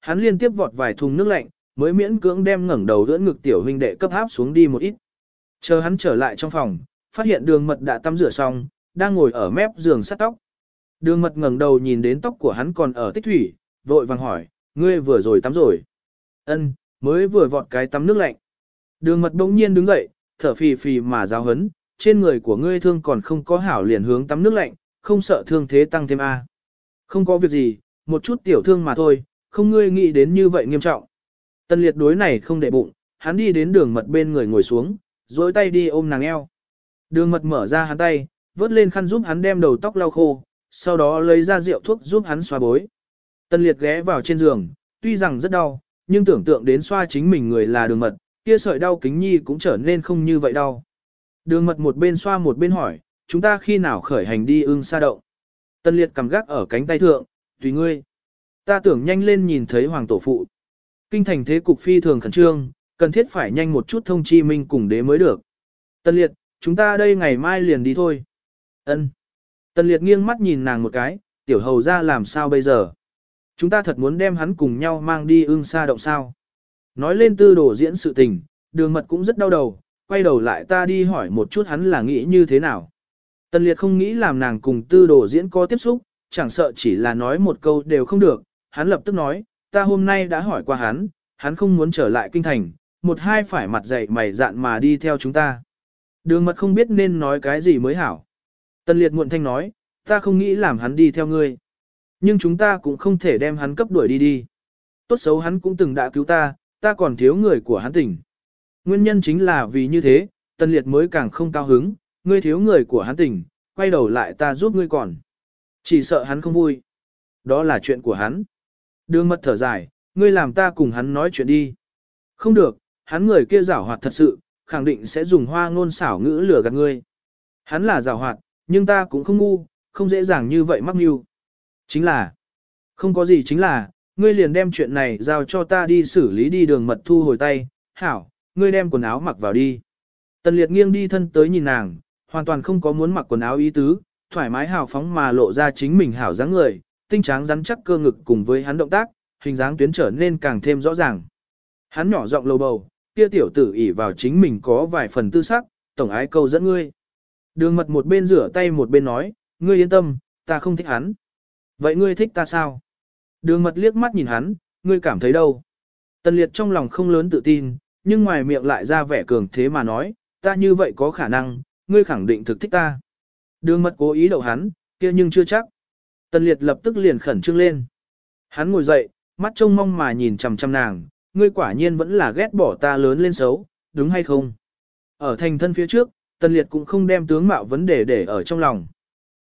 Hắn liên tiếp vọt vài thùng nước lạnh, mới miễn cưỡng đem ngẩng đầu đỡ ngực tiểu huynh đệ cấp áp xuống đi một ít. Chờ hắn trở lại trong phòng, phát hiện đường mật đã tắm rửa xong, đang ngồi ở mép giường sắt tóc. Đường mật ngẩng đầu nhìn đến tóc của hắn còn ở tích thủy, vội vàng hỏi, ngươi vừa rồi tắm rồi. Ân, mới vừa vọt cái tắm nước lạnh. Đường mật bỗng nhiên đứng dậy, thở phì phì mà giáo hấn, trên người của ngươi thương còn không có hảo liền hướng tắm nước lạnh, không sợ thương thế tăng thêm a. Không có việc gì, một chút tiểu thương mà thôi, không ngươi nghĩ đến như vậy nghiêm trọng. Tân liệt đối này không để bụng, hắn đi đến đường mật bên người ngồi xuống, dối tay đi ôm nàng eo. Đường mật mở ra hắn tay, vớt lên khăn giúp hắn đem đầu tóc lau khô, sau đó lấy ra rượu thuốc giúp hắn xoa bối. Tân liệt ghé vào trên giường, tuy rằng rất đau, nhưng tưởng tượng đến xoa chính mình người là đường mật, kia sợi đau kính nhi cũng trở nên không như vậy đau. Đường mật một bên xoa một bên hỏi, chúng ta khi nào khởi hành đi ưng sa động. Tân liệt cầm gác ở cánh tay thượng, tùy ngươi. Ta tưởng nhanh lên nhìn thấy hoàng tổ phụ. Kinh thành thế cục phi thường khẩn trương, cần thiết phải nhanh một chút thông chi minh cùng đế mới được. Tân liệt, chúng ta đây ngày mai liền đi thôi. Ân. Tân liệt nghiêng mắt nhìn nàng một cái, tiểu hầu ra làm sao bây giờ. Chúng ta thật muốn đem hắn cùng nhau mang đi ưng xa động sao. Nói lên tư đồ diễn sự tình, đường mật cũng rất đau đầu, quay đầu lại ta đi hỏi một chút hắn là nghĩ như thế nào. Tân liệt không nghĩ làm nàng cùng tư đồ diễn có tiếp xúc, chẳng sợ chỉ là nói một câu đều không được, hắn lập tức nói, ta hôm nay đã hỏi qua hắn, hắn không muốn trở lại kinh thành, một hai phải mặt dậy mày dạn mà đi theo chúng ta. Đường mật không biết nên nói cái gì mới hảo. Tân liệt muộn thanh nói, ta không nghĩ làm hắn đi theo ngươi. Nhưng chúng ta cũng không thể đem hắn cấp đuổi đi đi. Tốt xấu hắn cũng từng đã cứu ta, ta còn thiếu người của hắn tỉnh. Nguyên nhân chính là vì như thế, tân liệt mới càng không cao hứng, ngươi thiếu người của hắn tỉnh, quay đầu lại ta giúp ngươi còn. Chỉ sợ hắn không vui. Đó là chuyện của hắn. Đường mật thở dài, ngươi làm ta cùng hắn nói chuyện đi. Không được, hắn người kia giảo hoạt thật sự, khẳng định sẽ dùng hoa ngôn xảo ngữ lừa gạt ngươi. Hắn là giảo hoạt, nhưng ta cũng không ngu, không dễ dàng như vậy mắc mưu. Chính là, không có gì chính là, ngươi liền đem chuyện này giao cho ta đi xử lý đi đường mật thu hồi tay, hảo, ngươi đem quần áo mặc vào đi. Tần liệt nghiêng đi thân tới nhìn nàng, hoàn toàn không có muốn mặc quần áo ý tứ, thoải mái hào phóng mà lộ ra chính mình hảo dáng người, tinh tráng rắn chắc cơ ngực cùng với hắn động tác, hình dáng tuyến trở nên càng thêm rõ ràng. Hắn nhỏ giọng lầu bầu, kia tiểu tử ỷ vào chính mình có vài phần tư sắc, tổng ái câu dẫn ngươi. Đường mật một bên rửa tay một bên nói, ngươi yên tâm, ta không thích hắn. Vậy ngươi thích ta sao? Đường mật liếc mắt nhìn hắn, ngươi cảm thấy đâu? Tần liệt trong lòng không lớn tự tin, nhưng ngoài miệng lại ra vẻ cường thế mà nói, ta như vậy có khả năng, ngươi khẳng định thực thích ta. Đường mật cố ý đậu hắn, kia nhưng chưa chắc. Tần liệt lập tức liền khẩn trương lên. Hắn ngồi dậy, mắt trông mong mà nhìn chằm chằm nàng, ngươi quả nhiên vẫn là ghét bỏ ta lớn lên xấu, đúng hay không? Ở thành thân phía trước, tần liệt cũng không đem tướng mạo vấn đề để ở trong lòng.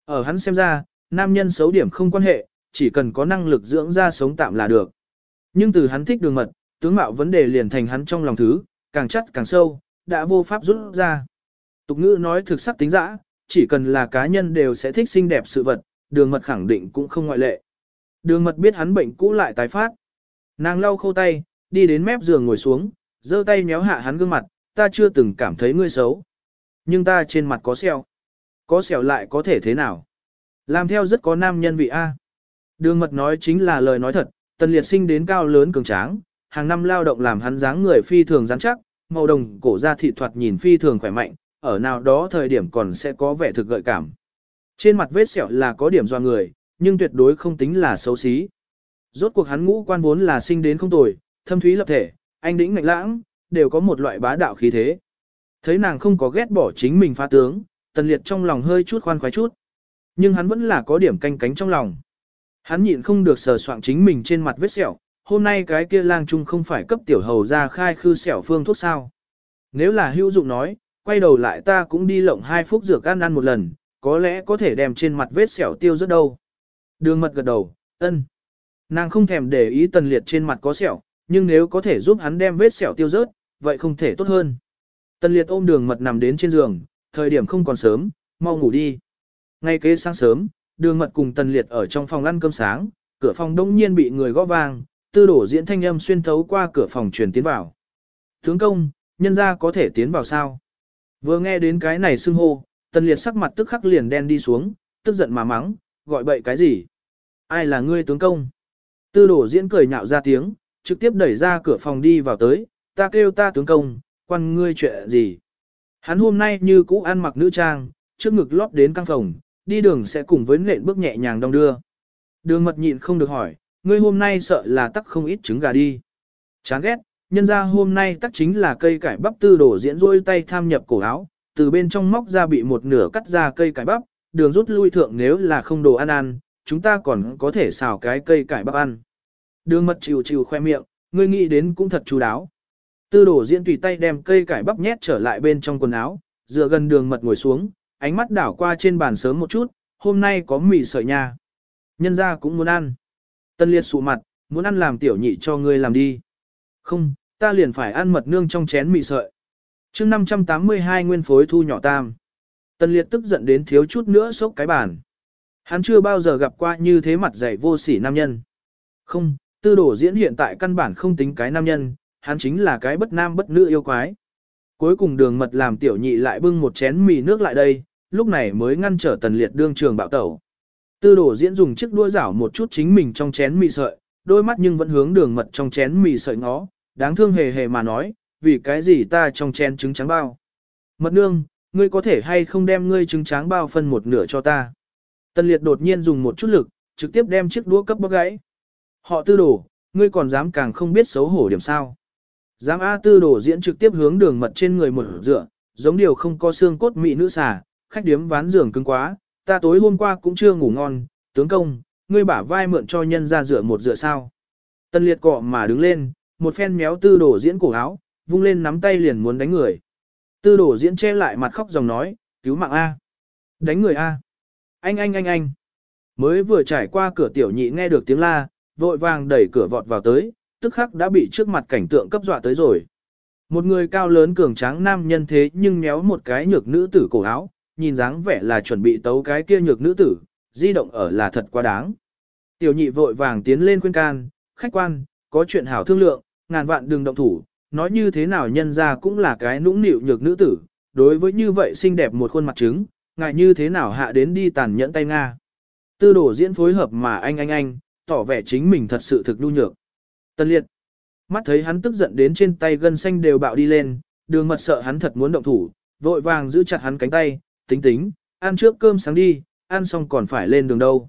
Ở hắn xem ra, nam nhân xấu điểm không quan hệ, chỉ cần có năng lực dưỡng ra sống tạm là được. Nhưng từ hắn thích đường mật, tướng mạo vấn đề liền thành hắn trong lòng thứ, càng chắc càng sâu, đã vô pháp rút ra. Tục ngữ nói thực sắc tính dã, chỉ cần là cá nhân đều sẽ thích xinh đẹp sự vật, đường mật khẳng định cũng không ngoại lệ. Đường mật biết hắn bệnh cũ lại tái phát. Nàng lau khô tay, đi đến mép giường ngồi xuống, giơ tay méo hạ hắn gương mặt, ta chưa từng cảm thấy ngươi xấu. Nhưng ta trên mặt có sẹo. Có sẹo lại có thể thế nào? Làm theo rất có nam nhân vị A. Đường mật nói chính là lời nói thật, tần liệt sinh đến cao lớn cường tráng, hàng năm lao động làm hắn dáng người phi thường rắn chắc, màu đồng cổ da thị thoạt nhìn phi thường khỏe mạnh, ở nào đó thời điểm còn sẽ có vẻ thực gợi cảm. Trên mặt vết sẹo là có điểm do người, nhưng tuyệt đối không tính là xấu xí. Rốt cuộc hắn ngũ quan vốn là sinh đến không tồi, thâm thúy lập thể, anh đĩnh ngạnh lãng, đều có một loại bá đạo khí thế. Thấy nàng không có ghét bỏ chính mình phá tướng, tần liệt trong lòng hơi chút khoan khoái chút. Nhưng hắn vẫn là có điểm canh cánh trong lòng. Hắn nhịn không được sờ soạng chính mình trên mặt vết sẹo, hôm nay cái kia lang trung không phải cấp tiểu hầu ra khai khư sẹo phương thuốc sao. Nếu là hữu dụng nói, quay đầu lại ta cũng đi lộng hai phút rửa ăn ăn một lần, có lẽ có thể đem trên mặt vết sẹo tiêu rất đâu. Đường mật gật đầu, ân. Nàng không thèm để ý tần liệt trên mặt có sẹo, nhưng nếu có thể giúp hắn đem vết sẹo tiêu rớt, vậy không thể tốt hơn. Tần liệt ôm đường mật nằm đến trên giường, thời điểm không còn sớm, mau ngủ đi. Ngay kế sáng sớm, đường mật cùng tần liệt ở trong phòng ăn cơm sáng, cửa phòng đông nhiên bị người gõ vang, tư đổ diễn thanh âm xuyên thấu qua cửa phòng truyền tiến vào. Tướng công, nhân ra có thể tiến vào sao? Vừa nghe đến cái này xưng hô, tần liệt sắc mặt tức khắc liền đen đi xuống, tức giận mà mắng, gọi bậy cái gì? Ai là ngươi tướng công? Tư đổ diễn cười nhạo ra tiếng, trực tiếp đẩy ra cửa phòng đi vào tới, ta kêu ta tướng công, quan ngươi chuyện gì. Hắn hôm nay như cũ ăn mặc nữ trang, trước ngực lót đến căng phòng, đi đường sẽ cùng với nện bước nhẹ nhàng đong đưa. Đường mật nhịn không được hỏi, ngươi hôm nay sợ là tắc không ít trứng gà đi. Chán ghét, nhân ra hôm nay tắc chính là cây cải bắp tư đổ diễn rôi tay tham nhập cổ áo, từ bên trong móc ra bị một nửa cắt ra cây cải bắp, đường rút lui thượng nếu là không đồ ăn ăn, chúng ta còn có thể xào cái cây cải bắp ăn. Đường mật chịu chịu khoe miệng, ngươi nghĩ đến cũng thật chú đáo. Tư đổ diễn tùy tay đem cây cải bắp nhét trở lại bên trong quần áo, dựa gần đường mật ngồi xuống, ánh mắt đảo qua trên bàn sớm một chút, hôm nay có mì sợi nhà, Nhân ra cũng muốn ăn. Tân liệt sụ mặt, muốn ăn làm tiểu nhị cho ngươi làm đi. Không, ta liền phải ăn mật nương trong chén mì sợi chương 582 nguyên phối thu nhỏ tam. tần liệt tức giận đến thiếu chút nữa sốc cái bàn. Hắn chưa bao giờ gặp qua như thế mặt dày vô sỉ nam nhân. Không, tư đổ diễn hiện tại căn bản không tính cái nam nhân, hắn chính là cái bất nam bất nữ yêu quái. Cuối cùng đường mật làm tiểu nhị lại bưng một chén mì nước lại đây, lúc này mới ngăn trở tần liệt đương trường bạo tẩu. Tư đổ diễn dùng chiếc đua rảo một chút chính mình trong chén mì sợi, đôi mắt nhưng vẫn hướng đường mật trong chén mì sợi ngó, đáng thương hề hề mà nói, vì cái gì ta trong chén trứng trắng bao. Mật nương, ngươi có thể hay không đem ngươi trứng trắng bao phân một nửa cho ta. tân liệt đột nhiên dùng một chút lực, trực tiếp đem chiếc đũa cấp bóc gãy. Họ tư đổ, ngươi còn dám càng không biết xấu hổ điểm sao. Dám A tư đổ diễn trực tiếp hướng đường mật trên người một dựa, giống điều không có xương cốt mị nữ xà, khách điếm ván giường cứng quá, ta tối hôm qua cũng chưa ngủ ngon, tướng công, ngươi bả vai mượn cho nhân ra dựa một dựa sao. Tân liệt cọ mà đứng lên, một phen méo tư đổ diễn cổ áo, vung lên nắm tay liền muốn đánh người. Tư đổ diễn che lại mặt khóc dòng nói, cứu mạng A. Đánh người A. Anh anh anh anh. Mới vừa trải qua cửa tiểu nhị nghe được tiếng la, vội vàng đẩy cửa vọt vào tới, tức khắc đã bị trước mặt cảnh tượng cấp dọa tới rồi. Một người cao lớn cường tráng nam nhân thế nhưng méo một cái nhược nữ tử cổ áo, nhìn dáng vẻ là chuẩn bị tấu cái kia nhược nữ tử, di động ở là thật quá đáng. Tiểu nhị vội vàng tiến lên khuyên can, khách quan, có chuyện hảo thương lượng, ngàn vạn đừng động thủ, nói như thế nào nhân ra cũng là cái nũng nịu nhược nữ tử, đối với như vậy xinh đẹp một khuôn mặt trứng, ngại như thế nào hạ đến đi tàn nhẫn tay Nga. Tư đổ diễn phối hợp mà anh anh anh, tỏ vẻ chính mình thật sự thực nhu nhược. Tân liệt, mắt thấy hắn tức giận đến trên tay gân xanh đều bạo đi lên, đường mật sợ hắn thật muốn động thủ, vội vàng giữ chặt hắn cánh tay, tính tính, ăn trước cơm sáng đi, ăn xong còn phải lên đường đâu.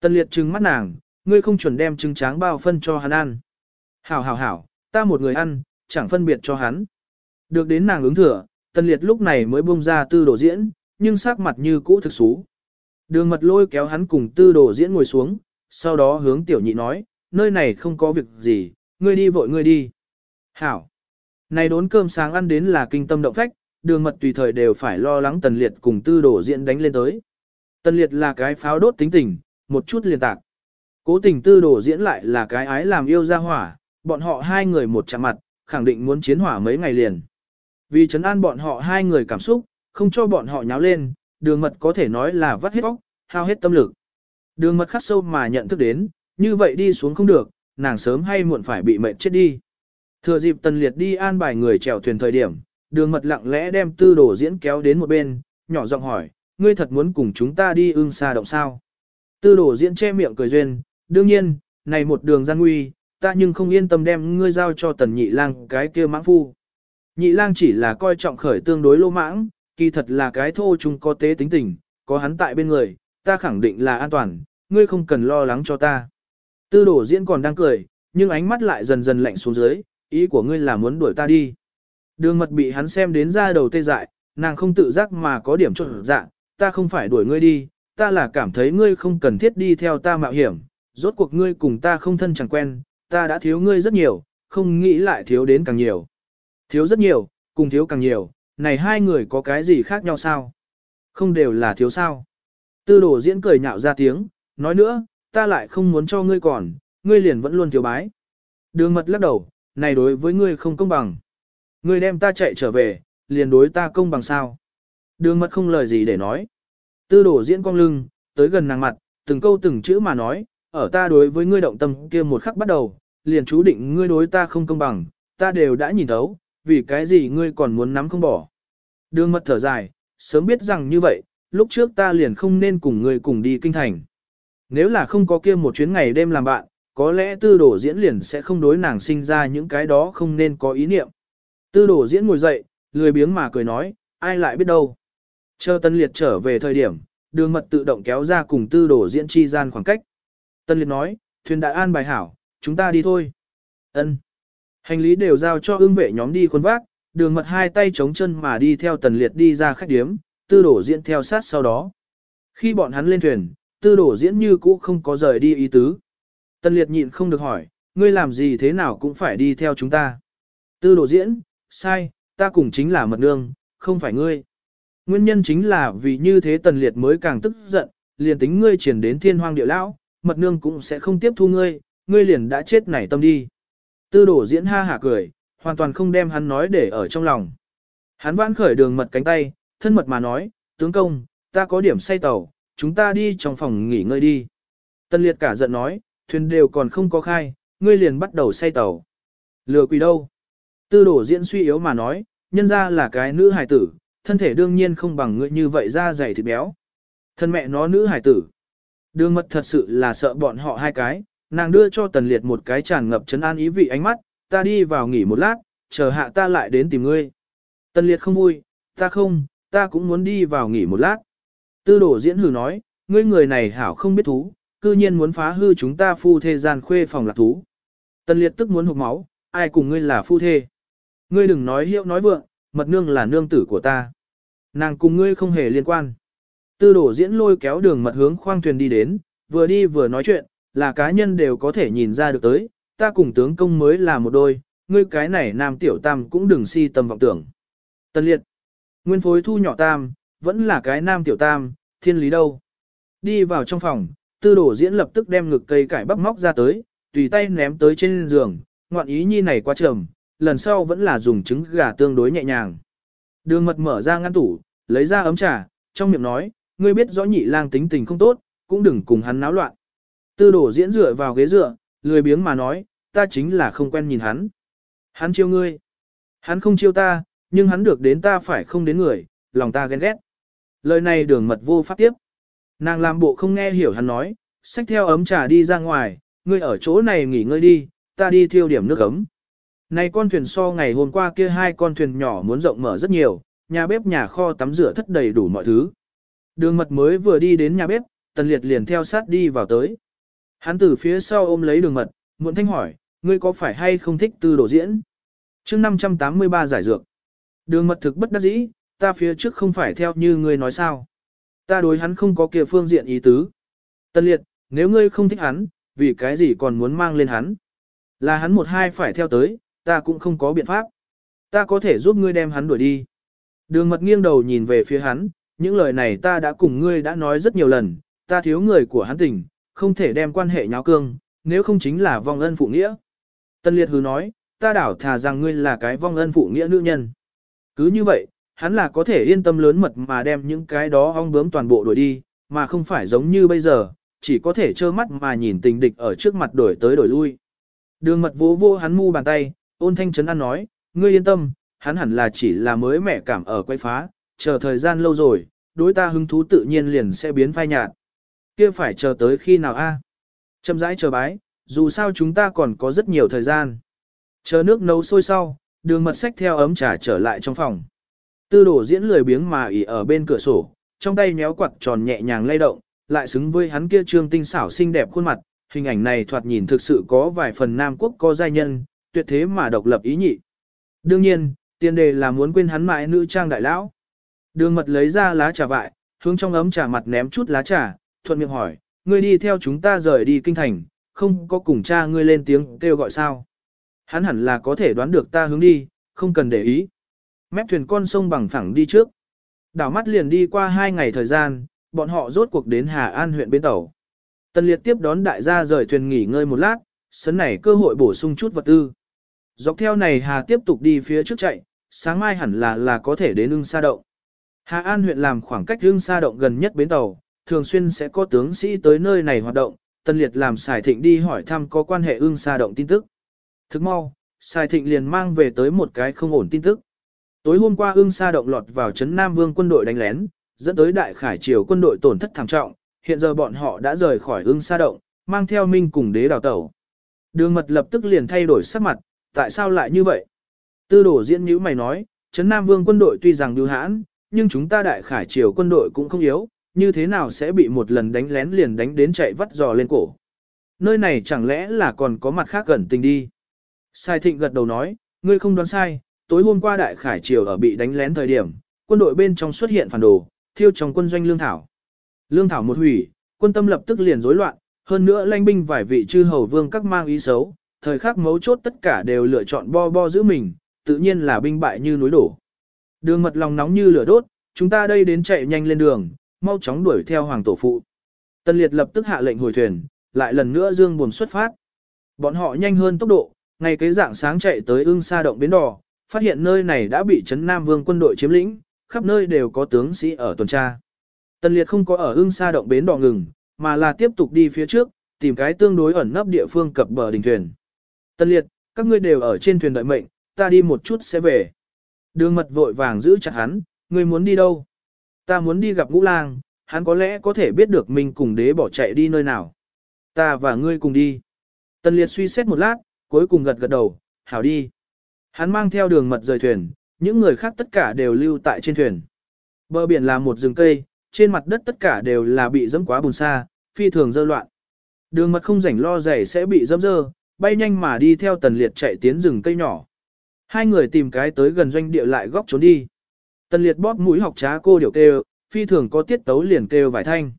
Tân liệt trừng mắt nàng, ngươi không chuẩn đem trứng tráng bao phân cho hắn ăn. Hảo hảo hảo, ta một người ăn, chẳng phân biệt cho hắn. Được đến nàng ứng thừa, tân liệt lúc này mới buông ra tư đồ diễn, nhưng sắc mặt như cũ thực xú. Đường mật lôi kéo hắn cùng tư đồ diễn ngồi xuống, sau đó hướng tiểu nhị nói, nơi này không có việc gì, ngươi đi vội ngươi đi. Hảo. Này đốn cơm sáng ăn đến là kinh tâm động phách, đường mật tùy thời đều phải lo lắng tần liệt cùng tư đổ diễn đánh lên tới. Tần liệt là cái pháo đốt tính tình, một chút liền tạc. Cố tình tư đổ diễn lại là cái ái làm yêu ra hỏa, bọn họ hai người một chạm mặt, khẳng định muốn chiến hỏa mấy ngày liền. Vì chấn an bọn họ hai người cảm xúc, không cho bọn họ nháo lên, đường mật có thể nói là vắt hết bóc, hao hết tâm lực. Đường mật khắc sâu mà nhận thức đến, như vậy đi xuống không được, nàng sớm hay muộn phải bị mệt chết đi. Thừa dịp tần liệt đi an bài người chèo thuyền thời điểm, đường mật lặng lẽ đem tư đồ diễn kéo đến một bên, nhỏ giọng hỏi, ngươi thật muốn cùng chúng ta đi ưng xa động sao? Tư đồ diễn che miệng cười duyên, đương nhiên, này một đường gian nguy, ta nhưng không yên tâm đem ngươi giao cho tần nhị lang cái kia mãng phu. Nhị lang chỉ là coi trọng khởi tương đối lô mãng, kỳ thật là cái thô chúng có tế tính tình, có hắn tại bên người, ta khẳng định là an toàn, ngươi không cần lo lắng cho ta. Tư đổ diễn còn đang cười, nhưng ánh mắt lại dần dần lạnh xuống dưới, ý của ngươi là muốn đuổi ta đi. Đường mật bị hắn xem đến ra đầu tê dại, nàng không tự giác mà có điểm trộn dạng, ta không phải đuổi ngươi đi, ta là cảm thấy ngươi không cần thiết đi theo ta mạo hiểm, rốt cuộc ngươi cùng ta không thân chẳng quen, ta đã thiếu ngươi rất nhiều, không nghĩ lại thiếu đến càng nhiều. Thiếu rất nhiều, cùng thiếu càng nhiều, này hai người có cái gì khác nhau sao? Không đều là thiếu sao? Tư đồ diễn cười nhạo ra tiếng, nói nữa, ta lại không muốn cho ngươi còn, ngươi liền vẫn luôn thiếu bái. Đường mật lắc đầu, này đối với ngươi không công bằng. Ngươi đem ta chạy trở về, liền đối ta công bằng sao. Đường mật không lời gì để nói. Tư đổ diễn cong lưng, tới gần nàng mặt, từng câu từng chữ mà nói, ở ta đối với ngươi động tâm kia một khắc bắt đầu, liền chú định ngươi đối ta không công bằng, ta đều đã nhìn thấu, vì cái gì ngươi còn muốn nắm không bỏ. Đường mật thở dài, sớm biết rằng như vậy, lúc trước ta liền không nên cùng ngươi cùng đi kinh thành. Nếu là không có kia một chuyến ngày đêm làm bạn, có lẽ tư đổ diễn liền sẽ không đối nàng sinh ra những cái đó không nên có ý niệm. Tư đổ diễn ngồi dậy, lười biếng mà cười nói, ai lại biết đâu. Chờ tân liệt trở về thời điểm, đường mật tự động kéo ra cùng tư đổ diễn chi gian khoảng cách. Tân liệt nói, thuyền đại an bài hảo, chúng ta đi thôi. Ân. Hành lý đều giao cho ưng vệ nhóm đi khuôn vác, đường mật hai tay chống chân mà đi theo tần liệt đi ra khách điếm, tư đổ diễn theo sát sau đó. Khi bọn hắn lên thuyền, tư đổ diễn như cũ không có rời đi ý tứ. Tần liệt nhịn không được hỏi, ngươi làm gì thế nào cũng phải đi theo chúng ta. Tư đổ diễn, sai, ta cùng chính là mật nương, không phải ngươi. Nguyên nhân chính là vì như thế tần liệt mới càng tức giận, liền tính ngươi triển đến thiên hoang địa lão, mật nương cũng sẽ không tiếp thu ngươi, ngươi liền đã chết nảy tâm đi. Tư đổ diễn ha hả cười, hoàn toàn không đem hắn nói để ở trong lòng. Hắn vãn khởi đường mật cánh tay, thân mật mà nói, tướng công, ta có điểm say tàu, chúng ta đi trong phòng nghỉ ngơi đi. Tân liệt cả giận nói, thuyền đều còn không có khai, ngươi liền bắt đầu say tàu. Lừa quỷ đâu? Tư đổ diễn suy yếu mà nói, nhân ra là cái nữ hài tử, thân thể đương nhiên không bằng ngươi như vậy ra dày thịt béo. Thân mẹ nó nữ hài tử. Đường mật thật sự là sợ bọn họ hai cái, nàng đưa cho tần liệt một cái tràn ngập chấn an ý vị ánh mắt, ta đi vào nghỉ một lát, chờ hạ ta lại đến tìm ngươi. Tần liệt không vui, ta không, ta cũng muốn đi vào nghỉ một lát. Tư đổ diễn hử nói, ngươi người này hảo không biết thú, cư nhiên muốn phá hư chúng ta phu thê gian khuê phòng lạc thú. Tần liệt tức muốn hụt máu, ai cùng ngươi là phu thê. Ngươi đừng nói hiệu nói vượng, mật nương là nương tử của ta. Nàng cùng ngươi không hề liên quan. Tư đổ diễn lôi kéo đường mật hướng khoang thuyền đi đến, vừa đi vừa nói chuyện, là cá nhân đều có thể nhìn ra được tới, ta cùng tướng công mới là một đôi, ngươi cái này nam tiểu tam cũng đừng si tâm vọng tưởng. Tân liệt, nguyên phối thu nhỏ tam, vẫn là cái nam tiểu tam, thiên lý đâu. Đi vào trong phòng, tư đổ diễn lập tức đem ngực cây cải bắp móc ra tới, tùy tay ném tới trên giường, ngoạn ý nhi này quá trầm, lần sau vẫn là dùng trứng gà tương đối nhẹ nhàng. Đường mật mở ra ngăn tủ, lấy ra ấm trà, trong miệng nói, ngươi biết rõ nhị lang tính tình không tốt, cũng đừng cùng hắn náo loạn. Tư đổ diễn dựa vào ghế dựa, lười biếng mà nói, ta chính là không quen nhìn hắn. Hắn chiêu ngươi. Hắn không chiêu ta, nhưng hắn được đến ta phải không đến người, lòng ta ghen ghét. Lời này đường mật vô pháp tiếp. Nàng làm bộ không nghe hiểu hắn nói, xách theo ấm trà đi ra ngoài, ngươi ở chỗ này nghỉ ngơi đi, ta đi thiêu điểm nước ấm. Này con thuyền so ngày hôm qua kia hai con thuyền nhỏ muốn rộng mở rất nhiều, nhà bếp nhà kho tắm rửa thất đầy đủ mọi thứ. Đường mật mới vừa đi đến nhà bếp, tần liệt liền theo sát đi vào tới. Hắn từ phía sau ôm lấy đường mật, muộn thanh hỏi, ngươi có phải hay không thích tư đồ diễn? chương 583 giải dược. Đường mật thực bất đắc dĩ, ta phía trước không phải theo như ngươi nói sao. Ta đối hắn không có kia phương diện ý tứ. Tân liệt, nếu ngươi không thích hắn, vì cái gì còn muốn mang lên hắn? Là hắn một hai phải theo tới, ta cũng không có biện pháp. Ta có thể giúp ngươi đem hắn đuổi đi. Đường mật nghiêng đầu nhìn về phía hắn, những lời này ta đã cùng ngươi đã nói rất nhiều lần, ta thiếu người của hắn tình, không thể đem quan hệ nháo cương, nếu không chính là vong ân phụ nghĩa. Tân liệt hứ nói, ta đảo thà rằng ngươi là cái vong ân phụ nghĩa nữ nhân. Cứ như vậy, hắn là có thể yên tâm lớn mật mà đem những cái đó ong bướm toàn bộ đuổi đi, mà không phải giống như bây giờ, chỉ có thể trơ mắt mà nhìn tình địch ở trước mặt đổi tới đổi lui. Đường mật vô vô hắn mu bàn tay, ôn thanh trấn an nói, ngươi yên tâm, hắn hẳn là chỉ là mới mẹ cảm ở quay phá, chờ thời gian lâu rồi, đối ta hứng thú tự nhiên liền sẽ biến phai nhạt. Kia phải chờ tới khi nào a? À? Chậm rãi chờ bái, dù sao chúng ta còn có rất nhiều thời gian. Chờ nước nấu sôi sau, đường mật sách theo ấm trà trở lại trong phòng. Tư đổ diễn lười biếng mà ỉ ở bên cửa sổ, trong tay nhéo quạt tròn nhẹ nhàng lay động, lại xứng với hắn kia trương tinh xảo xinh đẹp khuôn mặt, hình ảnh này thoạt nhìn thực sự có vài phần nam quốc có giai nhân, tuyệt thế mà độc lập ý nhị. Đương nhiên, tiền đề là muốn quên hắn mãi nữ trang đại lão. Đường mật lấy ra lá trà vại, hướng trong ấm trà mặt ném chút lá trà, thuận miệng hỏi, ngươi đi theo chúng ta rời đi kinh thành, không có cùng cha ngươi lên tiếng kêu gọi sao. Hắn hẳn là có thể đoán được ta hướng đi, không cần để ý. Mép thuyền con sông bằng phẳng đi trước. Đảo mắt liền đi qua hai ngày thời gian, bọn họ rốt cuộc đến Hà An huyện bến tàu. Tần liệt tiếp đón đại gia rời thuyền nghỉ ngơi một lát, sấn này cơ hội bổ sung chút vật tư. Dọc theo này Hà tiếp tục đi phía trước chạy, sáng mai hẳn là là có thể đến ưng sa động. Hà An huyện làm khoảng cách hương sa động gần nhất bến tàu, thường xuyên sẽ có tướng sĩ tới nơi này hoạt động, Tân Liệt làm Sài Thịnh đi hỏi thăm có quan hệ ương sa động tin tức. Thức mau, Sài Thịnh liền mang về tới một cái không ổn tin tức. Tối hôm qua ương sa động lọt vào trấn Nam Vương quân đội đánh lén, dẫn tới đại khải triều quân đội tổn thất thảm trọng, hiện giờ bọn họ đã rời khỏi ương sa động, mang theo minh cùng đế đào tẩu. Đường mật lập tức liền thay đổi sắc mặt, tại sao lại như vậy? Tư đổ diễn như mày nói, Trấn Nam Vương quân đội tuy rằng điều hãn, nhưng chúng ta đại khải triều quân đội cũng không yếu, như thế nào sẽ bị một lần đánh lén liền đánh đến chạy vắt giò lên cổ. Nơi này chẳng lẽ là còn có mặt khác gần tình đi. Sai thịnh gật đầu nói, ngươi không đoán sai, tối hôm qua đại khải triều ở bị đánh lén thời điểm, quân đội bên trong xuất hiện phản đồ, thiêu trong quân doanh lương thảo. Lương thảo một hủy, quân tâm lập tức liền rối loạn, hơn nữa lãnh binh vài vị chư hầu vương các mang ý xấu, thời khắc mấu chốt tất cả đều lựa chọn bo bo giữ mình, tự nhiên là binh bại như núi đổ. Đường mật lòng nóng như lửa đốt, chúng ta đây đến chạy nhanh lên đường, mau chóng đuổi theo hoàng tổ phụ. Tân liệt lập tức hạ lệnh hồi thuyền, lại lần nữa dương buồm xuất phát. Bọn họ nhanh hơn tốc độ, ngày kế dạng sáng chạy tới ưng sa động bến đò, phát hiện nơi này đã bị Trấn Nam Vương quân đội chiếm lĩnh, khắp nơi đều có tướng sĩ ở tuần tra. Tân liệt không có ở ưng sa động bến đò ngừng, mà là tiếp tục đi phía trước, tìm cái tương đối ẩn nấp địa phương cập bờ đình thuyền. Tân liệt, các ngươi đều ở trên thuyền đợi mệnh, ta đi một chút sẽ về. Đường mật vội vàng giữ chặt hắn, ngươi muốn đi đâu? Ta muốn đi gặp ngũ lang, hắn có lẽ có thể biết được mình cùng đế bỏ chạy đi nơi nào. Ta và ngươi cùng đi. tần liệt suy xét một lát, cuối cùng gật gật đầu, hảo đi. Hắn mang theo đường mật rời thuyền, những người khác tất cả đều lưu tại trên thuyền. Bờ biển là một rừng cây, trên mặt đất tất cả đều là bị dẫm quá bùn xa, phi thường dơ loạn. Đường mật không rảnh lo giày sẽ bị dẫm dơ, bay nhanh mà đi theo tần liệt chạy tiến rừng cây nhỏ. Hai người tìm cái tới gần doanh địa lại góc trốn đi. Tần liệt bóp mũi học trá cô điều kêu, phi thường có tiết tấu liền kêu vài thanh.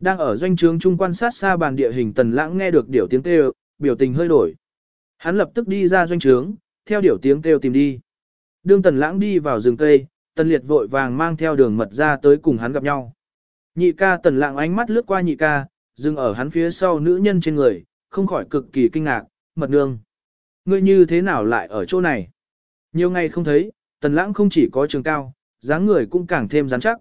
Đang ở doanh trướng trung quan sát xa bàn địa hình tần lãng nghe được điều tiếng kêu, biểu tình hơi đổi. Hắn lập tức đi ra doanh trướng, theo điều tiếng kêu tìm đi. Đương tần lãng đi vào rừng cây, tần liệt vội vàng mang theo đường mật ra tới cùng hắn gặp nhau. Nhị ca tần lãng ánh mắt lướt qua nhị ca, dừng ở hắn phía sau nữ nhân trên người, không khỏi cực kỳ kinh ngạc, mật nương. Ngươi như thế nào lại ở chỗ này? Nhiều ngày không thấy, tần lãng không chỉ có trường cao, dáng người cũng càng thêm rắn chắc.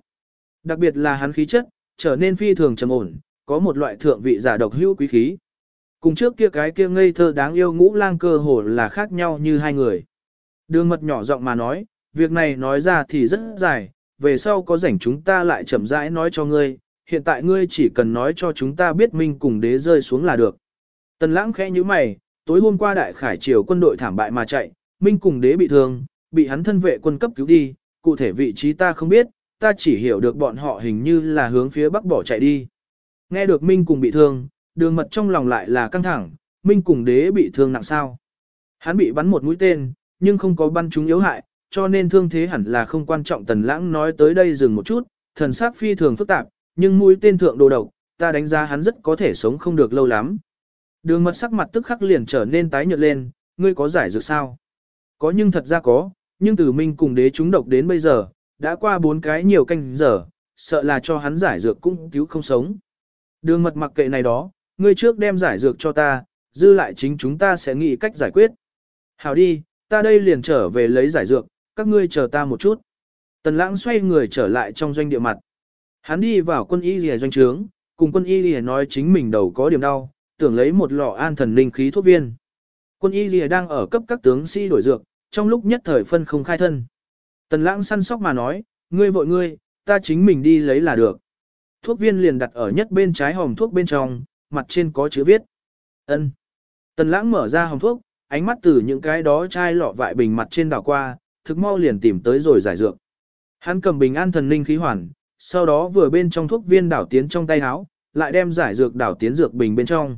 Đặc biệt là hắn khí chất, trở nên phi thường trầm ổn, có một loại thượng vị giả độc hữu quý khí. Cùng trước kia cái kia ngây thơ đáng yêu ngũ lang cơ hồ là khác nhau như hai người. Đường mật nhỏ giọng mà nói, việc này nói ra thì rất dài, về sau có rảnh chúng ta lại chậm rãi nói cho ngươi, hiện tại ngươi chỉ cần nói cho chúng ta biết minh cùng đế rơi xuống là được. Tần lãng khẽ như mày, tối hôm qua đại khải triều quân đội thảm bại mà chạy, minh cùng đế bị thương, bị hắn thân vệ quân cấp cứu đi, cụ thể vị trí ta không biết, ta chỉ hiểu được bọn họ hình như là hướng phía bắc bỏ chạy đi. Nghe được minh cùng bị thương, đường mật trong lòng lại là căng thẳng, minh cùng đế bị thương nặng sao. Hắn bị bắn một mũi tên, nhưng không có bắn trúng yếu hại, cho nên thương thế hẳn là không quan trọng tần lãng nói tới đây dừng một chút, thần sắc phi thường phức tạp, nhưng mũi tên thượng đồ độc, ta đánh giá hắn rất có thể sống không được lâu lắm. Đường mật sắc mặt tức khắc liền trở nên tái nhợt lên, ngươi có giải dược sao? Có nhưng thật ra có, nhưng từ minh cùng đế chúng độc đến bây giờ, đã qua bốn cái nhiều canh giờ, sợ là cho hắn giải dược cũng cứu không sống. Đường mật mặc kệ này đó, ngươi trước đem giải dược cho ta, dư lại chính chúng ta sẽ nghĩ cách giải quyết. Hảo đi, ta đây liền trở về lấy giải dược, các ngươi chờ ta một chút. Tần lãng xoay người trở lại trong doanh địa mặt. Hắn đi vào quân y lìa doanh trướng, cùng quân y lìa nói chính mình đầu có điểm đau, tưởng lấy một lọ an thần linh khí thuốc viên. Quân y lìa đang ở cấp các tướng sĩ đổi dược, trong lúc nhất thời phân không khai thân. Tần lãng săn sóc mà nói, ngươi vội ngươi, ta chính mình đi lấy là được. Thuốc viên liền đặt ở nhất bên trái hòm thuốc bên trong, mặt trên có chữ viết. ân. Tần lãng mở ra hòm thuốc, ánh mắt từ những cái đó chai lọ vại bình mặt trên đảo qua, thực mau liền tìm tới rồi giải dược. Hắn cầm bình an thần linh khí hoàn, sau đó vừa bên trong thuốc viên đảo tiến trong tay áo, lại đem giải dược đảo tiến dược bình bên trong.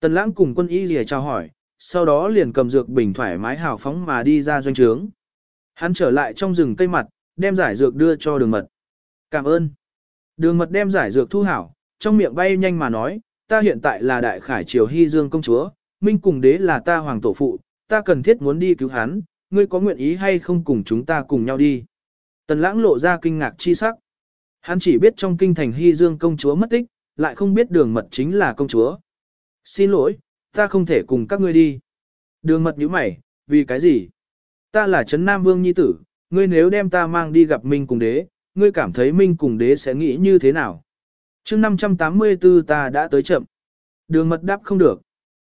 Tần lãng cùng quân y lìa chào hỏi, sau đó liền cầm dược bình thoải mái hào phóng mà đi ra doanh trướng. Hắn trở lại trong rừng cây mặt, đem giải dược đưa cho đường mật. Cảm ơn. Đường mật đem giải dược thu hảo, trong miệng bay nhanh mà nói, ta hiện tại là đại khải triều hy dương công chúa, minh cùng đế là ta hoàng tổ phụ, ta cần thiết muốn đi cứu hắn, ngươi có nguyện ý hay không cùng chúng ta cùng nhau đi. Tần lãng lộ ra kinh ngạc chi sắc. Hắn chỉ biết trong kinh thành hy dương công chúa mất tích, lại không biết đường mật chính là công chúa. Xin lỗi, ta không thể cùng các ngươi đi. Đường mật nhíu mày, vì cái gì? Ta là Trấn Nam Vương Nhi Tử, ngươi nếu đem ta mang đi gặp Minh cùng đế, ngươi cảm thấy Minh cùng đế sẽ nghĩ như thế nào? chương 584 ta đã tới chậm. Đường mật đáp không được.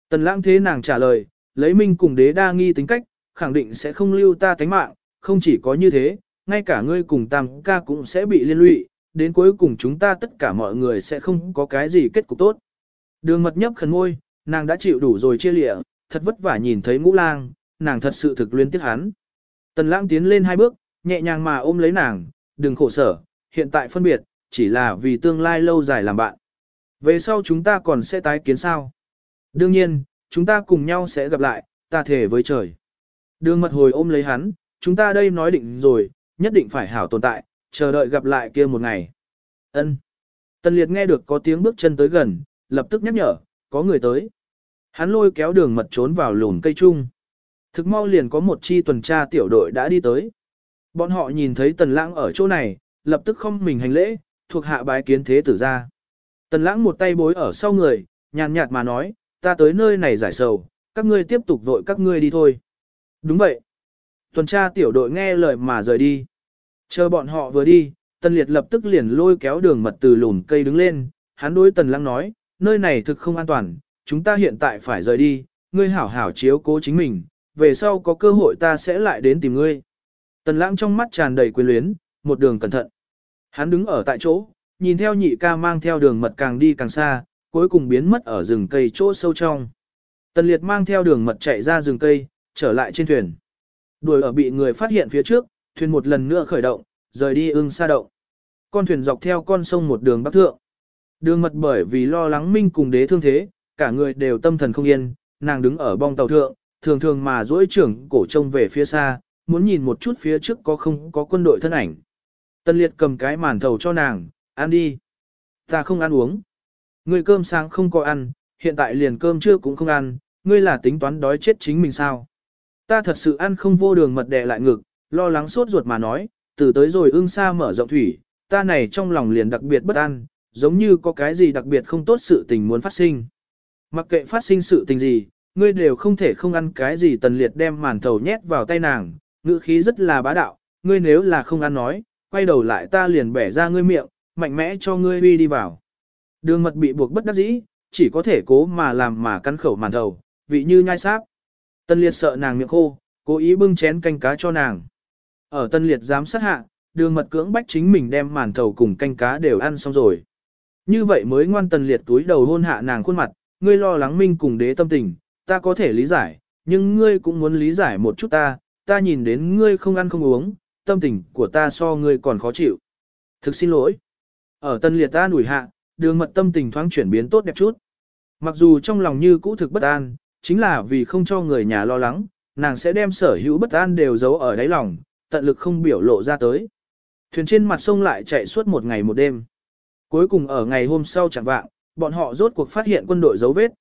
Tần lãng thế nàng trả lời, lấy Minh cùng đế đa nghi tính cách, khẳng định sẽ không lưu ta tánh mạng, không chỉ có như thế, ngay cả ngươi cùng tam ca cũng sẽ bị liên lụy, đến cuối cùng chúng ta tất cả mọi người sẽ không có cái gì kết cục tốt. Đường mật nhấp khẩn ngôi, nàng đã chịu đủ rồi chia lịa, thật vất vả nhìn thấy ngũ lang, nàng thật sự thực luyến tiếc hắn. Tần lãng tiến lên hai bước, nhẹ nhàng mà ôm lấy nàng, đừng khổ sở, hiện tại phân biệt, chỉ là vì tương lai lâu dài làm bạn. Về sau chúng ta còn sẽ tái kiến sao? Đương nhiên, chúng ta cùng nhau sẽ gặp lại, ta thề với trời. Đường mật hồi ôm lấy hắn, chúng ta đây nói định rồi, nhất định phải hảo tồn tại, chờ đợi gặp lại kia một ngày. Ân. Tần liệt nghe được có tiếng bước chân tới gần, lập tức nhắc nhở, có người tới. Hắn lôi kéo đường mật trốn vào lùn cây chung. Thực mau liền có một chi tuần tra tiểu đội đã đi tới. Bọn họ nhìn thấy tần lãng ở chỗ này, lập tức không mình hành lễ, thuộc hạ bái kiến thế tử ra. Tần lãng một tay bối ở sau người, nhàn nhạt mà nói, ta tới nơi này giải sầu, các ngươi tiếp tục vội các ngươi đi thôi. Đúng vậy. Tuần tra tiểu đội nghe lời mà rời đi. Chờ bọn họ vừa đi, tần liệt lập tức liền lôi kéo đường mật từ lùn cây đứng lên, hắn đối tần lãng nói, nơi này thực không an toàn, chúng ta hiện tại phải rời đi, ngươi hảo hảo chiếu cố chính mình, về sau có cơ hội ta sẽ lại đến tìm ngươi. Tần lãng trong mắt tràn đầy quyền luyến, một đường cẩn thận. Hắn đứng ở tại chỗ, nhìn theo nhị ca mang theo đường mật càng đi càng xa, cuối cùng biến mất ở rừng cây chỗ sâu trong. Tần liệt mang theo đường mật chạy ra rừng cây, trở lại trên thuyền. Đuổi ở bị người phát hiện phía trước, thuyền một lần nữa khởi động, rời đi ưng xa động. Con thuyền dọc theo con sông một đường bắc thượng. Đường mật bởi vì lo lắng minh cùng đế thương thế, cả người đều tâm thần không yên, nàng đứng ở bong tàu thượng, thường thường mà duỗi trưởng cổ trông về phía xa, muốn nhìn một chút phía trước có không có quân đội thân ảnh. Tân liệt cầm cái màn thầu cho nàng, ăn đi. Ta không ăn uống. Ngươi cơm sáng không có ăn, hiện tại liền cơm trưa cũng không ăn, ngươi là tính toán đói chết chính mình sao. Ta thật sự ăn không vô đường mật đè lại ngực, lo lắng sốt ruột mà nói, từ tới rồi ưng xa mở rộng thủy, ta này trong lòng liền đặc biệt bất an, giống như có cái gì đặc biệt không tốt sự tình muốn phát sinh. Mặc kệ phát sinh sự tình gì, ngươi đều không thể không ăn cái gì tần liệt đem màn thầu nhét vào tay nàng, ngữ khí rất là bá đạo, ngươi nếu là không ăn nói, quay đầu lại ta liền bẻ ra ngươi miệng, mạnh mẽ cho ngươi uy đi vào. Đường mật bị buộc bất đắc dĩ, chỉ có thể cố mà làm mà cắn khẩu màn thầu, vị như nhai sáp. Tân liệt sợ nàng miệng khô, cố ý bưng chén canh cá cho nàng. Ở tân liệt giám sát hạ, đường mật cưỡng bách chính mình đem màn thầu cùng canh cá đều ăn xong rồi. Như vậy mới ngoan tần liệt túi đầu hôn hạ nàng khuôn mặt, ngươi lo lắng minh cùng đế tâm tình, ta có thể lý giải, nhưng ngươi cũng muốn lý giải một chút ta, ta nhìn đến ngươi không ăn không uống, tâm tình của ta so ngươi còn khó chịu. Thực xin lỗi. Ở tân liệt ta nủi hạ, đường mật tâm tình thoáng chuyển biến tốt đẹp chút. Mặc dù trong lòng như cũ thực bất an, chính là vì không cho người nhà lo lắng, nàng sẽ đem sở hữu bất an đều giấu ở đáy lòng, tận lực không biểu lộ ra tới. Thuyền trên mặt sông lại chạy suốt một ngày một đêm. Cuối cùng ở ngày hôm sau chẳng vạng, bọn họ rốt cuộc phát hiện quân đội dấu vết.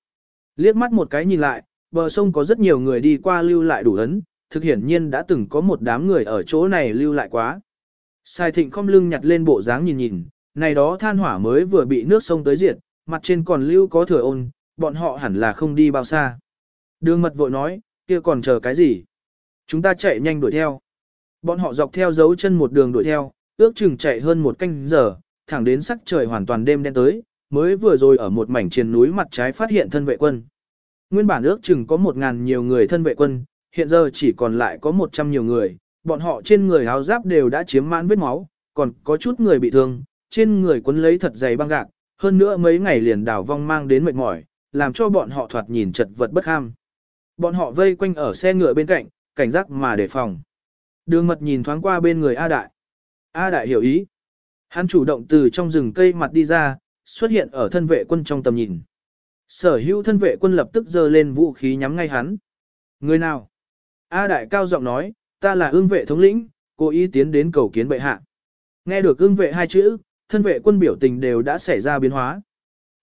Liếc mắt một cái nhìn lại, bờ sông có rất nhiều người đi qua lưu lại đủ ấn, thực hiển nhiên đã từng có một đám người ở chỗ này lưu lại quá. Sai thịnh không lưng nhặt lên bộ dáng nhìn nhìn, này đó than hỏa mới vừa bị nước sông tới diệt, mặt trên còn lưu có thừa ôn, bọn họ hẳn là không đi bao xa. Đường mật vội nói, kia còn chờ cái gì? Chúng ta chạy nhanh đuổi theo. Bọn họ dọc theo dấu chân một đường đuổi theo, ước chừng chạy hơn một canh giờ, thẳng đến sắc trời hoàn toàn đêm đen tới, mới vừa rồi ở một mảnh trên núi mặt trái phát hiện thân vệ quân. Nguyên bản ước chừng có một ngàn nhiều người thân vệ quân, hiện giờ chỉ còn lại có một trăm nhiều người, bọn họ trên người áo giáp đều đã chiếm mãn vết máu, còn có chút người bị thương, trên người quấn lấy thật dày băng gạc, hơn nữa mấy ngày liền đảo vong mang đến mệt mỏi, làm cho bọn họ thoạt nhìn chật vật bất ham. Bọn họ vây quanh ở xe ngựa bên cạnh, cảnh giác mà đề phòng. Đường mật nhìn thoáng qua bên người A Đại. A Đại hiểu ý. Hắn chủ động từ trong rừng cây mặt đi ra, xuất hiện ở thân vệ quân trong tầm nhìn. Sở hữu thân vệ quân lập tức giơ lên vũ khí nhắm ngay hắn. Người nào? A Đại cao giọng nói, ta là ương vệ thống lĩnh, cố ý tiến đến cầu kiến bệ hạ. Nghe được ương vệ hai chữ, thân vệ quân biểu tình đều đã xảy ra biến hóa.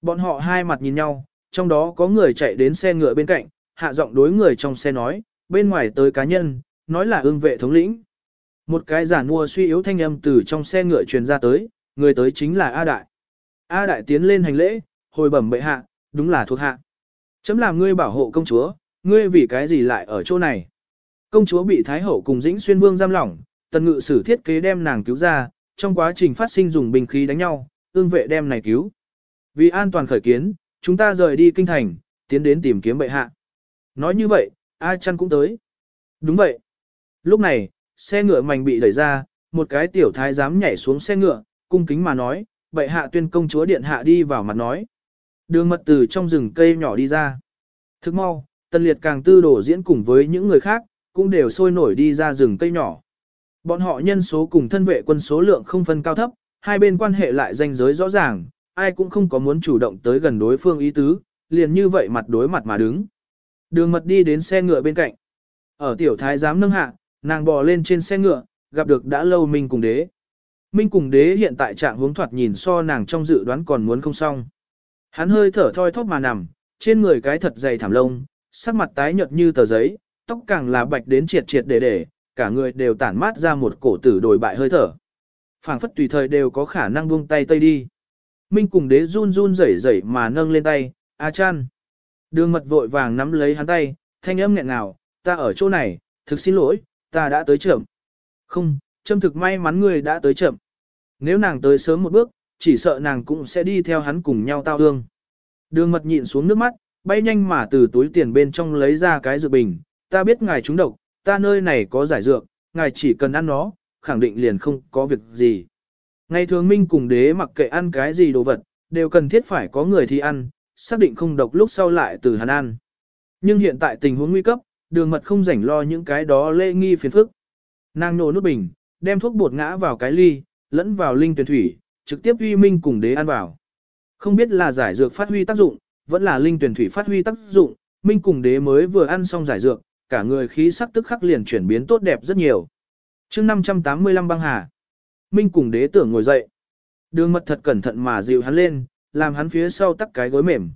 Bọn họ hai mặt nhìn nhau, trong đó có người chạy đến xe ngựa bên cạnh, hạ giọng đối người trong xe nói, bên ngoài tới cá nhân, nói là ương vệ thống lĩnh. Một cái giả mua suy yếu thanh âm từ trong xe ngựa truyền ra tới, người tới chính là A Đại. A Đại tiến lên hành lễ, hồi bẩm bệ hạ, đúng là thuộc hạ. Chấm làm ngươi bảo hộ công chúa, ngươi vì cái gì lại ở chỗ này? Công chúa bị Thái Hậu cùng Dĩnh Xuyên Vương giam lỏng, tần ngự sử thiết kế đem nàng cứu ra, trong quá trình phát sinh dùng bình khí đánh nhau, ương vệ đem này cứu. Vì an toàn khởi kiến, chúng ta rời đi kinh thành, tiến đến tìm kiếm bệ hạ. Nói như vậy, A chăn cũng tới. Đúng vậy. Lúc này, xe ngựa mảnh bị đẩy ra, một cái tiểu thái giám nhảy xuống xe ngựa, cung kính mà nói, bệ hạ tuyên công chúa điện hạ đi vào mặt nói. Đường mật từ trong rừng cây nhỏ đi ra. Thức mau, tân liệt càng tư đổ diễn cùng với những người khác, cũng đều sôi nổi đi ra rừng cây nhỏ. Bọn họ nhân số cùng thân vệ quân số lượng không phân cao thấp, hai bên quan hệ lại danh giới rõ ràng, ai cũng không có muốn chủ động tới gần đối phương ý tứ, liền như vậy mặt đối mặt mà đứng. Đường mật đi đến xe ngựa bên cạnh. Ở tiểu thái giám nâng hạ, nàng bò lên trên xe ngựa, gặp được đã lâu mình cùng đế. Minh cùng đế hiện tại trạng hướng thoạt nhìn so nàng trong dự đoán còn muốn không xong. Hắn hơi thở thoi thóp mà nằm, trên người cái thật dày thảm lông, sắc mặt tái nhợt như tờ giấy, tóc càng là bạch đến triệt triệt để để, cả người đều tản mát ra một cổ tử đổi bại hơi thở. phảng phất tùy thời đều có khả năng buông tay tây đi. Minh cùng đế run run rẩy rẩy mà nâng lên tay, A chan. Đường mật vội vàng nắm lấy hắn tay, thanh âm nghẹn ngào, ta ở chỗ này, thực xin lỗi, ta đã tới chậm. Không, châm thực may mắn người đã tới chậm. Nếu nàng tới sớm một bước, chỉ sợ nàng cũng sẽ đi theo hắn cùng nhau tao hương. Đường mật nhịn xuống nước mắt, bay nhanh mà từ túi tiền bên trong lấy ra cái dược bình, ta biết ngài trúng độc, ta nơi này có giải dược, ngài chỉ cần ăn nó, khẳng định liền không có việc gì. Ngày thường minh cùng đế mặc kệ ăn cái gì đồ vật, đều cần thiết phải có người thì ăn, xác định không độc lúc sau lại từ hắn ăn. Nhưng hiện tại tình huống nguy cấp, đường mật không rảnh lo những cái đó lê nghi phiền phức. Nàng nổ nút bình, đem thuốc bột ngã vào cái ly, lẫn vào linh tuyển thủy, trực tiếp uy minh cùng đế ăn vào. Không biết là giải dược phát huy tác dụng, vẫn là linh tuyển thủy phát huy tác dụng, minh cùng đế mới vừa ăn xong giải dược, cả người khí sắc tức khắc liền chuyển biến tốt đẹp rất nhiều. chương 585 băng hà, minh cùng đế tưởng ngồi dậy. Đường mật thật cẩn thận mà dịu hắn lên, làm hắn phía sau tắc cái gối mềm.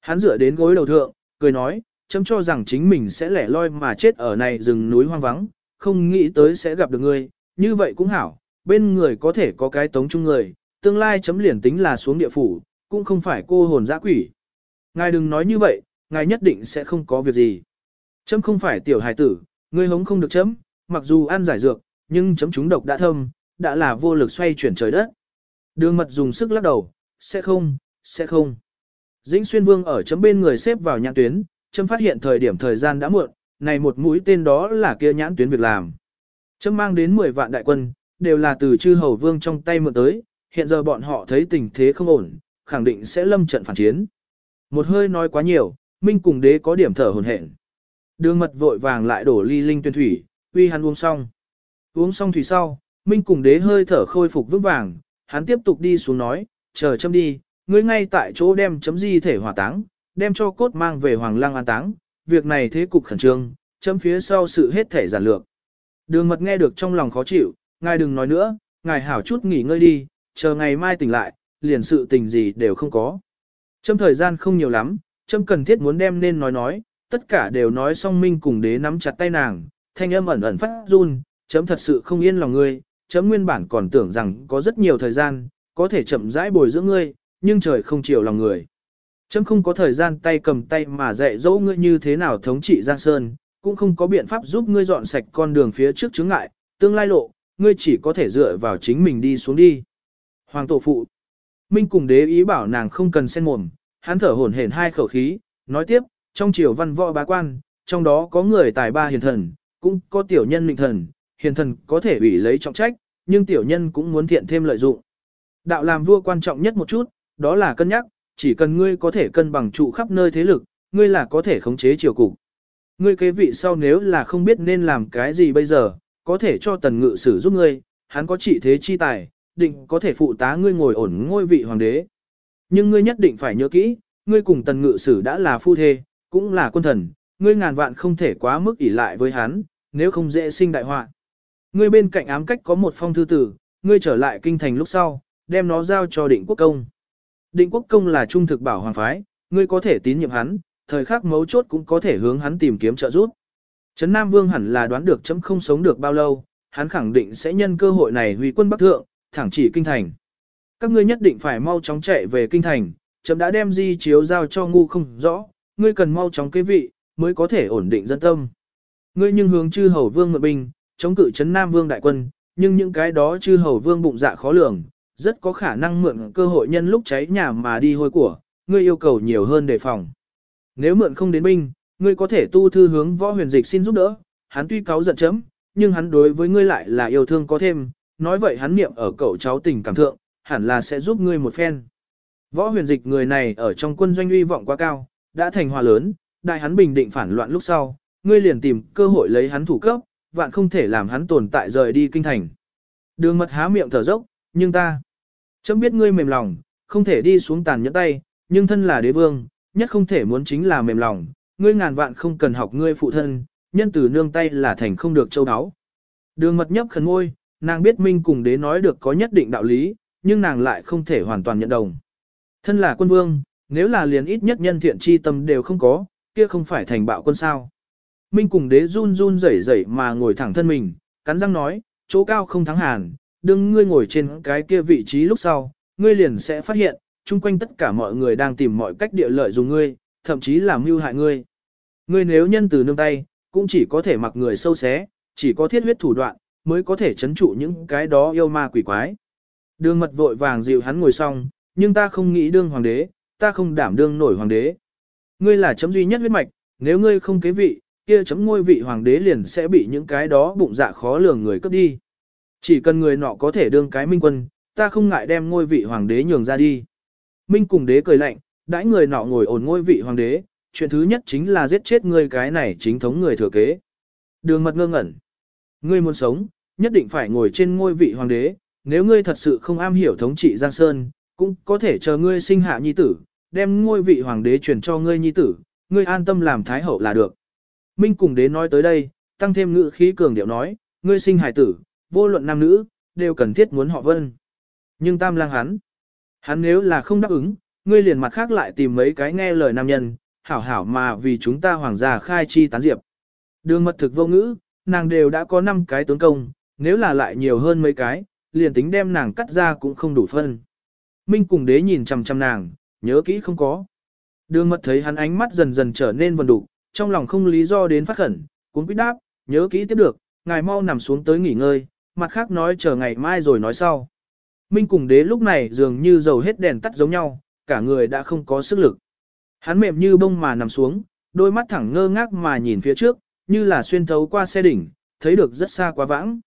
Hắn dựa đến gối đầu thượng, cười nói, chấm cho rằng chính mình sẽ lẻ loi mà chết ở này rừng núi hoang vắng, không nghĩ tới sẽ gặp được ngươi, như vậy cũng hảo, bên người có thể có cái tống chung người, tương lai chấm liền tính là xuống địa phủ, cũng không phải cô hồn dã quỷ. Ngài đừng nói như vậy, ngài nhất định sẽ không có việc gì. Chấm không phải tiểu hài tử, ngươi hống không được chấm, mặc dù ăn giải dược, nhưng chấm chúng độc đã thâm, đã là vô lực xoay chuyển trời đất. Đường mật dùng sức lắc đầu, sẽ không, sẽ không. Dĩnh xuyên vương ở chấm bên người xếp vào nhãn tuyến, chấm phát hiện thời điểm thời gian đã muộn, này một mũi tên đó là kia nhãn tuyến việc làm. Chấm mang đến 10 vạn đại quân, đều là từ chư hầu vương trong tay mượn tới, hiện giờ bọn họ thấy tình thế không ổn, khẳng định sẽ lâm trận phản chiến. Một hơi nói quá nhiều, Minh cùng đế có điểm thở hồn hển. Đường mật vội vàng lại đổ ly linh tuyên thủy, uy hắn uống xong. Uống xong thủy sau, Minh cùng đế hơi thở khôi phục vững vàng, hắn tiếp tục đi xuống nói, chờ châm đi, ngươi ngay tại chỗ đem chấm di thể hỏa táng, đem cho cốt mang về hoàng lăng an táng, việc này thế cục khẩn trương, chấm phía sau sự hết thể giản lược. Đường mật nghe được trong lòng khó chịu, ngài đừng nói nữa, ngài hảo chút nghỉ ngơi đi, chờ ngày mai tỉnh lại, liền sự tình gì đều không có. Trâm thời gian không nhiều lắm, trâm cần thiết muốn đem nên nói nói, tất cả đều nói xong minh cùng đế nắm chặt tay nàng, thanh âm ẩn ẩn phát run, chấm thật sự không yên lòng ngươi, chấm nguyên bản còn tưởng rằng có rất nhiều thời gian, có thể chậm rãi bồi dưỡng ngươi, nhưng trời không chiều lòng người. Chấm không có thời gian tay cầm tay mà dạy dỗ ngươi như thế nào thống trị Giang Sơn, cũng không có biện pháp giúp ngươi dọn sạch con đường phía trước chướng ngại, tương lai lộ, ngươi chỉ có thể dựa vào chính mình đi xuống đi. Hoàng tổ phụ. Minh cùng đế ý bảo nàng không cần sen mồm, hắn thở hổn hển hai khẩu khí, nói tiếp, trong triều văn võ bá quan, trong đó có người tài ba hiền thần, cũng có tiểu nhân mệnh thần, hiền thần có thể ủy lấy trọng trách, nhưng tiểu nhân cũng muốn thiện thêm lợi dụng. Đạo làm vua quan trọng nhất một chút, đó là cân nhắc, chỉ cần ngươi có thể cân bằng trụ khắp nơi thế lực, ngươi là có thể khống chế triều cục. Ngươi kế vị sau nếu là không biết nên làm cái gì bây giờ, có thể cho tần ngự sử giúp ngươi, hắn có trị thế chi tài, định có thể phụ tá ngươi ngồi ổn ngôi vị hoàng đế. Nhưng ngươi nhất định phải nhớ kỹ, ngươi cùng tần ngự sử đã là phu thê, cũng là quân thần, ngươi ngàn vạn không thể quá mức ỷ lại với hắn, nếu không dễ sinh đại họa. Ngươi bên cạnh ám cách có một phong thư tử, ngươi trở lại kinh thành lúc sau, đem nó giao cho định quốc công. Định quốc công là trung thực bảo hoàng phái, ngươi có thể tín nhiệm hắn, thời khắc mấu chốt cũng có thể hướng hắn tìm kiếm trợ giúp. Trấn Nam Vương hẳn là đoán được chấm không sống được bao lâu, hắn khẳng định sẽ nhân cơ hội này huy quân Bắc Thượng, thẳng chỉ kinh thành. Các ngươi nhất định phải mau chóng chạy về kinh thành, chấm đã đem di chiếu giao cho ngu không rõ, ngươi cần mau chóng kế vị, mới có thể ổn định dân tâm. Ngươi nhưng hướng chư hầu vương mượn binh, chống cự Trấn Nam Vương đại quân, nhưng những cái đó chư hầu vương bụng dạ khó lường, rất có khả năng mượn cơ hội nhân lúc cháy nhà mà đi hôi của, ngươi yêu cầu nhiều hơn đề phòng. Nếu mượn không đến binh, ngươi có thể tu thư hướng võ huyền dịch xin giúp đỡ, hắn tuy cáo giận chấm, nhưng hắn đối với ngươi lại là yêu thương có thêm, nói vậy hắn niệm ở cậu cháu tình cảm thượng, hẳn là sẽ giúp ngươi một phen. Võ huyền dịch người này ở trong quân doanh uy vọng quá cao, đã thành hòa lớn, đại hắn bình định phản loạn lúc sau, ngươi liền tìm cơ hội lấy hắn thủ cấp, vạn không thể làm hắn tồn tại rời đi kinh thành. Đường mật há miệng thở dốc, nhưng ta, chấm biết ngươi mềm lòng, không thể đi xuống tàn nhẫn tay, nhưng thân là đế vương, nhất không thể muốn chính là mềm lòng, ngươi ngàn vạn không cần học ngươi phụ thân, nhân từ nương tay là thành không được châu áo. Đường mật nhấp khẩn ngôi, nàng biết Minh cùng đế nói được có nhất định đạo lý, nhưng nàng lại không thể hoàn toàn nhận đồng. Thân là quân vương, nếu là liền ít nhất nhân thiện chi tâm đều không có, kia không phải thành bạo quân sao. Minh cùng đế run run rẩy rẩy mà ngồi thẳng thân mình, cắn răng nói, chỗ cao không thắng hàn, đừng ngươi ngồi trên cái kia vị trí lúc sau, ngươi liền sẽ phát hiện, chung quanh tất cả mọi người đang tìm mọi cách địa lợi dùng ngươi, thậm chí làm mưu hại ngươi. Ngươi nếu nhân từ nương tay, cũng chỉ có thể mặc người sâu xé, chỉ có thiết huyết thủ đoạn, mới có thể chấn trụ những cái đó yêu ma quỷ quái. Đường mật vội vàng dịu hắn ngồi xong, nhưng ta không nghĩ đương hoàng đế, ta không đảm đương nổi hoàng đế. Ngươi là chấm duy nhất huyết mạch, nếu ngươi không kế vị, kia chấm ngôi vị hoàng đế liền sẽ bị những cái đó bụng dạ khó lường người cướp đi. Chỉ cần người nọ có thể đương cái minh quân, ta không ngại đem ngôi vị hoàng đế nhường ra đi. Minh cùng đế cười lạnh, đãi người nọ ngồi ổn ngôi vị hoàng đế, chuyện thứ nhất chính là giết chết ngươi cái này chính thống người thừa kế. Đường mật ngơ ngẩn. Ngươi muốn sống, nhất định phải ngồi trên ngôi vị hoàng đế, nếu ngươi thật sự không am hiểu thống trị Giang Sơn, cũng có thể chờ ngươi sinh hạ nhi tử, đem ngôi vị hoàng đế truyền cho ngươi nhi tử, ngươi an tâm làm thái hậu là được. Minh cùng đế nói tới đây, tăng thêm ngữ khí cường điệu nói, ngươi sinh hải tử, vô luận nam nữ, đều cần thiết muốn họ vân. Nhưng tam lang hắn, hắn nếu là không đáp ứng, ngươi liền mặt khác lại tìm mấy cái nghe lời nam nhân, hảo hảo mà vì chúng ta hoàng gia khai chi tán diệp. Đường mật thực vô ngữ, nàng đều đã có 5 cái tướng công, nếu là lại nhiều hơn mấy cái, liền tính đem nàng cắt ra cũng không đủ phân. Minh cùng đế nhìn chằm chằm nàng, nhớ kỹ không có. Đường mật thấy hắn ánh mắt dần dần trở nên vần đủ, trong lòng không lý do đến phát khẩn, cũng quyết đáp, nhớ kỹ tiếp được, ngài mau nằm xuống tới nghỉ ngơi, mặt khác nói chờ ngày mai rồi nói sau. Minh cùng đế lúc này dường như dầu hết đèn tắt giống nhau, cả người đã không có sức lực. Hắn mềm như bông mà nằm xuống, đôi mắt thẳng ngơ ngác mà nhìn phía trước, như là xuyên thấu qua xe đỉnh, thấy được rất xa quá vãng.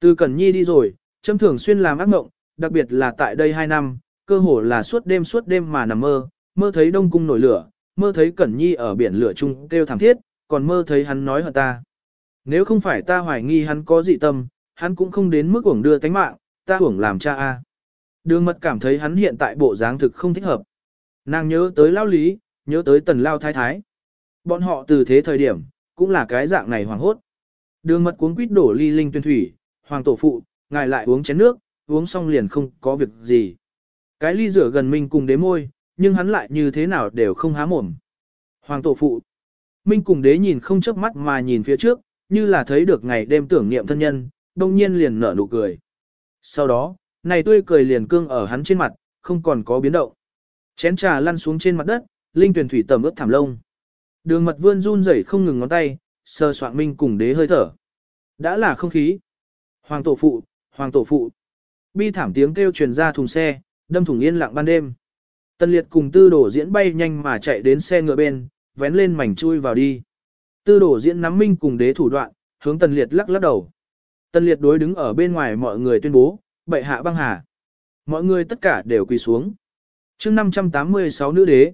Từ Cẩn Nhi đi rồi, châm thường xuyên làm ác mộng, đặc biệt là tại đây 2 năm, cơ hồ là suốt đêm suốt đêm mà nằm mơ, mơ thấy Đông Cung nổi lửa, mơ thấy Cẩn Nhi ở biển lửa chung kêu thảm thiết, còn mơ thấy hắn nói hận ta. Nếu không phải ta hoài nghi hắn có dị tâm, hắn cũng không đến mức uổng đưa tánh mạng, ta uổng làm cha a. Đường mật cảm thấy hắn hiện tại bộ dáng thực không thích hợp. Nàng nhớ tới lao lý, nhớ tới tần lao thái thái. Bọn họ từ thế thời điểm, cũng là cái dạng này hoàng hốt. Đường mật cuống quýt đổ ly linh tuyên thủy, hoàng tổ phụ, ngài lại uống chén nước, uống xong liền không có việc gì. Cái ly rửa gần mình cùng đế môi, nhưng hắn lại như thế nào đều không há mồm. Hoàng tổ phụ. Minh cùng đế nhìn không chớp mắt mà nhìn phía trước, như là thấy được ngày đêm tưởng niệm thân nhân, đông nhiên liền nở nụ cười. Sau đó, này tươi cười liền cương ở hắn trên mặt, không còn có biến động. Chén trà lăn xuống trên mặt đất, linh tuyển thủy tầm ướt thảm lông. Đường mật vươn run rẩy không ngừng ngón tay, sơ soạn minh cùng đế hơi thở. Đã là không khí. Hoàng tổ phụ, hoàng tổ phụ. Bi thảm tiếng kêu truyền ra thùng xe, đâm thủng yên lặng ban đêm. Tân liệt cùng tư đổ diễn bay nhanh mà chạy đến xe ngựa bên, vén lên mảnh chui vào đi. Tư đổ diễn nắm minh cùng đế thủ đoạn, hướng tân liệt lắc lắc đầu. tân liệt đối đứng ở bên ngoài mọi người tuyên bố, bệ hạ băng hà. Mọi người tất cả đều quỳ xuống. chương 586 nữ đế.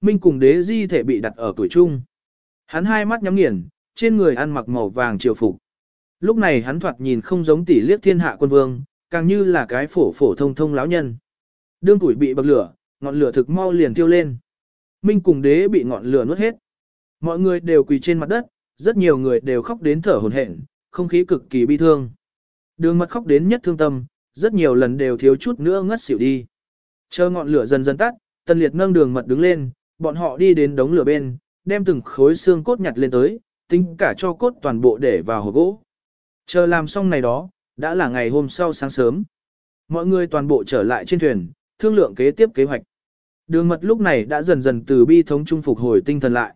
Minh cùng đế di thể bị đặt ở tuổi trung. Hắn hai mắt nhắm nghiền, trên người ăn mặc màu vàng triều phục. Lúc này hắn thoạt nhìn không giống tỷ liếc thiên hạ quân vương, càng như là cái phổ phổ thông thông lão nhân. Đương tuổi bị bậc lửa, ngọn lửa thực mau liền tiêu lên. Minh cùng đế bị ngọn lửa nuốt hết. Mọi người đều quỳ trên mặt đất, rất nhiều người đều khóc đến thở hổn hển, không khí cực kỳ bi thương. Đường mật khóc đến nhất thương tâm, rất nhiều lần đều thiếu chút nữa ngất xỉu đi. Chờ ngọn lửa dần dần tắt, tần liệt nâng đường mật đứng lên, bọn họ đi đến đống lửa bên, đem từng khối xương cốt nhặt lên tới, tính cả cho cốt toàn bộ để vào hộp gỗ. Chờ làm xong này đó, đã là ngày hôm sau sáng sớm. Mọi người toàn bộ trở lại trên thuyền, thương lượng kế tiếp kế hoạch. Đường mật lúc này đã dần dần từ bi thống trung phục hồi tinh thần lại.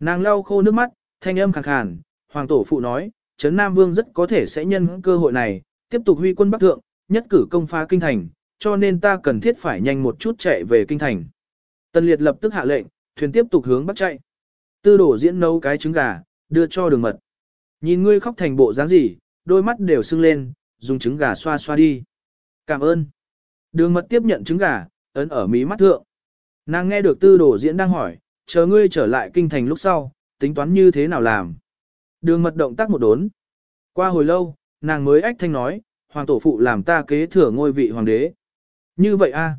Nàng lau khô nước mắt, thanh âm khàn khàn, hoàng tổ phụ nói, Trấn Nam Vương rất có thể sẽ nhân cơ hội này, tiếp tục huy quân Bắc Thượng, nhất cử công phá kinh thành, cho nên ta cần thiết phải nhanh một chút chạy về kinh thành. Tần Liệt lập tức hạ lệnh, thuyền tiếp tục hướng bắc chạy. Tư đổ diễn nấu cái trứng gà, đưa cho đường mật. Nhìn ngươi khóc thành bộ dáng gì, đôi mắt đều sưng lên, dùng trứng gà xoa xoa đi. Cảm ơn. Đường mật tiếp nhận trứng gà, ấn ở mí mắt thượng. Nàng nghe được tư đổ diễn đang hỏi, chờ ngươi trở lại kinh thành lúc sau, tính toán như thế nào làm. Đường mật động tác một đốn. Qua hồi lâu, nàng mới ách thanh nói, hoàng tổ phụ làm ta kế thừa ngôi vị hoàng đế. Như vậy a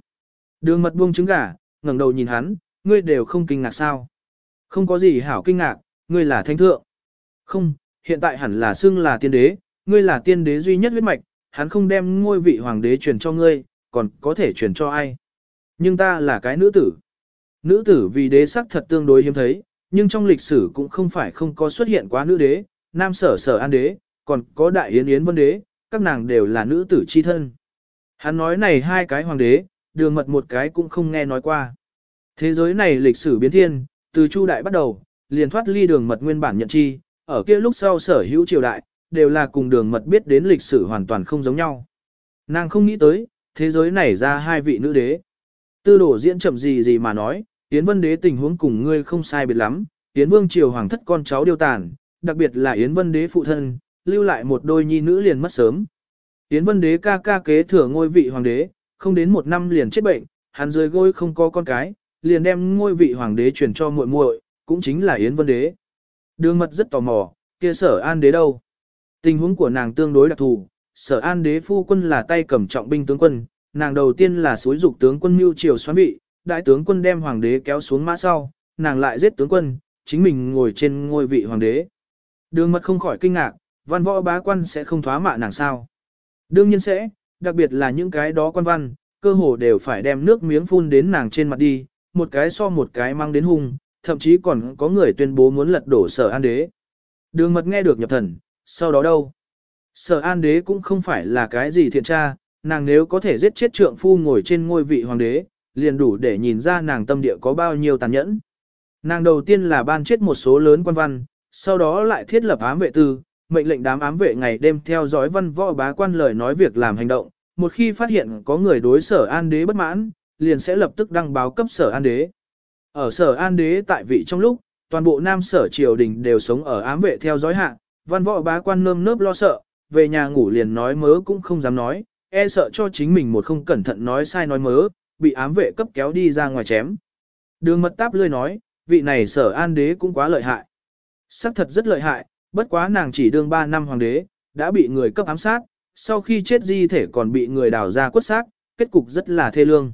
Đường mật buông trứng gà, ngẩng đầu nhìn hắn, ngươi đều không kinh ngạc sao. Không có gì hảo kinh ngạc, ngươi là thánh thượng. Không, hiện tại hẳn là xưng là tiên đế, ngươi là tiên đế duy nhất huyết mạch, hắn không đem ngôi vị hoàng đế truyền cho ngươi, còn có thể truyền cho ai. Nhưng ta là cái nữ tử. Nữ tử vì đế sắc thật tương đối hiếm thấy, nhưng trong lịch sử cũng không phải không có xuất hiện quá nữ đế, nam sở sở an đế, còn có đại yến yến vân đế, các nàng đều là nữ tử chi thân. Hắn nói này hai cái hoàng đế, đường mật một cái cũng không nghe nói qua. Thế giới này lịch sử biến thiên, từ Chu đại bắt đầu, liền thoát ly đường mật nguyên bản nhận chi, ở kia lúc sau sở hữu triều đại, đều là cùng đường mật biết đến lịch sử hoàn toàn không giống nhau. Nàng không nghĩ tới, thế giới này ra hai vị nữ đế. Tư đổ diễn chậm gì gì mà nói, Yến Vân Đế tình huống cùng ngươi không sai biệt lắm, Yến Vương triều hoàng thất con cháu điều tàn, đặc biệt là Yến Vân Đế phụ thân, lưu lại một đôi nhi nữ liền mất sớm. Yến Vân Đế ca ca kế thừa ngôi vị hoàng đế, không đến một năm liền chết bệnh, hắn dưới gối không có con cái, liền đem ngôi vị hoàng đế truyền cho muội muội, cũng chính là Yến Vân Đế. Đường mật rất tò mò, kia sở an đế đâu? Tình huống của nàng tương đối đặc thù, sở an đế phu quân là tay cầm trọng binh tướng quân, nàng đầu tiên là suối dục tướng quân mưu triều xoán vị, đại tướng quân đem hoàng đế kéo xuống mã sau, nàng lại giết tướng quân, chính mình ngồi trên ngôi vị hoàng đế. Đường mật không khỏi kinh ngạc, văn võ bá quan sẽ không thoá mạ nàng sao. Đương nhiên sẽ, đặc biệt là những cái đó quan văn, cơ hồ đều phải đem nước miếng phun đến nàng trên mặt đi, một cái so một cái mang đến hung, thậm chí còn có người tuyên bố muốn lật đổ sở an đế. Đường mật nghe được nhập thần, sau đó đâu? Sở an đế cũng không phải là cái gì thiện tra, nàng nếu có thể giết chết trượng phu ngồi trên ngôi vị hoàng đế, liền đủ để nhìn ra nàng tâm địa có bao nhiêu tàn nhẫn. Nàng đầu tiên là ban chết một số lớn quan văn, sau đó lại thiết lập ám vệ tư, mệnh lệnh đám ám vệ ngày đêm theo dõi văn võ bá quan lời nói việc làm hành động, một khi phát hiện có người đối sở an đế bất mãn, liền sẽ lập tức đăng báo cấp sở an đế. Ở sở an đế tại vị trong lúc, toàn bộ nam sở triều đình đều sống ở ám vệ theo dõi hạ, văn võ bá quan nơm nớp lo sợ, về nhà ngủ liền nói mớ cũng không dám nói, e sợ cho chính mình một không cẩn thận nói sai nói mớ, bị ám vệ cấp kéo đi ra ngoài chém. Đường mật táp lươi nói, vị này sở an đế cũng quá lợi hại. Sắc thật rất lợi hại, bất quá nàng chỉ đương 3 năm hoàng đế, đã bị người cấp ám sát, sau khi chết di thể còn bị người đào ra quất xác, kết cục rất là thê lương.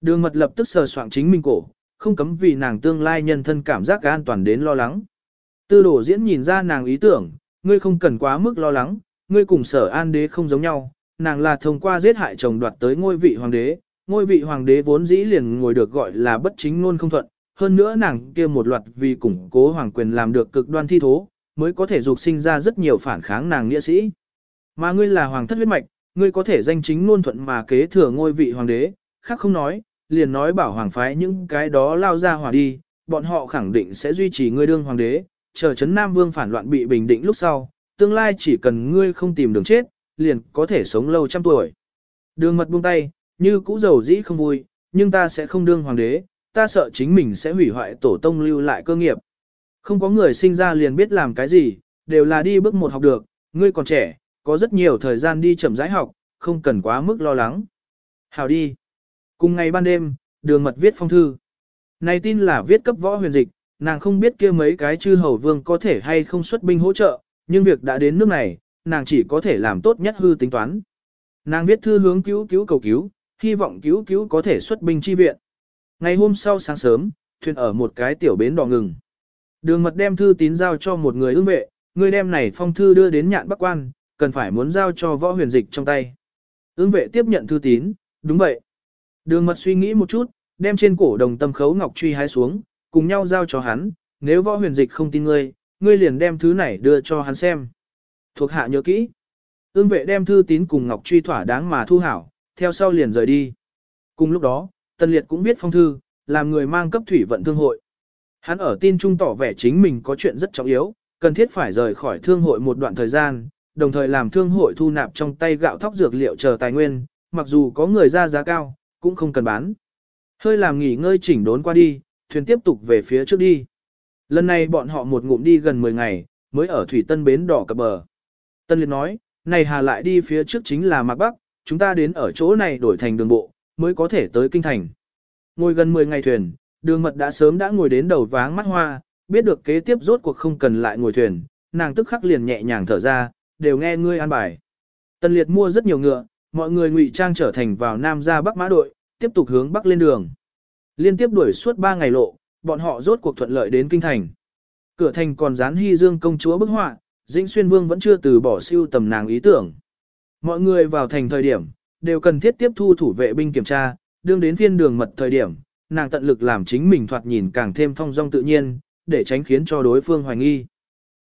Đường mật lập tức sờ soạng chính mình cổ, không cấm vì nàng tương lai nhân thân cảm giác an toàn đến lo lắng. Tư đổ diễn nhìn ra nàng ý tưởng, ngươi không cần quá mức lo lắng, ngươi cùng sở an đế không giống nhau, nàng là thông qua giết hại chồng đoạt tới ngôi vị hoàng đế, ngôi vị hoàng đế vốn dĩ liền ngồi được gọi là bất chính luôn không thuận, hơn nữa nàng kia một loạt vì củng cố hoàng quyền làm được cực đoan thi thố, mới có thể dục sinh ra rất nhiều phản kháng nàng nghĩa sĩ. Mà ngươi là hoàng thất huyết mạch, ngươi có thể danh chính ngôn thuận mà kế thừa ngôi vị hoàng đế, khác không nói, liền nói bảo hoàng phái những cái đó lao ra hỏa đi, bọn họ khẳng định sẽ duy trì ngươi đương hoàng đế, chờ chấn Nam Vương phản loạn bị bình định lúc sau, tương lai chỉ cần ngươi không tìm đường chết, liền có thể sống lâu trăm tuổi. Đường mật buông tay, như cũ dầu dĩ không vui, nhưng ta sẽ không đương hoàng đế, ta sợ chính mình sẽ hủy hoại tổ tông lưu lại cơ nghiệp. Không có người sinh ra liền biết làm cái gì, đều là đi bước một học được, ngươi còn trẻ, có rất nhiều thời gian đi chậm rãi học, không cần quá mức lo lắng. Hào đi. Cùng ngày ban đêm, đường mật viết phong thư. Này tin là viết cấp võ huyền dịch, nàng không biết kia mấy cái chư hầu vương có thể hay không xuất binh hỗ trợ, nhưng việc đã đến nước này, nàng chỉ có thể làm tốt nhất hư tính toán. Nàng viết thư hướng cứu cứu cầu cứu, hy vọng cứu cứu có thể xuất binh chi viện. Ngày hôm sau sáng sớm, thuyền ở một cái tiểu bến đỏ ngừng. Đường mật đem thư tín giao cho một người ưng vệ, người đem này phong thư đưa đến nhạn bắc quan, cần phải muốn giao cho võ huyền dịch trong tay. Ưng vệ tiếp nhận thư tín, đúng vậy. Đường mật suy nghĩ một chút, đem trên cổ đồng tâm khấu ngọc truy hái xuống, cùng nhau giao cho hắn, nếu võ huyền dịch không tin ngươi, ngươi liền đem thứ này đưa cho hắn xem. Thuộc hạ nhớ kỹ. Ưng vệ đem thư tín cùng ngọc truy thỏa đáng mà thu hảo, theo sau liền rời đi. Cùng lúc đó, Tần Liệt cũng viết phong thư, làm người mang cấp thủy vận thương hội. Hắn ở tin trung tỏ vẻ chính mình có chuyện rất trọng yếu, cần thiết phải rời khỏi thương hội một đoạn thời gian, đồng thời làm thương hội thu nạp trong tay gạo thóc dược liệu chờ tài nguyên, mặc dù có người ra giá cao, cũng không cần bán. Hơi làm nghỉ ngơi chỉnh đốn qua đi, thuyền tiếp tục về phía trước đi. Lần này bọn họ một ngụm đi gần 10 ngày, mới ở thủy tân bến đỏ cập bờ. Tân Liệt nói, này hà lại đi phía trước chính là Mạc Bắc, chúng ta đến ở chỗ này đổi thành đường bộ, mới có thể tới kinh thành. Ngồi gần 10 ngày thuyền, đường mật đã sớm đã ngồi đến đầu váng mắt hoa, biết được kế tiếp rốt cuộc không cần lại ngồi thuyền, nàng tức khắc liền nhẹ nhàng thở ra, đều nghe ngươi an bài. Tần liệt mua rất nhiều ngựa, mọi người ngụy trang trở thành vào Nam ra Bắc mã đội, tiếp tục hướng Bắc lên đường. Liên tiếp đuổi suốt 3 ngày lộ, bọn họ rốt cuộc thuận lợi đến kinh thành. Cửa thành còn dán hy dương công chúa bức họa, Dĩnh Xuyên Vương vẫn chưa từ bỏ siêu tầm nàng ý tưởng. Mọi người vào thành thời điểm, đều cần thiết tiếp thu thủ vệ binh kiểm tra, đương đến phiên đường mật thời điểm, nàng tận lực làm chính mình thoạt nhìn càng thêm thong dong tự nhiên, để tránh khiến cho đối phương hoài nghi.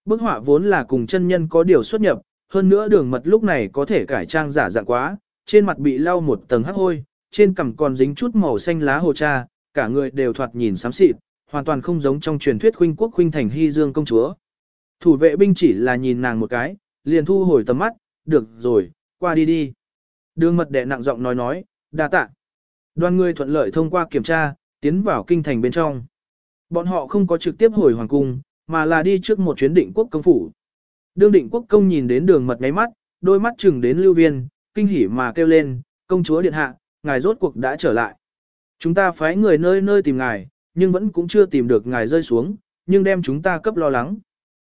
Bức họa vốn là cùng chân nhân có điều xuất nhập, hơn nữa đường mật lúc này có thể cải trang giả dạng quá, trên mặt bị lau một tầng hắc hôi, trên cằm còn dính chút màu xanh lá hồ cha, cả người đều thoạt nhìn xám xịt, hoàn toàn không giống trong truyền thuyết khuynh quốc khuynh thành hy dương công chúa. Thủ vệ binh chỉ là nhìn nàng một cái, liền thu hồi tầm mắt, được rồi, qua đi đi. Đường mật đệ nặng giọng nói nói, đa tạ. Đoàn người thuận lợi thông qua kiểm tra, tiến vào kinh thành bên trong. Bọn họ không có trực tiếp hồi hoàng cung, mà là đi trước một chuyến định quốc công phủ. Đương định quốc công nhìn đến đường mật ngáy mắt, đôi mắt chừng đến lưu viên, kinh hỉ mà kêu lên, công chúa điện hạ, ngài rốt cuộc đã trở lại. Chúng ta phái người nơi nơi tìm ngài, nhưng vẫn cũng chưa tìm được ngài rơi xuống, nhưng đem chúng ta cấp lo lắng.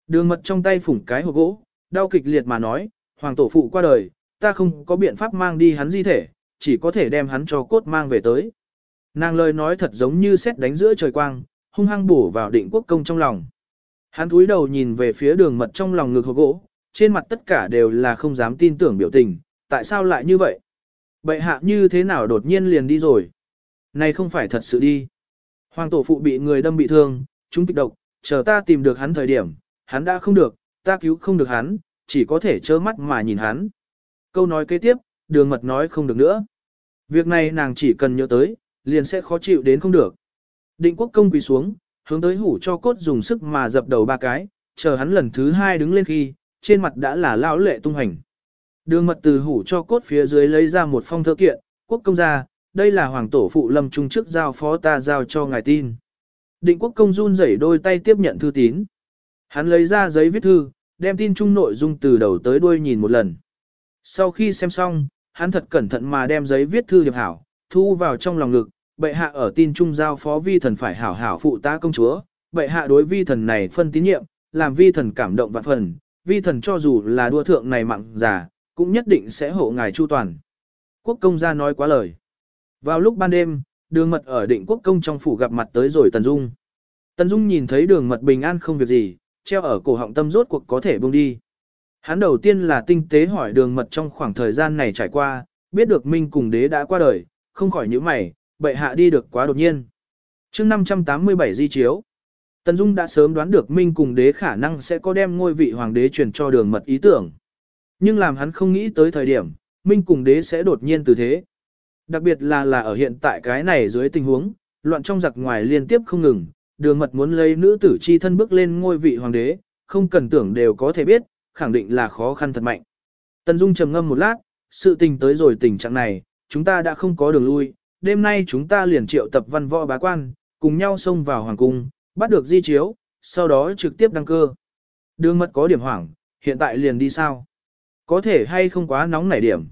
Đường mật trong tay phủng cái hộp gỗ, đau kịch liệt mà nói, hoàng tổ phụ qua đời, ta không có biện pháp mang đi hắn di thể, chỉ có thể đem hắn cho cốt mang về tới. Nàng lời nói thật giống như xét đánh giữa trời quang, hung hăng bổ vào định quốc công trong lòng. Hắn cúi đầu nhìn về phía đường mật trong lòng ngực hộp gỗ, trên mặt tất cả đều là không dám tin tưởng biểu tình, tại sao lại như vậy? Bệ hạ như thế nào đột nhiên liền đi rồi? Này không phải thật sự đi. Hoàng tổ phụ bị người đâm bị thương, chúng kịch độc, chờ ta tìm được hắn thời điểm, hắn đã không được, ta cứu không được hắn, chỉ có thể trơ mắt mà nhìn hắn. Câu nói kế tiếp, đường mật nói không được nữa. Việc này nàng chỉ cần nhớ tới, liền sẽ khó chịu đến không được. Định quốc công quỳ xuống, hướng tới hủ cho cốt dùng sức mà dập đầu ba cái, chờ hắn lần thứ hai đứng lên khi, trên mặt đã là lão lệ tung hành. Đường mật từ hủ cho cốt phía dưới lấy ra một phong thơ kiện, quốc công gia, đây là hoàng tổ phụ lâm trung chức giao phó ta giao cho ngài tin. Định quốc công run rẩy đôi tay tiếp nhận thư tín. Hắn lấy ra giấy viết thư, đem tin chung nội dung từ đầu tới đuôi nhìn một lần. Sau khi xem xong, hắn thật cẩn thận mà đem giấy viết thư điệp hảo, thu vào trong lòng ngực, bệ hạ ở tin trung giao phó vi thần phải hảo hảo phụ tá công chúa, bệ hạ đối vi thần này phân tín nhiệm, làm vi thần cảm động vạn phần, vi thần cho dù là đua thượng này mặn già, cũng nhất định sẽ hộ ngài chu toàn. Quốc công gia nói quá lời. Vào lúc ban đêm, đường mật ở định quốc công trong phủ gặp mặt tới rồi Tần Dung. Tần Dung nhìn thấy đường mật bình an không việc gì, treo ở cổ họng tâm rốt cuộc có thể buông đi. Hắn đầu tiên là tinh tế hỏi đường mật trong khoảng thời gian này trải qua, biết được Minh cùng đế đã qua đời, không khỏi những mày, bệ hạ đi được quá đột nhiên. chương 587 di chiếu, Tần Dung đã sớm đoán được Minh cùng đế khả năng sẽ có đem ngôi vị hoàng đế truyền cho đường mật ý tưởng. Nhưng làm hắn không nghĩ tới thời điểm, Minh cùng đế sẽ đột nhiên từ thế. Đặc biệt là là ở hiện tại cái này dưới tình huống, loạn trong giặc ngoài liên tiếp không ngừng, đường mật muốn lấy nữ tử chi thân bước lên ngôi vị hoàng đế, không cần tưởng đều có thể biết, khẳng định là khó khăn thật mạnh. Tần Dung trầm ngâm một lát, sự tình tới rồi tình trạng này, chúng ta đã không có đường lui, đêm nay chúng ta liền triệu tập văn võ bá quan, cùng nhau xông vào hoàng cung, bắt được di chiếu, sau đó trực tiếp đăng cơ. Đường mật có điểm hoảng, hiện tại liền đi sao? Có thể hay không quá nóng nảy điểm.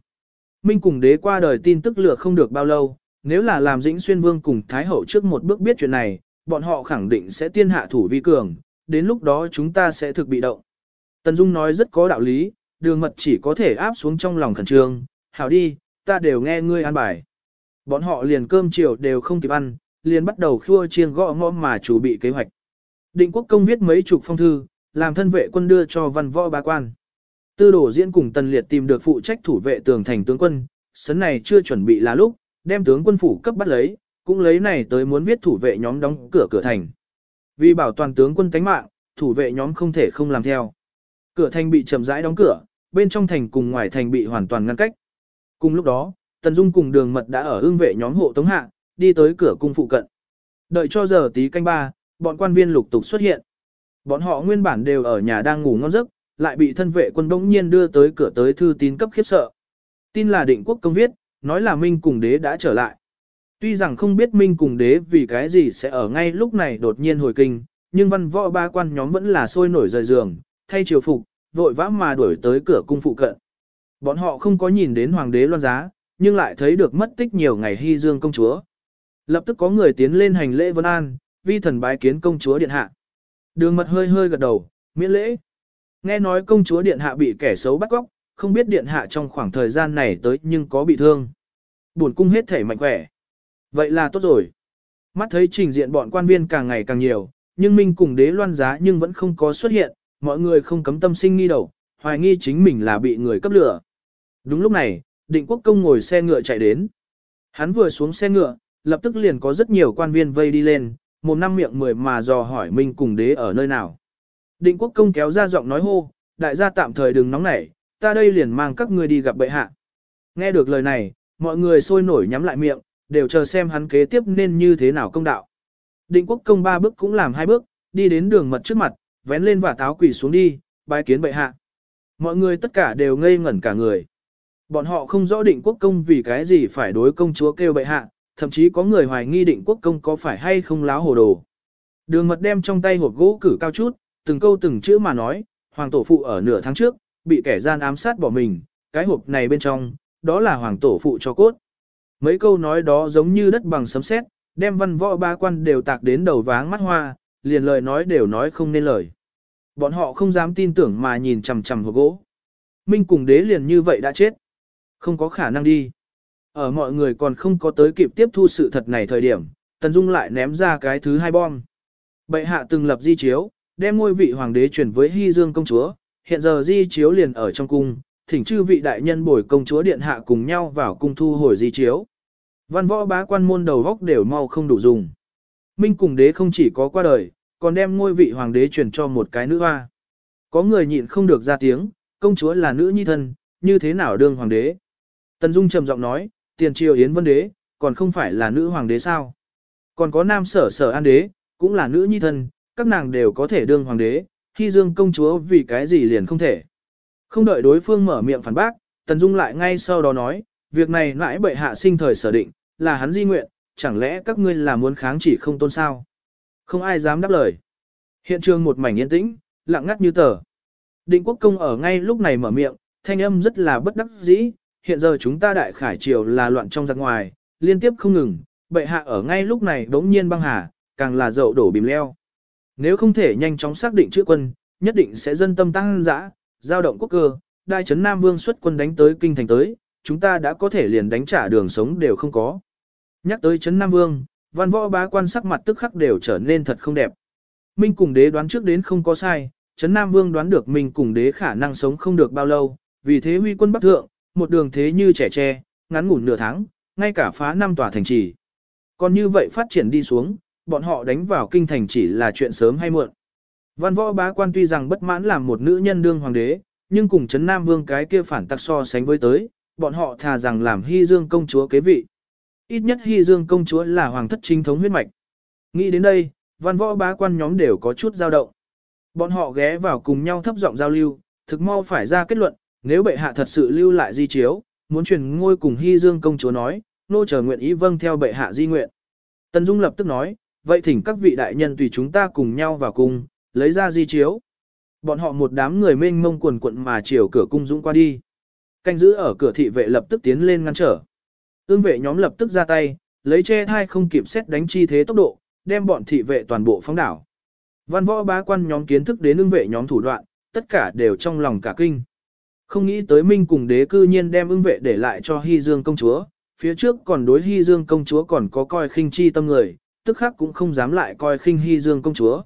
Minh cùng đế qua đời tin tức lửa không được bao lâu, nếu là làm dĩnh xuyên vương cùng Thái Hậu trước một bước biết chuyện này, bọn họ khẳng định sẽ tiên hạ thủ vi cường, đến lúc đó chúng ta sẽ thực bị động. Tần Dung nói rất có đạo lý, đường mật chỉ có thể áp xuống trong lòng khẩn trương, hảo đi, ta đều nghe ngươi an bài. Bọn họ liền cơm chiều đều không kịp ăn, liền bắt đầu khua chiêng gõ ngõ mà chủ bị kế hoạch. Định quốc công viết mấy chục phong thư, làm thân vệ quân đưa cho văn võ bá quan. Tư đổ diễn cùng tần liệt tìm được phụ trách thủ vệ tường thành tướng quân, sấn này chưa chuẩn bị là lúc, đem tướng quân phủ cấp bắt lấy, cũng lấy này tới muốn viết thủ vệ nhóm đóng cửa cửa thành. Vì bảo toàn tướng quân tánh mạng, thủ vệ nhóm không thể không làm theo. Cửa thành bị chậm rãi đóng cửa, bên trong thành cùng ngoài thành bị hoàn toàn ngăn cách. Cùng lúc đó, Tần Dung cùng đường mật đã ở hương vệ nhóm hộ tống hạ, đi tới cửa cung phụ cận. Đợi cho giờ tí canh ba, bọn quan viên lục tục xuất hiện. Bọn họ nguyên bản đều ở nhà đang ngủ ngon giấc, lại bị thân vệ quân bỗng nhiên đưa tới cửa tới thư tín cấp khiếp sợ. Tin là định quốc công viết, nói là Minh cùng đế đã trở lại. Tuy rằng không biết Minh cùng đế vì cái gì sẽ ở ngay lúc này đột nhiên hồi kinh, nhưng văn võ ba quan nhóm vẫn là sôi nổi rời giường, thay triều phục, vội vã mà đuổi tới cửa cung phụ cận. Bọn họ không có nhìn đến hoàng đế loan giá, nhưng lại thấy được mất tích nhiều ngày hy dương công chúa. Lập tức có người tiến lên hành lễ vân an, vi thần bái kiến công chúa điện hạ. Đường mật hơi hơi gật đầu, miễn lễ. Nghe nói công chúa điện hạ bị kẻ xấu bắt cóc, không biết điện hạ trong khoảng thời gian này tới nhưng có bị thương. Buồn cung hết thể mạnh khỏe. Vậy là tốt rồi. Mắt thấy trình diện bọn quan viên càng ngày càng nhiều, nhưng Minh cùng đế loan giá nhưng vẫn không có xuất hiện, mọi người không cấm tâm sinh nghi đầu, hoài nghi chính mình là bị người cấp lửa. Đúng lúc này, định quốc công ngồi xe ngựa chạy đến. Hắn vừa xuống xe ngựa, lập tức liền có rất nhiều quan viên vây đi lên, một năm miệng mười mà dò hỏi mình cùng đế ở nơi nào. Định quốc công kéo ra giọng nói hô, đại gia tạm thời đừng nóng nảy, ta đây liền mang các ngươi đi gặp bệ hạ. Nghe được lời này, mọi người sôi nổi nhắm lại miệng, đều chờ xem hắn kế tiếp nên như thế nào công đạo. Định quốc công ba bước cũng làm hai bước, đi đến đường mật trước mặt, vén lên và táo quỷ xuống đi, bái kiến bệ hạ. Mọi người tất cả đều ngây ngẩn cả người. Bọn họ không rõ định quốc công vì cái gì phải đối công chúa kêu bệ hạ, thậm chí có người hoài nghi định quốc công có phải hay không láo hồ đồ. Đường mật đem trong tay hộp gỗ cử cao chút, từng câu từng chữ mà nói, hoàng tổ phụ ở nửa tháng trước, bị kẻ gian ám sát bỏ mình, cái hộp này bên trong, đó là hoàng tổ phụ cho cốt. Mấy câu nói đó giống như đất bằng sấm sét, đem văn võ ba quan đều tạc đến đầu váng mắt hoa, liền lời nói đều nói không nên lời. Bọn họ không dám tin tưởng mà nhìn chằm chằm hộp gỗ. Minh cùng đế liền như vậy đã chết. Không có khả năng đi. Ở mọi người còn không có tới kịp tiếp thu sự thật này thời điểm, Tần Dung lại ném ra cái thứ hai bom. Bệ hạ từng lập di chiếu, đem ngôi vị hoàng đế chuyển với Hy Dương công chúa, hiện giờ di chiếu liền ở trong cung, thỉnh chư vị đại nhân bồi công chúa điện hạ cùng nhau vào cung thu hồi di chiếu. Văn võ bá quan môn đầu góc đều mau không đủ dùng. Minh cùng đế không chỉ có qua đời, còn đem ngôi vị hoàng đế truyền cho một cái nữ hoa. Có người nhịn không được ra tiếng, công chúa là nữ nhi thân, như thế nào đương hoàng đế. Tần Dung trầm giọng nói, tiền triều yến vân đế, còn không phải là nữ hoàng đế sao. Còn có nam sở sở an đế, cũng là nữ nhi thân, các nàng đều có thể đương hoàng đế, khi dương công chúa vì cái gì liền không thể. Không đợi đối phương mở miệng phản bác, Tần Dung lại ngay sau đó nói, việc này nãi bệ hạ sinh thời sở định, là hắn di nguyện, chẳng lẽ các ngươi là muốn kháng chỉ không tôn sao? Không ai dám đáp lời. Hiện trường một mảnh yên tĩnh, lặng ngắt như tờ. Định quốc công ở ngay lúc này mở miệng, thanh âm rất là bất đắc dĩ, hiện giờ chúng ta đại khải triều là loạn trong giặc ngoài, liên tiếp không ngừng, bệ hạ ở ngay lúc này đống nhiên băng hà, càng là dậu đổ bìm leo. Nếu không thể nhanh chóng xác định chữ quân, nhất định sẽ dân tâm tăng dã, giao động quốc cơ, đại trấn Nam Vương xuất quân đánh tới kinh thành tới, chúng ta đã có thể liền đánh trả đường sống đều không có. Nhắc tới trấn Nam Vương, văn võ bá quan sắc mặt tức khắc đều trở nên thật không đẹp. Minh cùng đế đoán trước đến không có sai, trấn Nam Vương đoán được Minh cùng đế khả năng sống không được bao lâu, vì thế huy quân bắc thượng, một đường thế như trẻ tre, ngắn ngủn nửa tháng, ngay cả phá năm tòa thành trì. Còn như vậy phát triển đi xuống, bọn họ đánh vào kinh thành chỉ là chuyện sớm hay muộn. Văn võ bá quan tuy rằng bất mãn làm một nữ nhân đương hoàng đế, nhưng cùng chấn Nam Vương cái kia phản tắc so sánh với tới, bọn họ thà rằng làm Hy Dương công chúa kế vị. Ít nhất Hy Dương công chúa là hoàng thất chính thống huyết mạch. Nghĩ đến đây, văn võ bá quan nhóm đều có chút dao động. Bọn họ ghé vào cùng nhau thấp giọng giao lưu, thực mau phải ra kết luận, nếu bệ hạ thật sự lưu lại di chiếu, muốn truyền ngôi cùng Hy Dương công chúa nói, nô chờ nguyện ý vâng theo bệ hạ di nguyện. Tần Dung lập tức nói, vậy thỉnh các vị đại nhân tùy chúng ta cùng nhau vào cung, lấy ra di chiếu. Bọn họ một đám người mênh mông quần quận mà chiều cửa cung dũng qua đi. Canh giữ ở cửa thị vệ lập tức tiến lên ngăn trở. Ương vệ nhóm lập tức ra tay, lấy che thai không kịp xét đánh chi thế tốc độ, đem bọn thị vệ toàn bộ phóng đảo. Văn võ bá quan nhóm kiến thức đến ương vệ nhóm thủ đoạn, tất cả đều trong lòng cả kinh. Không nghĩ tới Minh cùng đế cư nhiên đem ưng vệ để lại cho Hy Dương công chúa, phía trước còn đối Hy Dương công chúa còn có coi khinh chi tâm người, tức khác cũng không dám lại coi khinh Hy Dương công chúa.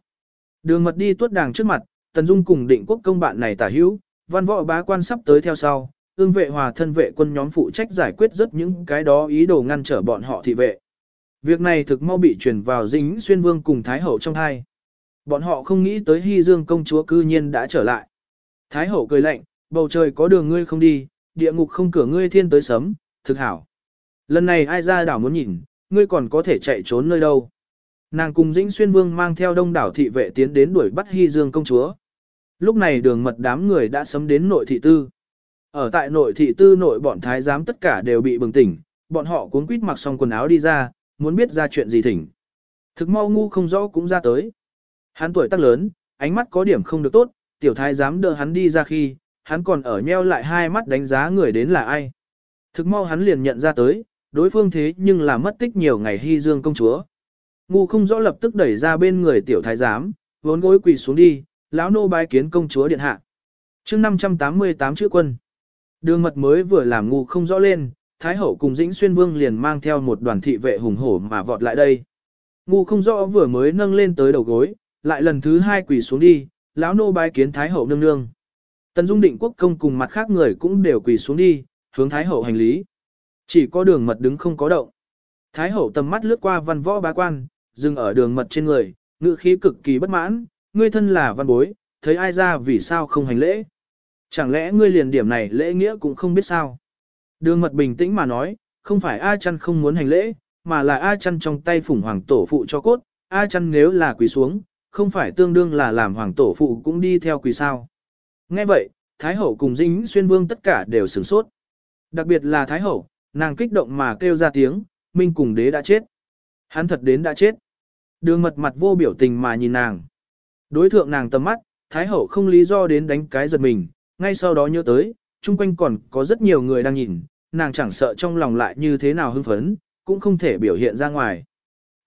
Đường mật đi tuốt đàng trước mặt, Tần Dung cùng định quốc công bạn này tả hữu, văn võ bá quan sắp tới theo sau, ương vệ hòa thân vệ quân nhóm phụ trách giải quyết rất những cái đó ý đồ ngăn trở bọn họ thị vệ. Việc này thực mau bị truyền vào dính xuyên vương cùng Thái Hậu trong hai. Bọn họ không nghĩ tới Hy Dương công chúa cư nhiên đã trở lại. Thái Hậu cười lạnh, Bầu trời có đường ngươi không đi, địa ngục không cửa ngươi thiên tới sấm, thực hảo. Lần này ai ra đảo muốn nhìn, ngươi còn có thể chạy trốn nơi đâu. Nàng cùng Dĩnh Xuyên Vương mang theo đông đảo thị vệ tiến đến đuổi bắt Hy Dương công chúa. Lúc này đường mật đám người đã sấm đến nội thị tư. Ở tại nội thị tư nội bọn thái giám tất cả đều bị bừng tỉnh, bọn họ cuốn quýt mặc xong quần áo đi ra, muốn biết ra chuyện gì thỉnh. Thực mau ngu không rõ cũng ra tới. Hắn tuổi tác lớn, ánh mắt có điểm không được tốt, tiểu thái giám đỡ hắn đi ra khi, hắn còn ở nheo lại hai mắt đánh giá người đến là ai. Thực mau hắn liền nhận ra tới, đối phương thế nhưng là mất tích nhiều ngày hy dương công chúa. Ngu không rõ lập tức đẩy ra bên người tiểu thái giám, vốn gối quỳ xuống đi, lão nô bái kiến công chúa điện hạ. chương 588 chữ quân. Đường mật mới vừa làm ngu không rõ lên, Thái hậu cùng Dĩnh Xuyên Vương liền mang theo một đoàn thị vệ hùng hổ mà vọt lại đây. Ngu không rõ vừa mới nâng lên tới đầu gối, lại lần thứ hai quỳ xuống đi, lão nô bái kiến Thái hậu nương nương. Tần Dung Định Quốc công cùng mặt khác người cũng đều quỳ xuống đi, hướng Thái hậu hành lý. Chỉ có đường mật đứng không có động. Thái hậu tầm mắt lướt qua văn võ bá quan, dừng ở đường mật trên người, ngữ khí cực kỳ bất mãn, ngươi thân là văn bối, thấy ai ra vì sao không hành lễ. Chẳng lẽ ngươi liền điểm này lễ nghĩa cũng không biết sao. Đường mật bình tĩnh mà nói, không phải A chăn không muốn hành lễ, mà là A chăn trong tay phủng hoàng tổ phụ cho cốt, A chăn nếu là quỳ xuống, không phải tương đương là làm hoàng tổ phụ cũng đi theo quỳ sao. Nghe vậy, Thái hậu cùng Dĩnh Xuyên Vương tất cả đều sửng sốt. Đặc biệt là Thái hậu, nàng kích động mà kêu ra tiếng, Minh cùng đế đã chết. Hắn thật đến đã chết. Đường mật mặt vô biểu tình mà nhìn nàng. Đối thượng nàng tầm mắt, Thái hậu không lý do đến đánh cái giật mình, ngay sau đó nhớ tới, chung quanh còn có rất nhiều người đang nhìn, nàng chẳng sợ trong lòng lại như thế nào hưng phấn, cũng không thể biểu hiện ra ngoài.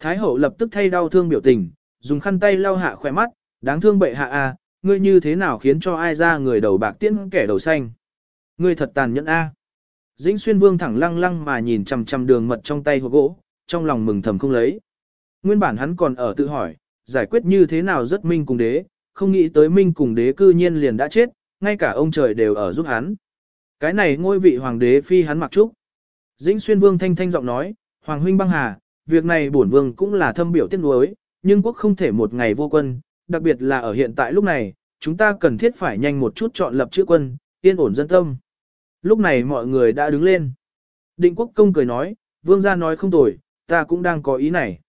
Thái hậu lập tức thay đau thương biểu tình, dùng khăn tay lau hạ khỏe mắt, đáng thương bệ hạ a, ngươi như thế nào khiến cho ai ra người đầu bạc tiễn kẻ đầu xanh. Ngươi thật tàn nhẫn a. Dĩnh xuyên vương thẳng lăng lăng mà nhìn chằm chằm đường mật trong tay hộp gỗ, trong lòng mừng thầm không lấy. Nguyên bản hắn còn ở tự hỏi, giải quyết như thế nào rất minh cùng đế, không nghĩ tới minh cùng đế cư nhiên liền đã chết, ngay cả ông trời đều ở giúp hắn. Cái này ngôi vị hoàng đế phi hắn mặc trúc. Dĩnh xuyên vương thanh thanh giọng nói, Hoàng huynh băng hà, việc này bổn vương cũng là thâm biểu tiếc nuối, nhưng quốc không thể một ngày vô quân, đặc biệt là ở hiện tại lúc này, chúng ta cần thiết phải nhanh một chút chọn lập chữ quân, yên ổn dân tâm. Lúc này mọi người đã đứng lên. Định quốc công cười nói, vương gia nói không tồi, ta cũng đang có ý này.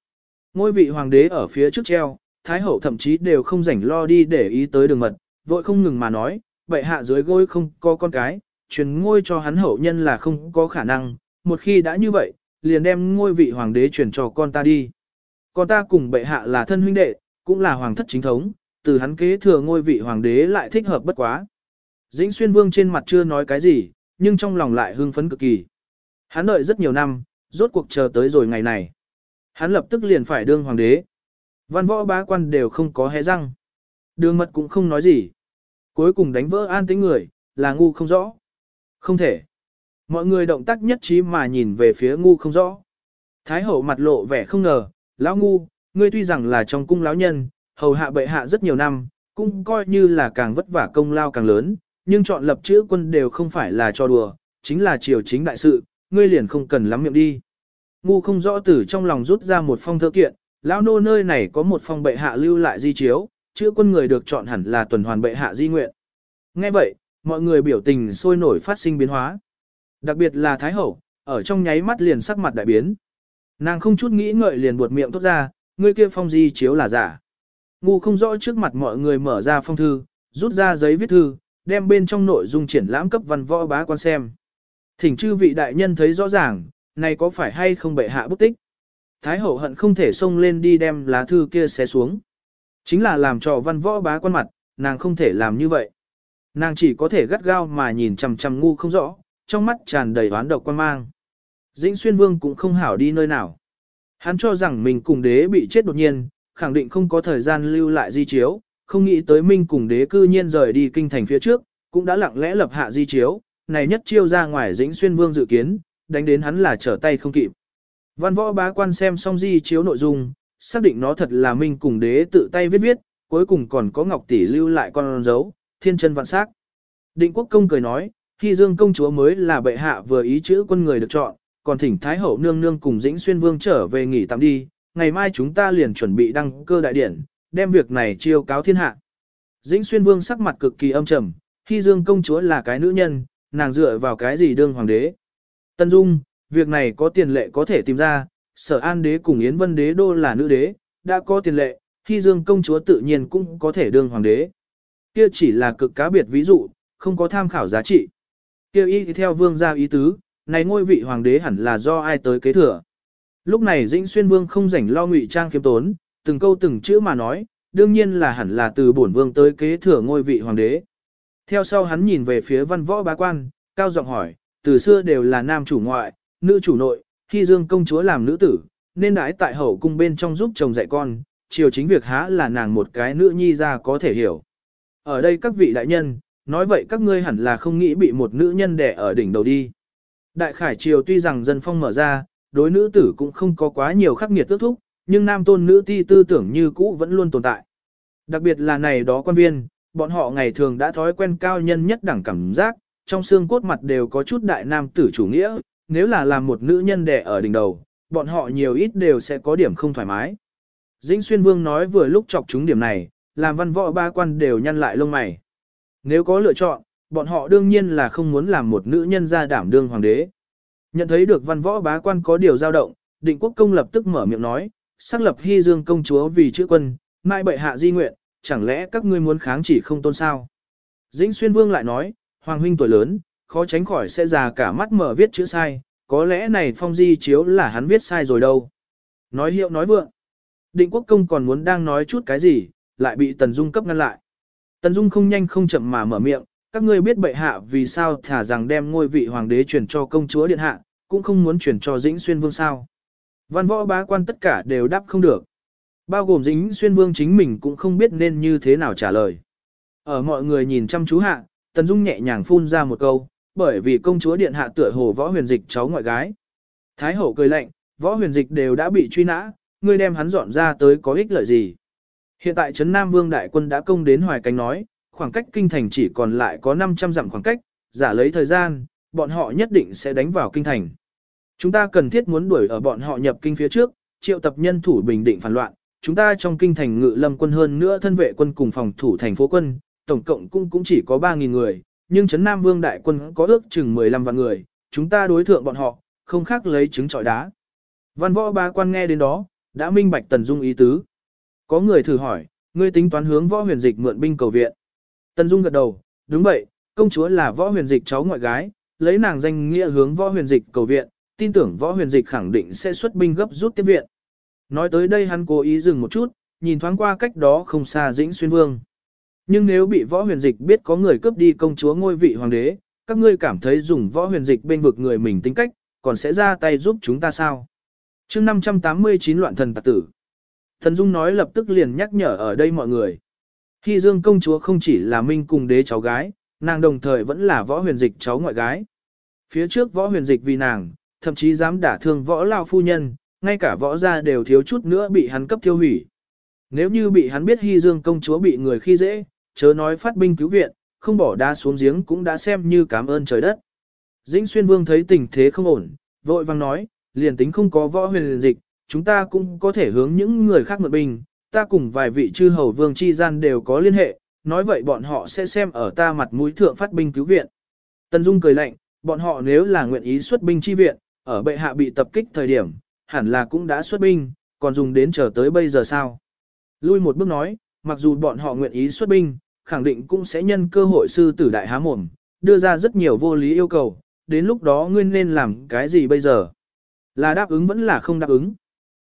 Ngôi vị hoàng đế ở phía trước treo, thái hậu thậm chí đều không rảnh lo đi để ý tới đường mật, vội không ngừng mà nói, vậy hạ dưới gối không có con cái, truyền ngôi cho hắn hậu nhân là không có khả năng, một khi đã như vậy, liền đem ngôi vị hoàng đế truyền cho con ta đi. Con ta cùng bệ hạ là thân huynh đệ, cũng là hoàng thất chính thống, từ hắn kế thừa ngôi vị hoàng đế lại thích hợp bất quá. Dĩnh xuyên vương trên mặt chưa nói cái gì, nhưng trong lòng lại hưng phấn cực kỳ. Hắn đợi rất nhiều năm, rốt cuộc chờ tới rồi ngày này. Hắn lập tức liền phải đương hoàng đế. Văn võ bá quan đều không có hé răng. Đường mật cũng không nói gì. Cuối cùng đánh vỡ an tính người, là ngu không rõ. Không thể. Mọi người động tác nhất trí mà nhìn về phía ngu không rõ. Thái hậu mặt lộ vẻ không ngờ, lão ngu, ngươi tuy rằng là trong cung lão nhân, hầu hạ bệ hạ rất nhiều năm, cũng coi như là càng vất vả công lao càng lớn, nhưng chọn lập chữ quân đều không phải là cho đùa, chính là triều chính đại sự, ngươi liền không cần lắm miệng đi. Ngu không rõ từ trong lòng rút ra một phong thơ kiện, lão nô nơi này có một phong bệ hạ lưu lại di chiếu, chữ quân người được chọn hẳn là tuần hoàn bệ hạ di nguyện. Nghe vậy, mọi người biểu tình sôi nổi phát sinh biến hóa. Đặc biệt là Thái Hậu, ở trong nháy mắt liền sắc mặt đại biến. Nàng không chút nghĩ ngợi liền buột miệng tốt ra, người kia phong di chiếu là giả. Ngu không rõ trước mặt mọi người mở ra phong thư, rút ra giấy viết thư, đem bên trong nội dung triển lãm cấp văn võ bá quan xem. Thỉnh chư vị đại nhân thấy rõ ràng, này có phải hay không bệ hạ bút tích. Thái hậu hận không thể xông lên đi đem lá thư kia xé xuống. Chính là làm cho văn võ bá quan mặt, nàng không thể làm như vậy. Nàng chỉ có thể gắt gao mà nhìn chằm chằm ngu không rõ, trong mắt tràn đầy oán độc quan mang. Dĩnh xuyên vương cũng không hảo đi nơi nào. Hắn cho rằng mình cùng đế bị chết đột nhiên, khẳng định không có thời gian lưu lại di chiếu, không nghĩ tới minh cùng đế cư nhiên rời đi kinh thành phía trước, cũng đã lặng lẽ lập hạ di chiếu, này nhất chiêu ra ngoài dĩnh xuyên vương dự kiến, đánh đến hắn là trở tay không kịp. Văn võ bá quan xem xong di chiếu nội dung, xác định nó thật là minh cùng đế tự tay viết viết, cuối cùng còn có ngọc tỷ lưu lại con dấu, thiên chân vạn sắc. Định quốc công cười nói, khi Dương công chúa mới là bệ hạ vừa ý chữ quân người được chọn, còn thỉnh Thái hậu nương nương cùng Dĩnh Xuyên Vương trở về nghỉ tạm đi, ngày mai chúng ta liền chuẩn bị đăng cơ đại điển, đem việc này chiêu cáo thiên hạ. Dĩnh Xuyên Vương sắc mặt cực kỳ âm trầm, khi Dương công chúa là cái nữ nhân, nàng dựa vào cái gì đương hoàng đế. Tân Dung, việc này có tiền lệ có thể tìm ra, sở an đế cùng Yến Vân đế đô là nữ đế, đã có tiền lệ, khi Dương công chúa tự nhiên cũng có thể đương hoàng đế. Kia chỉ là cực cá biệt ví dụ, không có tham khảo giá trị. Kêu y theo vương gia ý tứ, này ngôi vị hoàng đế hẳn là do ai tới kế thừa. Lúc này Dĩnh Xuyên Vương không rảnh lo ngụy trang kiếm tốn, từng câu từng chữ mà nói, đương nhiên là hẳn là từ bổn vương tới kế thừa ngôi vị hoàng đế. Theo sau hắn nhìn về phía văn võ bá quan, cao giọng hỏi, từ xưa đều là nam chủ ngoại, nữ chủ nội, Hy Dương công chúa làm nữ tử, nên đãi tại hậu cung bên trong giúp chồng dạy con, chiều chính việc há là nàng một cái nữ nhi ra có thể hiểu. Ở đây các vị đại nhân, nói vậy các ngươi hẳn là không nghĩ bị một nữ nhân đẻ ở đỉnh đầu đi. Đại khải triều tuy rằng dân phong mở ra, đối nữ tử cũng không có quá nhiều khắc nghiệt tước thúc, nhưng nam tôn nữ ti tư tưởng như cũ vẫn luôn tồn tại. Đặc biệt là này đó quan viên, bọn họ ngày thường đã thói quen cao nhân nhất đẳng cảm giác, trong xương cốt mặt đều có chút đại nam tử chủ nghĩa, nếu là làm một nữ nhân đẻ ở đỉnh đầu, bọn họ nhiều ít đều sẽ có điểm không thoải mái. Dĩnh Xuyên Vương nói vừa lúc chọc chúng điểm này, làm văn võ ba quan đều nhăn lại lông mày. Nếu có lựa chọn, bọn họ đương nhiên là không muốn làm một nữ nhân ra đảm đương hoàng đế. Nhận thấy được văn võ bá quan có điều dao động, định quốc công lập tức mở miệng nói, xác lập hy dương công chúa vì chữ quân, mai bệ hạ di nguyện, chẳng lẽ các ngươi muốn kháng chỉ không tôn sao? Dĩnh Xuyên Vương lại nói, Hoàng huynh tuổi lớn, khó tránh khỏi sẽ già cả mắt mở viết chữ sai, có lẽ này phong di chiếu là hắn viết sai rồi đâu. Nói hiệu nói vượng. Định quốc công còn muốn đang nói chút cái gì, lại bị Tần Dung cấp ngăn lại. Tần Dung không nhanh không chậm mà mở miệng, các ngươi biết bệ hạ vì sao thả rằng đem ngôi vị hoàng đế truyền cho công chúa điện hạ, cũng không muốn truyền cho Dĩnh Xuyên Vương sao. Văn võ bá quan tất cả đều đáp không được. Bao gồm Dĩnh Xuyên Vương chính mình cũng không biết nên như thế nào trả lời. Ở mọi người nhìn chăm chú hạ, Tần Dung nhẹ nhàng phun ra một câu, bởi vì công chúa điện hạ tựa hồ võ huyền dịch cháu ngoại gái. Thái hậu cười lạnh, võ huyền dịch đều đã bị truy nã, ngươi đem hắn dọn ra tới có ích lợi gì. Hiện tại Trấn Nam Vương đại quân đã công đến Hoài Cánh nói, khoảng cách kinh thành chỉ còn lại có 500 dặm khoảng cách, giả lấy thời gian, bọn họ nhất định sẽ đánh vào kinh thành. Chúng ta cần thiết muốn đuổi ở bọn họ nhập kinh phía trước, triệu tập nhân thủ bình định phản loạn, chúng ta trong kinh thành ngự lâm quân hơn nữa thân vệ quân cùng phòng thủ thành phố quân, tổng cộng cũng cũng chỉ có 3.000 người, nhưng Trấn Nam Vương đại quân có ước chừng 15 vạn người, chúng ta đối thượng bọn họ, không khác lấy trứng trọi đá. Văn võ ba quan nghe đến đó, đã minh bạch Tần Dung ý tứ. Có người thử hỏi, ngươi tính toán hướng võ huyền dịch mượn binh cầu viện. Tần Dung gật đầu, đúng vậy, công chúa là võ huyền dịch cháu ngoại gái, lấy nàng danh nghĩa hướng võ huyền dịch cầu viện, tin tưởng võ huyền dịch khẳng định sẽ xuất binh gấp rút tiếp viện. Nói tới đây hắn cố ý dừng một chút, nhìn thoáng qua cách đó không xa dĩnh xuyên vương. Nhưng nếu bị võ huyền dịch biết có người cướp đi công chúa ngôi vị hoàng đế, các ngươi cảm thấy dùng võ huyền dịch bên vực người mình tính cách, còn sẽ ra tay giúp chúng ta sao? chương 589 loạn thần tạc tử. Thần Dung nói lập tức liền nhắc nhở ở đây mọi người. Khi Dương công chúa không chỉ là minh cùng đế cháu gái, nàng đồng thời vẫn là võ huyền dịch cháu ngoại gái. Phía trước võ huyền dịch vì nàng, thậm chí dám đả thương võ lao phu nhân, ngay cả võ gia đều thiếu chút nữa bị hắn cấp tiêu hủy. Nếu như bị hắn biết Hy Dương công chúa bị người khi dễ, chớ nói phát binh cứu viện, không bỏ đá xuống giếng cũng đã xem như cảm ơn trời đất. Dĩnh Xuyên Vương thấy tình thế không ổn, vội vang nói, liền tính không có võ huyền dịch, chúng ta cũng có thể hướng những người khác mượn binh, ta cùng vài vị chư hầu vương chi gian đều có liên hệ, nói vậy bọn họ sẽ xem ở ta mặt mũi thượng phát binh cứu viện. Tần Dung cười lạnh, bọn họ nếu là nguyện ý xuất binh chi viện, ở bệ hạ bị tập kích thời điểm, hẳn là cũng đã xuất binh, còn dùng đến chờ tới bây giờ sao. Lui một bước nói, mặc dù bọn họ nguyện ý xuất binh, khẳng định cũng sẽ nhân cơ hội sư tử đại há mồm, đưa ra rất nhiều vô lý yêu cầu, đến lúc đó ngươi nên làm cái gì bây giờ? Là đáp ứng vẫn là không đáp ứng.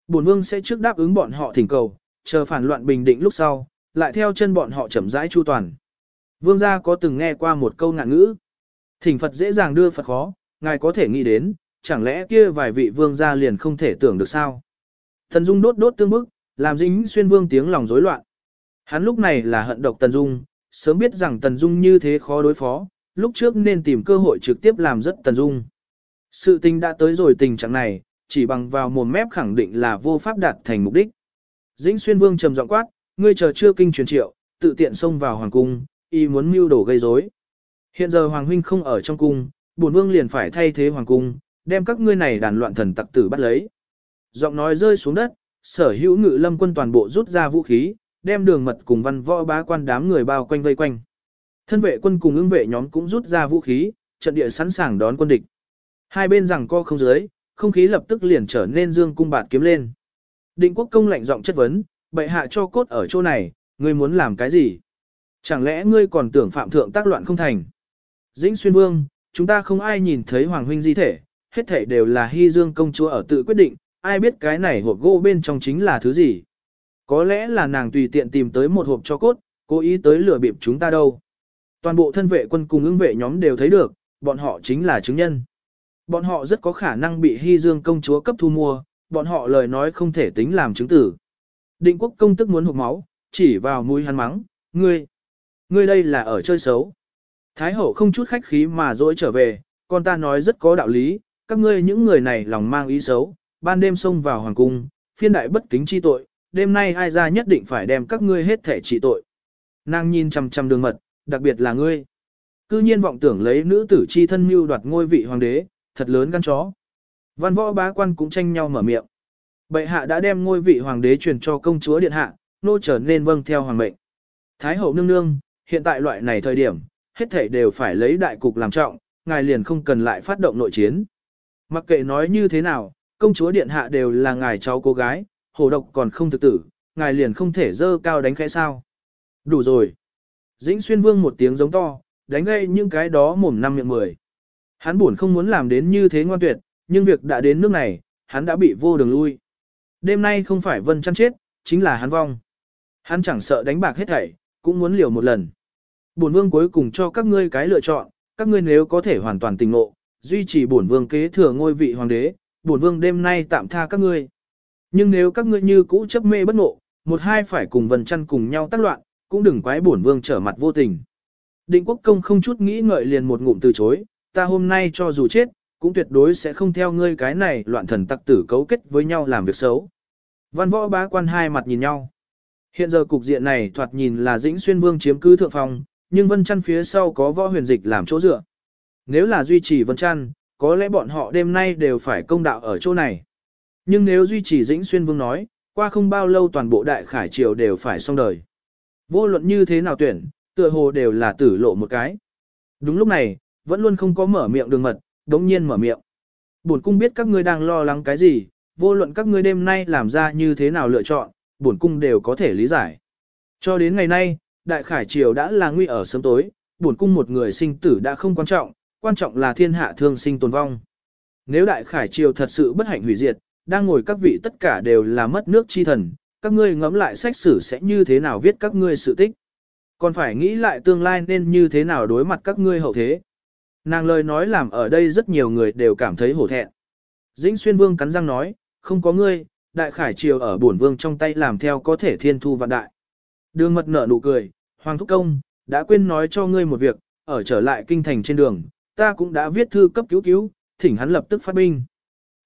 Bổn vương sẽ trước đáp ứng bọn họ thỉnh cầu, chờ phản loạn bình định lúc sau, lại theo chân bọn họ chậm rãi chu toàn. Vương gia có từng nghe qua một câu ngạn ngữ. Thỉnh Phật dễ dàng đưa Phật khó, ngài có thể nghĩ đến, chẳng lẽ kia vài vị vương gia liền không thể tưởng được sao? Thần Dung đốt đốt tương bức, làm dính xuyên vương tiếng lòng rối loạn. Hắn lúc này là hận độc Tần Dung, sớm biết rằng Tần Dung như thế khó đối phó, lúc trước nên tìm cơ hội trực tiếp làm rất Tần Dung. Sự tình đã tới rồi tình trạng này, chỉ bằng vào mồm mép khẳng định là vô pháp đạt thành mục đích. Dĩnh xuyên vương trầm giọng quát, ngươi chờ chưa kinh truyền triệu, tự tiện xông vào hoàng cung, y muốn mưu đổ gây rối. Hiện giờ hoàng huynh không ở trong cung, bổn vương liền phải thay thế hoàng cung, đem các ngươi này đàn loạn thần tặc tử bắt lấy. Giọng nói rơi xuống đất, sở hữu ngự lâm quân toàn bộ rút ra vũ khí, đem đường mật cùng văn võ bá quan đám người bao quanh vây quanh. Thân vệ quân cùng ưng vệ nhóm cũng rút ra vũ khí, trận địa sẵn sàng đón quân địch. Hai bên rằng co không dưới, không khí lập tức liền trở nên dương cung bạt kiếm lên. Định quốc công lạnh giọng chất vấn, bệ hạ cho cốt ở chỗ này, ngươi muốn làm cái gì? Chẳng lẽ ngươi còn tưởng phạm thượng tác loạn không thành? Dĩnh xuyên vương, chúng ta không ai nhìn thấy hoàng huynh di thể, hết thể đều là hy dương công chúa ở tự quyết định, ai biết cái này hộp gỗ bên trong chính là thứ gì? Có lẽ là nàng tùy tiện tìm tới một hộp cho cốt, cố ý tới lừa bịp chúng ta đâu. Toàn bộ thân vệ quân cùng ứng vệ nhóm đều thấy được, bọn họ chính là chứng nhân. bọn họ rất có khả năng bị Hy Dương công chúa cấp thu mua, bọn họ lời nói không thể tính làm chứng tử. Định quốc công tức muốn hộp máu, chỉ vào mũi hắn mắng, ngươi, ngươi đây là ở chơi xấu. Thái hậu không chút khách khí mà dỗi trở về, con ta nói rất có đạo lý, các ngươi những người này lòng mang ý xấu, ban đêm xông vào hoàng cung, phiên đại bất kính chi tội, đêm nay ai ra nhất định phải đem các ngươi hết thể trị tội. Nàng nhìn chằm chằm đường mật, đặc biệt là ngươi. Cư nhiên vọng tưởng lấy nữ tử chi thân mưu đoạt ngôi vị hoàng đế, thật lớn gan chó. Văn võ bá quan cũng tranh nhau mở miệng. Bệ hạ đã đem ngôi vị hoàng đế truyền cho công chúa điện hạ, nô trở nên vâng theo hoàng mệnh. Thái hậu nương nương, hiện tại loại này thời điểm, hết thảy đều phải lấy đại cục làm trọng, ngài liền không cần lại phát động nội chiến. Mặc kệ nói như thế nào, công chúa điện hạ đều là ngài cháu cô gái, Hổ độc còn không thực tử, ngài liền không thể dơ cao đánh khẽ sao. Đủ rồi. Dĩnh xuyên vương một tiếng giống to, đánh gây những cái đó mồm năm miệng mười. Hắn buồn không muốn làm đến như thế ngoan tuyệt, nhưng việc đã đến nước này, hắn đã bị vô đường lui. Đêm nay không phải vân chăn chết, chính là hắn vong. Hắn chẳng sợ đánh bạc hết thảy, cũng muốn liều một lần. Bổn vương cuối cùng cho các ngươi cái lựa chọn, các ngươi nếu có thể hoàn toàn tình ngộ, duy trì bổn vương kế thừa ngôi vị hoàng đế, bổn vương đêm nay tạm tha các ngươi. Nhưng nếu các ngươi như cũ chấp mê bất ngộ, một hai phải cùng vần chăn cùng nhau tác loạn, cũng đừng quái bổn vương trở mặt vô tình. Định quốc công không chút nghĩ ngợi liền một ngụm từ chối, ta hôm nay cho dù chết, cũng tuyệt đối sẽ không theo ngươi cái này loạn thần tặc tử cấu kết với nhau làm việc xấu. Văn võ bá quan hai mặt nhìn nhau. Hiện giờ cục diện này thoạt nhìn là dĩnh xuyên vương chiếm cứ thượng phòng, nhưng vân chăn phía sau có võ huyền dịch làm chỗ dựa. Nếu là duy trì vân chăn, có lẽ bọn họ đêm nay đều phải công đạo ở chỗ này. Nhưng nếu duy trì dĩnh xuyên vương nói, qua không bao lâu toàn bộ đại khải triều đều phải xong đời. Vô luận như thế nào tuyển, tựa hồ đều là tử lộ một cái. Đúng lúc này, vẫn luôn không có mở miệng đường mật, đống nhiên mở miệng. Bổn cung biết các ngươi đang lo lắng cái gì, vô luận các ngươi đêm nay làm ra như thế nào lựa chọn, bổn cung đều có thể lý giải. Cho đến ngày nay, đại khải triều đã là nguy ở sớm tối, bổn cung một người sinh tử đã không quan trọng, quan trọng là thiên hạ thương sinh tồn vong. Nếu đại khải triều thật sự bất hạnh hủy diệt, đang ngồi các vị tất cả đều là mất nước chi thần, các ngươi ngẫm lại sách sử sẽ như thế nào viết các ngươi sự tích. Còn phải nghĩ lại tương lai nên như thế nào đối mặt các ngươi hậu thế. Nàng lời nói làm ở đây rất nhiều người đều cảm thấy hổ thẹn. Dĩnh xuyên vương cắn răng nói, không có ngươi, đại khải triều ở bổn vương trong tay làm theo có thể thiên thu vạn đại. Đường mật nở nụ cười, hoàng thúc công, đã quên nói cho ngươi một việc, ở trở lại kinh thành trên đường, ta cũng đã viết thư cấp cứu cứu, thỉnh hắn lập tức phát binh.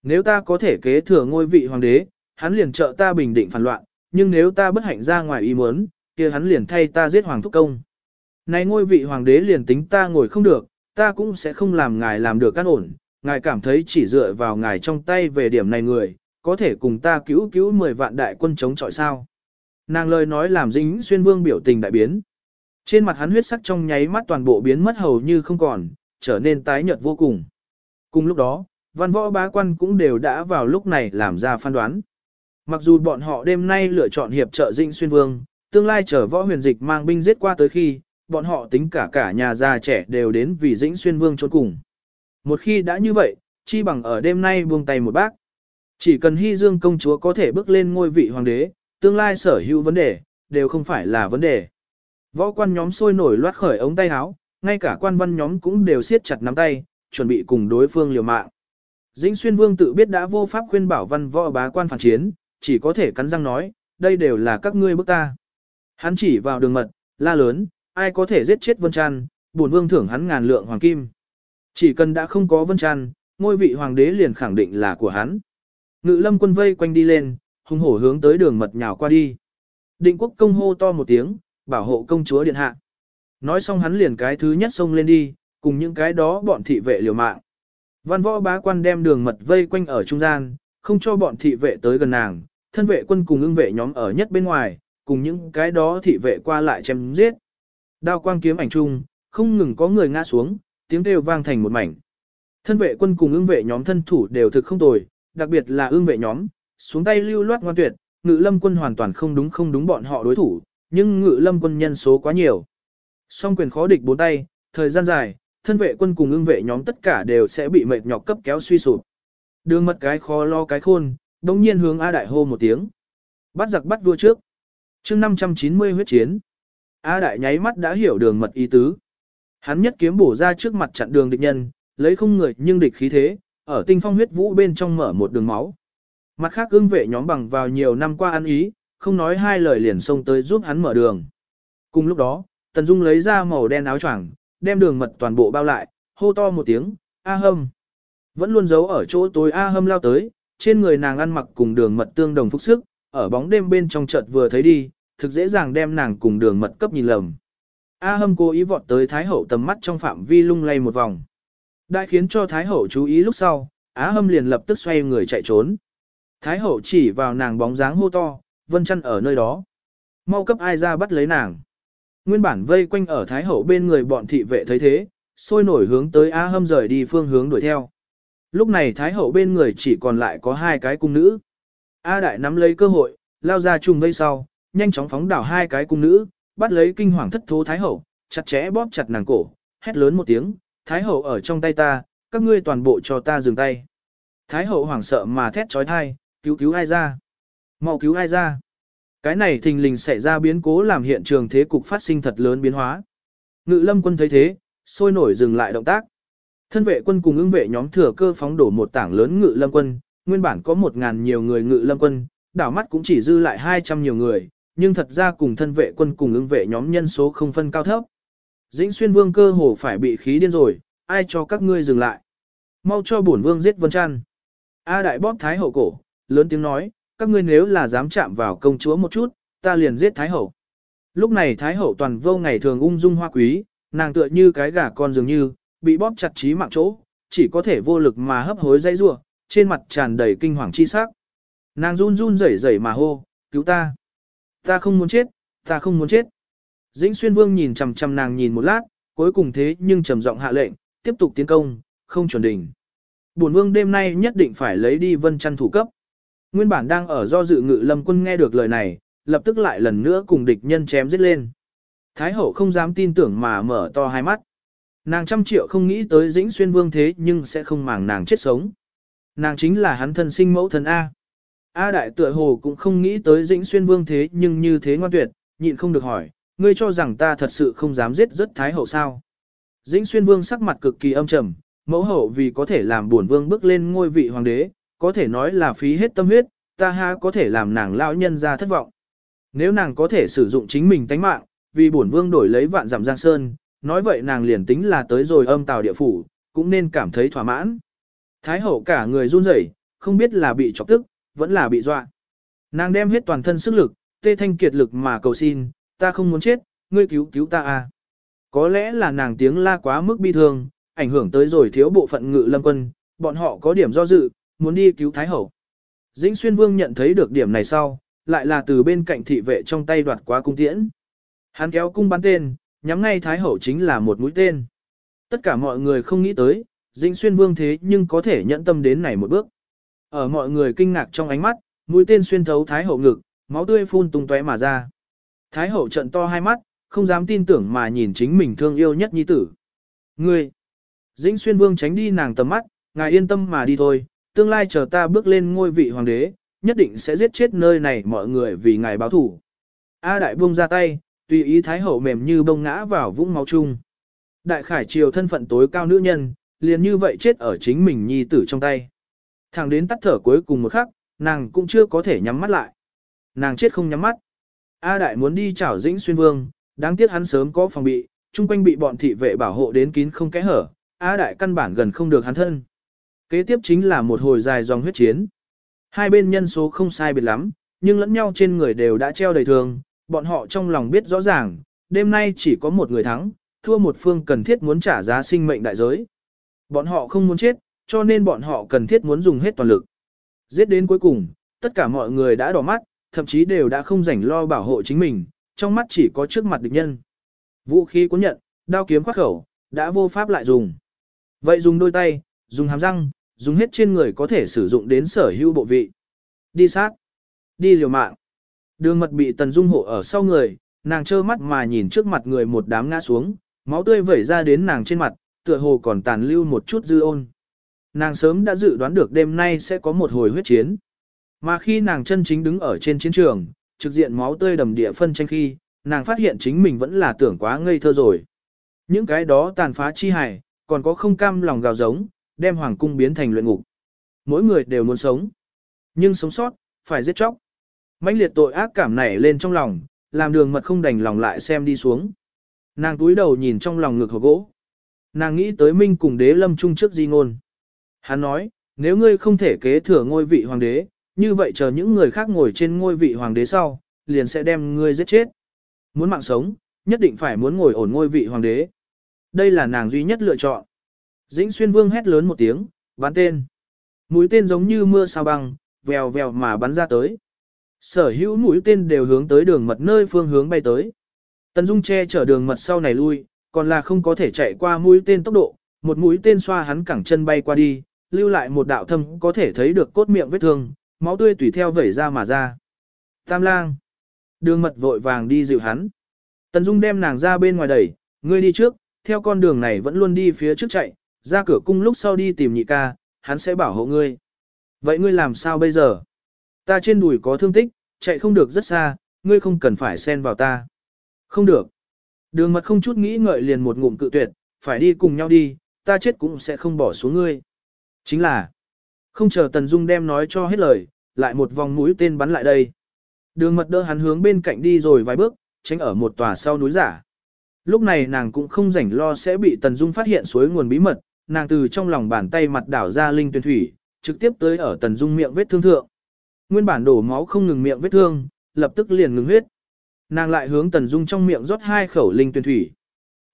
Nếu ta có thể kế thừa ngôi vị hoàng đế, hắn liền trợ ta bình định phản loạn, nhưng nếu ta bất hạnh ra ngoài ý muốn, kia hắn liền thay ta giết hoàng thúc công. Này ngôi vị hoàng đế liền tính ta ngồi không được, ta cũng sẽ không làm ngài làm được căn ổn, ngài cảm thấy chỉ dựa vào ngài trong tay về điểm này người, có thể cùng ta cứu cứu 10 vạn đại quân chống chọi sao. Nàng lời nói làm dính xuyên vương biểu tình đại biến. Trên mặt hắn huyết sắc trong nháy mắt toàn bộ biến mất hầu như không còn, trở nên tái nhợt vô cùng. Cùng lúc đó, văn võ bá quan cũng đều đã vào lúc này làm ra phán đoán. Mặc dù bọn họ đêm nay lựa chọn hiệp trợ Dĩnh Xuyên Vương, tương lai chờ võ huyền dịch mang binh giết qua tới khi, bọn họ tính cả cả nhà già trẻ đều đến vì Dĩnh Xuyên Vương trốn cùng. Một khi đã như vậy, chi bằng ở đêm nay buông tay một bác. Chỉ cần Hy Dương công chúa có thể bước lên ngôi vị hoàng đế, tương lai sở hữu vấn đề, đều không phải là vấn đề. Võ quan nhóm sôi nổi loát khởi ống tay áo, ngay cả quan văn nhóm cũng đều siết chặt nắm tay, chuẩn bị cùng đối phương liều mạng. Dĩnh xuyên vương tự biết đã vô pháp khuyên bảo văn võ bá quan phản chiến, chỉ có thể cắn răng nói, đây đều là các ngươi bức ta. Hắn chỉ vào đường mật, la lớn, ai có thể giết chết vân trăn, bổn vương thưởng hắn ngàn lượng hoàng kim. Chỉ cần đã không có vân trăn, ngôi vị hoàng đế liền khẳng định là của hắn. Ngự lâm quân vây quanh đi lên, hung hổ hướng tới đường mật nhào qua đi. Định quốc công hô to một tiếng, bảo hộ công chúa điện hạ. Nói xong hắn liền cái thứ nhất xông lên đi, cùng những cái đó bọn thị vệ liều mạng. Văn võ bá quan đem đường mật vây quanh ở trung gian, không cho bọn thị vệ tới gần nàng, thân vệ quân cùng ưng vệ nhóm ở nhất bên ngoài, cùng những cái đó thị vệ qua lại chém giết. Đao quang kiếm ảnh chung, không ngừng có người ngã xuống, tiếng kêu vang thành một mảnh. Thân vệ quân cùng ưng vệ nhóm thân thủ đều thực không tồi, đặc biệt là ưng vệ nhóm, xuống tay lưu loát ngoan tuyệt, ngự lâm quân hoàn toàn không đúng không đúng bọn họ đối thủ, nhưng ngự lâm quân nhân số quá nhiều. Song quyền khó địch bốn tay, thời gian dài, thân vệ quân cùng ưng vệ nhóm tất cả đều sẽ bị mệt nhọc cấp kéo suy sụp. Đường mật cái khó lo cái khôn, đồng nhiên hướng A Đại hô một tiếng. Bắt giặc bắt vua trước. chương 590 huyết chiến. A Đại nháy mắt đã hiểu đường mật ý tứ. Hắn nhất kiếm bổ ra trước mặt chặn đường địch nhân, lấy không người nhưng địch khí thế, ở tinh phong huyết vũ bên trong mở một đường máu. Mặt khác ưng vệ nhóm bằng vào nhiều năm qua ăn ý, không nói hai lời liền xông tới giúp hắn mở đường. Cùng lúc đó, Tần Dung lấy ra màu đen áo choàng, đem đường mật toàn bộ bao lại, hô to một tiếng, A hâm. Vẫn luôn giấu ở chỗ tối A hâm lao tới, trên người nàng ăn mặc cùng đường mật tương đồng phúc sức, ở bóng đêm bên trong chợt vừa thấy đi, thực dễ dàng đem nàng cùng đường mật cấp nhìn lầm. A hâm cố ý vọt tới Thái Hậu tầm mắt trong phạm vi lung lay một vòng. Đại khiến cho Thái Hậu chú ý lúc sau, Á hâm liền lập tức xoay người chạy trốn. Thái Hậu chỉ vào nàng bóng dáng hô to, vân chăn ở nơi đó. Mau cấp ai ra bắt lấy nàng. Nguyên bản vây quanh ở Thái Hậu bên người bọn thị vệ thấy thế, sôi nổi hướng tới A hâm rời đi phương hướng đuổi theo. Lúc này Thái Hậu bên người chỉ còn lại có hai cái cung nữ. A Đại nắm lấy cơ hội, lao ra trùng vây sau, nhanh chóng phóng đảo hai cái cung nữ, bắt lấy kinh hoàng thất thố Thái Hậu, chặt chẽ bóp chặt nàng cổ, hét lớn một tiếng, Thái Hậu ở trong tay ta, các ngươi toàn bộ cho ta dừng tay. Thái Hậu hoảng sợ mà thét trói thai, cứu cứu ai ra, mau cứu ai ra. Cái này thình lình xảy ra biến cố làm hiện trường thế cục phát sinh thật lớn biến hóa. Ngự lâm quân thấy thế, sôi nổi dừng lại động tác. Thân vệ quân cùng ứng vệ nhóm thừa cơ phóng đổ một tảng lớn ngự lâm quân, nguyên bản có một ngàn nhiều người ngự lâm quân, đảo mắt cũng chỉ dư lại 200 nhiều người, nhưng thật ra cùng thân vệ quân cùng ứng vệ nhóm nhân số không phân cao thấp. Dĩnh xuyên vương cơ hồ phải bị khí điên rồi, ai cho các ngươi dừng lại. Mau cho bổn vương giết vân chăn. A đại bóp thái hậu cổ, lớn tiếng nói, các ngươi nếu là dám chạm vào công chúa một chút, ta liền giết thái hậu. Lúc này thái hậu toàn vô ngày thường ung dung hoa quý, nàng tựa như cái gà con dường như, bị bóp chặt trí mạng chỗ, chỉ có thể vô lực mà hấp hối dây rua, trên mặt tràn đầy kinh hoàng chi sắc. Nàng run run rẩy rẩy mà hô, cứu ta. Ta không muốn chết, ta không muốn chết. Dĩnh xuyên vương nhìn chằm chằm nàng nhìn một lát, cuối cùng thế nhưng trầm giọng hạ lệnh, tiếp tục tiến công, không chuẩn đỉnh. Bổn vương đêm nay nhất định phải lấy đi vân chăn thủ cấp. Nguyên bản đang ở do dự ngự lâm quân nghe được lời này, lập tức lại lần nữa cùng địch nhân chém giết lên. Thái hậu không dám tin tưởng mà mở to hai mắt. Nàng trăm triệu không nghĩ tới dĩnh xuyên vương thế nhưng sẽ không màng nàng chết sống. Nàng chính là hắn thân sinh mẫu thần A. A đại tựa hồ cũng không nghĩ tới dĩnh xuyên vương thế nhưng như thế ngoan tuyệt, nhịn không được hỏi, ngươi cho rằng ta thật sự không dám giết rất thái hậu sao. Dĩnh xuyên vương sắc mặt cực kỳ âm trầm, mẫu hậu vì có thể làm buồn vương bước lên ngôi vị hoàng đế, có thể nói là phí hết tâm huyết, ta ha có thể làm nàng lão nhân ra thất vọng. Nếu nàng có thể sử dụng chính mình tánh mạng, vì bổn vương đổi lấy vạn giảm giang sơn, nói vậy nàng liền tính là tới rồi âm tào địa phủ, cũng nên cảm thấy thỏa mãn. Thái hậu cả người run rẩy, không biết là bị chọc tức, vẫn là bị dọa. Nàng đem hết toàn thân sức lực, tê thanh kiệt lực mà cầu xin, ta không muốn chết, ngươi cứu cứu ta à. Có lẽ là nàng tiếng la quá mức bi thương, ảnh hưởng tới rồi thiếu bộ phận ngự lâm quân, bọn họ có điểm do dự, muốn đi cứu Thái hậu. Dĩnh xuyên vương nhận thấy được điểm này sau, lại là từ bên cạnh thị vệ trong tay đoạt quá cung tiễn. Hắn kéo cung bắn tên, nhắm ngay Thái Hậu chính là một mũi tên. Tất cả mọi người không nghĩ tới, Dĩnh Xuyên Vương thế nhưng có thể nhận tâm đến này một bước. Ở mọi người kinh ngạc trong ánh mắt, mũi tên xuyên thấu Thái Hậu ngực, máu tươi phun tung tóe mà ra. Thái Hậu trận to hai mắt, không dám tin tưởng mà nhìn chính mình thương yêu nhất nhi tử. Ngươi! Dĩnh Xuyên Vương tránh đi nàng tầm mắt, ngài yên tâm mà đi thôi, tương lai chờ ta bước lên ngôi vị hoàng đế, nhất định sẽ giết chết nơi này mọi người vì ngài báo thủ. A đại buông ra tay, tùy ý thái hậu mềm như bông ngã vào vũng máu chung. Đại khải triều thân phận tối cao nữ nhân, liền như vậy chết ở chính mình nhi tử trong tay. Thẳng đến tắt thở cuối cùng một khắc, nàng cũng chưa có thể nhắm mắt lại. Nàng chết không nhắm mắt. A đại muốn đi chảo dĩnh xuyên vương, đáng tiếc hắn sớm có phòng bị, chung quanh bị bọn thị vệ bảo hộ đến kín không kẽ hở. A đại căn bản gần không được hắn thân. Kế tiếp chính là một hồi dài dòng huyết chiến. Hai bên nhân số không sai biệt lắm, nhưng lẫn nhau trên người đều đã treo đầy thương, bọn họ trong lòng biết rõ ràng, đêm nay chỉ có một người thắng, thua một phương cần thiết muốn trả giá sinh mệnh đại giới. Bọn họ không muốn chết, cho nên bọn họ cần thiết muốn dùng hết toàn lực. Giết đến cuối cùng, tất cả mọi người đã đỏ mắt, thậm chí đều đã không rảnh lo bảo hộ chính mình, trong mắt chỉ có trước mặt địch nhân. Vũ khí cuốn nhận, đao kiếm khoát khẩu, đã vô pháp lại dùng. Vậy dùng đôi tay, dùng hàm răng, dùng hết trên người có thể sử dụng đến sở hữu bộ vị. Đi sát, đi liều mạng. Đường mật bị tần dung hộ ở sau người, nàng trơ mắt mà nhìn trước mặt người một đám ngã xuống, máu tươi vẩy ra đến nàng trên mặt, tựa hồ còn tàn lưu một chút dư ôn. Nàng sớm đã dự đoán được đêm nay sẽ có một hồi huyết chiến. Mà khi nàng chân chính đứng ở trên chiến trường, trực diện máu tươi đầm địa phân tranh khi, nàng phát hiện chính mình vẫn là tưởng quá ngây thơ rồi. Những cái đó tàn phá chi hài, còn có không cam lòng gào giống, đem hoàng cung biến thành luyện ngục. Mỗi người đều muốn sống. Nhưng sống sót, phải giết chóc. mãnh liệt tội ác cảm nảy lên trong lòng, làm đường mật không đành lòng lại xem đi xuống. Nàng túi đầu nhìn trong lòng ngực hộp gỗ. Nàng nghĩ tới Minh cùng đế lâm chung trước di ngôn. Hắn nói, nếu ngươi không thể kế thừa ngôi vị hoàng đế, như vậy chờ những người khác ngồi trên ngôi vị hoàng đế sau, liền sẽ đem ngươi giết chết. Muốn mạng sống, nhất định phải muốn ngồi ổn ngôi vị hoàng đế. Đây là nàng duy nhất lựa chọn. Dĩnh xuyên vương hét lớn một tiếng, bắn tên. Mũi tên giống như mưa sao băng, vèo vèo mà bắn ra tới. Sở hữu mũi tên đều hướng tới đường mật nơi phương hướng bay tới. Tần Dung che chở đường mật sau này lui, còn là không có thể chạy qua mũi tên tốc độ, một mũi tên xoa hắn cẳng chân bay qua đi, lưu lại một đạo thâm có thể thấy được cốt miệng vết thương, máu tươi tùy theo vẩy ra mà ra. Tam lang. Đường mật vội vàng đi dịu hắn. Tần Dung đem nàng ra bên ngoài đẩy, ngươi đi trước, theo con đường này vẫn luôn đi phía trước chạy, ra cửa cung lúc sau đi tìm nhị ca, hắn sẽ bảo hộ ngươi. Vậy ngươi làm sao bây giờ? Ta trên đùi có thương tích, chạy không được rất xa, ngươi không cần phải xen vào ta. Không được. Đường mật không chút nghĩ ngợi liền một ngụm cự tuyệt, phải đi cùng nhau đi, ta chết cũng sẽ không bỏ xuống ngươi. Chính là, không chờ Tần Dung đem nói cho hết lời, lại một vòng mũi tên bắn lại đây. Đường mật đỡ hắn hướng bên cạnh đi rồi vài bước, tránh ở một tòa sau núi giả. Lúc này nàng cũng không rảnh lo sẽ bị Tần Dung phát hiện suối nguồn bí mật, nàng từ trong lòng bàn tay mặt đảo ra linh tuyển thủy, trực tiếp tới ở Tần Dung miệng vết thương thượng. Nguyên bản đổ máu không ngừng miệng vết thương, lập tức liền ngừng huyết. Nàng lại hướng Tần Dung trong miệng rót hai khẩu linh tuyển thủy.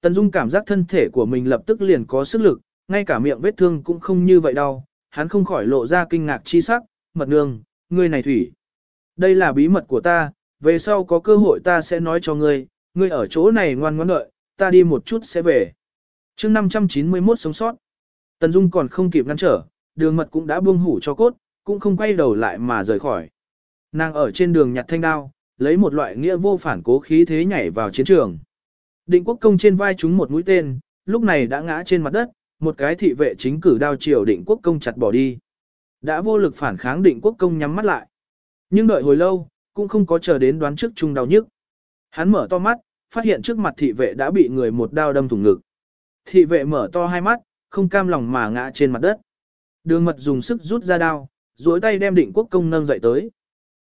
Tần Dung cảm giác thân thể của mình lập tức liền có sức lực, ngay cả miệng vết thương cũng không như vậy đau, hắn không khỏi lộ ra kinh ngạc chi sắc, mật nương, ngươi này thủy. Đây là bí mật của ta, về sau có cơ hội ta sẽ nói cho ngươi, ngươi ở chỗ này ngoan ngoãn đợi, ta đi một chút sẽ về. chương 591 sống sót. Tần Dung còn không kịp ngăn trở, đường mật cũng đã buông hủ cho cốt, cũng không quay đầu lại mà rời khỏi. Nàng ở trên đường nhặt thanh đao, lấy một loại nghĩa vô phản cố khí thế nhảy vào chiến trường. Định quốc công trên vai chúng một mũi tên, lúc này đã ngã trên mặt đất, một cái thị vệ chính cử đao chiều định quốc công chặt bỏ đi. Đã vô lực phản kháng định quốc công nhắm mắt lại. Nhưng đợi hồi lâu, cũng không có chờ đến đoán trước chung đau nhức. Hắn mở to mắt, phát hiện trước mặt thị vệ đã bị người một đao đâm thủng ngực. Thị vệ mở to hai mắt, không cam lòng mà ngã trên mặt đất. Đường mật dùng sức rút ra đao, duỗi tay đem định quốc công nâng dậy tới.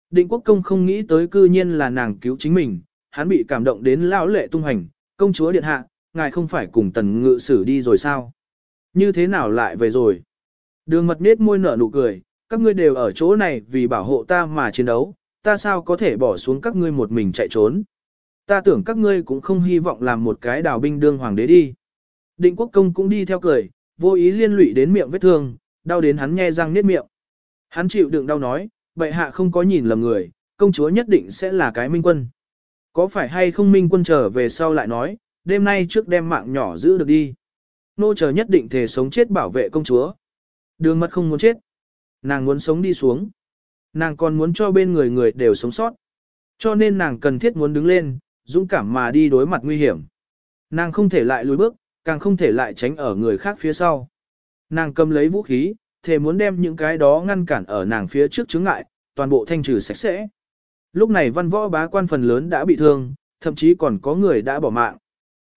Định quốc công không nghĩ tới cư nhiên là nàng cứu chính mình, hắn bị cảm động đến lão lệ tung hành, công chúa điện hạ, ngài không phải cùng tần ngự sử đi rồi sao? Như thế nào lại về rồi? Đường mật nết môi nở nụ cười, các ngươi đều ở chỗ này vì bảo hộ ta mà chiến đấu, ta sao có thể bỏ xuống các ngươi một mình chạy trốn? Ta tưởng các ngươi cũng không hy vọng làm một cái đào binh đương hoàng đế đi. Định quốc công cũng đi theo cười, vô ý liên lụy đến miệng vết thương, đau đến hắn nhe răng niết miệng. Hắn chịu đựng đau nói, bệ hạ không có nhìn lầm người, công chúa nhất định sẽ là cái minh quân. Có phải hay không minh quân trở về sau lại nói, đêm nay trước đem mạng nhỏ giữ được đi. Nô chờ nhất định thể sống chết bảo vệ công chúa. Đường mật không muốn chết. Nàng muốn sống đi xuống. Nàng còn muốn cho bên người người đều sống sót. Cho nên nàng cần thiết muốn đứng lên, dũng cảm mà đi đối mặt nguy hiểm. Nàng không thể lại lùi bước, càng không thể lại tránh ở người khác phía sau. Nàng cầm lấy vũ khí, thề muốn đem những cái đó ngăn cản ở nàng phía trước chướng ngại, toàn bộ thanh trừ sạch sẽ. Lúc này văn võ bá quan phần lớn đã bị thương, thậm chí còn có người đã bỏ mạng.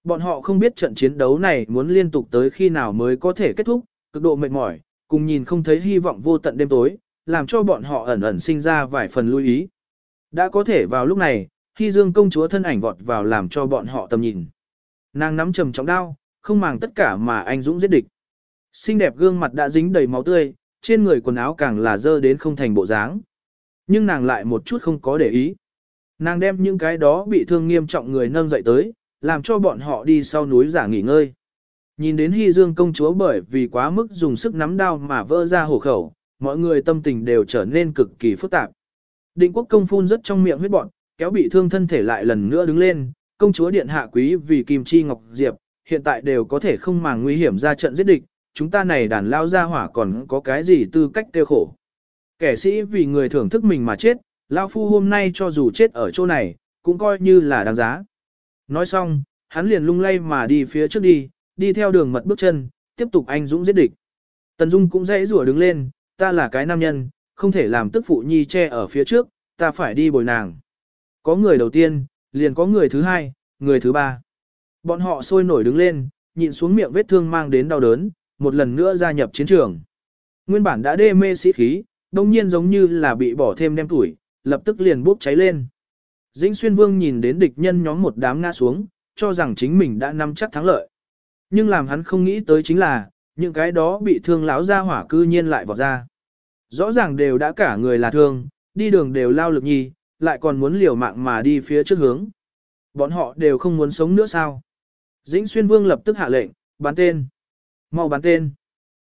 Bọn họ không biết trận chiến đấu này muốn liên tục tới khi nào mới có thể kết thúc, cực độ mệt mỏi, cùng nhìn không thấy hy vọng vô tận đêm tối, làm cho bọn họ ẩn ẩn sinh ra vài phần lưu ý. Đã có thể vào lúc này, khi dương công chúa thân ảnh vọt vào làm cho bọn họ tầm nhìn. Nàng nắm trầm trọng đao, không màng tất cả mà anh dũng giết địch. Xinh đẹp gương mặt đã dính đầy máu tươi, trên người quần áo càng là dơ đến không thành bộ dáng. Nhưng nàng lại một chút không có để ý. Nàng đem những cái đó bị thương nghiêm trọng người nâng dậy tới, làm cho bọn họ đi sau núi giả nghỉ ngơi. Nhìn đến Hy Dương công chúa bởi vì quá mức dùng sức nắm đao mà vỡ ra hổ khẩu, mọi người tâm tình đều trở nên cực kỳ phức tạp. Định quốc công phun rất trong miệng huyết bọn, kéo bị thương thân thể lại lần nữa đứng lên, công chúa điện hạ quý vì Kim Chi Ngọc Diệp, hiện tại đều có thể không màng nguy hiểm ra trận giết địch, chúng ta này đàn lao ra hỏa còn có cái gì tư cách tiêu khổ. Kẻ sĩ vì người thưởng thức mình mà chết, lao phu hôm nay cho dù chết ở chỗ này, cũng coi như là đáng giá. Nói xong, hắn liền lung lay mà đi phía trước đi, đi theo đường mật bước chân, tiếp tục anh dũng giết địch. Tần Dung cũng dãy rủa đứng lên, ta là cái nam nhân, không thể làm tức phụ nhi che ở phía trước, ta phải đi bồi nàng. Có người đầu tiên, liền có người thứ hai, người thứ ba. Bọn họ sôi nổi đứng lên, nhịn xuống miệng vết thương mang đến đau đớn, một lần nữa gia nhập chiến trường. Nguyên bản đã đê mê sĩ khí, đông nhiên giống như là bị bỏ thêm đem tuổi, lập tức liền bốc cháy lên. Dĩnh xuyên vương nhìn đến địch nhân nhóm một đám ngã xuống, cho rằng chính mình đã nắm chắc thắng lợi. Nhưng làm hắn không nghĩ tới chính là, những cái đó bị thương lão ra hỏa cư nhiên lại vọt ra. Rõ ràng đều đã cả người là thương, đi đường đều lao lực nhi, lại còn muốn liều mạng mà đi phía trước hướng. Bọn họ đều không muốn sống nữa sao? Dĩnh xuyên vương lập tức hạ lệnh, bán tên. mau bán tên.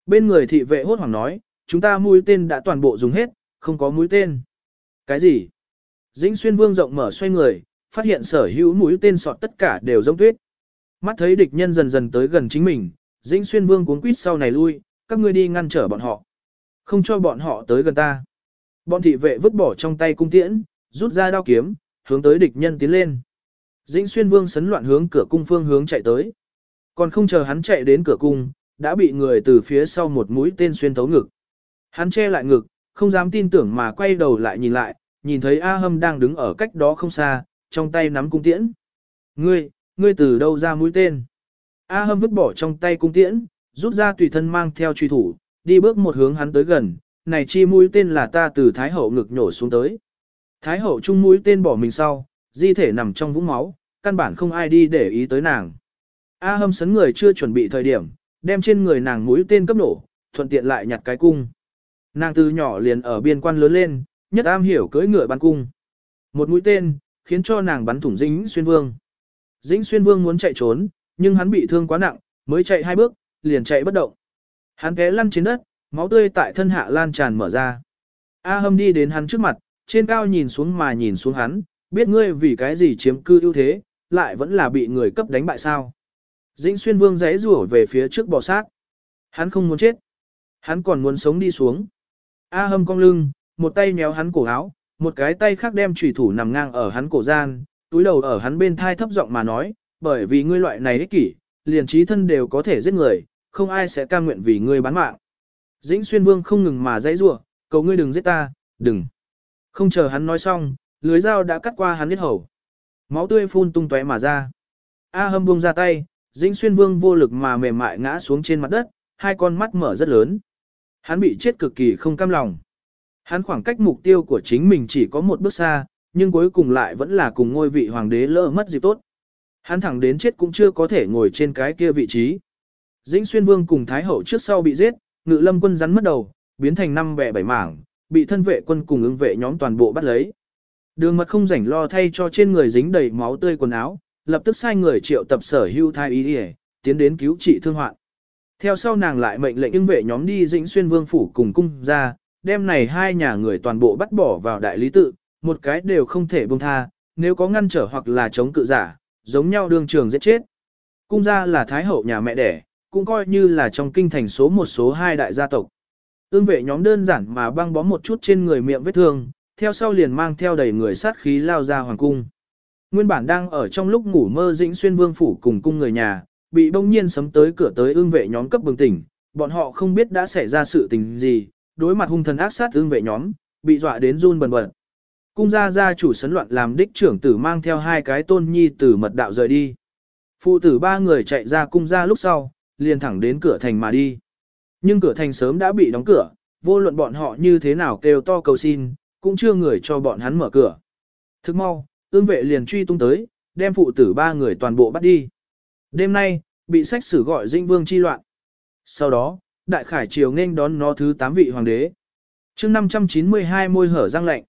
Bên người thị vệ hốt hoảng nói, chúng ta mũi tên đã toàn bộ dùng hết, không có mũi tên. Cái gì? Dĩnh xuyên vương rộng mở xoay người, phát hiện sở hữu mũi tên sọt tất cả đều giống tuyết. Mắt thấy địch nhân dần dần tới gần chính mình, Dĩnh xuyên vương cuốn quýt sau này lui, các ngươi đi ngăn trở bọn họ. Không cho bọn họ tới gần ta. Bọn thị vệ vứt bỏ trong tay cung tiễn, rút ra đao kiếm, hướng tới địch nhân tiến lên. Dĩnh xuyên vương sấn loạn hướng cửa cung phương hướng chạy tới. Còn không chờ hắn chạy đến cửa cung, đã bị người từ phía sau một mũi tên xuyên thấu ngực. Hắn che lại ngực, không dám tin tưởng mà quay đầu lại nhìn lại, nhìn thấy A Hâm đang đứng ở cách đó không xa, trong tay nắm cung tiễn. Ngươi, ngươi từ đâu ra mũi tên? A Hâm vứt bỏ trong tay cung tiễn, rút ra tùy thân mang theo truy thủ, đi bước một hướng hắn tới gần, này chi mũi tên là ta từ Thái Hậu ngực nhổ xuống tới. Thái Hậu chung mũi tên bỏ mình sau, di thể nằm trong vũng máu, căn bản không ai đi để ý tới nàng. A Hâm sấn người chưa chuẩn bị thời điểm, đem trên người nàng mũi tên cấp nổ, thuận tiện lại nhặt cái cung. Nàng từ nhỏ liền ở biên quan lớn lên, nhất am hiểu cưỡi ngựa bắn cung. Một mũi tên, khiến cho nàng bắn thủng Dĩnh Xuyên Vương. Dĩnh Xuyên Vương muốn chạy trốn, nhưng hắn bị thương quá nặng, mới chạy hai bước, liền chạy bất động. Hắn té lăn trên đất, máu tươi tại thân hạ lan tràn mở ra. A Hâm đi đến hắn trước mặt, trên cao nhìn xuống mà nhìn xuống hắn, biết ngươi vì cái gì chiếm cư ưu thế, lại vẫn là bị người cấp đánh bại sao. Dĩnh Xuyên Vương giấy rủa về phía trước bò sát. Hắn không muốn chết. Hắn còn muốn sống đi xuống. A Hâm cong lưng, một tay nhéo hắn cổ áo, một cái tay khác đem chủy thủ nằm ngang ở hắn cổ gian, túi đầu ở hắn bên thai thấp giọng mà nói, bởi vì ngươi loại này ích kỷ, liền trí thân đều có thể giết người, không ai sẽ cam nguyện vì ngươi bán mạng. Dĩnh xuyên vương không ngừng mà dãy rủa, cầu ngươi đừng giết ta, đừng. Không chờ hắn nói xong, lưới dao đã cắt qua hắn huyết hầu. Máu tươi phun tung tóe mà ra. A hâm buông ra tay, Dĩnh xuyên vương vô lực mà mềm mại ngã xuống trên mặt đất, hai con mắt mở rất lớn. Hắn bị chết cực kỳ không cam lòng. Hắn khoảng cách mục tiêu của chính mình chỉ có một bước xa, nhưng cuối cùng lại vẫn là cùng ngôi vị hoàng đế lỡ mất dịp tốt. Hắn thẳng đến chết cũng chưa có thể ngồi trên cái kia vị trí. Dĩnh xuyên vương cùng Thái hậu trước sau bị giết, ngự lâm quân rắn mất đầu, biến thành năm bẻ bảy mảng, bị thân vệ quân cùng ứng vệ nhóm toàn bộ bắt lấy. Đường mật không rảnh lo thay cho trên người dính đầy máu tươi quần áo, lập tức sai người triệu tập sở hưu thai ý đi tiến đến cứu trị thương hoạn. Theo sau nàng lại mệnh lệnh ưng vệ nhóm đi dĩnh xuyên vương phủ cùng cung ra, đem này hai nhà người toàn bộ bắt bỏ vào đại lý tự, một cái đều không thể buông tha, nếu có ngăn trở hoặc là chống cự giả, giống nhau đương trường giết chết. Cung gia là thái hậu nhà mẹ đẻ, cũng coi như là trong kinh thành số một số hai đại gia tộc. Ưng vệ nhóm đơn giản mà băng bó một chút trên người miệng vết thương, theo sau liền mang theo đầy người sát khí lao ra hoàng cung. Nguyên bản đang ở trong lúc ngủ mơ dĩnh xuyên vương phủ cùng cung người nhà, bị bỗng nhiên sấm tới cửa tới ương vệ nhóm cấp bừng tỉnh, bọn họ không biết đã xảy ra sự tình gì, đối mặt hung thần ác sát ương vệ nhóm, bị dọa đến run bần bật. Cung gia gia chủ sấn loạn làm đích trưởng tử mang theo hai cái tôn nhi tử mật đạo rời đi. Phụ tử ba người chạy ra cung gia lúc sau, liền thẳng đến cửa thành mà đi. Nhưng cửa thành sớm đã bị đóng cửa, vô luận bọn họ như thế nào kêu to cầu xin, cũng chưa người cho bọn hắn mở cửa. Thức mau, ương vệ liền truy tung tới, đem phụ tử ba người toàn bộ bắt đi. Đêm nay, bị sách sử gọi dinh vương chi loạn. Sau đó, đại khải triều nên đón nó thứ tám vị hoàng đế. chương 592 môi hở răng lạnh.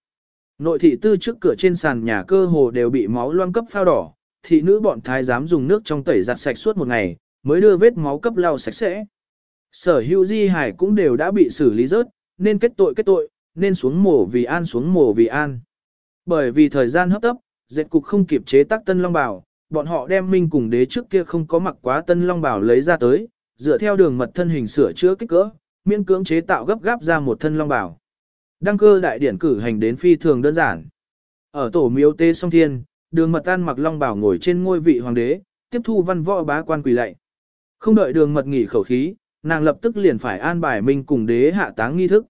Nội thị tư trước cửa trên sàn nhà cơ hồ đều bị máu loang cấp phao đỏ, thị nữ bọn thái giám dùng nước trong tẩy giặt sạch suốt một ngày, mới đưa vết máu cấp lau sạch sẽ. Sở hữu di hải cũng đều đã bị xử lý rớt, nên kết tội kết tội, nên xuống mổ vì an xuống mổ vì an. Bởi vì thời gian hấp tấp, dệt cục không kịp chế tác tân long bảo, bọn họ đem minh cùng đế trước kia không có mặc quá tân long bảo lấy ra tới, dựa theo đường mật thân hình sửa chữa kích cỡ, miễn cưỡng chế tạo gấp gáp ra một thân long bảo. Đăng cơ đại điển cử hành đến phi thường đơn giản. Ở tổ miếu tê song thiên, đường mật tan mặc long bảo ngồi trên ngôi vị hoàng đế, tiếp thu văn võ bá quan quỳ lạy. Không đợi đường mật nghỉ khẩu khí, nàng lập tức liền phải an bài Minh cùng đế hạ táng nghi thức.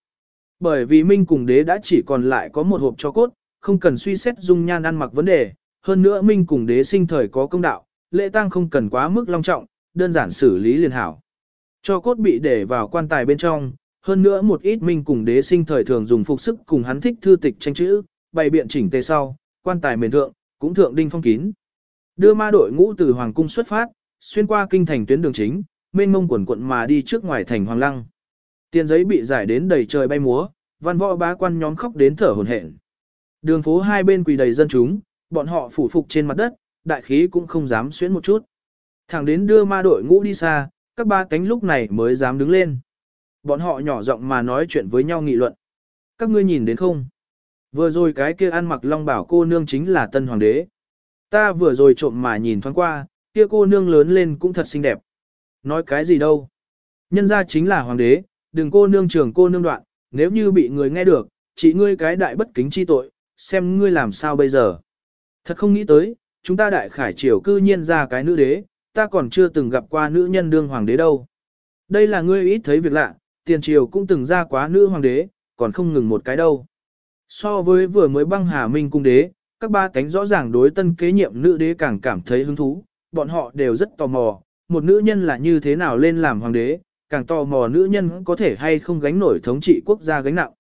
Bởi vì Minh cùng đế đã chỉ còn lại có một hộp cho cốt, không cần suy xét dung nhan ăn mặc vấn đề, hơn nữa Minh cùng đế sinh thời có công đạo, lễ tang không cần quá mức long trọng, đơn giản xử lý liền hảo. Cho cốt bị để vào quan tài bên trong, hơn nữa một ít minh cùng đế sinh thời thường dùng phục sức cùng hắn thích thư tịch tranh chữ, bày biện chỉnh tề sau, quan tài mền thượng, cũng thượng đinh phong kín. Đưa ma đội ngũ từ Hoàng cung xuất phát, xuyên qua kinh thành tuyến đường chính, mênh mông quần quận mà đi trước ngoài thành Hoàng Lăng. Tiền giấy bị giải đến đầy trời bay múa, văn võ bá quan nhóm khóc đến thở hổn hển. Đường phố hai bên quỳ đầy dân chúng, bọn họ phủ phục trên mặt đất, đại khí cũng không dám xuyến một chút. Thẳng đến đưa ma đội ngũ đi xa, các ba cánh lúc này mới dám đứng lên. Bọn họ nhỏ giọng mà nói chuyện với nhau nghị luận. Các ngươi nhìn đến không? Vừa rồi cái kia ăn mặc long bảo cô nương chính là tân hoàng đế. Ta vừa rồi trộm mà nhìn thoáng qua, kia cô nương lớn lên cũng thật xinh đẹp. Nói cái gì đâu? Nhân ra chính là hoàng đế, đừng cô nương trường cô nương đoạn, nếu như bị người nghe được, chỉ ngươi cái đại bất kính chi tội, xem ngươi làm sao bây giờ. Thật không nghĩ tới, chúng ta đại khải triều cư nhiên ra cái nữ đế, ta còn chưa từng gặp qua nữ nhân đương hoàng đế đâu. Đây là ngươi ít thấy việc lạ, tiền triều cũng từng ra quá nữ hoàng đế, còn không ngừng một cái đâu. So với vừa mới băng hà minh cung đế, các ba cánh rõ ràng đối tân kế nhiệm nữ đế càng cảm thấy hứng thú, bọn họ đều rất tò mò, một nữ nhân là như thế nào lên làm hoàng đế, càng tò mò nữ nhân có thể hay không gánh nổi thống trị quốc gia gánh nặng.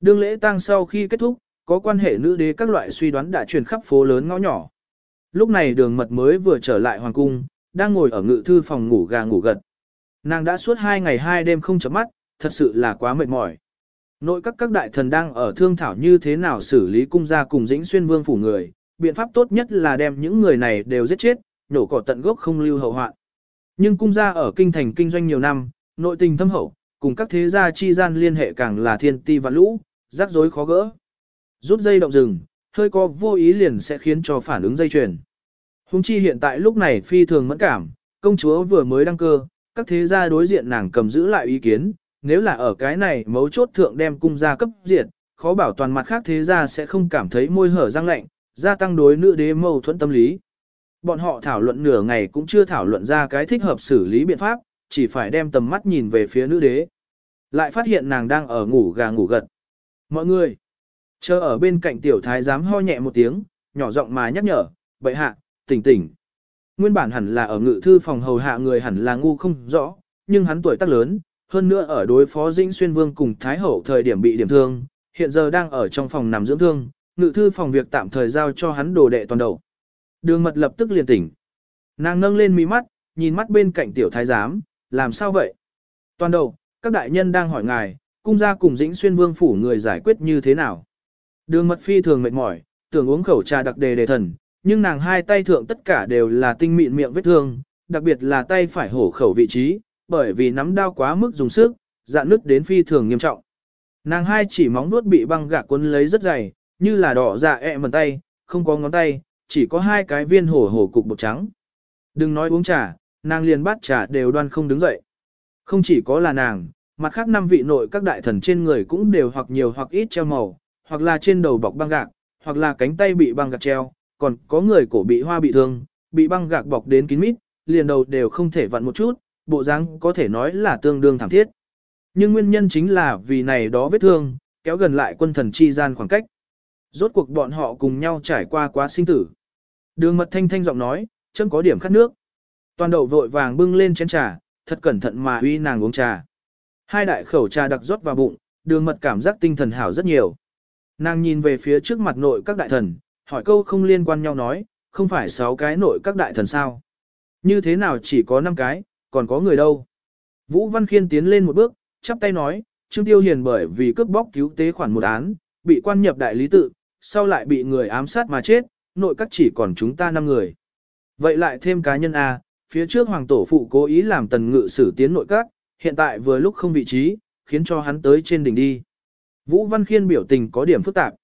Đương lễ tang sau khi kết thúc, có quan hệ nữ đế các loại suy đoán đã truyền khắp phố lớn ngõ nhỏ. Lúc này đường mật mới vừa trở lại hoàng cung, đang ngồi ở ngự thư phòng ngủ gà ngủ gật. Nàng đã suốt hai ngày hai đêm không chấm mắt, thật sự là quá mệt mỏi. Nội các các đại thần đang ở thương thảo như thế nào xử lý cung gia cùng dĩnh xuyên vương phủ người, biện pháp tốt nhất là đem những người này đều giết chết, nhổ cỏ tận gốc không lưu hậu hoạn. Nhưng cung gia ở kinh thành kinh doanh nhiều năm, nội tình thâm hậu, cùng các thế gia chi gian liên hệ càng là thiên ti và lũ, rắc rối khó gỡ. Rút dây động rừng, hơi có vô ý liền sẽ khiến cho phản ứng dây chuyền. Hùng chi hiện tại lúc này phi thường mẫn cảm, công chúa vừa mới đăng cơ, các thế gia đối diện nàng cầm giữ lại ý kiến, nếu là ở cái này mấu chốt thượng đem cung gia cấp diệt, khó bảo toàn mặt khác thế gia sẽ không cảm thấy môi hở răng lạnh, gia tăng đối nữ đế mâu thuẫn tâm lý. Bọn họ thảo luận nửa ngày cũng chưa thảo luận ra cái thích hợp xử lý biện pháp, chỉ phải đem tầm mắt nhìn về phía nữ đế. Lại phát hiện nàng đang ở ngủ gà ngủ gật. Mọi người, chờ ở bên cạnh tiểu thái giám ho nhẹ một tiếng, nhỏ giọng mà nhắc nhở, bậy hạ, tỉnh tỉnh. Nguyên bản hẳn là ở ngự thư phòng hầu hạ người hẳn là ngu không rõ, nhưng hắn tuổi tác lớn, hơn nữa ở đối phó Dĩnh Xuyên Vương cùng Thái Hậu thời điểm bị điểm thương, hiện giờ đang ở trong phòng nằm dưỡng thương, ngự thư phòng việc tạm thời giao cho hắn đồ đệ toàn đầu. Đường mật lập tức liền tỉnh. Nàng nâng lên mí mắt, nhìn mắt bên cạnh tiểu thái giám, làm sao vậy? Toàn đầu, các đại nhân đang hỏi ngài, cung gia cùng Dĩnh Xuyên Vương phủ người giải quyết như thế nào? Đường mật phi thường mệt mỏi, tưởng uống khẩu trà đặc đề đề thần, nhưng nàng hai tay thượng tất cả đều là tinh mịn miệng vết thương, đặc biệt là tay phải hổ khẩu vị trí, bởi vì nắm đao quá mức dùng sức, dạn nứt đến phi thường nghiêm trọng. Nàng hai chỉ móng nuốt bị băng gạc cuốn lấy rất dày, như là đỏ dạ ẹ mần tay, không có ngón tay, chỉ có hai cái viên hổ hổ cục bột trắng. Đừng nói uống trà, nàng liền bát trà đều đoan không đứng dậy. Không chỉ có là nàng, mặt khác năm vị nội các đại thần trên người cũng đều hoặc nhiều hoặc ít treo màu, hoặc là trên đầu bọc băng gạc, hoặc là cánh tay bị băng gạc treo, còn có người cổ bị hoa bị thương, bị băng gạc bọc đến kín mít, liền đầu đều không thể vặn một chút, bộ dáng có thể nói là tương đương thảm thiết. Nhưng nguyên nhân chính là vì này đó vết thương, kéo gần lại quân thần chi gian khoảng cách. Rốt cuộc bọn họ cùng nhau trải qua quá sinh tử. Đường mật thanh thanh giọng nói, chân có điểm khát nước. Toàn đậu vội vàng bưng lên chén trà, thật cẩn thận mà uy nàng uống trà. Hai đại khẩu trà đặc rót vào bụng, đường mật cảm giác tinh thần hảo rất nhiều. Nàng nhìn về phía trước mặt nội các đại thần, hỏi câu không liên quan nhau nói, không phải sáu cái nội các đại thần sao. Như thế nào chỉ có năm cái, còn có người đâu. Vũ Văn Khiên tiến lên một bước, chắp tay nói, Trương Tiêu Hiền bởi vì cướp bóc cứu tế khoản một án, bị quan nhập đại lý tự, sau lại bị người ám sát mà chết, nội các chỉ còn chúng ta năm người. Vậy lại thêm cá nhân A, phía trước hoàng tổ phụ cố ý làm tần ngự sử tiến nội các, hiện tại vừa lúc không vị trí, khiến cho hắn tới trên đỉnh đi. Vũ Văn Khiên biểu tình có điểm phức tạp.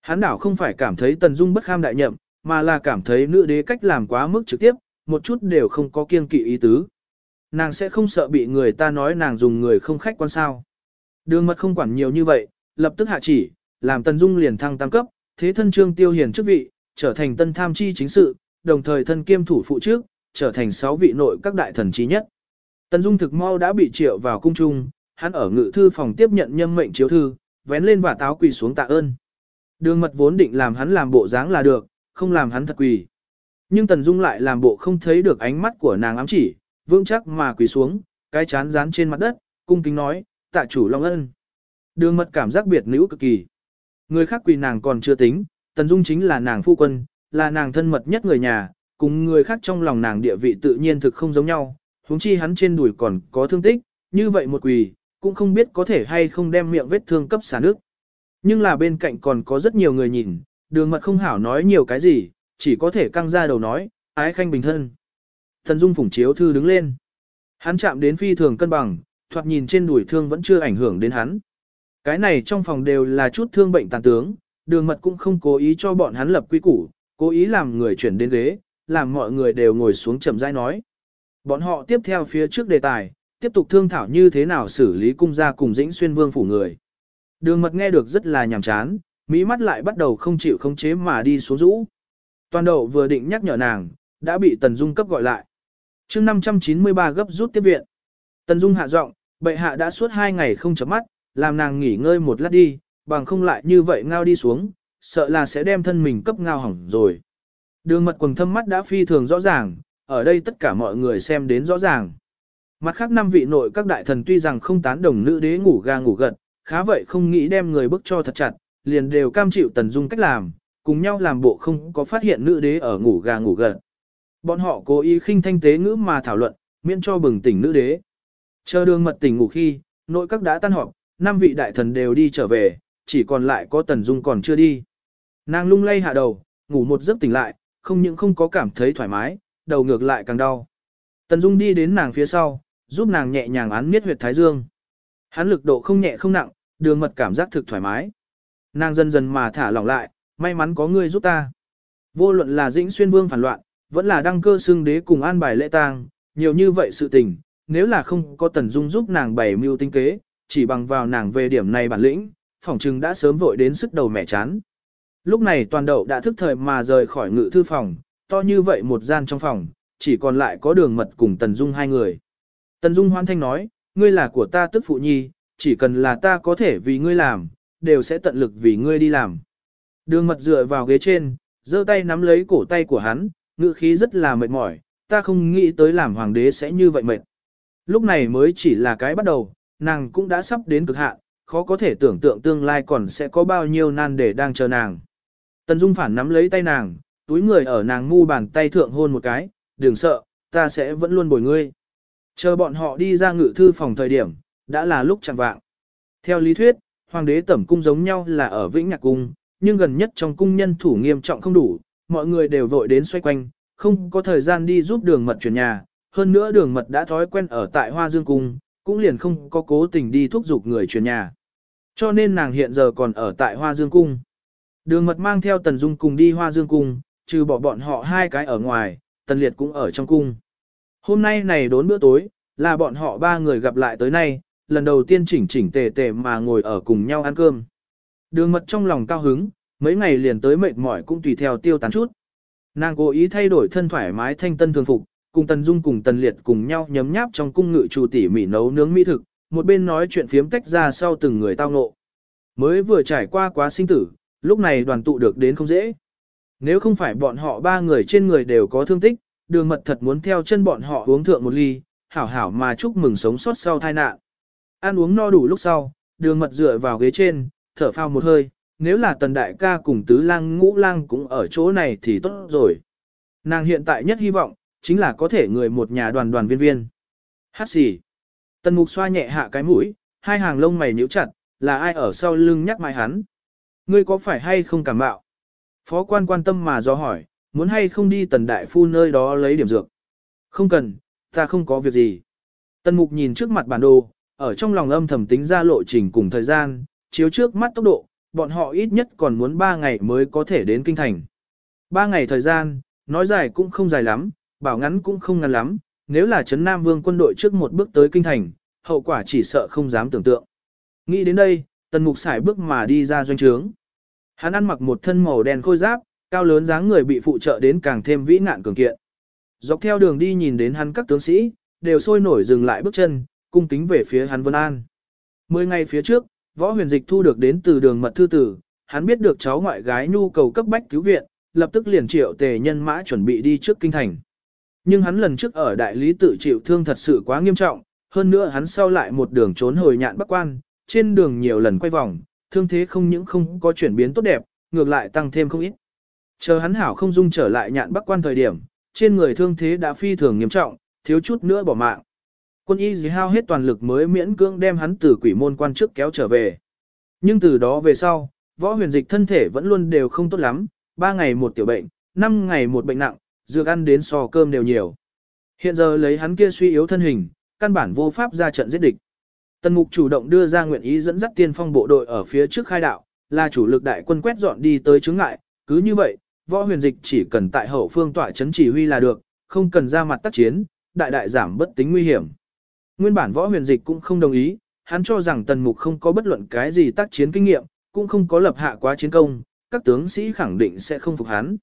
Hắn đảo không phải cảm thấy tần dung bất kham đại nhậm, mà là cảm thấy nữ đế cách làm quá mức trực tiếp, một chút đều không có kiêng kỵ ý tứ. Nàng sẽ không sợ bị người ta nói nàng dùng người không khách quan sao. Đường mật không quản nhiều như vậy, lập tức hạ chỉ, làm Tần Dung liền thăng tam cấp, thế thân trương tiêu hiền chức vị, trở thành tân tham chi chính sự, đồng thời thân kiêm thủ phụ trước, trở thành sáu vị nội các đại thần trí nhất. Tần Dung thực mau đã bị triệu vào cung trung, hắn ở ngự thư phòng tiếp nhận nhâm mệnh chiếu thư, vén lên và táo quỳ xuống tạ ơn. Đường mật vốn định làm hắn làm bộ dáng là được, không làm hắn thật quỳ. Nhưng Tần Dung lại làm bộ không thấy được ánh mắt của nàng ám chỉ, vững chắc mà quỳ xuống, cái chán dán trên mặt đất, cung kính nói, tạ chủ long ân. Đường mật cảm giác biệt nữ cực kỳ. Người khác quỳ nàng còn chưa tính, Tần Dung chính là nàng phu quân, là nàng thân mật nhất người nhà, cùng người khác trong lòng nàng địa vị tự nhiên thực không giống nhau, huống chi hắn trên đùi còn có thương tích, như vậy một quỳ, cũng không biết có thể hay không đem miệng vết thương cấp xả nước. Nhưng là bên cạnh còn có rất nhiều người nhìn, đường mật không hảo nói nhiều cái gì, chỉ có thể căng ra đầu nói, ái khanh bình thân. Thần Dung phủng chiếu thư đứng lên. Hắn chạm đến phi thường cân bằng, thoạt nhìn trên đùi thương vẫn chưa ảnh hưởng đến hắn. Cái này trong phòng đều là chút thương bệnh tàn tướng, đường mật cũng không cố ý cho bọn hắn lập quy củ, cố ý làm người chuyển đến ghế, làm mọi người đều ngồi xuống chậm rãi nói. Bọn họ tiếp theo phía trước đề tài, tiếp tục thương thảo như thế nào xử lý cung gia cùng dĩnh xuyên vương phủ người. Đường mật nghe được rất là nhàm chán, mỹ mắt lại bắt đầu không chịu khống chế mà đi xuống rũ. Toàn đậu vừa định nhắc nhở nàng, đã bị Tần Dung cấp gọi lại. chương 593 gấp rút tiếp viện. Tần Dung hạ giọng, bệ hạ đã suốt hai ngày không chấm mắt, làm nàng nghỉ ngơi một lát đi, bằng không lại như vậy ngao đi xuống, sợ là sẽ đem thân mình cấp ngao hỏng rồi. Đường mật quần thâm mắt đã phi thường rõ ràng, ở đây tất cả mọi người xem đến rõ ràng. Mặt khác năm vị nội các đại thần tuy rằng không tán đồng nữ đế ngủ ga ngủ gật, khá vậy không nghĩ đem người bức cho thật chặt, liền đều cam chịu tần dung cách làm, cùng nhau làm bộ không có phát hiện nữ đế ở ngủ ga ngủ gật. Bọn họ cố ý khinh thanh tế ngữ mà thảo luận, miễn cho bừng tỉnh nữ đế. Chờ đường mật tỉnh ngủ khi, nội các đã tan họp, năm vị đại thần đều đi trở về, chỉ còn lại có tần dung còn chưa đi. Nàng lung lay hạ đầu, ngủ một giấc tỉnh lại, không những không có cảm thấy thoải mái, đầu ngược lại càng đau. Tần dung đi đến nàng phía sau, giúp nàng nhẹ nhàng án miết huyệt thái dương. Hắn lực độ không nhẹ không nặng, đường mật cảm giác thực thoải mái. Nàng dần dần mà thả lỏng lại, may mắn có ngươi giúp ta. Vô luận là dĩnh xuyên vương phản loạn, vẫn là đăng cơ xưng đế cùng an bài lễ tang, nhiều như vậy sự tình, nếu là không có tần dung giúp nàng bày mưu tinh kế, chỉ bằng vào nàng về điểm này bản lĩnh, phỏng chừng đã sớm vội đến sức đầu mẻ chán. Lúc này toàn đậu đã thức thời mà rời khỏi ngự thư phòng, to như vậy một gian trong phòng, chỉ còn lại có đường mật cùng tần dung hai người. Tần dung hoan thanh nói, ngươi là của ta tức phụ nhi, chỉ cần là ta có thể vì ngươi làm, đều sẽ tận lực vì ngươi đi làm. Đường mật dựa vào ghế trên, giơ tay nắm lấy cổ tay của hắn, ngữ khí rất là mệt mỏi, ta không nghĩ tới làm hoàng đế sẽ như vậy mệt. Lúc này mới chỉ là cái bắt đầu, nàng cũng đã sắp đến cực hạn, khó có thể tưởng tượng tương lai còn sẽ có bao nhiêu nan để đang chờ nàng. Tần Dung phản nắm lấy tay nàng, túi người ở nàng mu bàn tay thượng hôn một cái, đừng sợ, ta sẽ vẫn luôn bồi ngươi. Chờ bọn họ đi ra ngự thư phòng thời điểm, đã là lúc chẳng vạng. Theo lý thuyết, hoàng đế tẩm cung giống nhau là ở Vĩnh Nhạc Cung, nhưng gần nhất trong cung nhân thủ nghiêm trọng không đủ, mọi người đều vội đến xoay quanh, không có thời gian đi giúp đường mật chuyển nhà. Hơn nữa đường mật đã thói quen ở tại Hoa Dương Cung, cũng liền không có cố tình đi thúc giục người chuyển nhà. Cho nên nàng hiện giờ còn ở tại Hoa Dương Cung. Đường mật mang theo Tần Dung cùng đi Hoa Dương Cung, trừ bỏ bọn họ hai cái ở ngoài, Tần Liệt cũng ở trong cung. Hôm nay này đốn bữa tối, là bọn họ ba người gặp lại tới nay, lần đầu tiên chỉnh chỉnh tề tề mà ngồi ở cùng nhau ăn cơm. Đường mật trong lòng cao hứng, mấy ngày liền tới mệt mỏi cũng tùy theo tiêu tán chút. Nàng cố ý thay đổi thân thoải mái thanh tân thường phục, cùng Tần Dung cùng Tần Liệt cùng nhau nhấm nháp trong cung ngự chủ tỉ mỉ nấu nướng mỹ thực, một bên nói chuyện phiếm tách ra sau từng người tao ngộ. Mới vừa trải qua quá sinh tử, lúc này đoàn tụ được đến không dễ. Nếu không phải bọn họ ba người trên người đều có thương tích, đường mật thật muốn theo chân bọn họ uống thượng một ly, hảo hảo mà chúc mừng sống sót sau tai nạn. Ăn uống no đủ lúc sau, đường mật dựa vào ghế trên, thở phao một hơi, nếu là tần đại ca cùng tứ lang ngũ lang cũng ở chỗ này thì tốt rồi. Nàng hiện tại nhất hy vọng, chính là có thể người một nhà đoàn đoàn viên viên. Hát xì. Tần mục xoa nhẹ hạ cái mũi, hai hàng lông mày nhíu chặt, là ai ở sau lưng nhắc mai hắn. Ngươi có phải hay không cảm mạo? Phó quan quan tâm mà do hỏi, muốn hay không đi tần đại phu nơi đó lấy điểm dược. Không cần, ta không có việc gì. Tần mục nhìn trước mặt bản đồ, ở trong lòng âm thầm tính ra lộ trình cùng thời gian, chiếu trước mắt tốc độ, bọn họ ít nhất còn muốn 3 ngày mới có thể đến kinh thành. 3 ngày thời gian, nói dài cũng không dài lắm, bảo ngắn cũng không ngắn lắm, nếu là Trấn Nam Vương quân đội trước một bước tới kinh thành, hậu quả chỉ sợ không dám tưởng tượng. Nghĩ đến đây, tần mục xài bước mà đi ra doanh trướng. Hắn ăn mặc một thân màu đen khôi giáp, cao lớn dáng người bị phụ trợ đến càng thêm vĩ nạn cường kiện. Dọc theo đường đi nhìn đến hắn các tướng sĩ, đều sôi nổi dừng lại bước chân, cung kính về phía hắn Vân An. Mười ngày phía trước, võ huyền dịch thu được đến từ đường mật thư tử, hắn biết được cháu ngoại gái nhu cầu cấp bách cứu viện, lập tức liền triệu tề nhân mã chuẩn bị đi trước kinh thành. Nhưng hắn lần trước ở đại lý tự chịu thương thật sự quá nghiêm trọng, hơn nữa hắn sau lại một đường trốn hồi nhạn bắc quan, trên đường nhiều lần quay vòng, thương thế không những không có chuyển biến tốt đẹp, ngược lại tăng thêm không ít. Chờ hắn hảo không dung trở lại nhạn bắc quan thời điểm, trên người thương thế đã phi thường nghiêm trọng, thiếu chút nữa bỏ mạng. Quân y dì hao hết toàn lực mới miễn cưỡng đem hắn từ quỷ môn quan trước kéo trở về. Nhưng từ đó về sau, võ huyền dịch thân thể vẫn luôn đều không tốt lắm, 3 ngày một tiểu bệnh, 5 ngày một bệnh nặng, dược ăn đến sò cơm đều nhiều. Hiện giờ lấy hắn kia suy yếu thân hình, căn bản vô pháp ra trận giết địch. Tần Mục chủ động đưa ra nguyện ý dẫn dắt tiên phong bộ đội ở phía trước khai đạo, là chủ lực đại quân quét dọn đi tới chứng ngại, cứ như vậy, võ huyền dịch chỉ cần tại hậu phương tỏa chấn chỉ huy là được, không cần ra mặt tác chiến, đại đại giảm bất tính nguy hiểm. Nguyên bản võ huyền dịch cũng không đồng ý, hắn cho rằng tần mục không có bất luận cái gì tác chiến kinh nghiệm, cũng không có lập hạ quá chiến công, các tướng sĩ khẳng định sẽ không phục hắn.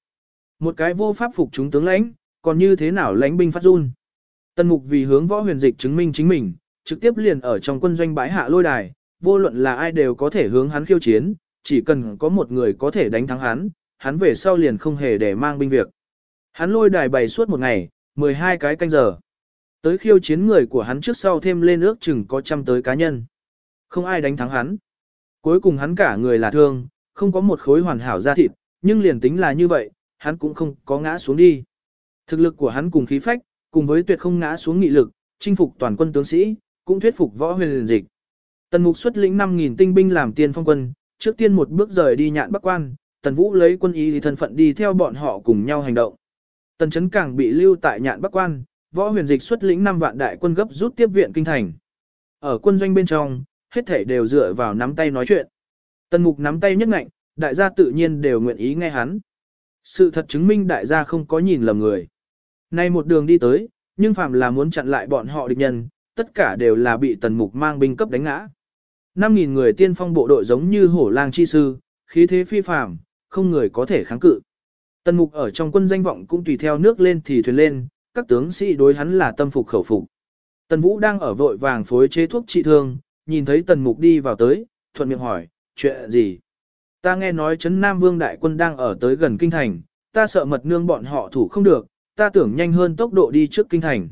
Một cái vô pháp phục chúng tướng lãnh, còn như thế nào lãnh binh phát run. Tần mục vì hướng võ huyền dịch chứng minh chính mình, trực tiếp liền ở trong quân doanh bãi hạ lôi đài, vô luận là ai đều có thể hướng hắn khiêu chiến, chỉ cần có một người có thể đánh thắng hắn, hắn về sau liền không hề để mang binh việc. Hắn lôi đài bày suốt một ngày, 12 cái canh giờ. Tới khiêu chiến người của hắn trước sau thêm lên ước chừng có trăm tới cá nhân. Không ai đánh thắng hắn. Cuối cùng hắn cả người là thương, không có một khối hoàn hảo da thịt, nhưng liền tính là như vậy, hắn cũng không có ngã xuống đi. Thực lực của hắn cùng khí phách, cùng với tuyệt không ngã xuống nghị lực, chinh phục toàn quân tướng sĩ, cũng thuyết phục võ huyền dịch. Tần Mục xuất lĩnh 5.000 tinh binh làm tiên phong quân, trước tiên một bước rời đi nhạn bắc quan, Tần Vũ lấy quân ý thì thân phận đi theo bọn họ cùng nhau hành động. Tần Chấn Càng bị lưu tại nhạn bắc quan, võ huyền dịch xuất lĩnh 5 vạn đại quân gấp rút tiếp viện kinh thành. Ở quân doanh bên trong, hết thể đều dựa vào nắm tay nói chuyện. Tần Mục nắm tay nhất ngạnh, đại gia tự nhiên đều nguyện ý nghe hắn. Sự thật chứng minh đại gia không có nhìn lầm người. Nay một đường đi tới, nhưng phàm là muốn chặn lại bọn họ địch nhân, tất cả đều là bị Tần Mục mang binh cấp đánh ngã. 5.000 người tiên phong bộ đội giống như hổ lang chi sư, khí thế phi phàm, không người có thể kháng cự. Tần Mục ở trong quân danh vọng cũng tùy theo nước lên thì thuyền lên, các tướng sĩ đối hắn là tâm phục khẩu phục. Tần Vũ đang ở vội vàng phối chế thuốc trị thương, nhìn thấy Tần Mục đi vào tới, thuận miệng hỏi, chuyện gì? Ta nghe nói Trấn Nam Vương đại quân đang ở tới gần kinh thành, ta sợ mật nương bọn họ thủ không được, ta tưởng nhanh hơn tốc độ đi trước kinh thành.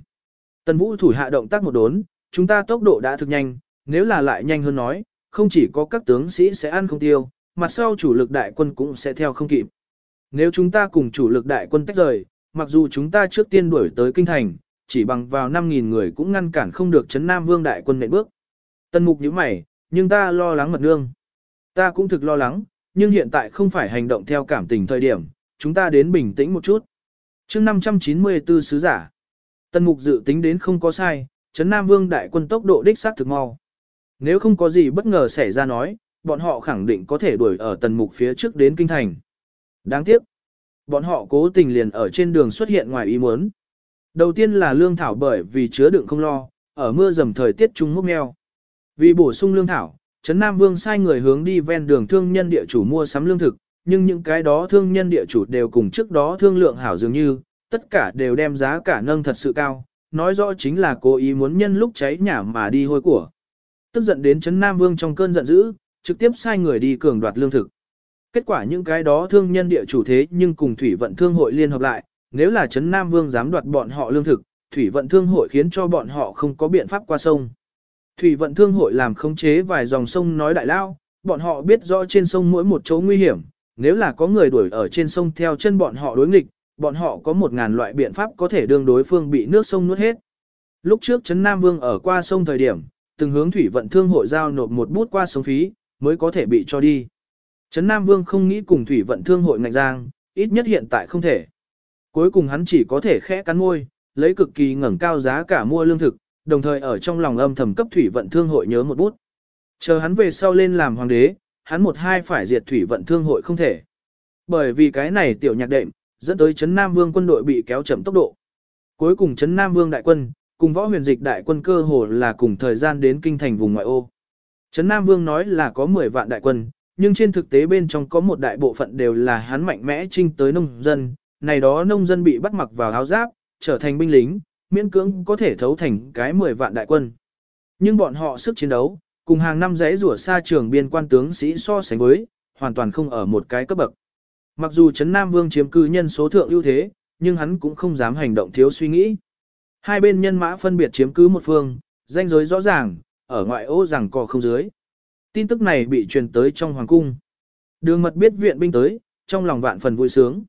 Tần Vũ thủ hạ động tác một đốn, chúng ta tốc độ đã thực nhanh, nếu là lại nhanh hơn nói, không chỉ có các tướng sĩ sẽ ăn không tiêu, mặt sau chủ lực đại quân cũng sẽ theo không kịp. Nếu chúng ta cùng chủ lực đại quân tách rời, mặc dù chúng ta trước tiên đuổi tới kinh thành, chỉ bằng vào 5.000 người cũng ngăn cản không được chấn Nam Vương đại quân nện bước. Tân mục như mày, nhưng ta lo lắng mật nương. Ta cũng thực lo lắng, nhưng hiện tại không phải hành động theo cảm tình thời điểm, chúng ta đến bình tĩnh một chút. chương 594 sứ giả. Tần mục dự tính đến không có sai, Trấn Nam Vương đại quân tốc độ đích xác thực mau. Nếu không có gì bất ngờ xảy ra nói, bọn họ khẳng định có thể đuổi ở tần mục phía trước đến kinh thành. Đáng tiếc, bọn họ cố tình liền ở trên đường xuất hiện ngoài ý muốn. Đầu tiên là lương thảo bởi vì chứa đựng không lo, ở mưa dầm thời tiết trung mốc meo. Vì bổ sung lương thảo, Trấn Nam Vương sai người hướng đi ven đường thương nhân địa chủ mua sắm lương thực, nhưng những cái đó thương nhân địa chủ đều cùng trước đó thương lượng hảo dường như, tất cả đều đem giá cả nâng thật sự cao, nói rõ chính là cố ý muốn nhân lúc cháy nhà mà đi hôi của. Tức giận đến Trấn Nam Vương trong cơn giận dữ, trực tiếp sai người đi cường đoạt lương thực. Kết quả những cái đó thương nhân địa chủ thế nhưng cùng thủy vận thương hội liên hợp lại, nếu là Trấn Nam Vương dám đoạt bọn họ lương thực, thủy vận thương hội khiến cho bọn họ không có biện pháp qua sông. Thủy vận thương hội làm khống chế vài dòng sông nói đại lao, bọn họ biết rõ trên sông mỗi một chỗ nguy hiểm, nếu là có người đuổi ở trên sông theo chân bọn họ đối nghịch, bọn họ có một ngàn loại biện pháp có thể đương đối phương bị nước sông nuốt hết. Lúc trước Trấn Nam Vương ở qua sông thời điểm, từng hướng thủy vận thương hội giao nộp một bút qua sông phí, mới có thể bị cho đi. Trấn Nam Vương không nghĩ cùng thủy vận thương hội ngạch giang, ít nhất hiện tại không thể. Cuối cùng hắn chỉ có thể khẽ cắn môi, lấy cực kỳ ngẩng cao giá cả mua lương thực, đồng thời ở trong lòng âm thầm cấp thủy vận thương hội nhớ một bút. Chờ hắn về sau lên làm hoàng đế, hắn một hai phải diệt thủy vận thương hội không thể. Bởi vì cái này tiểu nhạc đệm, dẫn tới Trấn Nam Vương quân đội bị kéo chậm tốc độ. Cuối cùng Trấn Nam Vương đại quân, cùng võ huyền dịch đại quân cơ hồ là cùng thời gian đến kinh thành vùng ngoại ô. Trấn Nam Vương nói là có 10 vạn đại quân, nhưng trên thực tế bên trong có một đại bộ phận đều là hắn mạnh mẽ trinh tới nông dân, này đó nông dân bị bắt mặc vào áo giáp, trở thành binh lính, miễn cưỡng có thể thấu thành cái 10 vạn đại quân. Nhưng bọn họ sức chiến đấu, cùng hàng năm rẽ rủa xa trường biên quan tướng sĩ so sánh với, hoàn toàn không ở một cái cấp bậc. Mặc dù Trấn Nam Vương chiếm cư nhân số thượng ưu thế, nhưng hắn cũng không dám hành động thiếu suy nghĩ. Hai bên nhân mã phân biệt chiếm cứ một phương, Danh giới rõ ràng, ở ngoại ô rằng cò không dưới. Tin tức này bị truyền tới trong hoàng cung. Đường mật biết viện binh tới, trong lòng vạn phần vui sướng.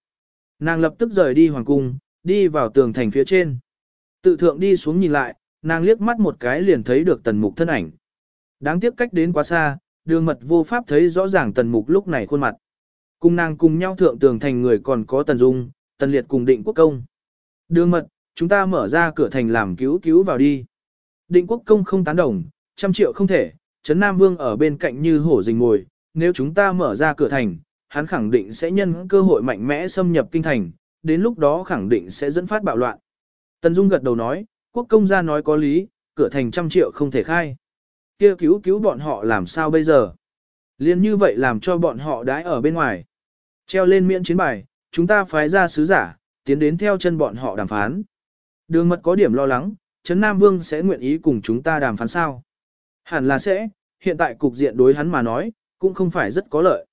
Nàng lập tức rời đi hoàng cung, đi vào tường thành phía trên. Tự thượng đi xuống nhìn lại, nàng liếc mắt một cái liền thấy được tần mục thân ảnh. Đáng tiếc cách đến quá xa, đường mật vô pháp thấy rõ ràng tần mục lúc này khuôn mặt. Cùng nàng cùng nhau thượng tường thành người còn có tần dung, tần liệt cùng định quốc công. Đường mật, chúng ta mở ra cửa thành làm cứu cứu vào đi. Định quốc công không tán đồng, trăm triệu không thể, Trấn Nam Vương ở bên cạnh như hổ rình ngồi, nếu chúng ta mở ra cửa thành, hắn khẳng định sẽ nhân cơ hội mạnh mẽ xâm nhập kinh thành, đến lúc đó khẳng định sẽ dẫn phát bạo loạn. Tần Dung gật đầu nói, quốc công gia nói có lý, cửa thành trăm triệu không thể khai. kia cứu cứu bọn họ làm sao bây giờ? Liên như vậy làm cho bọn họ đái ở bên ngoài. Treo lên miễn chiến bài, chúng ta phái ra sứ giả, tiến đến theo chân bọn họ đàm phán. Đường mật có điểm lo lắng, Trấn Nam Vương sẽ nguyện ý cùng chúng ta đàm phán sao? Hẳn là sẽ, hiện tại cục diện đối hắn mà nói, cũng không phải rất có lợi.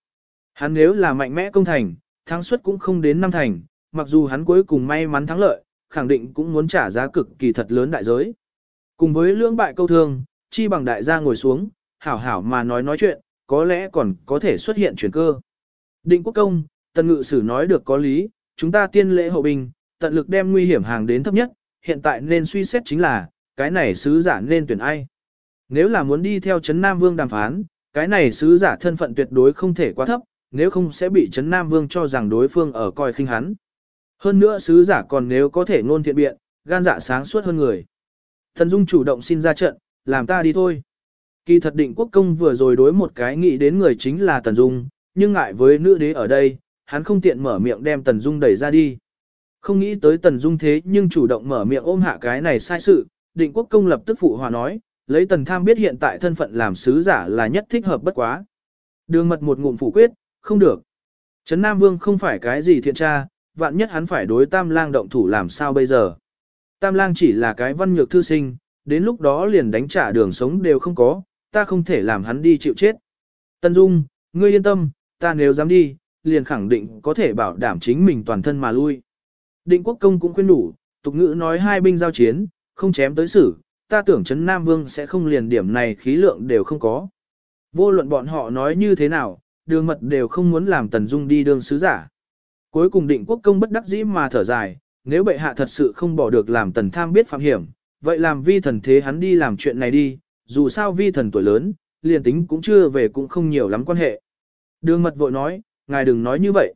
Hắn nếu là mạnh mẽ công thành, thắng suất cũng không đến năm thành, mặc dù hắn cuối cùng may mắn thắng lợi, khẳng định cũng muốn trả giá cực kỳ thật lớn đại giới. Cùng với lưỡng bại câu thương, chi bằng đại gia ngồi xuống, hảo hảo mà nói nói chuyện, có lẽ còn có thể xuất hiện chuyển cơ. Định quốc công, tần ngự sử nói được có lý, chúng ta tiên lễ hậu bình, tận lực đem nguy hiểm hàng đến thấp nhất, hiện tại nên suy xét chính là, cái này sứ giả nên tuyển ai. Nếu là muốn đi theo Trấn Nam Vương đàm phán, cái này sứ giả thân phận tuyệt đối không thể quá thấp, nếu không sẽ bị Trấn Nam Vương cho rằng đối phương ở coi khinh hắn. Hơn nữa sứ giả còn nếu có thể ngôn thiện biện, gan dạ sáng suốt hơn người. Thần Dung chủ động xin ra trận, làm ta đi thôi. Kỳ thật định quốc công vừa rồi đối một cái nghĩ đến người chính là Tần Dung, nhưng ngại với nữ đế ở đây, hắn không tiện mở miệng đem Tần Dung đẩy ra đi. Không nghĩ tới Tần Dung thế nhưng chủ động mở miệng ôm hạ cái này sai sự, định quốc công lập tức phụ hòa nói, lấy Tần Tham biết hiện tại thân phận làm sứ giả là nhất thích hợp bất quá. Đường mật một ngụm phủ quyết, không được. Trấn Nam Vương không phải cái gì thiện tra, vạn nhất hắn phải đối Tam Lang động thủ làm sao bây giờ. Tam Lang chỉ là cái văn nhược thư sinh, đến lúc đó liền đánh trả đường sống đều không có, ta không thể làm hắn đi chịu chết. Tân Dung, ngươi yên tâm, ta nếu dám đi, liền khẳng định có thể bảo đảm chính mình toàn thân mà lui. Định quốc công cũng khuyên đủ, tục ngữ nói hai binh giao chiến, không chém tới xử, ta tưởng Trấn Nam Vương sẽ không liền điểm này khí lượng đều không có. Vô luận bọn họ nói như thế nào, đường mật đều không muốn làm Tần Dung đi đường sứ giả. Cuối cùng định quốc công bất đắc dĩ mà thở dài, nếu bệ hạ thật sự không bỏ được làm Tần Tham biết phạm hiểm, vậy làm vi thần thế hắn đi làm chuyện này đi, dù sao vi thần tuổi lớn, liền tính cũng chưa về cũng không nhiều lắm quan hệ. Đường mật vội nói, ngài đừng nói như vậy.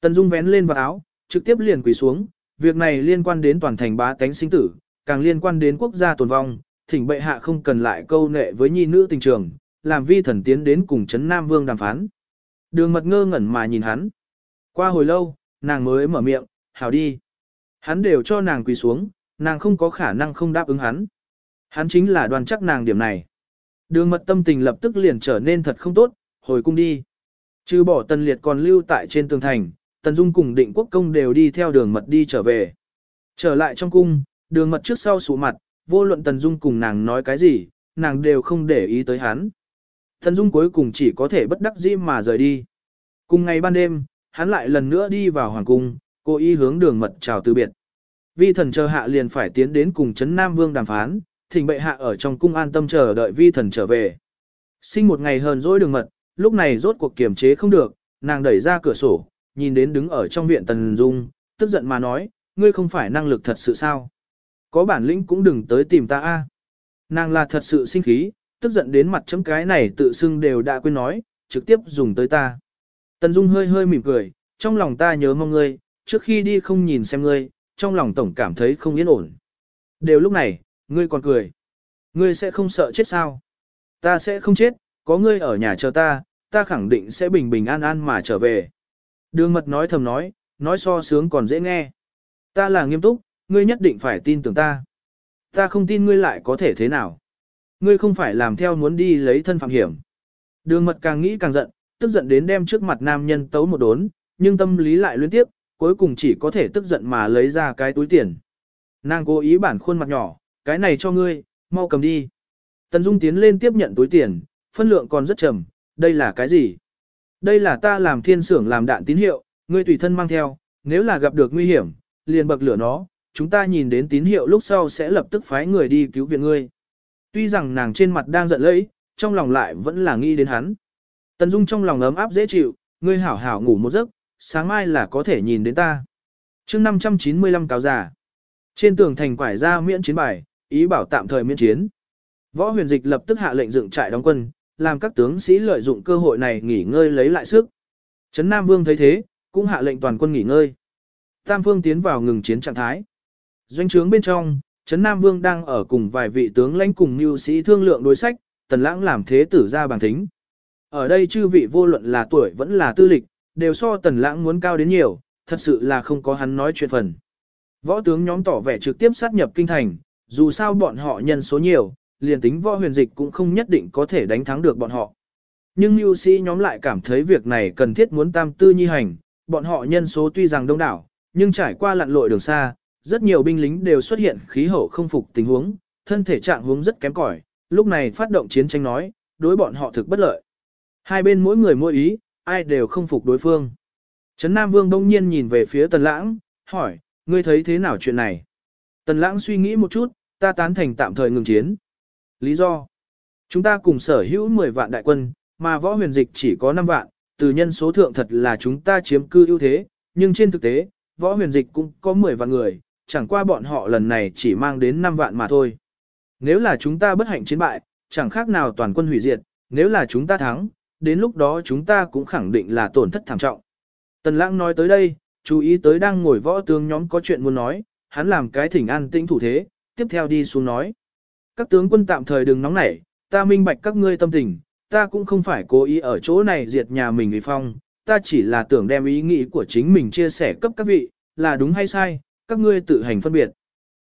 Tần Dung vén lên vào áo, trực tiếp liền quỳ xuống, việc này liên quan đến toàn thành bá tánh sinh tử, càng liên quan đến quốc gia tồn vong, thỉnh bệ hạ không cần lại câu nệ với nhi nữ tình trường, làm vi thần tiến đến cùng chấn Nam Vương đàm phán. Đường mật ngơ ngẩn mà nhìn hắn. Qua hồi lâu, nàng mới mở miệng, hảo đi. Hắn đều cho nàng quỳ xuống, nàng không có khả năng không đáp ứng hắn. Hắn chính là đoàn chắc nàng điểm này. Đường mật tâm tình lập tức liền trở nên thật không tốt, hồi cung đi. Trừ bỏ tần liệt còn lưu tại trên tường thành, tần dung cùng định quốc công đều đi theo đường mật đi trở về. Trở lại trong cung, đường mật trước sau sụ mặt, vô luận tần dung cùng nàng nói cái gì, nàng đều không để ý tới hắn. Tần dung cuối cùng chỉ có thể bất đắc dĩ mà rời đi. Cùng ngày ban đêm, hắn lại lần nữa đi vào hoàng cung, cố ý hướng đường mật chào từ biệt. Vi thần chờ hạ liền phải tiến đến cùng Trấn Nam Vương đàm phán, thỉnh bệ hạ ở trong cung an tâm chờ đợi vi thần trở về. Sinh một ngày hờn dỗi đường mật, lúc này rốt cuộc kiềm chế không được, nàng đẩy ra cửa sổ, nhìn đến đứng ở trong viện Tần Dung, tức giận mà nói, ngươi không phải năng lực thật sự sao? Có bản lĩnh cũng đừng tới tìm ta a. Nàng là thật sự sinh khí, tức giận đến mặt chấm cái này tự xưng đều đã quên nói, trực tiếp dùng tới ta. Tần Dung hơi hơi mỉm cười, trong lòng ta nhớ mong ngươi, trước khi đi không nhìn xem ngươi, trong lòng tổng cảm thấy không yên ổn. Đều lúc này, ngươi còn cười. Ngươi sẽ không sợ chết sao? Ta sẽ không chết, có ngươi ở nhà chờ ta, ta khẳng định sẽ bình bình an an mà trở về. Đường mật nói thầm nói, nói so sướng còn dễ nghe. Ta là nghiêm túc, ngươi nhất định phải tin tưởng ta. Ta không tin ngươi lại có thể thế nào. Ngươi không phải làm theo muốn đi lấy thân phạm hiểm. Đường mật càng nghĩ càng giận, tức giận đến đem trước mặt nam nhân tấu một đốn, nhưng tâm lý lại liên tiếp, cuối cùng chỉ có thể tức giận mà lấy ra cái túi tiền. Nàng cố ý bản khuôn mặt nhỏ, cái này cho ngươi, mau cầm đi. Tần Dung tiến lên tiếp nhận túi tiền, phân lượng còn rất trầm, đây là cái gì? Đây là ta làm thiên sưởng làm đạn tín hiệu, ngươi tùy thân mang theo, nếu là gặp được nguy hiểm, liền bậc lửa nó, chúng ta nhìn đến tín hiệu lúc sau sẽ lập tức phái người đi cứu viện ngươi. Tuy rằng nàng trên mặt đang giận lẫy, trong lòng lại vẫn là nghĩ đến hắn. Tần Dung trong lòng ấm áp dễ chịu, ngươi hảo hảo ngủ một giấc, sáng mai là có thể nhìn đến ta. chương 595 cáo giả. Trên tường thành quải ra miễn chiến bài, ý bảo tạm thời miễn chiến. Võ huyền dịch lập tức hạ lệnh dựng trại đóng quân, làm các tướng sĩ lợi dụng cơ hội này nghỉ ngơi lấy lại sức. Trấn Nam Vương thấy thế, cũng hạ lệnh toàn quân nghỉ ngơi. Tam Phương tiến vào ngừng chiến trạng thái. Doanh trướng bên trong, Trấn Nam Vương đang ở cùng vài vị tướng lãnh cùng mưu sĩ thương lượng đối sách, tần lãng làm thế tử ra bằng thính. Ở đây chư vị vô luận là tuổi vẫn là tư lịch, đều so tần lãng muốn cao đến nhiều, thật sự là không có hắn nói chuyện phần. Võ tướng nhóm tỏ vẻ trực tiếp sát nhập kinh thành, dù sao bọn họ nhân số nhiều, liền tính võ huyền dịch cũng không nhất định có thể đánh thắng được bọn họ. Nhưng mưu sĩ nhóm lại cảm thấy việc này cần thiết muốn tam tư nhi hành, bọn họ nhân số tuy rằng đông đảo, nhưng trải qua lặn lội đường xa, rất nhiều binh lính đều xuất hiện khí hậu không phục tình huống, thân thể trạng huống rất kém cỏi, lúc này phát động chiến tranh nói, đối bọn họ thực bất lợi. Hai bên mỗi người mỗi ý, ai đều không phục đối phương. Trấn Nam Vương đông nhiên nhìn về phía Tần Lãng, hỏi, ngươi thấy thế nào chuyện này? Tần Lãng suy nghĩ một chút, ta tán thành tạm thời ngừng chiến. Lý do? Chúng ta cùng sở hữu 10 vạn đại quân, mà võ huyền dịch chỉ có 5 vạn, từ nhân số thượng thật là chúng ta chiếm cư ưu thế, nhưng trên thực tế, võ huyền dịch cũng có 10 vạn người, chẳng qua bọn họ lần này chỉ mang đến 5 vạn mà thôi. Nếu là chúng ta bất hạnh chiến bại, chẳng khác nào toàn quân hủy diệt, nếu là chúng ta thắng, đến lúc đó chúng ta cũng khẳng định là tổn thất thảm trọng. Tần lãng nói tới đây, chú ý tới đang ngồi võ tướng nhóm có chuyện muốn nói, hắn làm cái thỉnh an tĩnh thủ thế, tiếp theo đi xuống nói. Các tướng quân tạm thời đừng nóng nảy, ta minh bạch các ngươi tâm tình, ta cũng không phải cố ý ở chỗ này diệt nhà mình vì phong, ta chỉ là tưởng đem ý nghĩ của chính mình chia sẻ cấp các vị, là đúng hay sai, các ngươi tự hành phân biệt.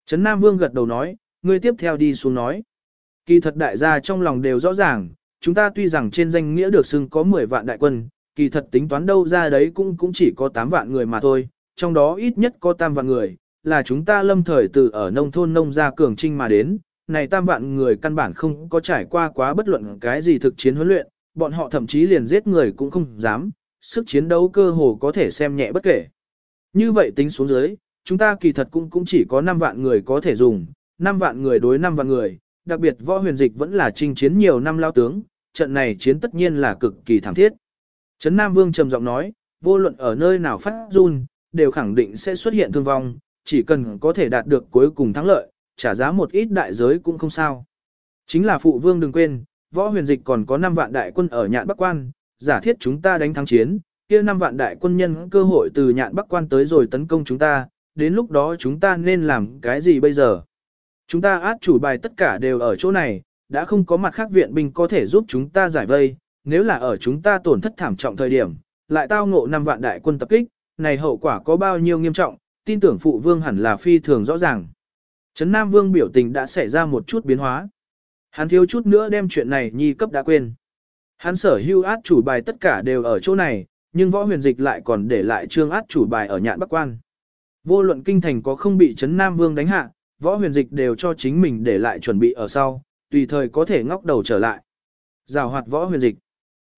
Trấn Nam Vương gật đầu nói, ngươi tiếp theo đi xuống nói. Kỳ thật đại gia trong lòng đều rõ ràng, chúng ta tuy rằng trên danh nghĩa được xưng có 10 vạn đại quân, kỳ thật tính toán đâu ra đấy cũng cũng chỉ có 8 vạn người mà thôi, trong đó ít nhất có tam vạn người, là chúng ta lâm thời từ ở nông thôn nông gia cường trinh mà đến, này tam vạn người căn bản không có trải qua quá bất luận cái gì thực chiến huấn luyện, bọn họ thậm chí liền giết người cũng không dám, sức chiến đấu cơ hồ có thể xem nhẹ bất kể. Như vậy tính xuống dưới, chúng ta kỳ thật cũng cũng chỉ có 5 vạn người có thể dùng, 5 vạn người đối 5 vạn người, đặc biệt võ huyền dịch vẫn là chinh chiến nhiều năm lao tướng, trận này chiến tất nhiên là cực kỳ thảm thiết. Trấn Nam Vương trầm giọng nói, vô luận ở nơi nào phát run, đều khẳng định sẽ xuất hiện thương vong, chỉ cần có thể đạt được cuối cùng thắng lợi, trả giá một ít đại giới cũng không sao. Chính là phụ vương đừng quên, võ huyền dịch còn có 5 vạn đại quân ở nhạn Bắc Quan, giả thiết chúng ta đánh thắng chiến, kia 5 vạn đại quân nhân cơ hội từ nhạn Bắc Quan tới rồi tấn công chúng ta, đến lúc đó chúng ta nên làm cái gì bây giờ? Chúng ta át chủ bài tất cả đều ở chỗ này, đã không có mặt khác viện binh có thể giúp chúng ta giải vây, nếu là ở chúng ta tổn thất thảm trọng thời điểm, lại tao ngộ 5 vạn đại quân tập kích, này hậu quả có bao nhiêu nghiêm trọng, tin tưởng phụ vương hẳn là phi thường rõ ràng. Trấn Nam Vương biểu tình đã xảy ra một chút biến hóa. Hắn thiếu chút nữa đem chuyện này nhi cấp đã quên. Hắn sở hưu át chủ bài tất cả đều ở chỗ này, nhưng võ huyền dịch lại còn để lại trương át chủ bài ở nhạn Bắc Quan. Vô luận kinh thành có không bị Trấn Nam Vương đánh hạ, võ huyền dịch đều cho chính mình để lại chuẩn bị ở sau, tùy thời có thể ngóc đầu trở lại. Giảo hoạt võ huyền dịch.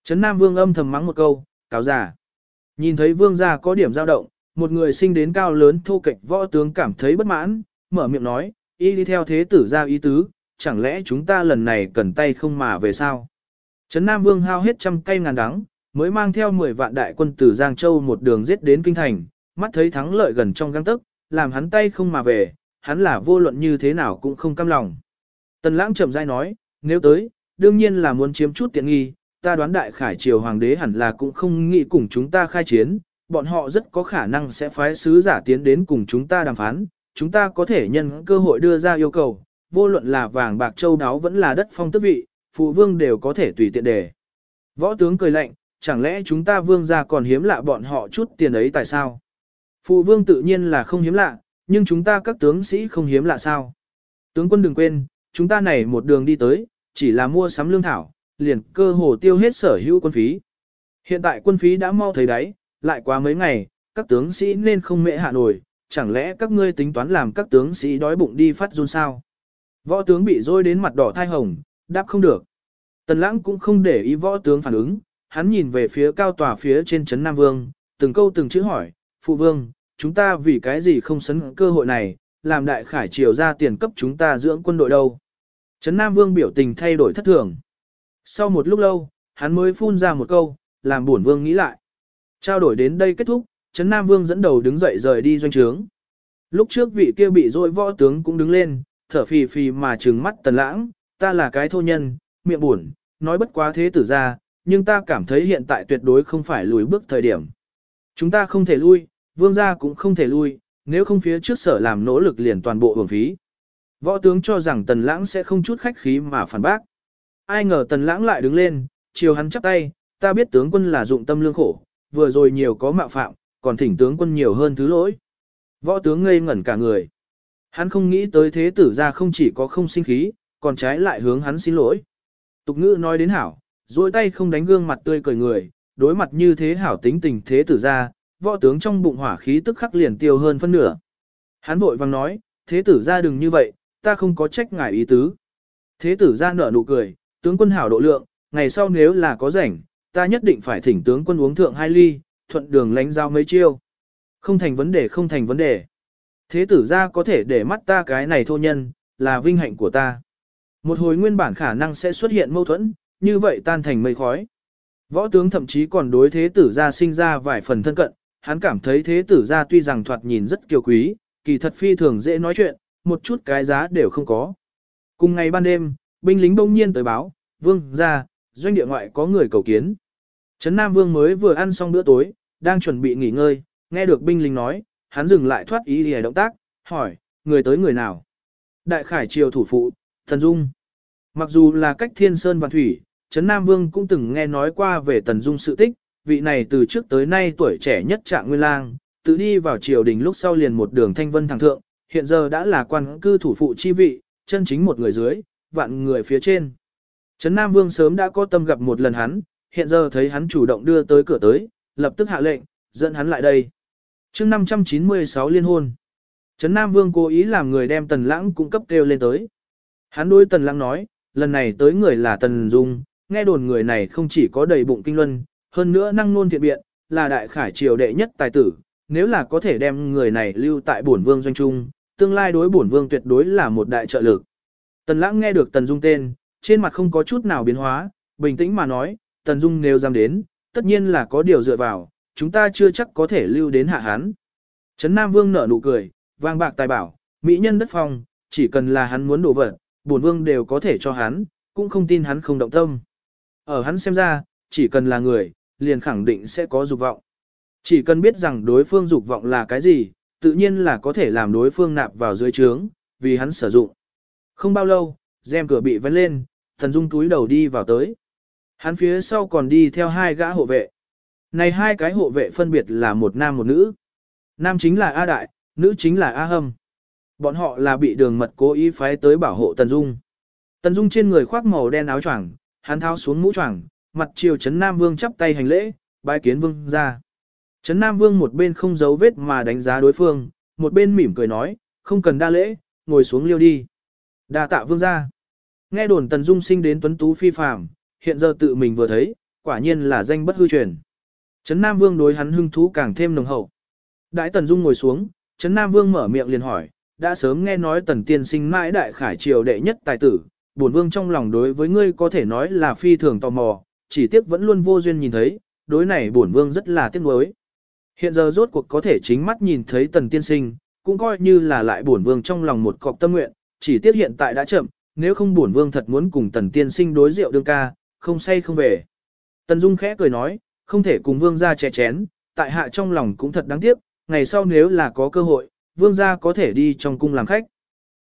Trấn Nam Vương âm thầm mắng một câu, cáo giả. Nhìn thấy vương gia có điểm dao động, một người sinh đến cao lớn thô kệch võ tướng cảm thấy bất mãn, mở miệng nói, y đi theo thế tử ra ý tứ, chẳng lẽ chúng ta lần này cần tay không mà về sao? Trấn Nam Vương hao hết trăm cây ngàn đắng, mới mang theo 10 vạn đại quân từ Giang Châu một đường giết đến Kinh Thành, mắt thấy thắng lợi gần trong găng tức, làm hắn tay không mà về, hắn là vô luận như thế nào cũng không cam lòng. Tần Lãng chậm rãi nói, nếu tới, đương nhiên là muốn chiếm chút tiện nghi, ta đoán đại khải triều hoàng đế hẳn là cũng không nghĩ cùng chúng ta khai chiến, bọn họ rất có khả năng sẽ phái sứ giả tiến đến cùng chúng ta đàm phán, chúng ta có thể nhân cơ hội đưa ra yêu cầu, vô luận là vàng bạc châu đáo vẫn là đất phong tước vị, phụ vương đều có thể tùy tiện đề. Võ tướng cười lạnh, chẳng lẽ chúng ta vương gia còn hiếm lạ bọn họ chút tiền ấy tại sao? Phụ vương tự nhiên là không hiếm lạ, nhưng chúng ta các tướng sĩ không hiếm lạ sao? Tướng quân đừng quên, chúng ta này một đường đi tới, chỉ là mua sắm lương thảo, liền cơ hồ tiêu hết sở hữu quân phí. Hiện tại quân phí đã mau thấy đáy, lại qua mấy ngày, các tướng sĩ nên không mệ hạ nổi, chẳng lẽ các ngươi tính toán làm các tướng sĩ đói bụng đi phát run sao? Võ tướng bị rôi đến mặt đỏ thai hồng, đáp không được. Tần lãng cũng không để ý võ tướng phản ứng, hắn nhìn về phía cao tòa phía trên trấn Nam Vương, từng câu từng chữ hỏi, Phụ Vương, chúng ta vì cái gì không sấn cơ hội này, làm đại khải triều ra tiền cấp chúng ta dưỡng quân đội đâu? Trấn Nam Vương biểu tình thay đổi thất thường. Sau một lúc lâu, hắn mới phun ra một câu, làm buồn vương nghĩ lại. Trao đổi đến đây kết thúc, Trấn Nam Vương dẫn đầu đứng dậy rời đi doanh trướng. Lúc trước vị kia bị dội võ tướng cũng đứng lên, thở phì phì mà trừng mắt tần lãng, ta là cái thô nhân, miệng buồn, nói bất quá thế tử ra, nhưng ta cảm thấy hiện tại tuyệt đối không phải lùi bước thời điểm. Chúng ta không thể lui, vương gia cũng không thể lui, nếu không phía trước sở làm nỗ lực liền toàn bộ hưởng phí. Võ tướng cho rằng tần lãng sẽ không chút khách khí mà phản bác. Ai ngờ tần lãng lại đứng lên, chiều hắn chắp tay, ta biết tướng quân là dụng tâm lương khổ, vừa rồi nhiều có mạo phạm, còn thỉnh tướng quân nhiều hơn thứ lỗi. Võ tướng ngây ngẩn cả người. Hắn không nghĩ tới thế tử ra không chỉ có không sinh khí, còn trái lại hướng hắn xin lỗi. Tục ngữ nói đến hảo, duỗi tay không đánh gương mặt tươi cười người, đối mặt như thế hảo tính tình thế tử ra, võ tướng trong bụng hỏa khí tức khắc liền tiêu hơn phân nửa. Hắn vội vang nói, thế tử ra đừng như vậy, ta không có trách ngài ý tứ. Thế tử ra nở nụ cười, tướng quân hảo độ lượng, ngày sau nếu là có rảnh, ta nhất định phải thỉnh tướng quân uống thượng hai ly, thuận đường lánh giao mấy chiêu. Không thành vấn đề không thành vấn đề. Thế tử ra có thể để mắt ta cái này thô nhân, là vinh hạnh của ta. Một hồi nguyên bản khả năng sẽ xuất hiện mâu thuẫn, như vậy tan thành mây khói. Võ tướng thậm chí còn đối thế tử ra sinh ra vài phần thân cận, hắn cảm thấy thế tử ra tuy rằng thoạt nhìn rất kiêu quý, kỳ thật phi thường dễ nói chuyện, một chút cái giá đều không có. Cùng ngày ban đêm, binh lính bỗng nhiên tới báo, vương ra, doanh địa ngoại có người cầu kiến. Trấn Nam Vương mới vừa ăn xong bữa tối, đang chuẩn bị nghỉ ngơi, nghe được binh lính nói, hắn dừng lại thoát ý lìa động tác, hỏi, người tới người nào? Đại khải triều thủ phụ, Thần Dung. Mặc dù là cách thiên sơn và thủy, Trấn Nam Vương cũng từng nghe nói qua về Tần Dung sự tích, vị này từ trước tới nay tuổi trẻ nhất trạng nguyên lang, tự đi vào triều đình lúc sau liền một đường thanh vân thẳng thượng, hiện giờ đã là quan cư thủ phụ chi vị, chân chính một người dưới, vạn người phía trên. Trấn Nam Vương sớm đã có tâm gặp một lần hắn, hiện giờ thấy hắn chủ động đưa tới cửa tới, lập tức hạ lệnh, dẫn hắn lại đây. chương 596 liên hôn. Trấn Nam Vương cố ý làm người đem Tần Lãng cung cấp kêu lên tới. Hắn đối Tần Lãng nói, lần này tới người là Tần Dung, nghe đồn người này không chỉ có đầy bụng kinh luân, hơn nữa năng nôn thiện biện, là đại khải triều đệ nhất tài tử, nếu là có thể đem người này lưu tại bổn vương doanh trung, tương lai đối bổn vương tuyệt đối là một đại trợ lực. Tần Lãng nghe được Tần Dung tên, trên mặt không có chút nào biến hóa, bình tĩnh mà nói, Tần Dung nếu dám đến, tất nhiên là có điều dựa vào, chúng ta chưa chắc có thể lưu đến hạ hán. Trấn Nam Vương nở nụ cười, vang bạc tài bảo, mỹ nhân đất phong, chỉ cần là hắn muốn đổ vật, bổn vương đều có thể cho hắn, cũng không tin hắn không động tâm. Ở hắn xem ra, chỉ cần là người, liền khẳng định sẽ có dục vọng. Chỉ cần biết rằng đối phương dục vọng là cái gì, tự nhiên là có thể làm đối phương nạp vào dưới trướng, vì hắn sử dụng. Không bao lâu, rèm cửa bị vén lên, thần dung túi đầu đi vào tới. Hắn phía sau còn đi theo hai gã hộ vệ. Này hai cái hộ vệ phân biệt là một nam một nữ. Nam chính là A Đại, nữ chính là A Hâm. Bọn họ là bị đường mật cố ý phái tới bảo hộ Tần Dung. Tần Dung trên người khoác màu đen áo choàng, hắn tháo xuống mũ choàng, mặt chiều Trấn Nam Vương chắp tay hành lễ, bái kiến vương ra. Trấn Nam Vương một bên không giấu vết mà đánh giá đối phương, một bên mỉm cười nói, không cần đa lễ, ngồi xuống liêu đi. Đa tạ vương ra. Nghe đồn Tần Dung sinh đến tuấn tú phi phàm, hiện giờ tự mình vừa thấy, quả nhiên là danh bất hư truyền. Trấn Nam Vương đối hắn hưng thú càng thêm nồng hậu. Đại Tần Dung ngồi xuống, Trấn Nam Vương mở miệng liền hỏi, đã sớm nghe nói Tần Tiên sinh mãi đại khải triều đệ nhất tài tử, bổn vương trong lòng đối với ngươi có thể nói là phi thường tò mò, chỉ tiếc vẫn luôn vô duyên nhìn thấy, đối này bổn vương rất là tiếc nuối. Hiện giờ rốt cuộc có thể chính mắt nhìn thấy Tần Tiên sinh, cũng coi như là lại bổn vương trong lòng một cọc tâm nguyện, chỉ tiếc hiện tại đã chậm, nếu không bổn vương thật muốn cùng Tần Tiên sinh đối rượu đương ca, không say không về. Tần Dung khẽ cười nói, không thể cùng vương gia chè chén, tại hạ trong lòng cũng thật đáng tiếc, ngày sau nếu là có cơ hội, vương gia có thể đi trong cung làm khách.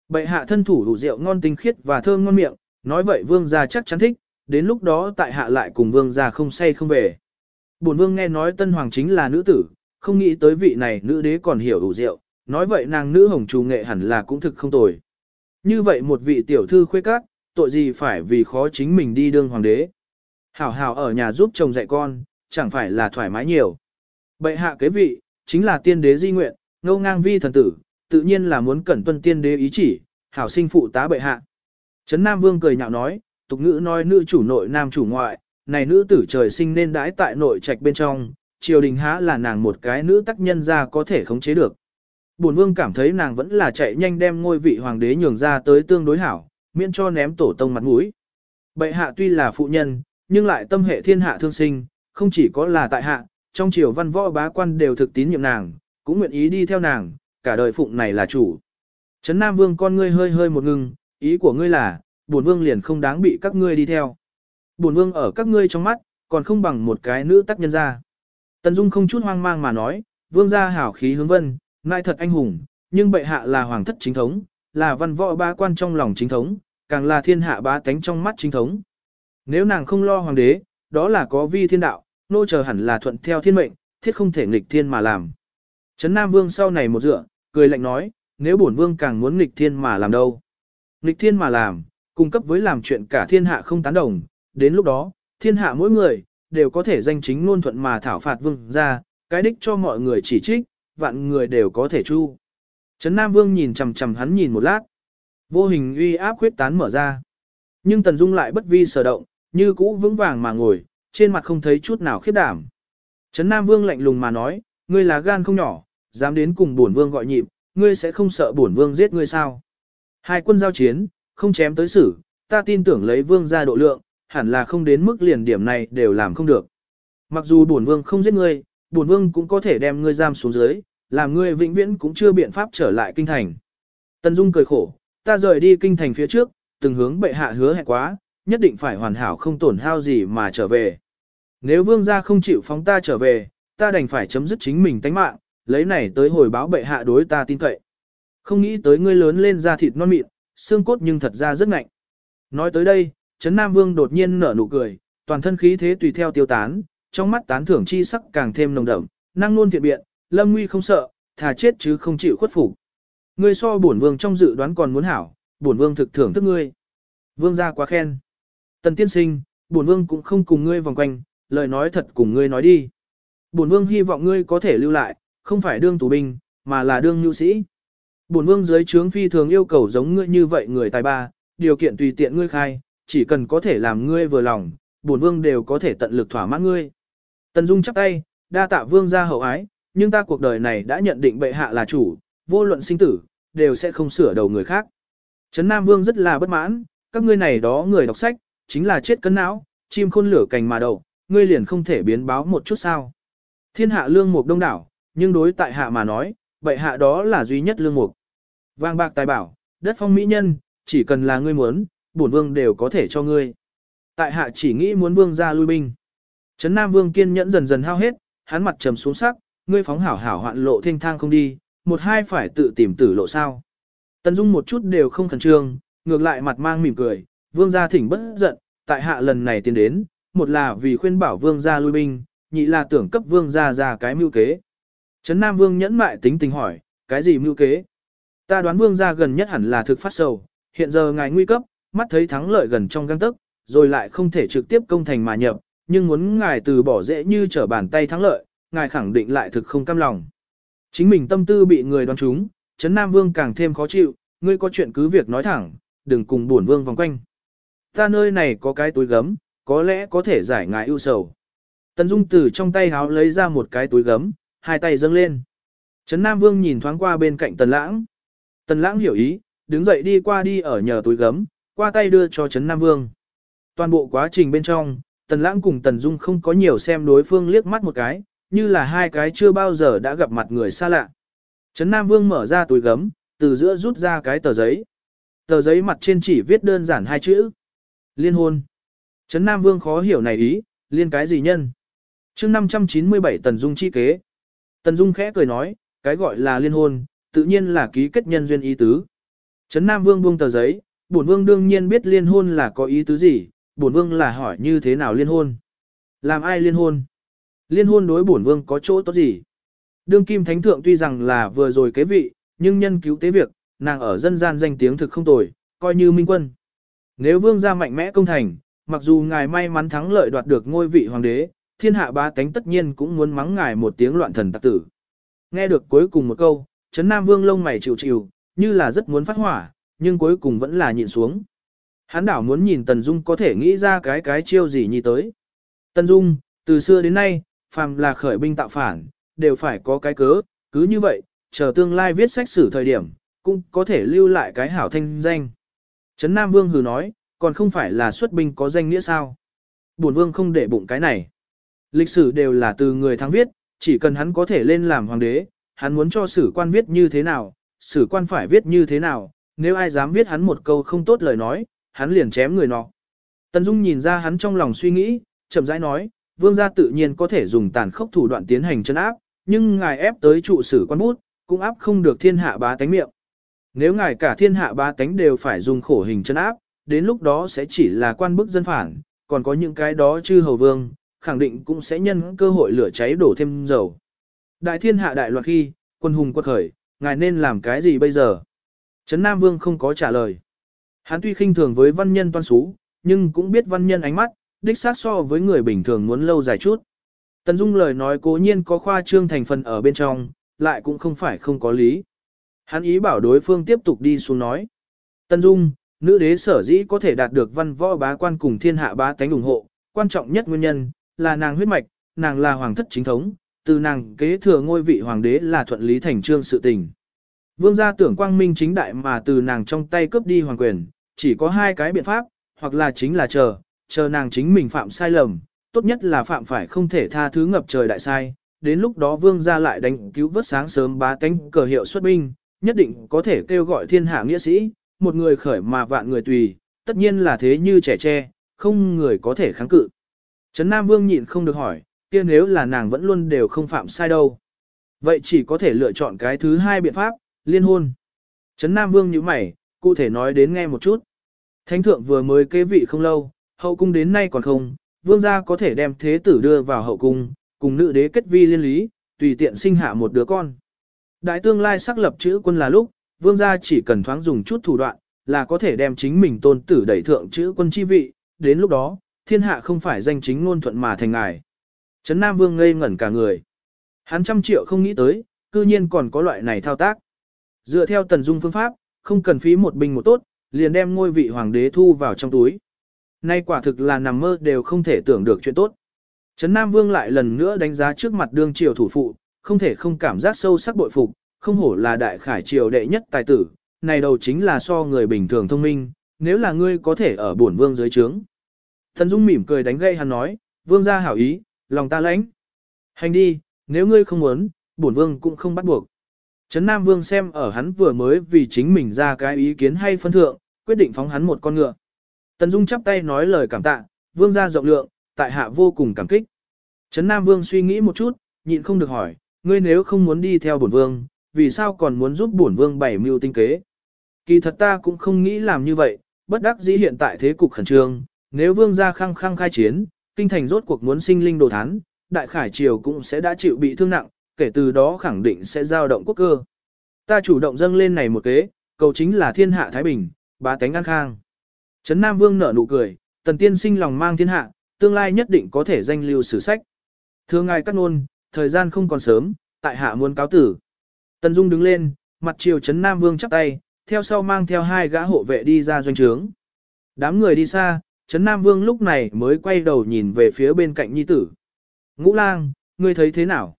Bệ hạ thân thủ đủ rượu ngon tinh khiết và thơm ngon miệng, nói vậy vương gia chắc chắn thích, đến lúc đó tại hạ lại cùng vương gia không say không về. Bổn vương nghe nói tân hoàng chính là nữ tử, không nghĩ tới vị này nữ đế còn hiểu đủ rượu, nói vậy nàng nữ hồng trù nghệ hẳn là cũng thực không tồi. Như vậy một vị tiểu thư khuê các, tội gì phải vì khó chính mình đi đương hoàng đế. Hảo hảo ở nhà giúp chồng dạy con, chẳng phải là thoải mái nhiều. Bệ hạ kế vị, chính là tiên đế di nguyện, ngâu ngang vi thần tử, tự nhiên là muốn cẩn tuân tiên đế ý chỉ, hảo sinh phụ tá bệ hạ. Trấn Nam Vương cười nhạo nói, tục ngữ nói nữ chủ nội nam chủ ngoại, này nữ tử trời sinh nên đãi tại nội trạch bên trong, triều đình há là nàng một cái nữ tác nhân ra có thể khống chế được. Bổn vương cảm thấy nàng vẫn là chạy nhanh đem ngôi vị hoàng đế nhường ra tới tương đối hảo, miễn cho ném tổ tông mặt mũi. Bệ hạ tuy là phụ nhân, nhưng lại tâm hệ thiên hạ thương sinh, không chỉ có là tại hạ, trong triều văn võ bá quan đều thực tín nhiệm nàng, cũng nguyện ý đi theo nàng, cả đời phụng này là chủ. Trấn Nam Vương con ngươi hơi hơi một ngừng, ý của ngươi là, bổn vương liền không đáng bị các ngươi đi theo. Bổn vương ở các ngươi trong mắt, còn không bằng một cái nữ tác nhân ra. Tần Dung không chút hoang mang mà nói, vương gia hảo khí hướng vân, nại thật anh hùng, nhưng bệ hạ là hoàng thất chính thống, là văn võ ba quan trong lòng chính thống, càng là thiên hạ bá tánh trong mắt chính thống. Nếu nàng không lo hoàng đế, đó là có vi thiên đạo, nô chờ hẳn là thuận theo thiên mệnh, thiết không thể nghịch thiên mà làm. Trấn Nam Vương sau này một dựa, cười lạnh nói, nếu bổn vương càng muốn nghịch thiên mà làm đâu. Nghịch thiên mà làm, cung cấp với làm chuyện cả thiên hạ không tán đồng, đến lúc đó, thiên hạ mỗi người, đều có thể danh chính ngôn thuận mà thảo phạt vương ra, cái đích cho mọi người chỉ trích, vạn người đều có thể chu. Trấn Nam Vương nhìn chằm chằm hắn nhìn một lát. Vô hình uy áp khuyết tán mở ra. Nhưng Tần Dung lại bất vi sở động, như cũ vững vàng mà ngồi, trên mặt không thấy chút nào khiếp đảm. Trấn Nam Vương lạnh lùng mà nói, ngươi là gan không nhỏ, dám đến cùng bổn vương gọi nhịp, ngươi sẽ không sợ bổn vương giết ngươi sao? Hai quân giao chiến, không chém tới xử, ta tin tưởng lấy vương ra độ lượng, hẳn là không đến mức liền điểm này đều làm không được. Mặc dù bổn vương không giết ngươi, bổn vương cũng có thể đem ngươi giam xuống dưới, làm ngươi vĩnh viễn cũng chưa biện pháp trở lại kinh thành. Tần Dung cười khổ, ta rời đi kinh thành phía trước, từng hướng bệ hạ hứa hẹn quá, nhất định phải hoàn hảo không tổn hao gì mà trở về. Nếu vương gia không chịu phóng ta trở về, ta đành phải chấm dứt chính mình tánh mạng, lấy này tới hồi báo bệ hạ đối ta tin cậy. Không nghĩ tới ngươi lớn lên da thịt non mịn, xương cốt nhưng thật ra rất ngạnh. Nói tới đây, Trấn Nam Vương đột nhiên nở nụ cười, toàn thân khí thế tùy theo tiêu tán, trong mắt tán thưởng chi sắc càng thêm nồng đậm, năng luôn thiện biện, lâm nguy không sợ, thà chết chứ không chịu khuất phục. Ngươi so bổn vương trong dự đoán còn muốn hảo, bổn vương thực thưởng thức ngươi. Vương gia quá khen. Tần tiên sinh, bổn vương cũng không cùng ngươi vòng quanh, lời nói thật cùng ngươi nói đi. Bổn vương hy vọng ngươi có thể lưu lại, không phải đương tù binh, mà là đương nhu sĩ. Bổn vương dưới trướng phi thường yêu cầu giống ngươi như vậy người tài ba, điều kiện tùy tiện ngươi khai, chỉ cần có thể làm ngươi vừa lòng, bổn vương đều có thể tận lực thỏa mãn ngươi. Tần Dung chắp tay, đa tạ vương gia hậu ái, nhưng ta cuộc đời này đã nhận định bệ hạ là chủ, vô luận sinh tử, đều sẽ không sửa đầu người khác. Trấn Nam Vương rất là bất mãn, các ngươi này đó người đọc sách, chính là chết cân não, chim khôn lửa cành mà đầu, ngươi liền không thể biến báo một chút sao. Thiên hạ lương mục đông đảo, nhưng đối tại hạ mà nói, bệ hạ đó là duy nhất lương mục. Vàng bạc tài bảo, đất phong mỹ nhân, chỉ cần là ngươi muốn, bổn vương đều có thể cho ngươi. Tại hạ chỉ nghĩ muốn vương ra lui binh. Trấn Nam Vương kiên nhẫn dần dần hao hết, hắn mặt trầm xuống sắc, ngươi phóng hảo hảo hoạn lộ thanh thang không đi, một hai phải tự tìm tử lộ sao. Tần Dung một chút đều không khẩn trương, ngược lại mặt mang mỉm cười, vương gia thỉnh bất giận, tại hạ lần này tiến đến, một là vì khuyên bảo vương gia lui binh, nhị là tưởng cấp vương gia ra cái mưu kế. Trấn Nam Vương nhẫn mại tính tình hỏi, cái gì mưu kế? Ta đoán vương gia gần nhất hẳn là thực phát sầu, hiện giờ ngài nguy cấp, mắt thấy thắng lợi gần trong găng tức, rồi lại không thể trực tiếp công thành mà nhập, nhưng muốn ngài từ bỏ dễ như trở bàn tay thắng lợi, ngài khẳng định lại thực không cam lòng. Chính mình tâm tư bị người đoán trúng, Trấn Nam Vương càng thêm khó chịu, ngươi có chuyện cứ việc nói thẳng, đừng cùng buồn vương vòng quanh. Ta nơi này có cái túi gấm, có lẽ có thể giải ngài ưu sầu. Tần Dung từ trong tay háo lấy ra một cái túi gấm, hai tay dâng lên. Trấn Nam Vương nhìn thoáng qua bên cạnh Tần Lãng. Tần Lãng hiểu ý, đứng dậy đi qua đi ở nhờ túi gấm, qua tay đưa cho Trấn Nam Vương. Toàn bộ quá trình bên trong, Tần Lãng cùng Tần Dung không có nhiều xem đối phương liếc mắt một cái, như là hai cái chưa bao giờ đã gặp mặt người xa lạ. Trấn Nam Vương mở ra túi gấm, từ giữa rút ra cái tờ giấy. Tờ giấy mặt trên chỉ viết đơn giản hai chữ. Liên hôn. Trấn Nam Vương khó hiểu này ý, liên cái gì nhân? chương 597 Tần Dung chi kế. Tần Dung khẽ cười nói, cái gọi là liên hôn, tự nhiên là ký kết nhân duyên ý tứ. Trấn Nam Vương buông tờ giấy, bổn vương đương nhiên biết liên hôn là có ý tứ gì, bổn vương là hỏi như thế nào liên hôn. Làm ai liên hôn? Liên hôn đối bổn vương có chỗ tốt gì? Đương kim thánh thượng tuy rằng là vừa rồi kế vị, nhưng nhân cứu tế việc, nàng ở dân gian danh tiếng thực không tồi, coi như minh quân. Nếu vương gia mạnh mẽ công thành, mặc dù ngài may mắn thắng lợi đoạt được ngôi vị hoàng đế, thiên hạ ba tánh tất nhiên cũng muốn mắng ngài một tiếng loạn thần tặc tử. Nghe được cuối cùng một câu, Trấn Nam Vương lông mày chịu chịu, như là rất muốn phát hỏa, nhưng cuối cùng vẫn là nhịn xuống. Hắn đảo muốn nhìn Tần Dung có thể nghĩ ra cái cái chiêu gì như tới. Tần Dung, từ xưa đến nay, phàm là khởi binh tạo phản, đều phải có cái cớ, cứ như vậy, chờ tương lai viết sách sử thời điểm, cũng có thể lưu lại cái hảo thanh danh. Trấn Nam Vương hừ nói, còn không phải là xuất binh có danh nghĩa sao. Bổn Vương không để bụng cái này. Lịch sử đều là từ người thắng viết, chỉ cần hắn có thể lên làm hoàng đế, hắn muốn cho sử quan viết như thế nào, sử quan phải viết như thế nào, nếu ai dám viết hắn một câu không tốt lời nói, hắn liền chém người nọ. Tần Dung nhìn ra hắn trong lòng suy nghĩ, chậm rãi nói, vương gia tự nhiên có thể dùng tàn khốc thủ đoạn tiến hành chân áp, nhưng ngài ép tới trụ sử quan bút, cũng áp không được thiên hạ bá tánh miệng. Nếu ngài cả thiên hạ bá tánh đều phải dùng khổ hình chân áp, đến lúc đó sẽ chỉ là quan bức dân phản, còn có những cái đó chư hầu vương, khẳng định cũng sẽ nhân cơ hội lửa cháy đổ thêm dầu. Đại thiên hạ đại loạt khi, quân hùng quật khởi, ngài nên làm cái gì bây giờ? Trấn Nam Vương không có trả lời. Hắn tuy khinh thường với văn nhân toan xú, nhưng cũng biết văn nhân ánh mắt, đích xác so với người bình thường muốn lâu dài chút. Tần Dung lời nói cố nhiên có khoa trương thành phần ở bên trong, lại cũng không phải không có lý. Hắn ý bảo đối phương tiếp tục đi xuống nói. Tần Dung, nữ đế sở dĩ có thể đạt được văn võ bá quan cùng thiên hạ bá tánh ủng hộ, quan trọng nhất nguyên nhân, là nàng huyết mạch, nàng là hoàng thất chính thống, từ nàng kế thừa ngôi vị hoàng đế là thuận lý thành trương sự tình. Vương gia tưởng quang minh chính đại mà từ nàng trong tay cướp đi hoàng quyền, chỉ có hai cái biện pháp, hoặc là chính là chờ, chờ nàng chính mình phạm sai lầm, tốt nhất là phạm phải không thể tha thứ ngập trời đại sai, đến lúc đó vương gia lại đánh cứu vớt sáng sớm bá tánh cờ hiệu xuất binh, nhất định có thể kêu gọi thiên hạ nghĩa sĩ, một người khởi mà vạn người tùy, tất nhiên là thế như trẻ tre, không người có thể kháng cự. Trấn Nam Vương nhịn không được hỏi, kia nếu là nàng vẫn luôn đều không phạm sai đâu. Vậy chỉ có thể lựa chọn cái thứ hai biện pháp, liên hôn. Trấn Nam Vương như mày, cụ thể nói đến nghe một chút. Thánh thượng vừa mới kế vị không lâu, hậu cung đến nay còn không, vương gia có thể đem thế tử đưa vào hậu cung, cùng nữ đế kết vi liên lý, tùy tiện sinh hạ một đứa con. Đại tương lai xác lập chữ quân là lúc, vương gia chỉ cần thoáng dùng chút thủ đoạn, là có thể đem chính mình tôn tử đẩy thượng chữ quân chi vị, đến lúc đó, thiên hạ không phải danh chính ngôn thuận mà thành ngài. Trấn Nam Vương ngây ngẩn cả người. Hắn trăm triệu không nghĩ tới, cư nhiên còn có loại này thao tác. Dựa theo tần dung phương pháp, không cần phí một binh một tốt, liền đem ngôi vị hoàng đế thu vào trong túi. Nay quả thực là nằm mơ đều không thể tưởng được chuyện tốt. Trấn Nam Vương lại lần nữa đánh giá trước mặt đương triều thủ phụ, không thể không cảm giác sâu sắc bội phục, không hổ là đại khải triều đệ nhất tài tử, này đầu chính là so người bình thường thông minh, nếu là ngươi có thể ở bổn vương dưới trướng. Thần Dung mỉm cười đánh gây hắn nói, vương gia hảo ý, lòng ta lãnh. Hành đi, nếu ngươi không muốn, bổn vương cũng không bắt buộc. Trấn Nam Vương xem ở hắn vừa mới vì chính mình ra cái ý kiến hay phân thượng, quyết định phóng hắn một con ngựa. Tần Dung chắp tay nói lời cảm tạ, vương gia rộng lượng, tại hạ vô cùng cảm kích. Trấn Nam Vương suy nghĩ một chút, nhịn không được hỏi, ngươi nếu không muốn đi theo bổn vương, vì sao còn muốn giúp bổn vương bảy mưu tinh kế? Kỳ thật ta cũng không nghĩ làm như vậy, bất đắc dĩ hiện tại thế cục khẩn trương, nếu vương gia khăng khăng khai chiến, kinh thành rốt cuộc muốn sinh linh đồ thán, đại khải triều cũng sẽ đã chịu bị thương nặng, kể từ đó khẳng định sẽ giao động quốc cơ. Ta chủ động dâng lên này một kế, cầu chính là thiên hạ Thái Bình, bá tánh an khang. Trấn Nam Vương nở nụ cười, tần tiên sinh lòng mang thiên hạ, tương lai nhất định có thể danh lưu sử sách. Thưa ngài cắt nôn, thời gian không còn sớm, tại hạ muốn cáo tử. Tần Dung đứng lên, mặt chiều Trấn Nam Vương chắp tay, theo sau mang theo hai gã hộ vệ đi ra doanh trướng. Đám người đi xa, Trấn Nam Vương lúc này mới quay đầu nhìn về phía bên cạnh nhi tử. Ngũ lang, ngươi thấy thế nào?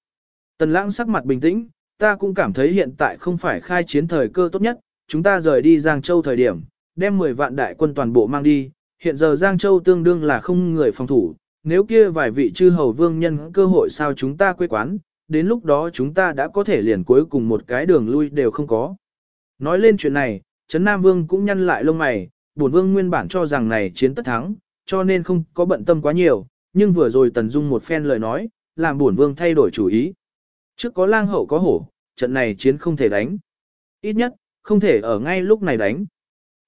Tần lãng sắc mặt bình tĩnh, ta cũng cảm thấy hiện tại không phải khai chiến thời cơ tốt nhất, chúng ta rời đi Giang Châu thời điểm, đem 10 vạn đại quân toàn bộ mang đi, hiện giờ Giang Châu tương đương là không người phòng thủ, nếu kia vài vị chư hầu vương nhân cơ hội sao chúng ta quê quán, đến lúc đó chúng ta đã có thể liền cuối cùng một cái đường lui đều không có. Nói lên chuyện này, Trấn Nam Vương cũng nhăn lại lông mày, bổn vương nguyên bản cho rằng này chiến tất thắng, cho nên không có bận tâm quá nhiều, nhưng vừa rồi Tần Dung một phen lời nói, làm bổn vương thay đổi chủ ý. Trước có lang hậu có hổ, trận này chiến không thể đánh. Ít nhất, không thể ở ngay lúc này đánh.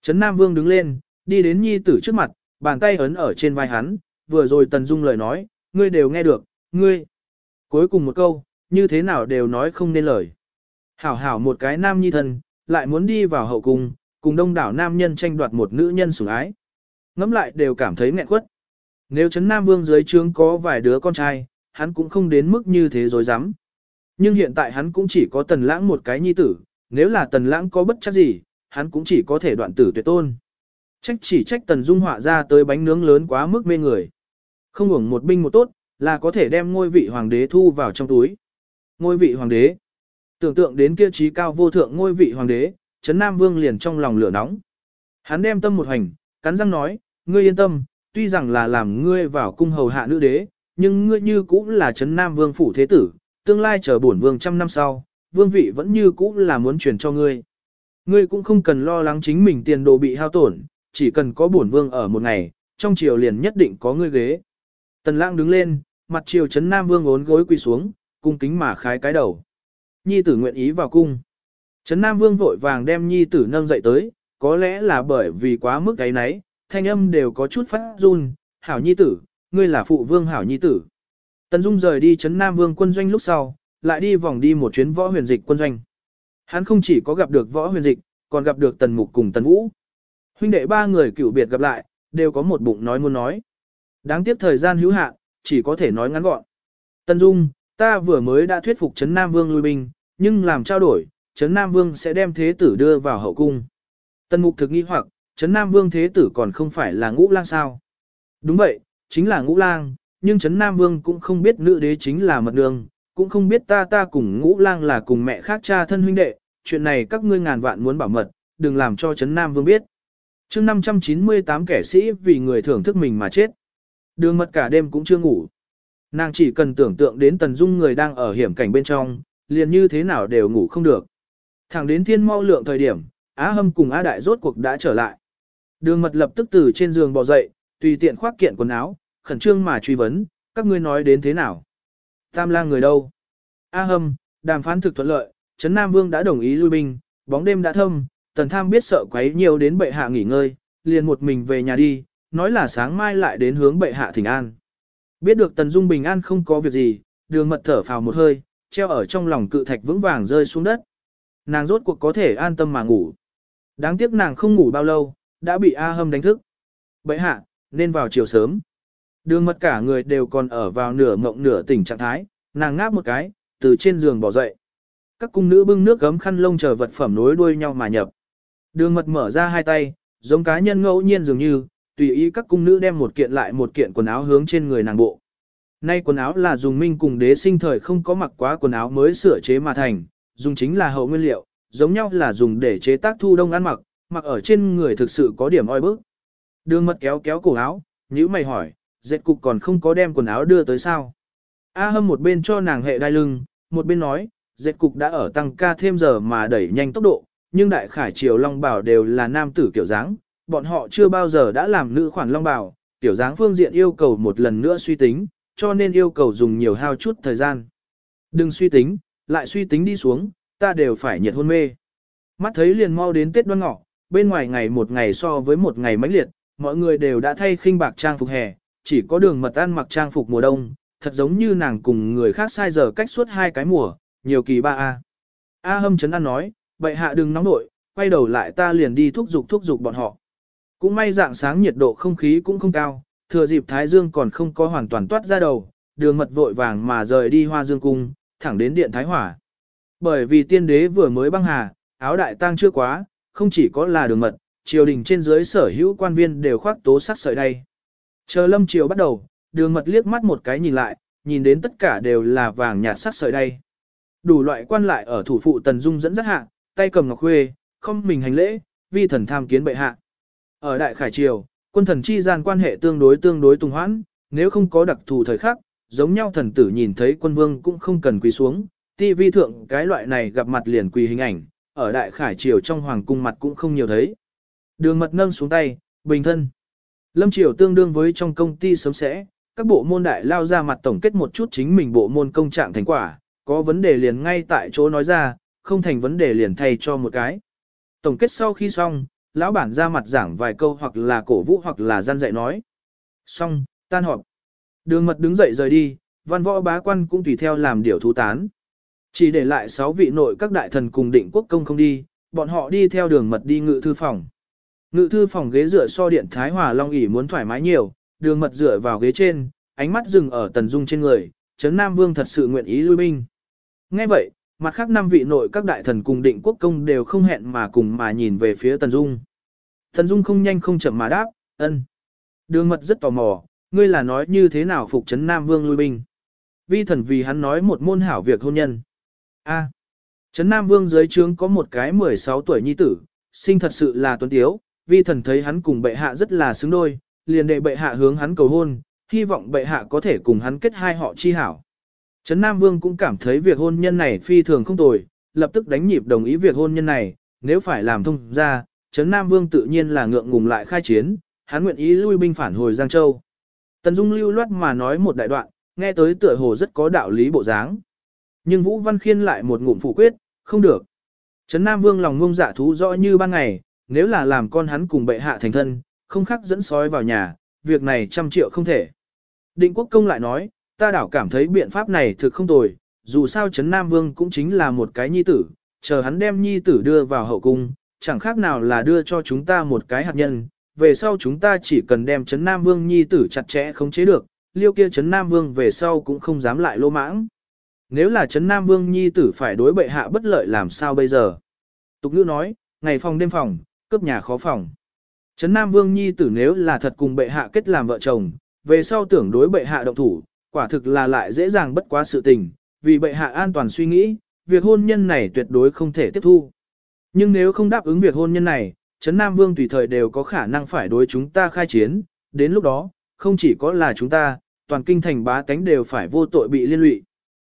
Trấn Nam Vương đứng lên, đi đến nhi tử trước mặt, bàn tay ấn ở trên vai hắn, vừa rồi Tần Dung lời nói, ngươi đều nghe được, ngươi. Cuối cùng một câu, như thế nào đều nói không nên lời. Hảo hảo một cái nam nhi thân, lại muốn đi vào hậu cung, cùng đông đảo nam nhân tranh đoạt một nữ nhân sủng ái. Ngắm lại đều cảm thấy nghẹn quất. Nếu Trấn Nam Vương dưới trướng có vài đứa con trai, hắn cũng không đến mức như thế rồi dám. Nhưng hiện tại hắn cũng chỉ có tần lãng một cái nhi tử, nếu là tần lãng có bất chắc gì, hắn cũng chỉ có thể đoạn tử tuyệt tôn. Trách chỉ trách tần dung họa ra tới bánh nướng lớn quá mức mê người. Không hưởng một binh một tốt, là có thể đem ngôi vị hoàng đế thu vào trong túi. Ngôi vị hoàng đế. Tưởng tượng đến kia trí cao vô thượng ngôi vị hoàng đế, Trấn Nam Vương liền trong lòng lửa nóng. Hắn đem tâm một hành, cắn răng nói, ngươi yên tâm, tuy rằng là làm ngươi vào cung hầu hạ nữ đế, nhưng ngươi như cũng là chấn nam vương phủ thế tử, tương lai chờ bổn vương trăm năm sau, vương vị vẫn như cũ là muốn truyền cho ngươi. Ngươi cũng không cần lo lắng chính mình tiền đồ bị hao tổn, chỉ cần có bổn vương ở một ngày, trong triều liền nhất định có ngươi ghế. Tần lãng đứng lên, mặt triều chấn nam vương ốn gối quỳ xuống, cung kính mà khái cái đầu. Nhi tử nguyện ý vào cung. Trấn Nam Vương vội vàng đem nhi tử nâng dậy tới, có lẽ là bởi vì quá mức cái nấy, thanh âm đều có chút phát run, hảo nhi tử, ngươi là phụ vương hảo nhi tử. Tần Dung rời đi Trấn Nam Vương quân doanh lúc sau, lại đi vòng đi một chuyến võ huyền dịch quân doanh. Hắn không chỉ có gặp được võ huyền dịch, còn gặp được Tần Mục cùng Tần Vũ. Huynh đệ ba người cựu biệt gặp lại, đều có một bụng nói muốn nói. Đáng tiếc thời gian hữu hạn, chỉ có thể nói ngắn gọn. Tần Dung, ta vừa mới đã thuyết phục Trấn Nam Vương lui binh, nhưng làm trao đổi, Trấn Nam Vương sẽ đem thế tử đưa vào hậu cung. Tần Mục thực nghi hoặc, Trấn Nam Vương thế tử còn không phải là ngũ lang sao? Đúng vậy, chính là ngũ lang, nhưng Trấn Nam Vương cũng không biết nữ đế chính là mật đường, cũng không biết ta ta cùng ngũ lang là cùng mẹ khác cha thân huynh đệ, chuyện này các ngươi ngàn vạn muốn bảo mật, đừng làm cho Trấn Nam Vương biết. chương 598 kẻ sĩ vì người thưởng thức mình mà chết. Đường mật cả đêm cũng chưa ngủ. Nàng chỉ cần tưởng tượng đến Tần Dung người đang ở hiểm cảnh bên trong, liền như thế nào đều ngủ không được. Thẳng đến thiên mau lượng thời điểm, Á Hâm cùng Á Đại rốt cuộc đã trở lại. Đường mật lập tức từ trên giường bò dậy, tùy tiện khoác kiện quần áo, khẩn trương mà truy vấn, các ngươi nói đến thế nào? Tam lang người đâu? A Hâm, đàm phán thực thuận lợi, Trấn Nam Vương đã đồng ý lui binh, bóng đêm đã thâm, Tần Tham biết sợ quấy nhiều đến bệ hạ nghỉ ngơi, liền một mình về nhà đi, nói là sáng mai lại đến hướng bệ hạ thỉnh an. Biết được Tần Dung bình an không có việc gì, đường mật thở phào một hơi, treo ở trong lòng cự thạch vững vàng rơi xuống đất. Nàng rốt cuộc có thể an tâm mà ngủ. Đáng tiếc nàng không ngủ bao lâu, đã bị A Hâm đánh thức. Bệ hạ, nên vào chiều sớm. Đường mật cả người đều còn ở vào nửa mộng nửa tỉnh trạng thái, nàng ngáp một cái, từ trên giường bỏ dậy. Các cung nữ bưng nước gấm khăn lông chờ vật phẩm nối đuôi nhau mà nhập. Đường mật mở ra hai tay, giống cá nhân ngẫu nhiên dường như, tùy ý các cung nữ đem một kiện lại một kiện quần áo hướng trên người nàng bộ. Nay quần áo là dùng minh cùng đế sinh thời không có mặc quá quần áo mới sửa chế mà thành, dùng chính là hậu nguyên liệu, giống nhau là dùng để chế tác thu đông ăn mặc, mặc ở trên người thực sự có điểm oi bức. Đường mật kéo kéo cổ áo, nhữ mày hỏi, dệt cục còn không có đem quần áo đưa tới sao. A hâm một bên cho nàng hệ đai lưng, một bên nói, dệt cục đã ở tăng ca thêm giờ mà đẩy nhanh tốc độ, nhưng đại khải triều long bảo đều là nam tử kiểu dáng, bọn họ chưa bao giờ đã làm nữ khoản long bảo, tiểu dáng phương diện yêu cầu một lần nữa suy tính, cho nên yêu cầu dùng nhiều hao chút thời gian. Đừng suy tính, lại suy tính đi xuống, ta đều phải nhiệt hôn mê. Mắt thấy liền mau đến Tết đoan ngọ, bên ngoài ngày một ngày so với một ngày mãnh liệt, mọi người đều đã thay khinh bạc trang phục hè, chỉ có đường mật ăn mặc trang phục mùa đông, thật giống như nàng cùng người khác sai giờ cách suốt hai cái mùa, nhiều kỳ ba a. A hâm chấn ăn nói, bệ hạ đừng nóng nội, quay đầu lại ta liền đi thúc giục thúc giục bọn họ. Cũng may dạng sáng nhiệt độ không khí cũng không cao, thừa dịp Thái Dương còn không có hoàn toàn toát ra đầu, đường mật vội vàng mà rời đi hoa dương cung, thẳng đến điện Thái Hỏa. Bởi vì tiên đế vừa mới băng hà, áo đại tang chưa quá, không chỉ có là đường mật, triều đình trên dưới sở hữu quan viên đều khoác tố sắc sợi đây. Chờ lâm triều bắt đầu, đường mật liếc mắt một cái nhìn lại, nhìn đến tất cả đều là vàng nhạt sắc sợi đây. Đủ loại quan lại ở thủ phụ Tần Dung dẫn dắt hạ, tay cầm ngọc khuê, không mình hành lễ, vi thần tham kiến bệ hạ. Ở đại khải triều, quân thần chi gian quan hệ tương đối tương đối tung hoãn, nếu không có đặc thù thời khắc, giống nhau thần tử nhìn thấy quân vương cũng không cần quỳ xuống, ti vi thượng cái loại này gặp mặt liền quỳ hình ảnh, ở đại khải triều trong hoàng cung mặt cũng không nhiều thấy. Đường mật nâng xuống tay, bình thân. Lâm triều tương đương với trong công ty sớm sẽ, các bộ môn đại lao ra mặt tổng kết một chút chính mình bộ môn công trạng thành quả, có vấn đề liền ngay tại chỗ nói ra, không thành vấn đề liền thay cho một cái. Tổng kết sau khi xong, lão bản ra mặt giảng vài câu hoặc là cổ vũ hoặc là gian dạy nói. Xong, tan họp. Đường mật đứng dậy rời đi, văn võ bá quan cũng tùy theo làm điều thú tán. Chỉ để lại 6 vị nội các đại thần cùng định quốc công không đi, bọn họ đi theo đường mật đi ngự thư phòng. Ngự thư phòng ghế dựa so điện Thái Hòa Long ỉ muốn thoải mái nhiều, đường mật dựa vào ghế trên, ánh mắt dừng ở tần dung trên người, Trấn Nam Vương thật sự nguyện ý lui binh. nghe vậy, mặt khác năm vị nội các đại thần cùng định quốc công đều không hẹn mà cùng mà nhìn về phía tần dung. Tần dung không nhanh không chậm mà đáp, ân. Đường mật rất tò mò, ngươi là nói như thế nào phục Trấn Nam Vương lui binh. Vi thần vì hắn nói một môn hảo việc hôn nhân. A. Trấn Nam Vương dưới trướng có một cái 16 tuổi nhi tử, sinh thật sự là tuấn tiếu, vi thần thấy hắn cùng bệ hạ rất là xứng đôi, liền đệ bệ hạ hướng hắn cầu hôn, hy vọng bệ hạ có thể cùng hắn kết hai họ chi hảo. Trấn Nam Vương cũng cảm thấy việc hôn nhân này phi thường không tồi, lập tức đánh nhịp đồng ý việc hôn nhân này, nếu phải làm thông ra, Trấn Nam Vương tự nhiên là ngượng ngùng lại khai chiến, hắn nguyện ý lui binh phản hồi Giang Châu. Tần Dung lưu loát mà nói một đại đoạn, nghe tới tựa hồ rất có đạo lý bộ dáng. Nhưng Vũ Văn Khiên lại một ngụm phủ quyết, không được. Trấn Nam Vương lòng ngông dạ thú rõ như ban ngày, nếu là làm con hắn cùng bệ hạ thành thân, không khác dẫn sói vào nhà, việc này trăm triệu không thể. Định quốc công lại nói, ta đảo cảm thấy biện pháp này thực không tồi, dù sao Trấn Nam Vương cũng chính là một cái nhi tử, chờ hắn đem nhi tử đưa vào hậu cung, chẳng khác nào là đưa cho chúng ta một cái hạt nhân, về sau chúng ta chỉ cần đem Trấn Nam Vương nhi tử chặt chẽ không chế được, liêu kia Trấn Nam Vương về sau cũng không dám lại lô mãng. Nếu là Trấn Nam Vương nhi tử phải đối bệ hạ bất lợi làm sao bây giờ? Tục ngữ nói, ngày phòng đêm phòng, cướp nhà khó phòng. Trấn Nam Vương nhi tử nếu là thật cùng bệ hạ kết làm vợ chồng, về sau tưởng đối bệ hạ động thủ, quả thực là lại dễ dàng bất quá sự tình, vì bệ hạ an toàn suy nghĩ, việc hôn nhân này tuyệt đối không thể tiếp thu. Nhưng nếu không đáp ứng việc hôn nhân này, Trấn Nam Vương tùy thời đều có khả năng phải đối chúng ta khai chiến, đến lúc đó, không chỉ có là chúng ta, toàn kinh thành bá tánh đều phải vô tội bị liên lụy.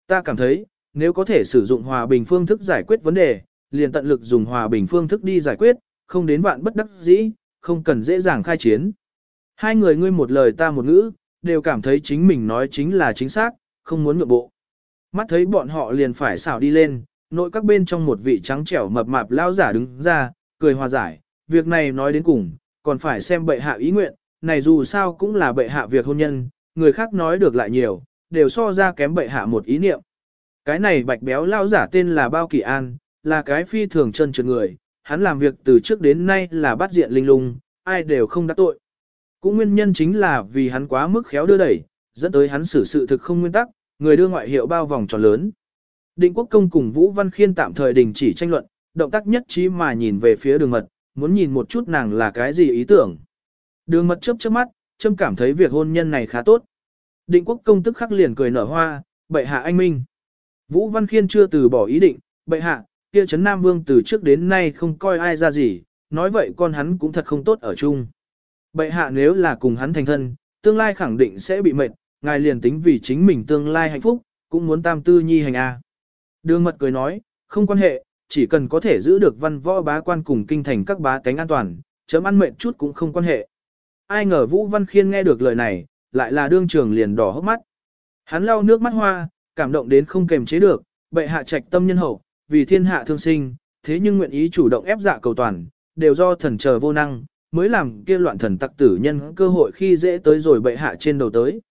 Ta cảm thấy, nếu có thể sử dụng hòa bình phương thức giải quyết vấn đề, liền tận lực dùng hòa bình phương thức đi giải quyết, không đến vạn bất đắc dĩ, không cần dễ dàng khai chiến. Hai người ngươi một lời ta một ngữ, đều cảm thấy chính mình nói chính là chính xác, không muốn nhượng bộ. Mắt thấy bọn họ liền phải xảo đi lên, nội các bên trong một vị trắng trẻo mập mạp lao giả đứng ra, cười hòa giải, việc này nói đến cùng, còn phải xem bệ hạ ý nguyện, này dù sao cũng là bệ hạ việc hôn nhân, người khác nói được lại nhiều, đều so ra kém bệ hạ một ý niệm. Cái này bạch béo lao giả tên là Bao Kỳ An, là cái phi thường chân trượt người, hắn làm việc từ trước đến nay là bắt diện linh lung, ai đều không đắc tội. Cũng nguyên nhân chính là vì hắn quá mức khéo đưa đẩy, dẫn tới hắn xử sự thực không nguyên tắc, người đưa ngoại hiệu bao vòng tròn lớn. Định quốc công cùng Vũ Văn Khiên tạm thời đình chỉ tranh luận, động tác nhất trí mà nhìn về phía đường mật, muốn nhìn một chút nàng là cái gì ý tưởng. Đường mật chớp chớp mắt, châm cảm thấy việc hôn nhân này khá tốt. Định quốc công tức khắc liền cười nở hoa, bệ hạ anh minh. Vũ Văn Khiên chưa từ bỏ ý định, bệ hạ, kia Trấn Nam Vương từ trước đến nay không coi ai ra gì, nói vậy con hắn cũng thật không tốt ở chung. Bệ hạ nếu là cùng hắn thành thân, tương lai khẳng định sẽ bị mệt, ngài liền tính vì chính mình tương lai hạnh phúc, cũng muốn tam tư nhi hành a. Đường mật cười nói, không quan hệ, chỉ cần có thể giữ được văn võ bá quan cùng kinh thành các bá tánh an toàn, chấm ăn mệt chút cũng không quan hệ. Ai ngờ Vũ Văn Khiên nghe được lời này, lại là đương trường liền đỏ hốc mắt. Hắn lau nước mắt hoa, cảm động đến không kềm chế được, bệ hạ trạch tâm nhân hậu, vì thiên hạ thương sinh, thế nhưng nguyện ý chủ động ép dạ cầu toàn, đều do thần chờ vô năng, mới làm kia loạn thần tặc tử nhân cơ hội khi dễ tới rồi bệ hạ trên đầu tới.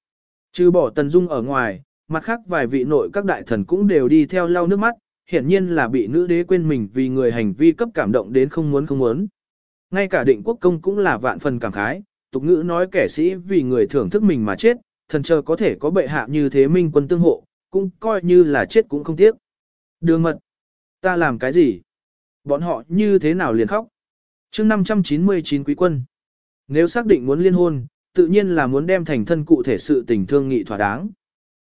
Trừ bỏ tần dung ở ngoài, mặt khác vài vị nội các đại thần cũng đều đi theo lau nước mắt, hiển nhiên là bị nữ đế quên mình vì người hành vi cấp cảm động đến không muốn không muốn. Ngay cả định quốc công cũng là vạn phần cảm khái, tục ngữ nói kẻ sĩ vì người thưởng thức mình mà chết, thần chờ có thể có bệ hạ như thế minh quân tương hộ, cũng coi như là chết cũng không tiếc. Đường mật, ta làm cái gì? Bọn họ như thế nào liền khóc? chương 599 quý quân. Nếu xác định muốn liên hôn, tự nhiên là muốn đem thành thân cụ thể sự tình thương nghị thỏa đáng.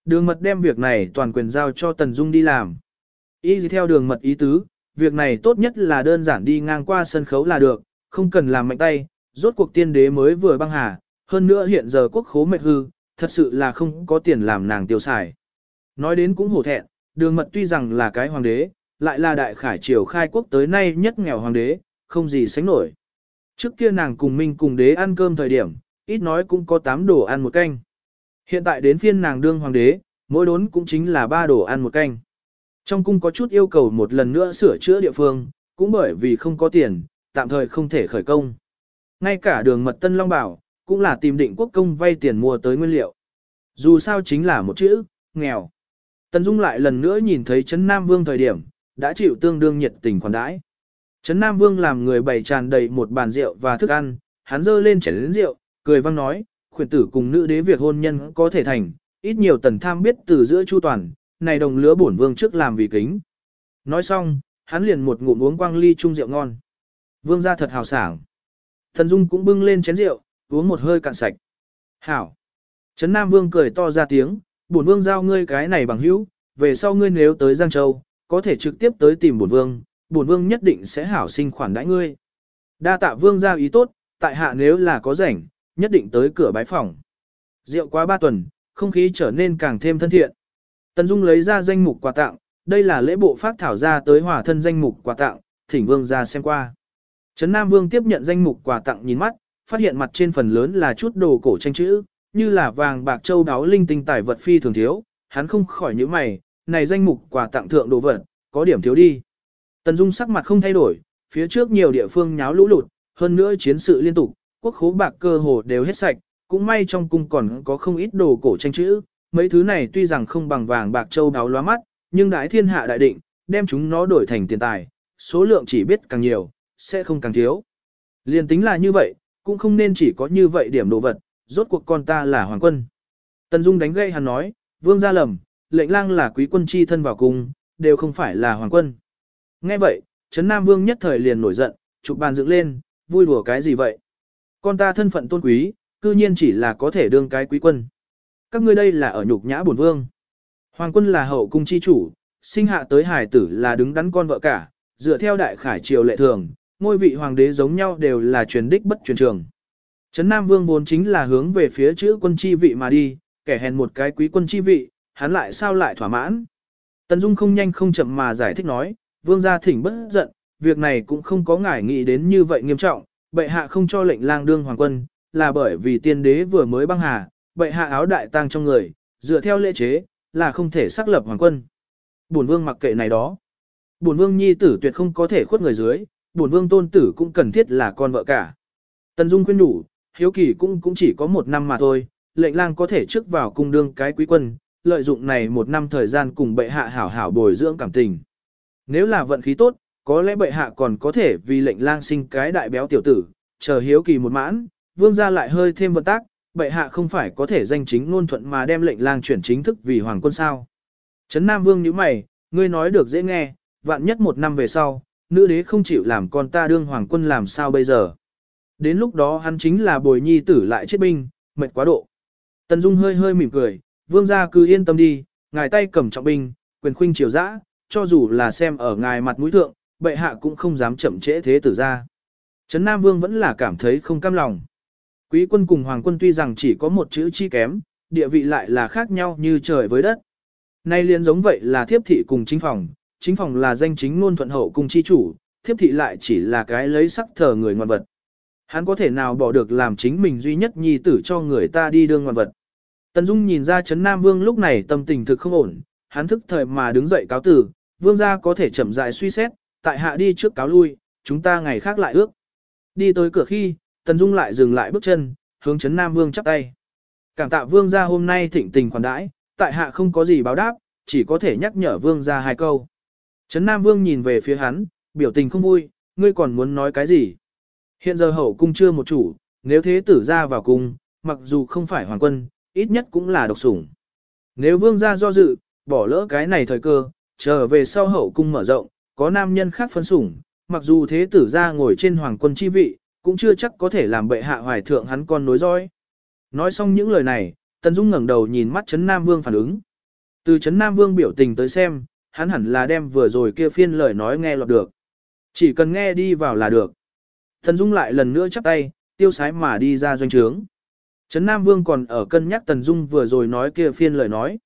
Đường mật đem việc này toàn quyền giao cho Tần Dung đi làm. Y theo đường mật ý tứ, việc này tốt nhất là đơn giản đi ngang qua sân khấu là được, không cần làm mạnh tay, rốt cuộc tiên đế mới vừa băng hà, hơn nữa hiện giờ quốc khố mệt hư, thật sự là không có tiền làm nàng tiêu xài. Nói đến cũng hổ thẹn, đường mật tuy rằng là cái hoàng đế, lại là đại khải triều khai quốc tới nay nhất nghèo hoàng đế, không gì sánh nổi. Trước kia nàng cùng Minh cùng đế ăn cơm thời điểm, ít nói cũng có 8 đồ ăn một canh. Hiện tại đến phiên nàng đương hoàng đế, mỗi đốn cũng chính là 3 đồ ăn một canh. Trong cung có chút yêu cầu một lần nữa sửa chữa địa phương, cũng bởi vì không có tiền, tạm thời không thể khởi công. Ngay cả đường mật tân long bảo, cũng là tìm định quốc công vay tiền mua tới nguyên liệu. Dù sao chính là một chữ, nghèo. Tần Dung lại lần nữa nhìn thấy Trấn Nam Vương thời điểm, đã chịu tương đương nhiệt tình khoản đãi. Trấn Nam Vương làm người bày tràn đầy một bàn rượu và thức ăn, hắn dơ lên chén lớn rượu, cười vang nói, khuyển tử cùng nữ đế việc hôn nhân có thể thành, ít nhiều tần tham biết từ giữa chu toàn, này đồng lứa bổn vương trước làm vì kính. Nói xong, hắn liền một ngụm uống quang ly chung rượu ngon. Vương ra thật hào sảng. Thần Dung cũng bưng lên chén rượu, uống một hơi cạn sạch. Hảo. Trấn Nam Vương cười to ra tiếng, bổn vương giao ngươi cái này bằng hữu, về sau ngươi nếu tới Giang Châu, có thể trực tiếp tới tìm bổn vương, bổn vương nhất định sẽ hảo sinh khoản đãi ngươi. Đa tạ vương gia ý tốt, tại hạ nếu là có rảnh, nhất định tới cửa bái phòng. Rượu quá ba tuần, không khí trở nên càng thêm thân thiện. Tần Dung lấy ra danh mục quà tặng, đây là lễ bộ phát thảo ra tới hòa thân danh mục quà tặng, thỉnh vương ra xem qua. Trấn Nam Vương tiếp nhận danh mục quà tặng nhìn mắt, phát hiện mặt trên phần lớn là chút đồ cổ tranh chữ, như là vàng bạc châu đáo linh tinh tài vật phi thường thiếu, hắn không khỏi nhíu mày, này danh mục quà tặng thượng đồ vật, có điểm thiếu đi. Tần Dung sắc mặt không thay đổi, phía trước nhiều địa phương nháo lũ lụt, hơn nữa chiến sự liên tục, quốc khố bạc cơ hồ đều hết sạch, cũng may trong cung còn có không ít đồ cổ tranh chữ, mấy thứ này tuy rằng không bằng vàng bạc châu đáo lóa mắt, nhưng đại thiên hạ đại định, đem chúng nó đổi thành tiền tài, số lượng chỉ biết càng nhiều, sẽ không càng thiếu. Liên tính là như vậy, cũng không nên chỉ có như vậy điểm đồ vật, rốt cuộc con ta là hoàng quân. Tần Dung đánh gây hắn nói, vương gia lầm, lệnh lang là quý quân chi thân vào cung, đều không phải là hoàng quân. Nghe vậy, Trấn Nam Vương nhất thời liền nổi giận, chụp bàn dựng lên, vui đùa cái gì vậy? Con ta thân phận tôn quý, cư nhiên chỉ là có thể đương cái quý quân. Các ngươi đây là ở nhục nhã bổn vương. Hoàng quân là hậu cung chi chủ, sinh hạ tới hải tử là đứng đắn con vợ cả, dựa theo đại khải triều lệ thường, ngôi vị hoàng đế giống nhau đều là truyền đích bất truyền trường. Trấn Nam Vương vốn chính là hướng về phía chữ quân chi vị mà đi, kẻ hèn một cái quý quân chi vị, hắn lại sao lại thỏa mãn. Tần Dung không nhanh không chậm mà giải thích nói, Vương gia thỉnh bất giận, việc này cũng không có ngải nghĩ đến như vậy nghiêm trọng, bệ hạ không cho lệnh lang đương hoàng quân, là bởi vì tiên đế vừa mới băng hà, bệ hạ áo đại tang trong người, dựa theo lễ chế, là không thể xác lập hoàng quân. Bổn vương mặc kệ này đó. Bổn vương nhi tử tuyệt không có thể khuất người dưới, bổn vương tôn tử cũng cần thiết là con vợ cả. Tần Dung khuyên đủ, hiếu kỳ cũng cũng chỉ có một năm mà thôi, lệnh lang có thể trước vào cung đương cái quý quân, lợi dụng này một năm thời gian cùng bệ hạ hảo hảo bồi dưỡng cảm tình. Nếu là vận khí tốt, có lẽ bệ hạ còn có thể vì lệnh lang sinh cái đại béo tiểu tử, chờ hiếu kỳ một mãn, vương gia lại hơi thêm vận tác, bệ hạ không phải có thể danh chính ngôn thuận mà đem lệnh lang chuyển chính thức vì hoàng quân sao. Trấn Nam Vương như mày, ngươi nói được dễ nghe, vạn nhất một năm về sau, nữ đế không chịu làm con ta đương hoàng quân làm sao bây giờ. Đến lúc đó hắn chính là bồi nhi tử lại chết binh, mệt quá độ. Tần Dung hơi hơi mỉm cười, vương gia cứ yên tâm đi, ngài tay cầm trọng binh, quyền khuynh triều dã, cho dù là xem ở ngài mặt mũi thượng, bệ hạ cũng không dám chậm trễ thế tử ra. Trấn Nam Vương vẫn là cảm thấy không cam lòng. Quý quân cùng hoàng quân tuy rằng chỉ có một chữ chi kém, địa vị lại là khác nhau như trời với đất. Nay liền giống vậy là thiếp thị cùng chính phòng, chính phòng là danh chính ngôn thuận hậu cùng chi chủ, thiếp thị lại chỉ là cái lấy sắc thờ người ngoan vật. Hắn có thể nào bỏ được làm chính mình duy nhất nhi tử cho người ta đi đương ngoan vật. Tần Dung nhìn ra Trấn Nam Vương lúc này tâm tình thực không ổn, hắn thức thời mà đứng dậy cáo tử, vương gia có thể chậm rãi suy xét, tại hạ đi trước cáo lui, chúng ta ngày khác lại ước. Đi tới cửa khi, Tần Dung lại dừng lại bước chân, hướng Trấn Nam Vương chắp tay. Cảm tạ vương gia hôm nay thịnh tình khoản đãi, tại hạ không có gì báo đáp, chỉ có thể nhắc nhở vương gia hai câu. Trấn Nam Vương nhìn về phía hắn, biểu tình không vui, ngươi còn muốn nói cái gì? Hiện giờ hậu cung chưa một chủ, nếu thế tử ra vào cung, mặc dù không phải hoàng quân, ít nhất cũng là độc sủng. Nếu vương gia do dự, bỏ lỡ cái này thời cơ, trở về sau hậu cung mở rộng, có nam nhân khác phân sủng, mặc dù thế tử gia ngồi trên hoàng quân chi vị, cũng chưa chắc có thể làm bệ hạ hoài thượng hắn con nối dõi. Nói xong những lời này, Tần Dung ngẩng đầu nhìn mắt Trấn Nam Vương phản ứng. Từ Trấn Nam Vương biểu tình tới xem, hắn hẳn là đem vừa rồi kia phiên lời nói nghe lọt được. Chỉ cần nghe đi vào là được. Tần Dung lại lần nữa chắp tay, tiêu sái mà đi ra doanh trướng. Trấn Nam Vương còn ở cân nhắc Tần Dung vừa rồi nói kia phiên lời nói.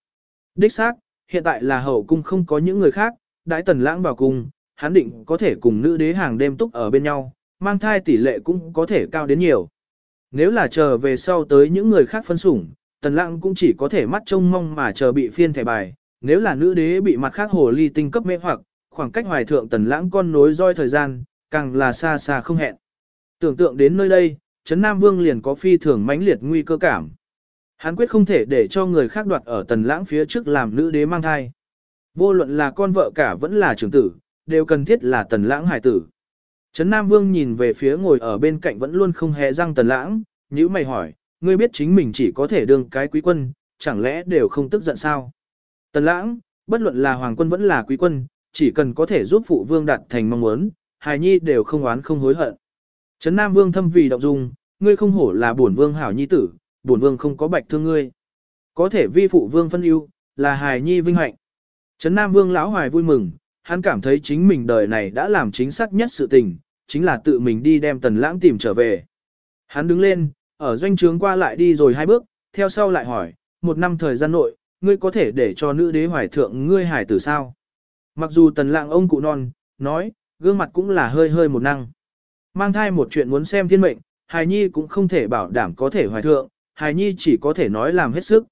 Đích xác, hiện tại là hậu cung không có những người khác, đãi Tần Lãng vào cung, hắn định có thể cùng nữ đế hàng đêm túc ở bên nhau, mang thai tỷ lệ cũng có thể cao đến nhiều. Nếu là chờ về sau tới những người khác phân sủng, Tần Lãng cũng chỉ có thể mắt trông mong mà chờ bị phiên thẻ bài, nếu là nữ đế bị mặt khác hồ ly tinh cấp mê hoặc, khoảng cách hoài thượng Tần Lãng con nối roi thời gian, càng là xa xa không hẹn. Tưởng tượng đến nơi đây, Trấn Nam Vương liền có phi thường mãnh liệt nguy cơ cảm. Hắn quyết không thể để cho người khác đoạt ở Tần Lãng phía trước làm nữ đế mang thai. Vô luận là con vợ cả vẫn là trưởng tử, đều cần thiết là Tần Lãng hải tử. Trấn Nam Vương nhìn về phía ngồi ở bên cạnh vẫn luôn không hề răng Tần Lãng, nhữ mày hỏi, ngươi biết chính mình chỉ có thể đương cái quý quân, chẳng lẽ đều không tức giận sao? Tần Lãng, bất luận là hoàng quân vẫn là quý quân, chỉ cần có thể giúp phụ vương đạt thành mong muốn, hài nhi đều không oán không hối hận. Trấn Nam Vương thâm vì động dung, ngươi không hổ là bổn vương hảo nhi tử, bổn vương không có bạch thương ngươi. Có thể vi phụ vương phân ưu, là hài nhi vinh hạnh. Trấn Nam Vương lão hoài vui mừng, hắn cảm thấy chính mình đời này đã làm chính xác nhất sự tình, chính là tự mình đi đem tần lãng tìm trở về. Hắn đứng lên, ở doanh trướng qua lại đi rồi hai bước, theo sau lại hỏi, một năm thời gian nội, ngươi có thể để cho nữ đế hoài thượng ngươi hải tử sao? Mặc dù tần lãng ông cụ non, nói, gương mặt cũng là hơi hơi một năng. Mang thai một chuyện muốn xem thiên mệnh, hài nhi cũng không thể bảo đảm có thể hoài thượng, hài nhi chỉ có thể nói làm hết sức.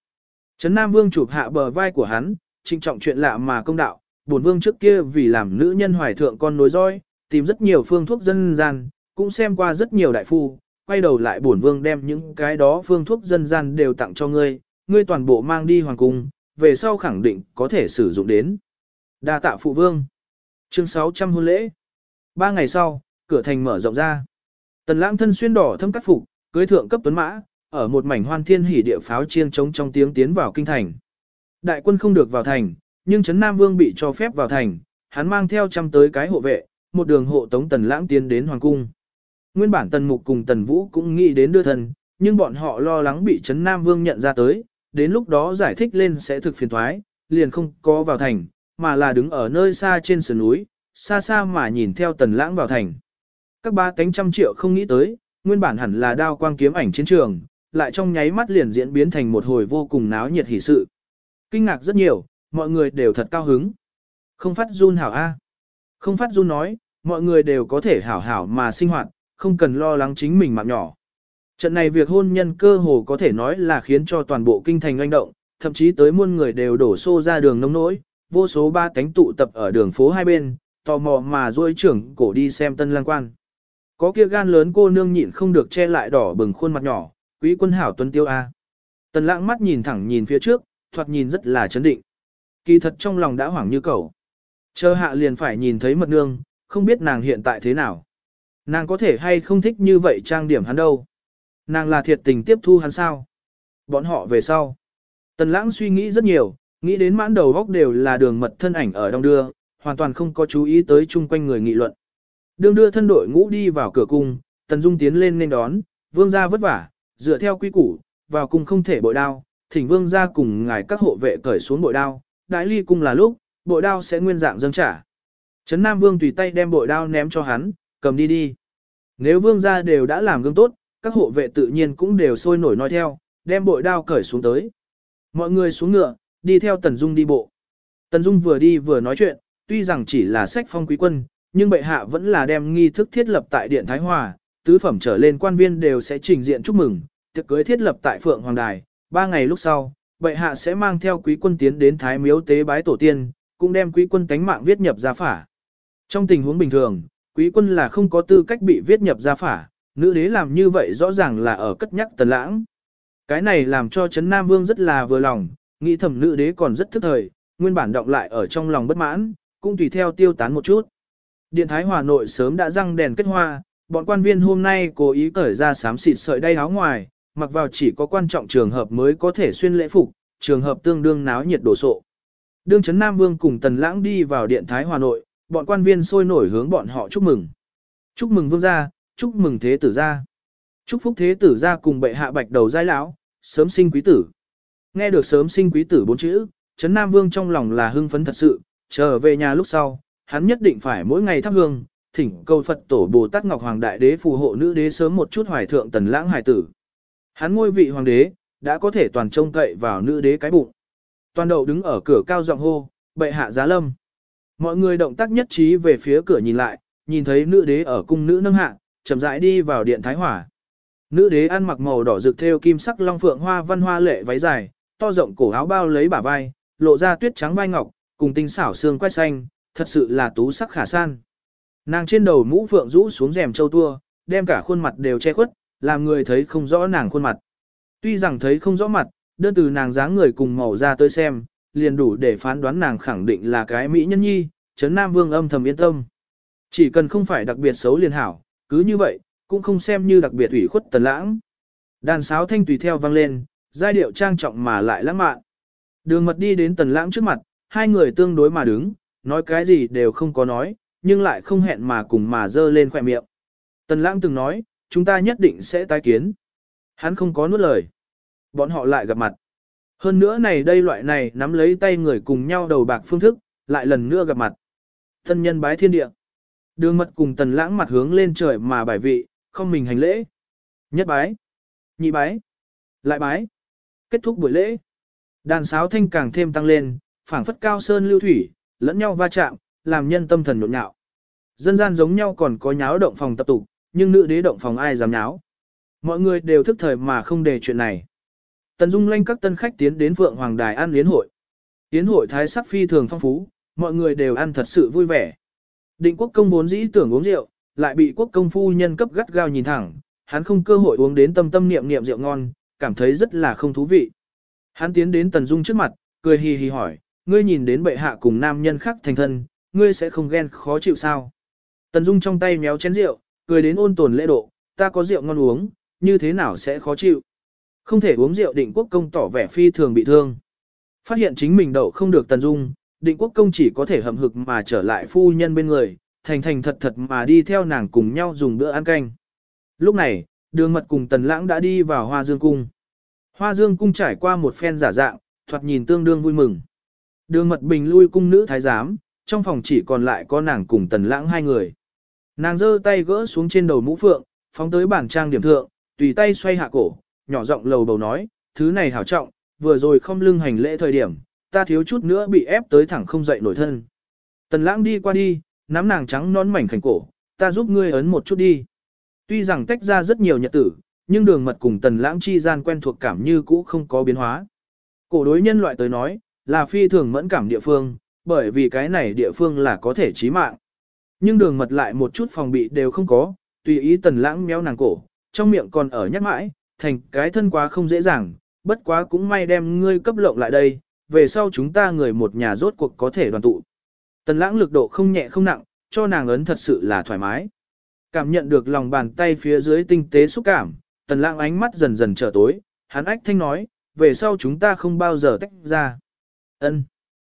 Trấn Nam Vương chụp hạ bờ vai của hắn, trinh trọng chuyện lạ mà công đạo, bổn vương trước kia vì làm nữ nhân hoài thượng con nối roi, tìm rất nhiều phương thuốc dân gian, cũng xem qua rất nhiều đại phu, quay đầu lại bổn vương đem những cái đó phương thuốc dân gian đều tặng cho ngươi, ngươi toàn bộ mang đi hoàng cung, về sau khẳng định có thể sử dụng đến. Đa tạ phụ vương. Chương 600 hôn lễ. Ba ngày sau, cửa thành mở rộng ra. Tần lãng thân xuyên đỏ thâm cắt phục, cưới thượng cấp tuấn mã, ở một mảnh hoan thiên hỉ địa pháo chiên trống trong tiếng tiến vào kinh thành. Đại quân không được vào thành, nhưng Trấn Nam Vương bị cho phép vào thành, hắn mang theo trăm tới cái hộ vệ, một đường hộ tống Tần Lãng tiến đến Hoàng Cung. Nguyên bản Tần Mục cùng Tần Vũ cũng nghĩ đến đưa thần, nhưng bọn họ lo lắng bị Trấn Nam Vương nhận ra tới, đến lúc đó giải thích lên sẽ thực phiền thoái, liền không có vào thành, mà là đứng ở nơi xa trên sườn núi, xa xa mà nhìn theo Tần Lãng vào thành. Các ba cánh trăm triệu không nghĩ tới, nguyên bản hẳn là đao quang kiếm ảnh chiến trường, lại trong nháy mắt liền diễn biến thành một hồi vô cùng náo nhiệt hỉ sự. Kinh ngạc rất nhiều, mọi người đều thật cao hứng. Không phát run hảo A. Không phát run nói, mọi người đều có thể hảo hảo mà sinh hoạt, không cần lo lắng chính mình mạng nhỏ. Trận này việc hôn nhân cơ hồ có thể nói là khiến cho toàn bộ kinh thành oanh động, thậm chí tới muôn người đều đổ xô ra đường nông nỗi, vô số ba cánh tụ tập ở đường phố hai bên, tò mò mà duỗi trưởng cổ đi xem tân lang quan. Có kia gan lớn cô nương nhịn không được che lại đỏ bừng khuôn mặt nhỏ, quý quân hảo tuân tiêu A. Tần lãng mắt nhìn thẳng nhìn phía trước, thoạt nhìn rất là chấn định. Kỳ thật trong lòng đã hoảng như cầu. Chờ hạ liền phải nhìn thấy mật nương, không biết nàng hiện tại thế nào. Nàng có thể hay không thích như vậy trang điểm hắn đâu. Nàng là thiệt tình tiếp thu hắn sao. Bọn họ về sau. Tần lãng suy nghĩ rất nhiều, nghĩ đến mãn đầu góc đều là đường mật thân ảnh ở đông đưa, hoàn toàn không có chú ý tới chung quanh người nghị luận đương đưa thân đội ngũ đi vào cửa cung, Tần Dung tiến lên nên đón, vương gia vất vả, dựa theo quy củ, vào cung không thể bội đao, thỉnh vương gia cùng ngài các hộ vệ cởi xuống bội đao, đại ly cung là lúc, bội đao sẽ nguyên dạng dâng trả. Trấn Nam Vương tùy tay đem bội đao ném cho hắn, cầm đi đi. Nếu vương gia đều đã làm gương tốt, các hộ vệ tự nhiên cũng đều sôi nổi nói theo, đem bội đao cởi xuống tới. Mọi người xuống ngựa, đi theo Tần Dung đi bộ. Tần Dung vừa đi vừa nói chuyện, tuy rằng chỉ là sách phong quý quân, nhưng bệ hạ vẫn là đem nghi thức thiết lập tại Điện Thái Hòa, tứ phẩm trở lên quan viên đều sẽ trình diện chúc mừng, tiệc cưới thiết lập tại Phượng Hoàng Đài, ba ngày lúc sau, bệ hạ sẽ mang theo quý quân tiến đến Thái Miếu tế bái tổ tiên, cũng đem quý quân tánh mạng viết nhập gia phả. Trong tình huống bình thường, quý quân là không có tư cách bị viết nhập gia phả, nữ đế làm như vậy rõ ràng là ở cất nhắc tần lãng. Cái này làm cho Trấn Nam Vương rất là vừa lòng, nghĩ thầm nữ đế còn rất thức thời, nguyên bản động lại ở trong lòng bất mãn, cũng tùy theo tiêu tán một chút. Điện Thái Hòa nội sớm đã răng đèn kết hoa, bọn quan viên hôm nay cố ý cởi ra sám xịt sợi đay áo ngoài, mặc vào chỉ có quan trọng trường hợp mới có thể xuyên lễ phục, trường hợp tương đương náo nhiệt đổ sộ. Đương Trấn Nam Vương cùng Tần Lãng đi vào Điện Thái Hòa nội, bọn quan viên sôi nổi hướng bọn họ chúc mừng. Chúc mừng vương gia, chúc mừng thế tử gia. Chúc phúc thế tử gia cùng bệ hạ bạch đầu giai lão, sớm sinh quý tử. Nghe được sớm sinh quý tử bốn chữ, Trấn Nam Vương trong lòng là hưng phấn thật sự, trở về nhà lúc sau, hắn nhất định phải mỗi ngày thắp hương, thỉnh cầu Phật tổ Bồ Tát Ngọc Hoàng Đại Đế phù hộ nữ đế sớm một chút hoài thượng tần lãng hải tử. Hắn ngôi vị hoàng đế, đã có thể toàn trông cậy vào nữ đế cái bụng. Toàn đậu đứng ở cửa cao giọng hô, bệ hạ giá lâm. Mọi người động tác nhất trí về phía cửa nhìn lại, nhìn thấy nữ đế ở cung nữ nâng hạ, chậm rãi đi vào điện thái hỏa. Nữ đế ăn mặc màu đỏ rực theo kim sắc long phượng hoa văn hoa lệ váy dài, to rộng cổ áo bao lấy bả vai, lộ ra tuyết trắng vai ngọc, cùng tinh xảo xương quai xanh, thật sự là tú sắc khả san. Nàng trên đầu mũ phượng rũ xuống rèm châu tua, đem cả khuôn mặt đều che khuất, làm người thấy không rõ nàng khuôn mặt. Tuy rằng thấy không rõ mặt, đơn từ nàng dáng người cùng màu da tới xem, liền đủ để phán đoán nàng khẳng định là cái mỹ nhân nhi, chấn Nam Vương âm thầm yên tâm. Chỉ cần không phải đặc biệt xấu liền hảo, cứ như vậy, cũng không xem như đặc biệt ủy khuất tần lãng. Đàn sáo thanh tùy theo vang lên, giai điệu trang trọng mà lại lãng mạn. Đường mật đi đến tần lãng trước mặt, hai người tương đối mà đứng, nói cái gì đều không có nói, nhưng lại không hẹn mà cùng mà dơ lên khỏe miệng. Tần lãng từng nói, chúng ta nhất định sẽ tái kiến. Hắn không có nuốt lời. Bọn họ lại gặp mặt. Hơn nữa này đây loại này nắm lấy tay người cùng nhau đầu bạc phương thức, lại lần nữa gặp mặt. Thân nhân bái thiên địa. Đường mật cùng tần lãng mặt hướng lên trời mà bài vị, không mình hành lễ. Nhất bái, nhị bái, lại bái. Kết thúc buổi lễ. Đàn sáo thanh càng thêm tăng lên, phảng phất cao sơn lưu thủy, lẫn nhau va chạm, làm nhân tâm thần nhộn nhạo. Dân gian giống nhau còn có nháo động phòng tập tục, nhưng nữ đế động phòng ai dám nháo. Mọi người đều thức thời mà không đề chuyện này. Tần Dung lanh các tân khách tiến đến vượng Hoàng Đài ăn yến hội. Yến hội thái sắc phi thường phong phú, mọi người đều ăn thật sự vui vẻ. Định quốc công vốn dĩ tưởng uống rượu, lại bị quốc công phu nhân cấp gắt gao nhìn thẳng, hắn không cơ hội uống đến tâm tâm niệm niệm rượu ngon, cảm thấy rất là không thú vị. Hắn tiến đến Tần Dung trước mặt, cười hì hì hỏi, ngươi nhìn đến bệ hạ cùng nam nhân khác thành thân, ngươi sẽ không ghen khó chịu sao? Tần Dung trong tay méo chén rượu, cười đến ôn tồn lễ độ, ta có rượu ngon uống, như thế nào sẽ khó chịu? Không thể uống rượu định quốc công tỏ vẻ phi thường bị thương. Phát hiện chính mình đậu không được Tần Dung, định quốc công chỉ có thể hầm hực mà trở lại phu nhân bên người, thành thành thật thật mà đi theo nàng cùng nhau dùng bữa ăn canh. Lúc này, đường mật cùng Tần Lãng đã đi vào Hoa Dương Cung. Hoa Dương Cung trải qua một phen giả dạng, thoạt nhìn tương đương vui mừng. Đường mật bình lui cung nữ thái giám, trong phòng chỉ còn lại có nàng cùng Tần Lãng hai người. Nàng giơ tay gỡ xuống trên đầu mũ phượng, phóng tới bản trang điểm thượng, tùy tay xoay hạ cổ, nhỏ giọng lầu bầu nói, thứ này hảo trọng, vừa rồi không lưng hành lễ thời điểm, ta thiếu chút nữa bị ép tới thẳng không dậy nổi thân. Tần lãng đi qua đi, nắm nàng trắng nón mảnh khảnh cổ, ta giúp ngươi ấn một chút đi. Tuy rằng tách ra rất nhiều nhật tử, nhưng đường mật cùng tần lãng chi gian quen thuộc cảm như cũ không có biến hóa. Cổ đối nhân loại tới nói, là phi thường mẫn cảm địa phương, bởi vì cái này địa phương là có thể chí mạng. Nhưng đường mật lại một chút phòng bị đều không có, tùy ý tần lãng méo nàng cổ, trong miệng còn ở nhắc mãi, thành cái thân quá không dễ dàng, bất quá cũng may đem ngươi cấp lộng lại đây, về sau chúng ta người một nhà rốt cuộc có thể đoàn tụ. Tần lãng lực độ không nhẹ không nặng, cho nàng ấn thật sự là thoải mái. Cảm nhận được lòng bàn tay phía dưới tinh tế xúc cảm, tần lãng ánh mắt dần dần trở tối, hắn ách thanh nói, về sau chúng ta không bao giờ tách ra. Ân.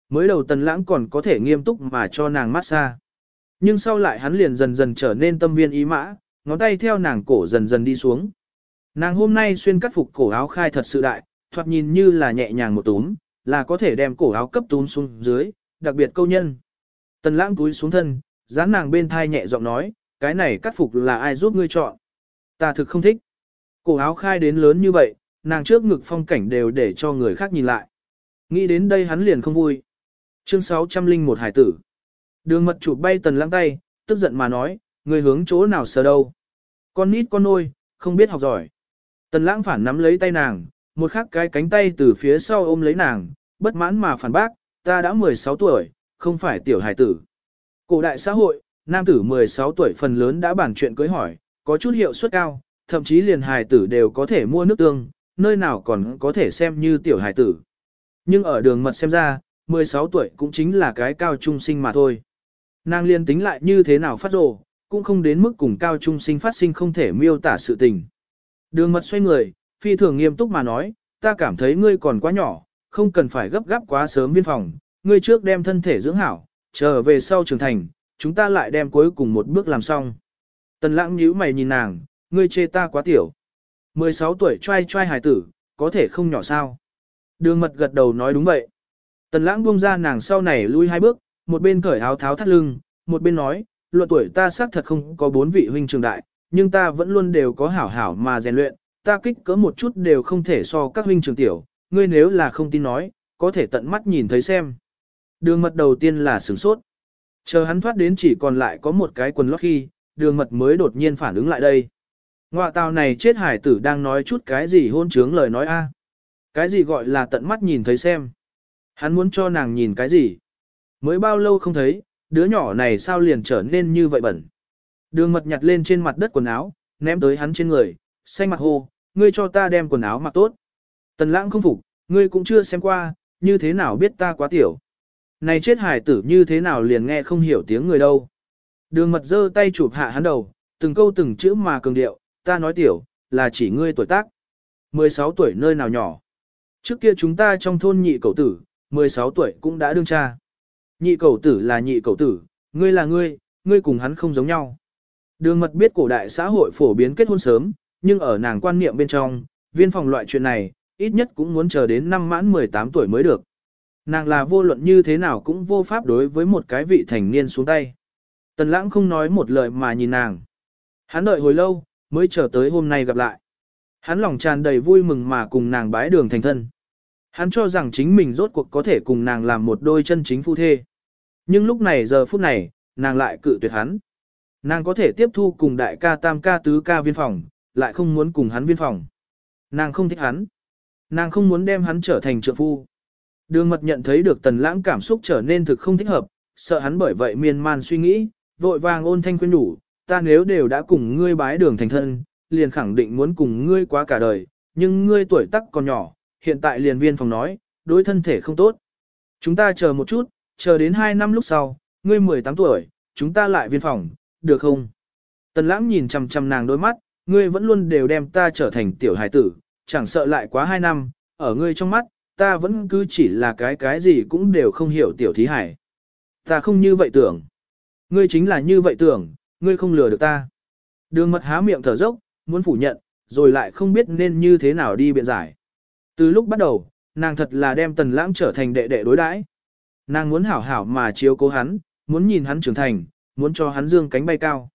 Mới đầu tần lãng còn có thể nghiêm túc mà cho nàng massage. Nhưng sau lại hắn liền dần dần trở nên tâm viên ý mã, ngón tay theo nàng cổ dần dần đi xuống. Nàng hôm nay xuyên cắt phục cổ áo khai thật sự đại, thoạt nhìn như là nhẹ nhàng một túm, là có thể đem cổ áo cấp túm xuống dưới, đặc biệt câu nhân. Tần lãng túi xuống thân, dán nàng bên thai nhẹ giọng nói, cái này cắt phục là ai giúp ngươi chọn. Ta thực không thích. Cổ áo khai đến lớn như vậy, nàng trước ngực phong cảnh đều để cho người khác nhìn lại. Nghĩ đến đây hắn liền không vui. Chương 601 Hải tử. Đường mật chụp bay tần lãng tay, tức giận mà nói, người hướng chỗ nào sờ đâu. Con nít con nôi, không biết học giỏi. Tần lãng phản nắm lấy tay nàng, một khắc cái cánh tay từ phía sau ôm lấy nàng, bất mãn mà phản bác, ta đã 16 tuổi, không phải tiểu hải tử. Cổ đại xã hội, nam tử 16 tuổi phần lớn đã bàn chuyện cưới hỏi, có chút hiệu suất cao, thậm chí liền hài tử đều có thể mua nước tương, nơi nào còn có thể xem như tiểu hài tử. Nhưng ở đường mật xem ra, 16 tuổi cũng chính là cái cao trung sinh mà thôi. Nàng liên tính lại như thế nào phát rồ, cũng không đến mức cùng cao trung sinh phát sinh không thể miêu tả sự tình. Đường mật xoay người, phi thường nghiêm túc mà nói, ta cảm thấy ngươi còn quá nhỏ, không cần phải gấp gáp quá sớm viên phòng, ngươi trước đem thân thể dưỡng hảo, trở về sau trưởng thành, chúng ta lại đem cuối cùng một bước làm xong. Tần lãng nhíu mày nhìn nàng, ngươi chê ta quá tiểu. 16 tuổi trai trai hài tử, có thể không nhỏ sao. Đường mật gật đầu nói đúng vậy. Tần lãng buông ra nàng sau này lui hai bước, một bên cởi áo tháo thắt lưng, một bên nói, luận tuổi ta xác thật không có bốn vị huynh trường đại, nhưng ta vẫn luôn đều có hảo hảo mà rèn luyện, ta kích cỡ một chút đều không thể so các huynh trường tiểu, ngươi nếu là không tin nói, có thể tận mắt nhìn thấy xem. Đường mật đầu tiên là sửng sốt. Chờ hắn thoát đến chỉ còn lại có một cái quần lót khi, đường mật mới đột nhiên phản ứng lại đây. Ngoạ tàu này chết hải tử đang nói chút cái gì hôn trướng lời nói a cái gì gọi là tận mắt nhìn thấy xem. Hắn muốn cho nàng nhìn cái gì. Mới bao lâu không thấy, đứa nhỏ này sao liền trở nên như vậy bẩn. Đường mật nhặt lên trên mặt đất quần áo, ném tới hắn trên người, xanh mặt hô, ngươi cho ta đem quần áo mặc tốt. Tần lãng không phục, ngươi cũng chưa xem qua, như thế nào biết ta quá tiểu. Này chết hải tử như thế nào liền nghe không hiểu tiếng người đâu. Đường mật giơ tay chụp hạ hắn đầu, từng câu từng chữ mà cường điệu, ta nói tiểu, là chỉ ngươi tuổi tác. 16 tuổi nơi nào nhỏ. Trước kia chúng ta trong thôn nhị cầu tử, 16 tuổi cũng đã đương cha. Nhị cầu tử là nhị cầu tử, ngươi là ngươi, ngươi cùng hắn không giống nhau. Đường mật biết cổ đại xã hội phổ biến kết hôn sớm, nhưng ở nàng quan niệm bên trong, viên phòng loại chuyện này, ít nhất cũng muốn chờ đến năm mãn 18 tuổi mới được. Nàng là vô luận như thế nào cũng vô pháp đối với một cái vị thành niên xuống tay. Tần lãng không nói một lời mà nhìn nàng. Hắn đợi hồi lâu, mới chờ tới hôm nay gặp lại. Hắn lòng tràn đầy vui mừng mà cùng nàng bái đường thành thân. Hắn cho rằng chính mình rốt cuộc có thể cùng nàng làm một đôi chân chính phu thê. Nhưng lúc này giờ phút này, nàng lại cự tuyệt hắn. Nàng có thể tiếp thu cùng đại ca tam ca tứ ca viên phòng, lại không muốn cùng hắn viên phòng. Nàng không thích hắn. Nàng không muốn đem hắn trở thành trợ phu. Đường mật nhận thấy được tần lãng cảm xúc trở nên thực không thích hợp, sợ hắn bởi vậy miên man suy nghĩ, vội vàng ôn thanh khuyên đủ, ta nếu đều đã cùng ngươi bái đường thành thân, liền khẳng định muốn cùng ngươi quá cả đời, nhưng ngươi tuổi tác còn nhỏ, hiện tại liền viên phòng nói, đối thân thể không tốt. Chúng ta chờ một chút, chờ đến 2 năm lúc sau, ngươi 18 tuổi, chúng ta lại viên phòng, được không? Tần lãng nhìn chằm chằm nàng đôi mắt, ngươi vẫn luôn đều đem ta trở thành tiểu hài tử, chẳng sợ lại quá 2 năm, ở ngươi trong mắt, ta vẫn cứ chỉ là cái cái gì cũng đều không hiểu tiểu thí hải. Ta không như vậy tưởng. Ngươi chính là như vậy tưởng, ngươi không lừa được ta. Đường mật há miệng thở dốc, muốn phủ nhận, rồi lại không biết nên như thế nào đi biện giải. Từ lúc bắt đầu, nàng thật là đem tần lãng trở thành đệ đệ đối đãi. Nàng muốn hảo hảo mà chiếu cố hắn, muốn nhìn hắn trưởng thành, muốn cho hắn dương cánh bay cao.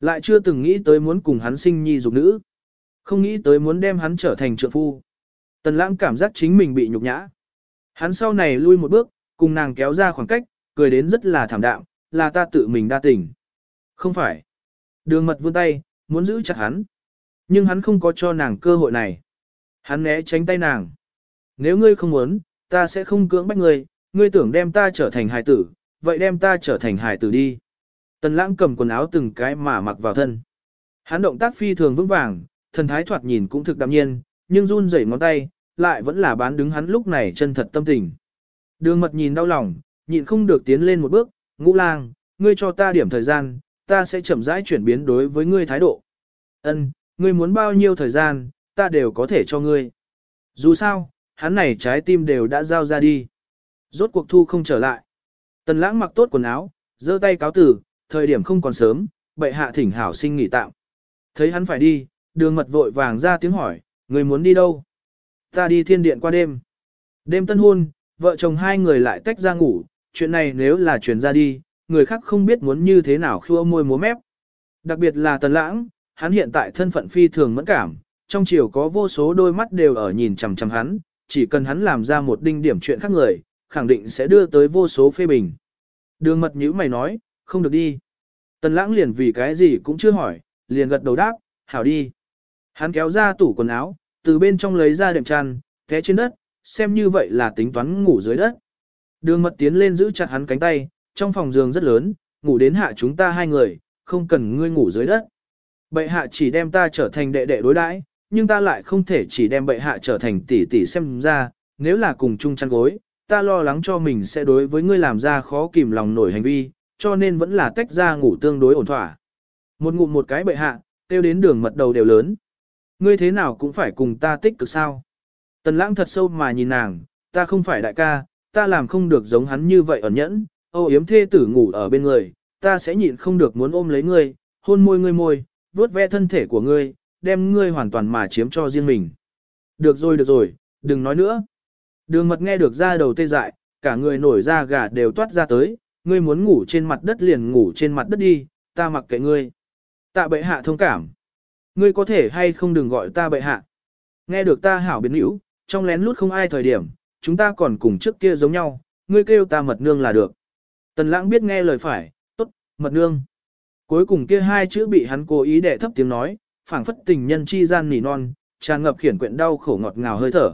Lại chưa từng nghĩ tới muốn cùng hắn sinh nhi dục nữ. Không nghĩ tới muốn đem hắn trở thành trượng phu. Tần lãng cảm giác chính mình bị nhục nhã. Hắn sau này lui một bước, cùng nàng kéo ra khoảng cách, cười đến rất là thảm đạm, là ta tự mình đa tình. Không phải. Đường mật vươn tay, muốn giữ chặt hắn. Nhưng hắn không có cho nàng cơ hội này. Hắn né tránh tay nàng. Nếu ngươi không muốn, ta sẽ không cưỡng bách ngươi, ngươi tưởng đem ta trở thành hài tử, vậy đem ta trở thành hài tử đi. Tần lãng cầm quần áo từng cái mà mặc vào thân. Hắn động tác phi thường vững vàng, thần thái thoạt nhìn cũng thực đạm nhiên, nhưng run rẩy ngón tay, lại vẫn là bán đứng hắn lúc này chân thật tâm tình. Đường mật nhìn đau lòng, nhịn không được tiến lên một bước, ngũ lang, ngươi cho ta điểm thời gian, ta sẽ chậm rãi chuyển biến đối với ngươi thái độ. Ân, ngươi muốn bao nhiêu thời gian, ta đều có thể cho ngươi. Dù sao, hắn này trái tim đều đã giao ra đi. Rốt cuộc thu không trở lại. Tần lãng mặc tốt quần áo, giơ tay cáo tử, thời điểm không còn sớm, bệ hạ thỉnh hảo sinh nghỉ tạm. Thấy hắn phải đi, đường mật vội vàng ra tiếng hỏi, người muốn đi đâu? Ta đi thiên điện qua đêm. Đêm tân hôn, vợ chồng hai người lại tách ra ngủ, chuyện này nếu là truyền ra đi, người khác không biết muốn như thế nào khua môi múa mép. Đặc biệt là tần lãng, hắn hiện tại thân phận phi thường mẫn cảm, trong chiều có vô số đôi mắt đều ở nhìn chằm chằm hắn, chỉ cần hắn làm ra một đinh điểm chuyện khác người, khẳng định sẽ đưa tới vô số phê bình. Đường mật nhữ mày nói, không được đi. Tần lãng liền vì cái gì cũng chưa hỏi, liền gật đầu đáp, hảo đi. Hắn kéo ra tủ quần áo, từ bên trong lấy ra đệm chăn, té trên đất, xem như vậy là tính toán ngủ dưới đất. Đường mật tiến lên giữ chặt hắn cánh tay, trong phòng giường rất lớn, ngủ đến hạ chúng ta hai người, không cần ngươi ngủ dưới đất. Bệ hạ chỉ đem ta trở thành đệ đệ đối đãi, nhưng ta lại không thể chỉ đem bệ hạ trở thành tỷ tỷ xem ra, nếu là cùng chung chăn gối, ta lo lắng cho mình sẽ đối với ngươi làm ra khó kìm lòng nổi hành vi, cho nên vẫn là tách ra ngủ tương đối ổn thỏa. Một ngụm một cái bệ hạ, tiêu đến đường mật đầu đều lớn. Ngươi thế nào cũng phải cùng ta tích cực sao. Tần lãng thật sâu mà nhìn nàng, ta không phải đại ca, ta làm không được giống hắn như vậy ẩn nhẫn, ô yếm thê tử ngủ ở bên người, ta sẽ nhịn không được muốn ôm lấy ngươi, hôn môi ngươi môi, vuốt ve thân thể của ngươi, đem ngươi hoàn toàn mà chiếm cho riêng mình. Được rồi được rồi, đừng nói nữa. Đường mật nghe được ra đầu tê dại, cả người nổi da gà đều toát ra tới, ngươi muốn ngủ trên mặt đất liền ngủ trên mặt đất đi, ta mặc kệ ngươi. Tạ bệ hạ thông cảm. Ngươi có thể hay không đừng gọi ta bệ hạ. Nghe được ta hảo biến hữu, trong lén lút không ai thời điểm, chúng ta còn cùng trước kia giống nhau, ngươi kêu ta mật nương là được. Tần lãng biết nghe lời phải, tốt, mật nương. Cuối cùng kia hai chữ bị hắn cố ý đệ thấp tiếng nói, phảng phất tình nhân chi gian nỉ non, tràn ngập khiển quyện đau khổ ngọt ngào hơi thở.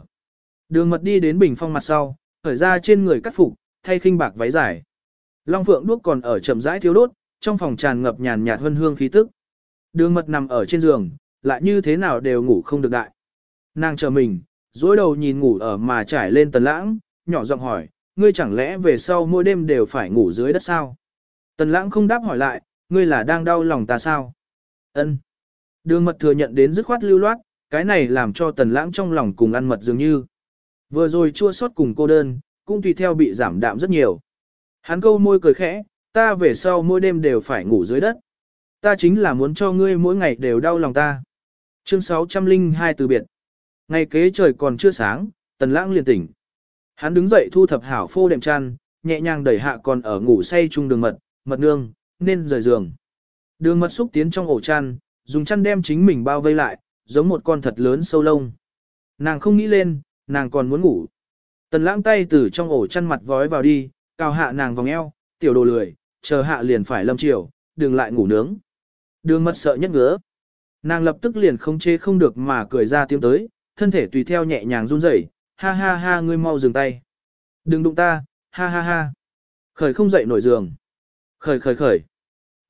Đường mật đi đến bình phong mặt sau, khởi ra trên người cắt phục, thay khinh bạc váy dài. Long phượng đuốc còn ở chậm rãi thiếu đốt, trong phòng tràn ngập nhàn nhạt hương hương khí tức. Đường mật nằm ở trên giường, lại như thế nào đều ngủ không được đại. Nàng chờ mình, dối đầu nhìn ngủ ở mà trải lên tần lãng, nhỏ giọng hỏi, ngươi chẳng lẽ về sau mỗi đêm đều phải ngủ dưới đất sao? Tần lãng không đáp hỏi lại, ngươi là đang đau lòng ta sao? Ân. Đường mật thừa nhận đến dứt khoát lưu loát, cái này làm cho tần lãng trong lòng cùng ăn mật dường như. Vừa rồi chua sót cùng cô đơn, cũng tùy theo bị giảm đạm rất nhiều. Hắn câu môi cười khẽ, ta về sau mỗi đêm đều phải ngủ dưới đất. Ta chính là muốn cho ngươi mỗi ngày đều đau lòng ta. Chương 602 từ biệt. Ngày kế trời còn chưa sáng, tần lãng liền tỉnh. Hắn đứng dậy thu thập hảo phô đệm chăn, nhẹ nhàng đẩy hạ còn ở ngủ say chung đường mật, mật nương, nên rời giường. Đường mật xúc tiến trong ổ chăn, dùng chăn đem chính mình bao vây lại, giống một con thật lớn sâu lông. Nàng không nghĩ lên, nàng còn muốn ngủ. Tần lãng tay từ trong ổ chăn mặt vói vào đi, cao hạ nàng vòng eo, tiểu đồ lười, chờ hạ liền phải lâm chiều, đừng lại ngủ nướng. Đường mật sợ nhất ngứa. Nàng lập tức liền không chê không được mà cười ra tiếng tới, thân thể tùy theo nhẹ nhàng run rẩy, ha ha ha ngươi mau dừng tay. Đừng đụng ta, ha ha ha. Khởi không dậy nổi giường. Khởi khởi khởi.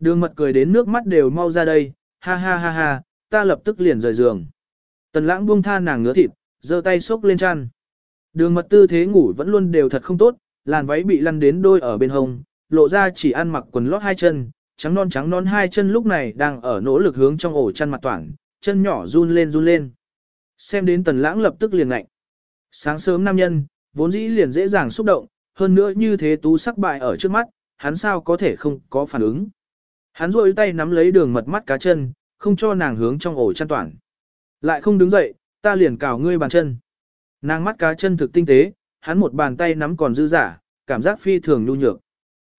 Đường mật cười đến nước mắt đều mau ra đây, ha ha ha ha, ta lập tức liền rời giường. Tần lãng buông tha nàng ngứa thịt, giơ tay xốc lên chăn. Đường mật tư thế ngủ vẫn luôn đều thật không tốt, làn váy bị lăn đến đôi ở bên hông, lộ ra chỉ ăn mặc quần lót hai chân, trắng non trắng non hai chân lúc này đang ở nỗ lực hướng trong ổ chăn mặt toảng, chân nhỏ run lên run lên. Xem đến tần lãng lập tức liền lạnh. Sáng sớm nam nhân, vốn dĩ liền dễ dàng xúc động, hơn nữa như thế tú sắc bại ở trước mắt, hắn sao có thể không có phản ứng. Hắn rôi tay nắm lấy đường mật mắt cá chân, không cho nàng hướng trong ổ chăn toàn. Lại không đứng dậy, ta liền cào ngươi bàn chân. Nàng mắt cá chân thực tinh tế, hắn một bàn tay nắm còn dư giả, cảm giác phi thường nhu nhược.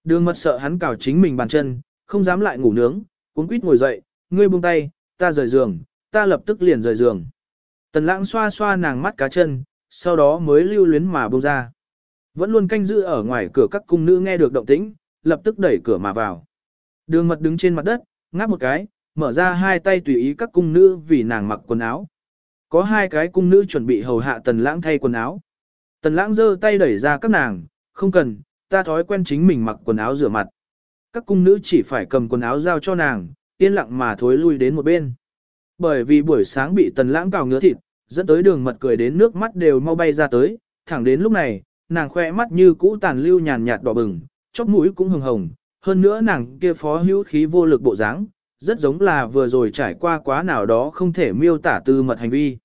Đường mật sợ hắn cào chính mình bàn chân, không dám lại ngủ nướng, cuốn quýt ngồi dậy, ngươi buông tay, ta rời giường, ta lập tức liền rời giường. Tần lãng xoa xoa nàng mắt cá chân, sau đó mới lưu luyến mà buông ra. Vẫn luôn canh giữ ở ngoài cửa các cung nữ nghe được động tĩnh, lập tức đẩy cửa mà vào. Đường mật đứng trên mặt đất, ngáp một cái, mở ra hai tay tùy ý các cung nữ vì nàng mặc quần áo. Có hai cái cung nữ chuẩn bị hầu hạ tần lãng thay quần áo. Tần lãng giơ tay đẩy ra các nàng, không cần, ta thói quen chính mình mặc quần áo rửa mặt. Các cung nữ chỉ phải cầm quần áo giao cho nàng, yên lặng mà thối lui đến một bên. Bởi vì buổi sáng bị tần lãng cào ngứa thịt, dẫn tới đường mật cười đến nước mắt đều mau bay ra tới, thẳng đến lúc này, nàng khoe mắt như cũ tàn lưu nhàn nhạt đỏ bừng, chóp mũi cũng hồng hồng, hơn nữa nàng kia phó hữu khí vô lực bộ dáng, rất giống là vừa rồi trải qua quá nào đó không thể miêu tả tư mật hành vi.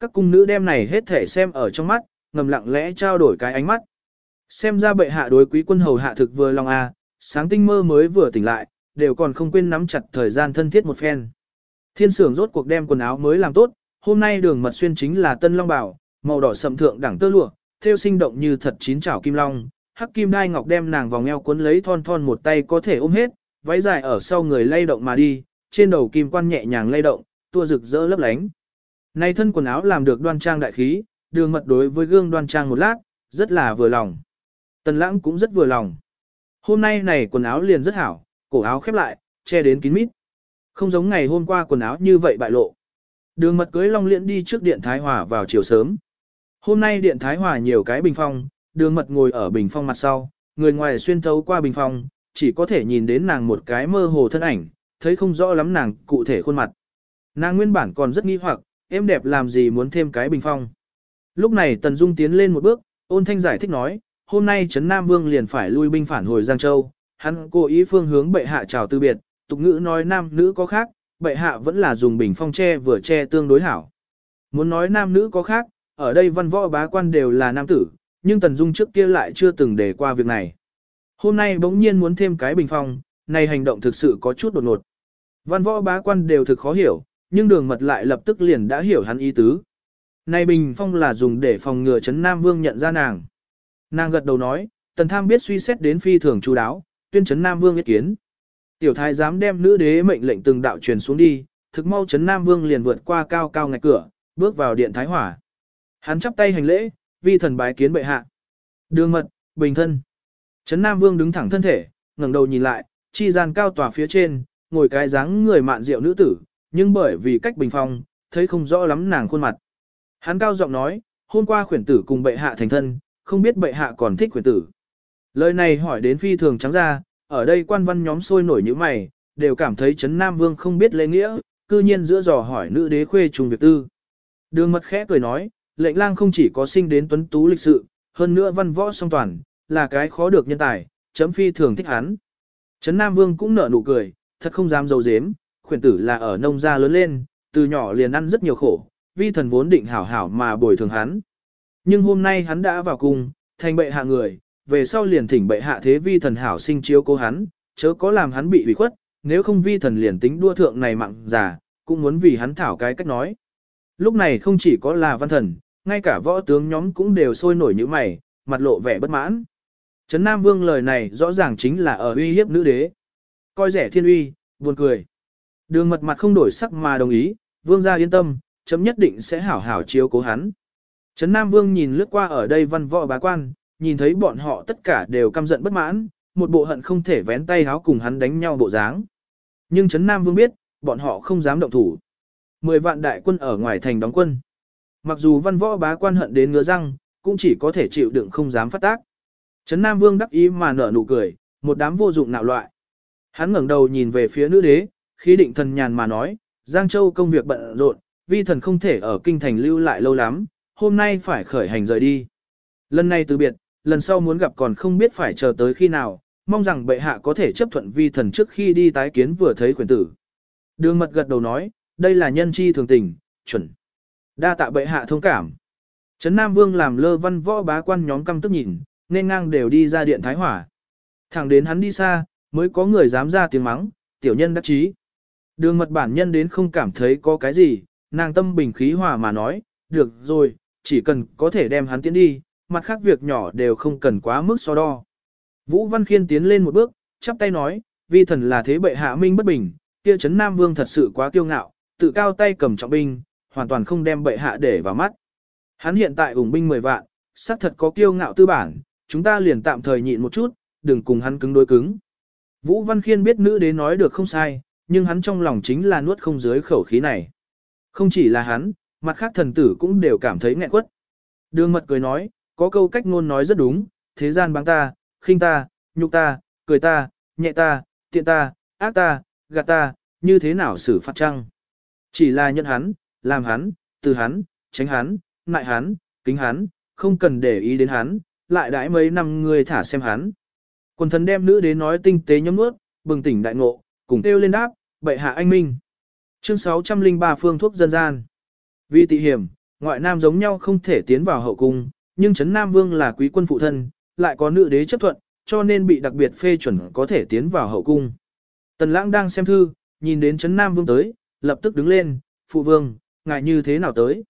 Các cung nữ đem này hết thể xem ở trong mắt, ngầm lặng lẽ trao đổi cái ánh mắt. Xem ra bệ hạ đối quý quân hầu hạ thực vừa lòng a, à, sáng tinh mơ mới vừa tỉnh lại, đều còn không quên nắm chặt thời gian thân thiết một phen. Thiên sưởng rốt cuộc đem quần áo mới làm tốt, hôm nay đường mật xuyên chính là tân long bảo, màu đỏ sậm thượng đẳng tơ lụa, theo sinh động như thật chín chảo kim long, hắc kim đai ngọc đem nàng vòng eo cuốn lấy thon thon một tay có thể ôm hết, váy dài ở sau người lay động mà đi, trên đầu kim quan nhẹ nhàng lay động, tua rực rỡ lấp lánh. Này thân quần áo làm được đoan trang đại khí, đường mật đối với gương đoan trang một lát, rất là vừa lòng. Tần lãng cũng rất vừa lòng. Hôm nay này quần áo liền rất hảo, cổ áo khép lại, che đến kín mít. Không giống ngày hôm qua quần áo như vậy bại lộ. Đường mật cưới long liễn đi trước điện Thái Hòa vào chiều sớm. Hôm nay điện Thái Hòa nhiều cái bình phong, đường mật ngồi ở bình phong mặt sau, người ngoài xuyên thấu qua bình phong, chỉ có thể nhìn đến nàng một cái mơ hồ thân ảnh, thấy không rõ lắm nàng cụ thể khuôn mặt. Nàng nguyên bản còn rất nghi hoặc, em đẹp làm gì muốn thêm cái bình phong. Lúc này Tần Dung tiến lên một bước, ôn thanh giải thích nói, hôm nay Trấn Nam Vương liền phải lui binh phản hồi Giang Châu, hắn cố ý phương hướng bệ hạ chào từ biệt, tục ngữ nói nam nữ có khác, bệ hạ vẫn là dùng bình phong che vừa che tương đối hảo. Muốn nói nam nữ có khác, ở đây văn võ bá quan đều là nam tử, nhưng Tần Dung trước kia lại chưa từng đề qua việc này. Hôm nay bỗng nhiên muốn thêm cái bình phong, này hành động thực sự có chút đột ngột. Văn võ bá quan đều thực khó hiểu, nhưng đường mật lại lập tức liền đã hiểu hắn ý tứ. Này bình phong là dùng để phòng ngừa chấn Nam Vương nhận ra nàng. Nàng gật đầu nói, tần tham biết suy xét đến phi thường chú đáo, tuyên chấn Nam Vương ý kiến. Tiểu thái dám đem nữ đế mệnh lệnh từng đạo truyền xuống đi, thực mau chấn Nam Vương liền vượt qua cao cao ngạch cửa, bước vào điện thái hỏa. Hắn chắp tay hành lễ, vi thần bái kiến bệ hạ. Đường mật, bình thân. Trấn Nam Vương đứng thẳng thân thể, ngẩng đầu nhìn lại, chi gian cao tòa phía trên, ngồi cái dáng người mạn rượu nữ tử, nhưng bởi vì cách bình phong, thấy không rõ lắm nàng khuôn mặt. Hắn cao giọng nói, hôm qua khuyển tử cùng bệ hạ thành thân, không biết bệ hạ còn thích khuyển tử. Lời này hỏi đến phi thường trắng ra, ở đây quan văn nhóm sôi nổi như mày, đều cảm thấy Trấn Nam Vương không biết lễ nghĩa, cư nhiên giữa dò hỏi nữ đế khuê trùng việc tư. Đường mật khẽ cười nói, lệnh lang không chỉ có sinh đến tuấn tú lịch sự, hơn nữa văn võ song toàn, là cái khó được nhân tài, chấm phi thường thích hắn. Trấn Nam Vương cũng nở nụ cười, thật không dám dầu dếm, khuyển tử là ở nông gia lớn lên, từ nhỏ liền ăn rất nhiều khổ, vi thần vốn định hảo hảo mà bồi thường hắn. Nhưng hôm nay hắn đã vào cung, thành bệ hạ người, về sau liền thỉnh bệ hạ thế vi thần hảo sinh chiếu cố hắn, chớ có làm hắn bị ủy khuất, nếu không vi thần liền tính đua thượng này mặn già, cũng muốn vì hắn thảo cái cách nói. Lúc này không chỉ có là văn thần, ngay cả võ tướng nhóm cũng đều sôi nổi như mày, mặt lộ vẻ bất mãn. Trấn Nam Vương lời này rõ ràng chính là ở uy hiếp nữ đế. Coi rẻ thiên uy, buồn cười. Đường mật mặt không đổi sắc mà đồng ý, vương gia yên tâm, chấm nhất định sẽ hảo hảo chiếu cố hắn. Trấn Nam Vương nhìn lướt qua ở đây văn võ bá quan, nhìn thấy bọn họ tất cả đều căm giận bất mãn, một bộ hận không thể vén tay háo cùng hắn đánh nhau bộ dáng. Nhưng Trấn Nam Vương biết, bọn họ không dám động thủ. Mười vạn đại quân ở ngoài thành đóng quân. Mặc dù văn võ bá quan hận đến ngứa răng, cũng chỉ có thể chịu đựng không dám phát tác. Trấn Nam Vương đắc ý mà nở nụ cười, một đám vô dụng nạo loại. Hắn ngẩng đầu nhìn về phía nữ đế, khí định thần nhàn mà nói, Giang Châu công việc bận rộn, vi thần không thể ở kinh thành lưu lại lâu lắm, hôm nay phải khởi hành rời đi. Lần này từ biệt, lần sau muốn gặp còn không biết phải chờ tới khi nào, mong rằng bệ hạ có thể chấp thuận vi thần trước khi đi tái kiến vừa thấy quyền tử. Đường mật gật đầu nói, đây là nhân chi thường tình, chuẩn. Đa tạ bệ hạ thông cảm. Trấn Nam Vương làm lơ văn võ bá quan nhóm căm tức nhìn, nên ngang đều đi ra điện Thái Hỏa. Thẳng đến hắn đi xa, mới có người dám ra tiếng mắng, tiểu nhân đắc chí. Đường mật bản nhân đến không cảm thấy có cái gì, nàng tâm bình khí hòa mà nói, được rồi, chỉ cần có thể đem hắn tiến đi, mặt khác việc nhỏ đều không cần quá mức so đo. Vũ Văn Khiên tiến lên một bước, chắp tay nói, vi thần là thế bệ hạ minh bất bình, kia chấn Nam Vương thật sự quá kiêu ngạo, tự cao tay cầm trọng binh, hoàn toàn không đem bệ hạ để vào mắt. Hắn hiện tại ủng binh 10 vạn, xác thật có kiêu ngạo tư bản, chúng ta liền tạm thời nhịn một chút, đừng cùng hắn cứng đối cứng. Vũ Văn Khiên biết nữ đế nói được không sai, nhưng hắn trong lòng chính là nuốt không dưới khẩu khí này. Không chỉ là hắn, mặt khác thần tử cũng đều cảm thấy nghẹn quất. Đường mật cười nói, có câu cách ngôn nói rất đúng, thế gian băng ta, khinh ta, nhục ta, cười ta, nhẹ ta, tiện ta, ác ta, gạt ta, như thế nào xử phạt trăng. Chỉ là nhận hắn, làm hắn, từ hắn, tránh hắn, nại hắn, kính hắn, không cần để ý đến hắn, lại đãi mấy năm người thả xem hắn. Quần thần đem nữ đến nói tinh tế nhấm nuốt, bừng tỉnh đại ngộ, cùng kêu lên đáp, bệ hạ anh minh. Chương 603 phương thuốc dân gian. Vì tị hiểm, ngoại nam giống nhau không thể tiến vào hậu cung, nhưng Trấn Nam Vương là quý quân phụ thân, lại có nữ đế chấp thuận, cho nên bị đặc biệt phê chuẩn có thể tiến vào hậu cung. Tần lãng đang xem thư, nhìn đến Trấn Nam Vương tới, lập tức đứng lên, phụ vương, ngài như thế nào tới?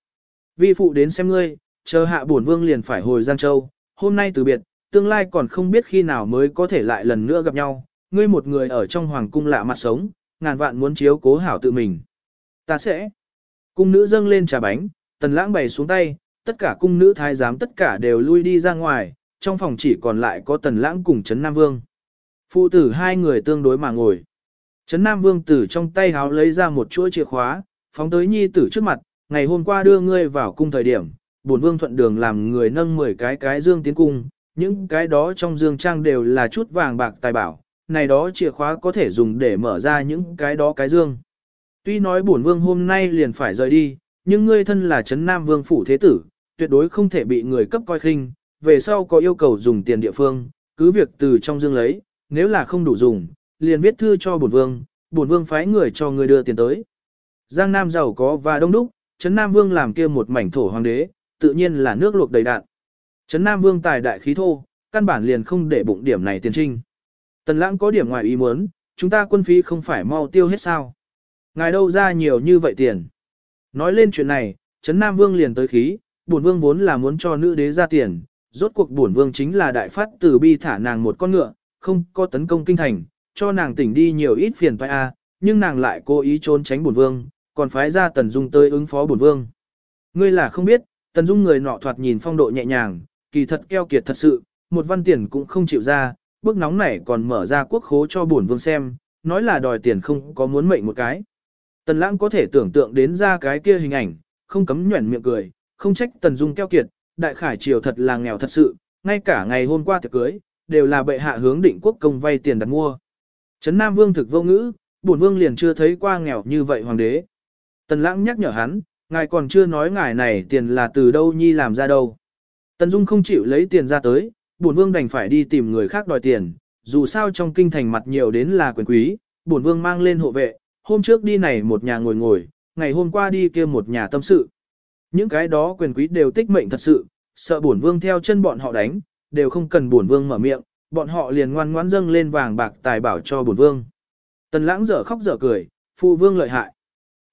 Vi phụ đến xem ngươi, chờ hạ bổn vương liền phải hồi Giang Châu, hôm nay từ biệt, tương lai còn không biết khi nào mới có thể lại lần nữa gặp nhau, ngươi một người ở trong hoàng cung lạ mặt sống, ngàn vạn muốn chiếu cố hảo tự mình. Ta sẽ. Cung nữ dâng lên trà bánh, tần lãng bày xuống tay, tất cả cung nữ thái giám tất cả đều lui đi ra ngoài, trong phòng chỉ còn lại có tần lãng cùng Trấn Nam Vương. Phụ tử hai người tương đối mà ngồi. Trấn Nam Vương tử trong tay háo lấy ra một chuỗi chìa khóa, phóng tới nhi tử trước mặt, ngày hôm qua đưa ngươi vào cung thời điểm, bổn vương thuận đường làm người nâng 10 cái cái dương tiến cung, những cái đó trong dương trang đều là chút vàng bạc tài bảo, này đó chìa khóa có thể dùng để mở ra những cái đó cái dương. Tuy nói bổn vương hôm nay liền phải rời đi, nhưng ngươi thân là Trấn Nam Vương phủ thế tử, tuyệt đối không thể bị người cấp coi khinh, về sau có yêu cầu dùng tiền địa phương, cứ việc từ trong dương lấy, nếu là không đủ dùng, liền viết thư cho bổn vương, bổn vương phái người cho người đưa tiền tới. Giang Nam giàu có và đông đúc, Trấn Nam Vương làm kia một mảnh thổ hoàng đế, tự nhiên là nước luộc đầy đạn. Trấn Nam Vương tài đại khí thô, căn bản liền không để bụng điểm này tiền trinh. Tần lãng có điểm ngoài ý muốn, chúng ta quân phí không phải mau tiêu hết sao. Ngài đâu ra nhiều như vậy tiền. Nói lên chuyện này, Trấn Nam Vương liền tới khí, bổn vương vốn là muốn cho nữ đế ra tiền, rốt cuộc bổn vương chính là đại phát từ bi thả nàng một con ngựa, không có tấn công kinh thành, cho nàng tỉnh đi nhiều ít phiền toái a, nhưng nàng lại cố ý trốn tránh bổn vương, còn phái ra Tần Dung tới ứng phó bổn vương. Ngươi là không biết, Tần Dung người nọ thoạt nhìn phong độ nhẹ nhàng, kỳ thật keo kiệt thật sự, một văn tiền cũng không chịu ra, bước nóng này còn mở ra quốc khố cho bổn vương xem, nói là đòi tiền không có muốn mệnh một cái. Tần lãng có thể tưởng tượng đến ra cái kia hình ảnh, không cấm nhuyễn miệng cười, không trách Tần Dung keo kiệt, đại khải triều thật là nghèo thật sự, ngay cả ngày hôm qua tiệc cưới, đều là bệ hạ hướng định quốc công vay tiền đặt mua. Trấn Nam Vương thực vô ngữ, bổn vương liền chưa thấy qua nghèo như vậy hoàng đế. Tần lãng nhắc nhở hắn, ngài còn chưa nói ngài này tiền là từ đâu nhi làm ra đâu. Tần Dung không chịu lấy tiền ra tới, bổn vương đành phải đi tìm người khác đòi tiền, dù sao trong kinh thành mặt nhiều đến là quyền quý, bổn vương mang lên hộ vệ, hôm trước đi này một nhà ngồi ngồi, ngày hôm qua đi kia một nhà tâm sự. Những cái đó quyền quý đều tích mệnh thật sự, sợ bổn vương theo chân bọn họ đánh, đều không cần bổn vương mở miệng, bọn họ liền ngoan ngoãn dâng lên vàng bạc tài bảo cho bổn vương. Tần lãng dở khóc dở cười, phụ vương lợi hại.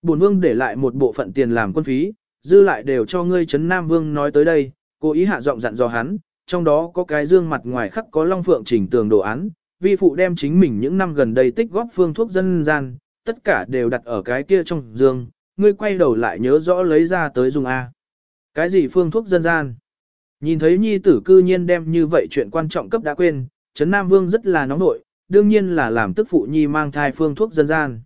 Bổn vương để lại một bộ phận tiền làm quân phí, dư lại đều cho ngươi chấn Nam Vương nói tới đây, cố ý hạ giọng dặn dò hắn, trong đó có cái dương mặt ngoài khắc có long phượng chỉnh tường đồ án, vi phụ đem chính mình những năm gần đây tích góp phương thuốc dân gian, tất cả đều đặt ở cái kia trong giường, ngươi quay đầu lại nhớ rõ lấy ra tới dùng A. Cái gì phương thuốc dân gian? Nhìn thấy nhi tử cư nhiên đem như vậy chuyện quan trọng cấp đã quên, Trấn Nam Vương rất là nóng nội, đương nhiên là làm tức phụ nhi mang thai phương thuốc dân gian.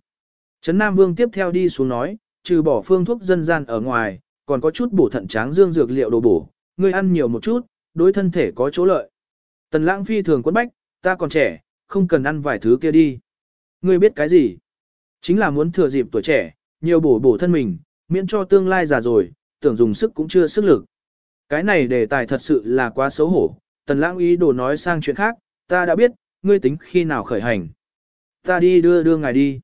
Trấn Nam Vương tiếp theo đi xuống nói, trừ bỏ phương thuốc dân gian ở ngoài, còn có chút bổ thận tráng dương dược liệu đồ bổ, ngươi ăn nhiều một chút, đối thân thể có chỗ lợi. Tần lãng phi thường quấn bách, ta còn trẻ, không cần ăn vài thứ kia đi. Ngươi biết cái gì? Chính là muốn thừa dịp tuổi trẻ, nhiều bổ bổ thân mình, miễn cho tương lai già rồi, tưởng dùng sức cũng chưa sức lực. Cái này đề tài thật sự là quá xấu hổ, tần lãng ý đồ nói sang chuyện khác, ta đã biết, ngươi tính khi nào khởi hành. Ta đi đưa đưa ngài đi.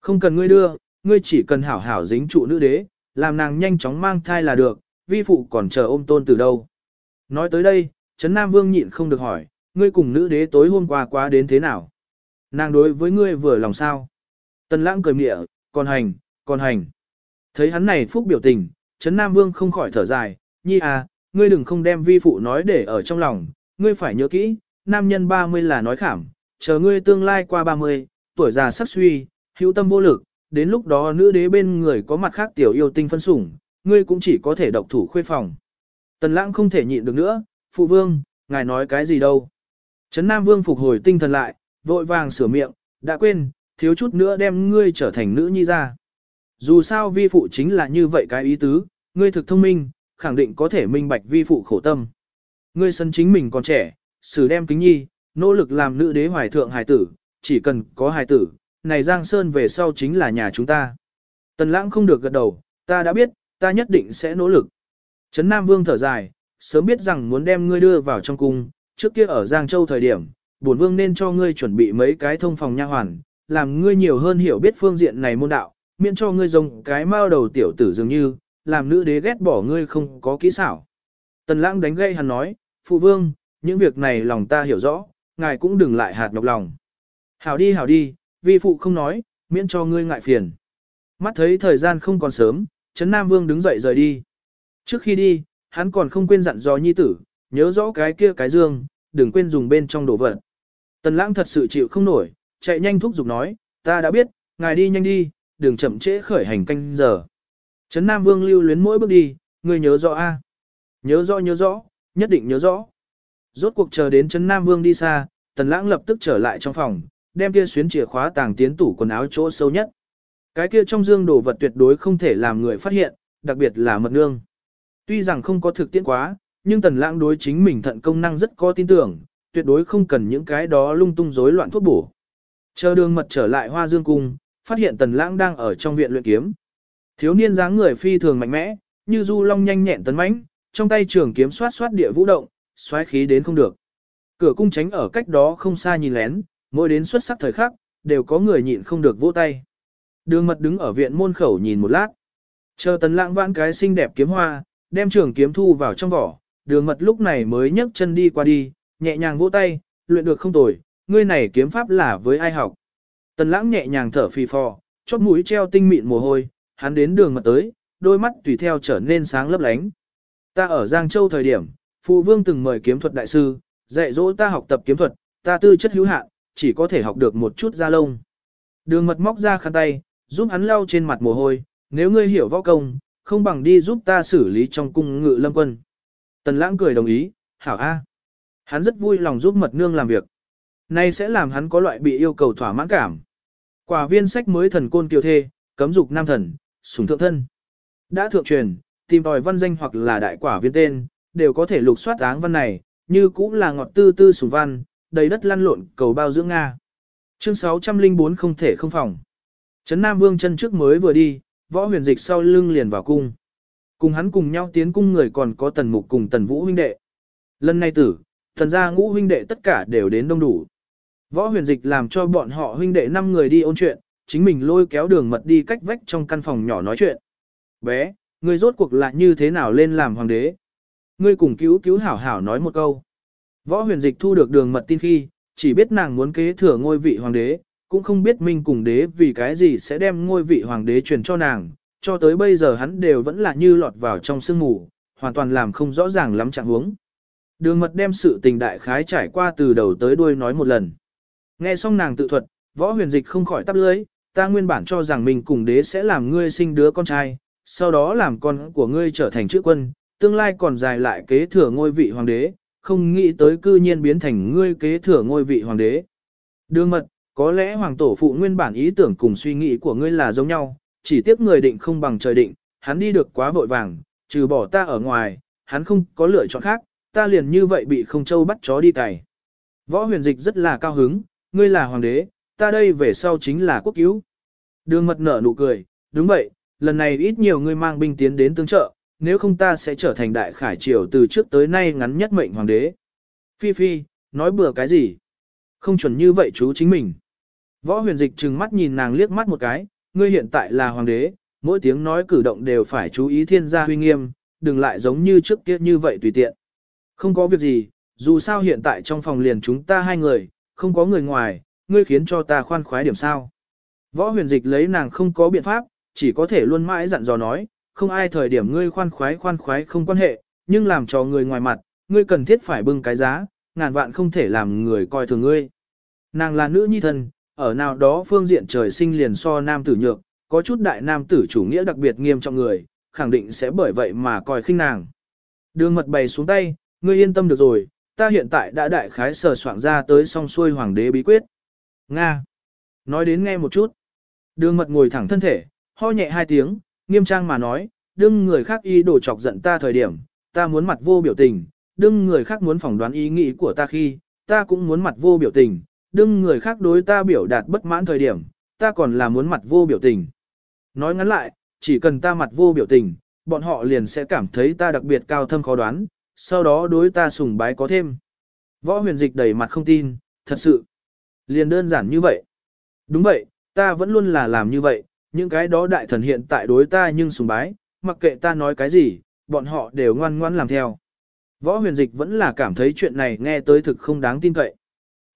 Không cần ngươi đưa, ngươi chỉ cần hảo hảo dính trụ nữ đế, làm nàng nhanh chóng mang thai là được, vi phụ còn chờ ôm tôn từ đâu. Nói tới đây, Trấn Nam Vương nhịn không được hỏi, ngươi cùng nữ đế tối hôm qua quá đến thế nào? Nàng đối với ngươi vừa lòng sao? Tần lãng cười mịa, còn hành, còn hành. Thấy hắn này phúc biểu tình, Trấn Nam Vương không khỏi thở dài, nhi à, ngươi đừng không đem vi phụ nói để ở trong lòng, ngươi phải nhớ kỹ, nam nhân 30 là nói khảm, chờ ngươi tương lai qua 30, tuổi già sắc suy, hữu tâm vô lực, đến lúc đó nữ đế bên người có mặt khác tiểu yêu tinh phân sủng, ngươi cũng chỉ có thể độc thủ khuê phòng. Tần lãng không thể nhịn được nữa, phụ vương, ngài nói cái gì đâu. Trấn Nam Vương phục hồi tinh thần lại, vội vàng sửa miệng, đã quên, thiếu chút nữa đem ngươi trở thành nữ nhi ra. Dù sao vi phụ chính là như vậy cái ý tứ, ngươi thực thông minh, khẳng định có thể minh bạch vi phụ khổ tâm. Ngươi sân chính mình còn trẻ, xử đem kính nhi, nỗ lực làm nữ đế hoài thượng hài tử, chỉ cần có hài tử, này Giang Sơn về sau chính là nhà chúng ta. Tần lãng không được gật đầu, ta đã biết, ta nhất định sẽ nỗ lực. Trấn Nam Vương thở dài, sớm biết rằng muốn đem ngươi đưa vào trong cung, trước kia ở Giang Châu thời điểm, bổn vương nên cho ngươi chuẩn bị mấy cái thông phòng nha hoàn, làm ngươi nhiều hơn hiểu biết phương diện này môn đạo, miễn cho ngươi dùng cái mao đầu tiểu tử dường như, làm nữ đế ghét bỏ ngươi không có kỹ xảo. Tần lãng đánh gây hắn nói, phụ vương, những việc này lòng ta hiểu rõ, ngài cũng đừng lại hạt nhọc lòng. Hảo đi hảo đi, vi phụ không nói, miễn cho ngươi ngại phiền. Mắt thấy thời gian không còn sớm, Trấn Nam Vương đứng dậy rời đi. Trước khi đi, hắn còn không quên dặn dò nhi tử, nhớ rõ cái kia cái dương, đừng quên dùng bên trong đồ vật. Tần lãng thật sự chịu không nổi, chạy nhanh thúc giục nói, ta đã biết, ngài đi nhanh đi, đừng chậm trễ khởi hành canh giờ. Trấn Nam Vương lưu luyến mỗi bước đi, ngươi nhớ rõ a? Nhớ rõ nhớ rõ, nhất định nhớ rõ. Rốt cuộc chờ đến Trấn Nam Vương đi xa, Tần Lãng lập tức trở lại trong phòng, đem kia xuyến chìa khóa tàng tiến tủ quần áo chỗ sâu nhất. Cái kia trong dương đồ vật tuyệt đối không thể làm người phát hiện, đặc biệt là mật nương. Tuy rằng không có thực tiễn quá, nhưng Tần Lãng đối chính mình thận công năng rất có tin tưởng, tuyệt đối không cần những cái đó lung tung rối loạn thuốc bổ. Chờ đường mật trở lại Hoa Dương cung, phát hiện Tần Lãng đang ở trong viện luyện kiếm. Thiếu niên dáng người phi thường mạnh mẽ, như du long nhanh nhẹn tấn mãnh, trong tay trường kiếm xoát xoát địa vũ động, xoáy khí đến không được. Cửa cung tránh ở cách đó không xa nhìn lén, mỗi đến xuất sắc thời khắc, đều có người nhịn không được vỗ tay. Đường mật đứng ở viện môn khẩu nhìn một lát. Chờ tần lãng vãn cái xinh đẹp kiếm hoa, đem trường kiếm thu vào trong vỏ, đường mật lúc này mới nhấc chân đi qua đi, nhẹ nhàng vỗ tay, luyện được không tồi, ngươi này kiếm pháp là với ai học. Tần lãng nhẹ nhàng thở phì phò, chót mũi treo tinh mịn mồ hôi, hắn đến đường mật tới, đôi mắt tùy theo trở nên sáng lấp lánh. Ta ở Giang Châu thời điểm, phụ vương từng mời kiếm thuật đại sư, dạy dỗ ta học tập kiếm thuật, ta tư chất hữu hạn, chỉ có thể học được một chút da lông. Đường mật móc ra khăn tay, giúp hắn lau trên mặt mồ hôi, nếu ngươi hiểu võ công, không bằng đi giúp ta xử lý trong cung ngự lâm quân. Tần lãng cười đồng ý, hảo a. Hắn rất vui lòng giúp mật nương làm việc. Nay sẽ làm hắn có loại bị yêu cầu thỏa mãn cảm. Quả viên sách mới thần côn kiều thê, cấm dục nam thần, sùng thượng thân. Đã thượng truyền, tìm tòi văn danh hoặc là đại quả viên tên, đều có thể lục soát áng văn này, như cũng là ngọt tư tư sùng văn, đầy đất lăn lộn cầu bao dưỡng Nga. Chương 604 không thể không phòng. Trấn Nam Vương chân trước mới vừa đi, võ huyền dịch sau lưng liền vào cung. Cùng hắn cùng nhau tiến cung người còn có tần mục cùng tần vũ huynh đệ. Lần này tử, thần gia ngũ huynh đệ tất cả đều đến đông đủ. Võ huyền dịch làm cho bọn họ huynh đệ 5 người đi ôn chuyện, chính mình lôi kéo đường mật đi cách vách trong căn phòng nhỏ nói chuyện. Bé, ngươi rốt cuộc lại như thế nào lên làm hoàng đế? Ngươi cùng cứu cứu hảo hảo nói một câu. Võ huyền dịch thu được đường mật tin khi, chỉ biết nàng muốn kế thừa ngôi vị hoàng đế, cũng không biết minh cùng đế vì cái gì sẽ đem ngôi vị hoàng đế truyền cho nàng, cho tới bây giờ hắn đều vẫn là như lọt vào trong sương mù, hoàn toàn làm không rõ ràng lắm trạng huống. Đường mật đem sự tình đại khái trải qua từ đầu tới đuôi nói một lần. Nghe xong nàng tự thuật, võ huyền dịch không khỏi tắp lưới, ta nguyên bản cho rằng mình cùng đế sẽ làm ngươi sinh đứa con trai, sau đó làm con của ngươi trở thành chữ quân, tương lai còn dài lại kế thừa ngôi vị hoàng đế, không nghĩ tới cư nhiên biến thành ngươi kế thừa ngôi vị hoàng đế. Đường mật, có lẽ hoàng tổ phụ nguyên bản ý tưởng cùng suy nghĩ của ngươi là giống nhau, chỉ tiếc người định không bằng trời định, hắn đi được quá vội vàng, trừ bỏ ta ở ngoài, hắn không có lựa chọn khác, ta liền như vậy bị không châu bắt chó đi cày. Võ huyền dịch rất là cao hứng, ngươi là hoàng đế, ta đây về sau chính là quốc cứu. Đường mật nở nụ cười, đúng vậy, lần này ít nhiều ngươi mang binh tiến đến tương trợ, nếu không ta sẽ trở thành đại khải triều từ trước tới nay ngắn nhất mệnh hoàng đế. Phi Phi, nói bừa cái gì? Không chuẩn như vậy chú chính mình. Võ huyền dịch trừng mắt nhìn nàng liếc mắt một cái, ngươi hiện tại là hoàng đế, mỗi tiếng nói cử động đều phải chú ý thiên gia huy nghiêm, đừng lại giống như trước kia như vậy tùy tiện. Không có việc gì, dù sao hiện tại trong phòng liền chúng ta hai người, không có người ngoài, ngươi khiến cho ta khoan khoái điểm sao. Võ huyền dịch lấy nàng không có biện pháp, chỉ có thể luôn mãi dặn dò nói, không ai thời điểm ngươi khoan khoái khoan khoái không quan hệ, nhưng làm cho người ngoài mặt, ngươi cần thiết phải bưng cái giá, ngàn vạn không thể làm người coi thường ngươi. Nàng là nữ nhi thân, ở nào đó phương diện trời sinh liền so nam tử nhược, có chút đại nam tử chủ nghĩa đặc biệt nghiêm trọng người, khẳng định sẽ bởi vậy mà coi khinh nàng. Đường mật bày xuống tay, ngươi yên tâm được rồi, ta hiện tại đã đại khái sờ soạn ra tới song xuôi hoàng đế bí quyết. Nga. Nói đến nghe một chút. Đường mật ngồi thẳng thân thể, ho nhẹ hai tiếng, nghiêm trang mà nói, đương người khác ý đồ chọc giận ta thời điểm, ta muốn mặt vô biểu tình, đương người khác muốn phỏng đoán ý nghĩ của ta khi, ta cũng muốn mặt vô biểu tình, đương người khác đối ta biểu đạt bất mãn thời điểm, ta còn là muốn mặt vô biểu tình. Nói ngắn lại, chỉ cần ta mặt vô biểu tình, bọn họ liền sẽ cảm thấy ta đặc biệt cao thâm khó đoán, sau đó đối ta sùng bái có thêm. Võ huyền dịch đầy mặt không tin, thật sự. Liền đơn giản như vậy. Đúng vậy, ta vẫn luôn là làm như vậy, những cái đó đại thần hiện tại đối ta nhưng sùng bái, mặc kệ ta nói cái gì, bọn họ đều ngoan ngoan làm theo. Võ huyền dịch vẫn là cảm thấy chuyện này nghe tới thực không đáng tin cậy.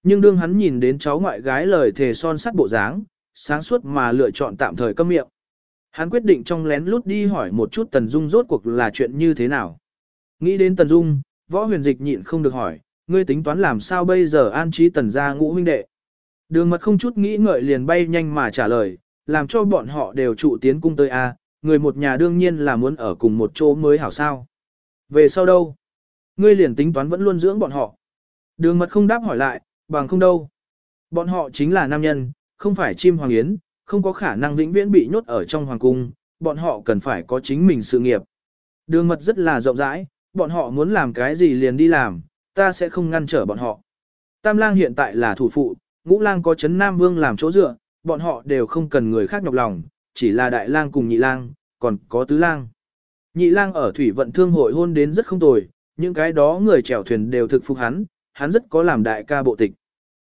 Nhưng đương hắn nhìn đến cháu ngoại gái lời thề son sắt bộ dáng, sáng suốt mà lựa chọn tạm thời câm miệng. Hắn quyết định trong lén lút đi hỏi một chút Tần Dung rốt cuộc là chuyện như thế nào. Nghĩ đến Tần Dung, võ huyền dịch nhịn không được hỏi, ngươi tính toán làm sao bây giờ an trí tần gia ngũ huynh đệ. Đường mật không chút nghĩ ngợi liền bay nhanh mà trả lời, làm cho bọn họ đều trụ tiến cung tới A, người một nhà đương nhiên là muốn ở cùng một chỗ mới hảo sao. Về sau đâu? Ngươi liền tính toán vẫn luôn dưỡng bọn họ. Đường mật không đáp hỏi lại, bằng không đâu. Bọn họ chính là nam nhân, không phải chim hoàng yến, không có khả năng vĩnh viễn bị nhốt ở trong hoàng cung, bọn họ cần phải có chính mình sự nghiệp. Đường mật rất là rộng rãi, bọn họ muốn làm cái gì liền đi làm, ta sẽ không ngăn trở bọn họ. Tam lang hiện tại là thủ phụ, ngũ lang có chấn Nam Vương làm chỗ dựa, bọn họ đều không cần người khác nhọc lòng, chỉ là đại lang cùng nhị lang, còn có tứ lang. Nhị lang ở thủy vận thương hội hôn đến rất không tồi, những cái đó người chèo thuyền đều thực phục hắn, hắn rất có làm đại ca bộ tịch.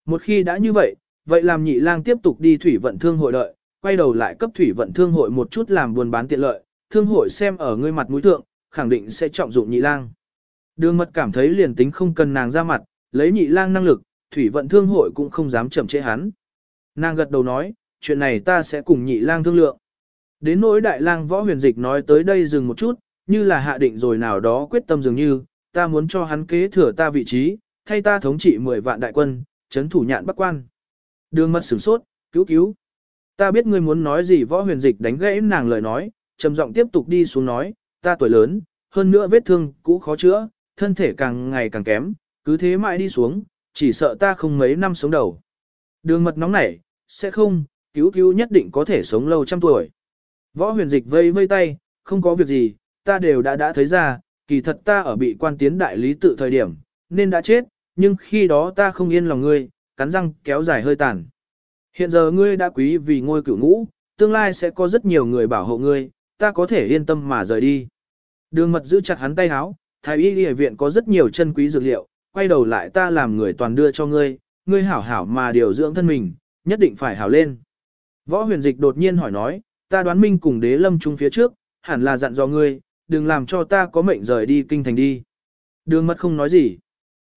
Một khi đã như vậy, vậy làm nhị lang tiếp tục đi thủy vận thương hội đợi, quay đầu lại cấp thủy vận thương hội một chút làm buôn bán tiện lợi, thương hội xem ở ngươi mặt mũi thượng, khẳng định sẽ trọng dụng nhị lang. Đường mật cảm thấy liền tính không cần nàng ra mặt, lấy nhị lang năng lực, thủy vận thương hội cũng không dám chậm chế hắn. Nàng gật đầu nói, chuyện này ta sẽ cùng nhị lang thương lượng. Đến nỗi đại lang võ huyền dịch nói tới đây dừng một chút, như là hạ định rồi nào đó quyết tâm dường như, ta muốn cho hắn kế thừa ta vị trí, thay ta thống trị 10 vạn đại quân, chấn thủ nhạn bắc quan. Đường mật sửng sốt, cứu cứu. Ta biết ngươi muốn nói gì võ huyền dịch đánh gãy nàng lời nói, trầm giọng tiếp tục đi xuống nói, ta tuổi lớn, hơn nữa vết thương cũ khó chữa, thân thể càng ngày càng kém, cứ thế mãi đi xuống, chỉ sợ ta không mấy năm sống đầu. Đường mật nóng nảy, sẽ không, cứu cứu nhất định có thể sống lâu trăm tuổi. Võ huyền dịch vây vây tay, không có việc gì, ta đều đã đã thấy ra, kỳ thật ta ở bị quan tiến đại lý tự thời điểm, nên đã chết, nhưng khi đó ta không yên lòng ngươi, cắn răng kéo dài hơi tàn. Hiện giờ ngươi đã quý vì ngôi cửu ngũ, tương lai sẽ có rất nhiều người bảo hộ ngươi, ta có thể yên tâm mà rời đi. Đường mật giữ chặt hắn tay háo, thái y y viện có rất nhiều chân quý dược liệu, quay đầu lại ta làm người toàn đưa cho ngươi, ngươi hảo hảo mà điều dưỡng thân mình, nhất định phải hảo lên. Võ huyền dịch đột nhiên hỏi nói, ta đoán minh cùng đế lâm chung phía trước, hẳn là dặn dò ngươi, đừng làm cho ta có mệnh rời đi kinh thành đi. Đường mật không nói gì.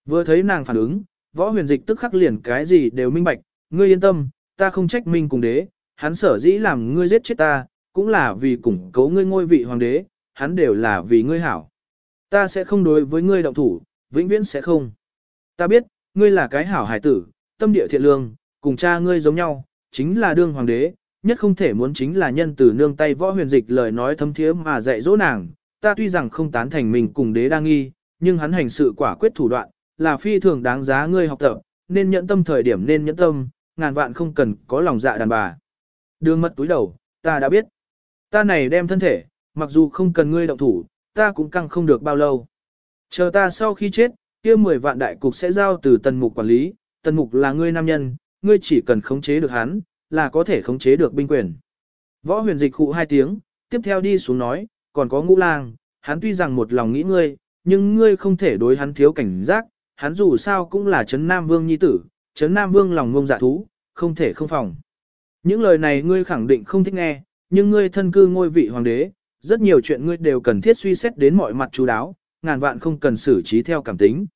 Vừa thấy nàng phản ứng, võ huyền dịch tức khắc liền cái gì đều minh bạch, ngươi yên tâm, ta không trách minh cùng đế, hắn sở dĩ làm ngươi giết chết ta, cũng là vì củng cố ngươi ngôi vị hoàng đế, hắn đều là vì ngươi hảo. Ta sẽ không đối với ngươi động thủ, vĩnh viễn sẽ không. Ta biết, ngươi là cái hảo hải tử, tâm địa thiện lương, cùng cha ngươi giống nhau, chính là đương hoàng đế, nhất không thể muốn chính là nhân từ nương tay võ huyền dịch lời nói thâm thiế mà dạy dỗ nàng, ta tuy rằng không tán thành mình cùng đế đa nghi, nhưng hắn hành sự quả quyết thủ đoạn, là phi thường đáng giá ngươi học tập, nên nhẫn tâm thời điểm nên nhẫn tâm, ngàn vạn không cần có lòng dạ đàn bà. Đường mật túi đầu, ta đã biết. Ta này đem thân thể, mặc dù không cần ngươi động thủ, ta cũng căng không được bao lâu. Chờ ta sau khi chết, kia 10 vạn đại cục sẽ giao từ tần mục quản lý, tần mục là ngươi nam nhân, ngươi chỉ cần khống chế được hắn, là có thể khống chế được binh quyền. Võ huyền dịch hụ hai tiếng, tiếp theo đi xuống nói, còn có ngũ lang, hắn tuy rằng một lòng nghĩ ngươi, nhưng ngươi không thể đối hắn thiếu cảnh giác, hắn dù sao cũng là Trấn Nam Vương nhi tử, Trấn Nam Vương lòng ngông dạ thú, không thể không phòng. Những lời này ngươi khẳng định không thích nghe, nhưng ngươi thân cư ngôi vị hoàng đế, rất nhiều chuyện ngươi đều cần thiết suy xét đến mọi mặt chú đáo, ngàn vạn không cần xử trí theo cảm tính.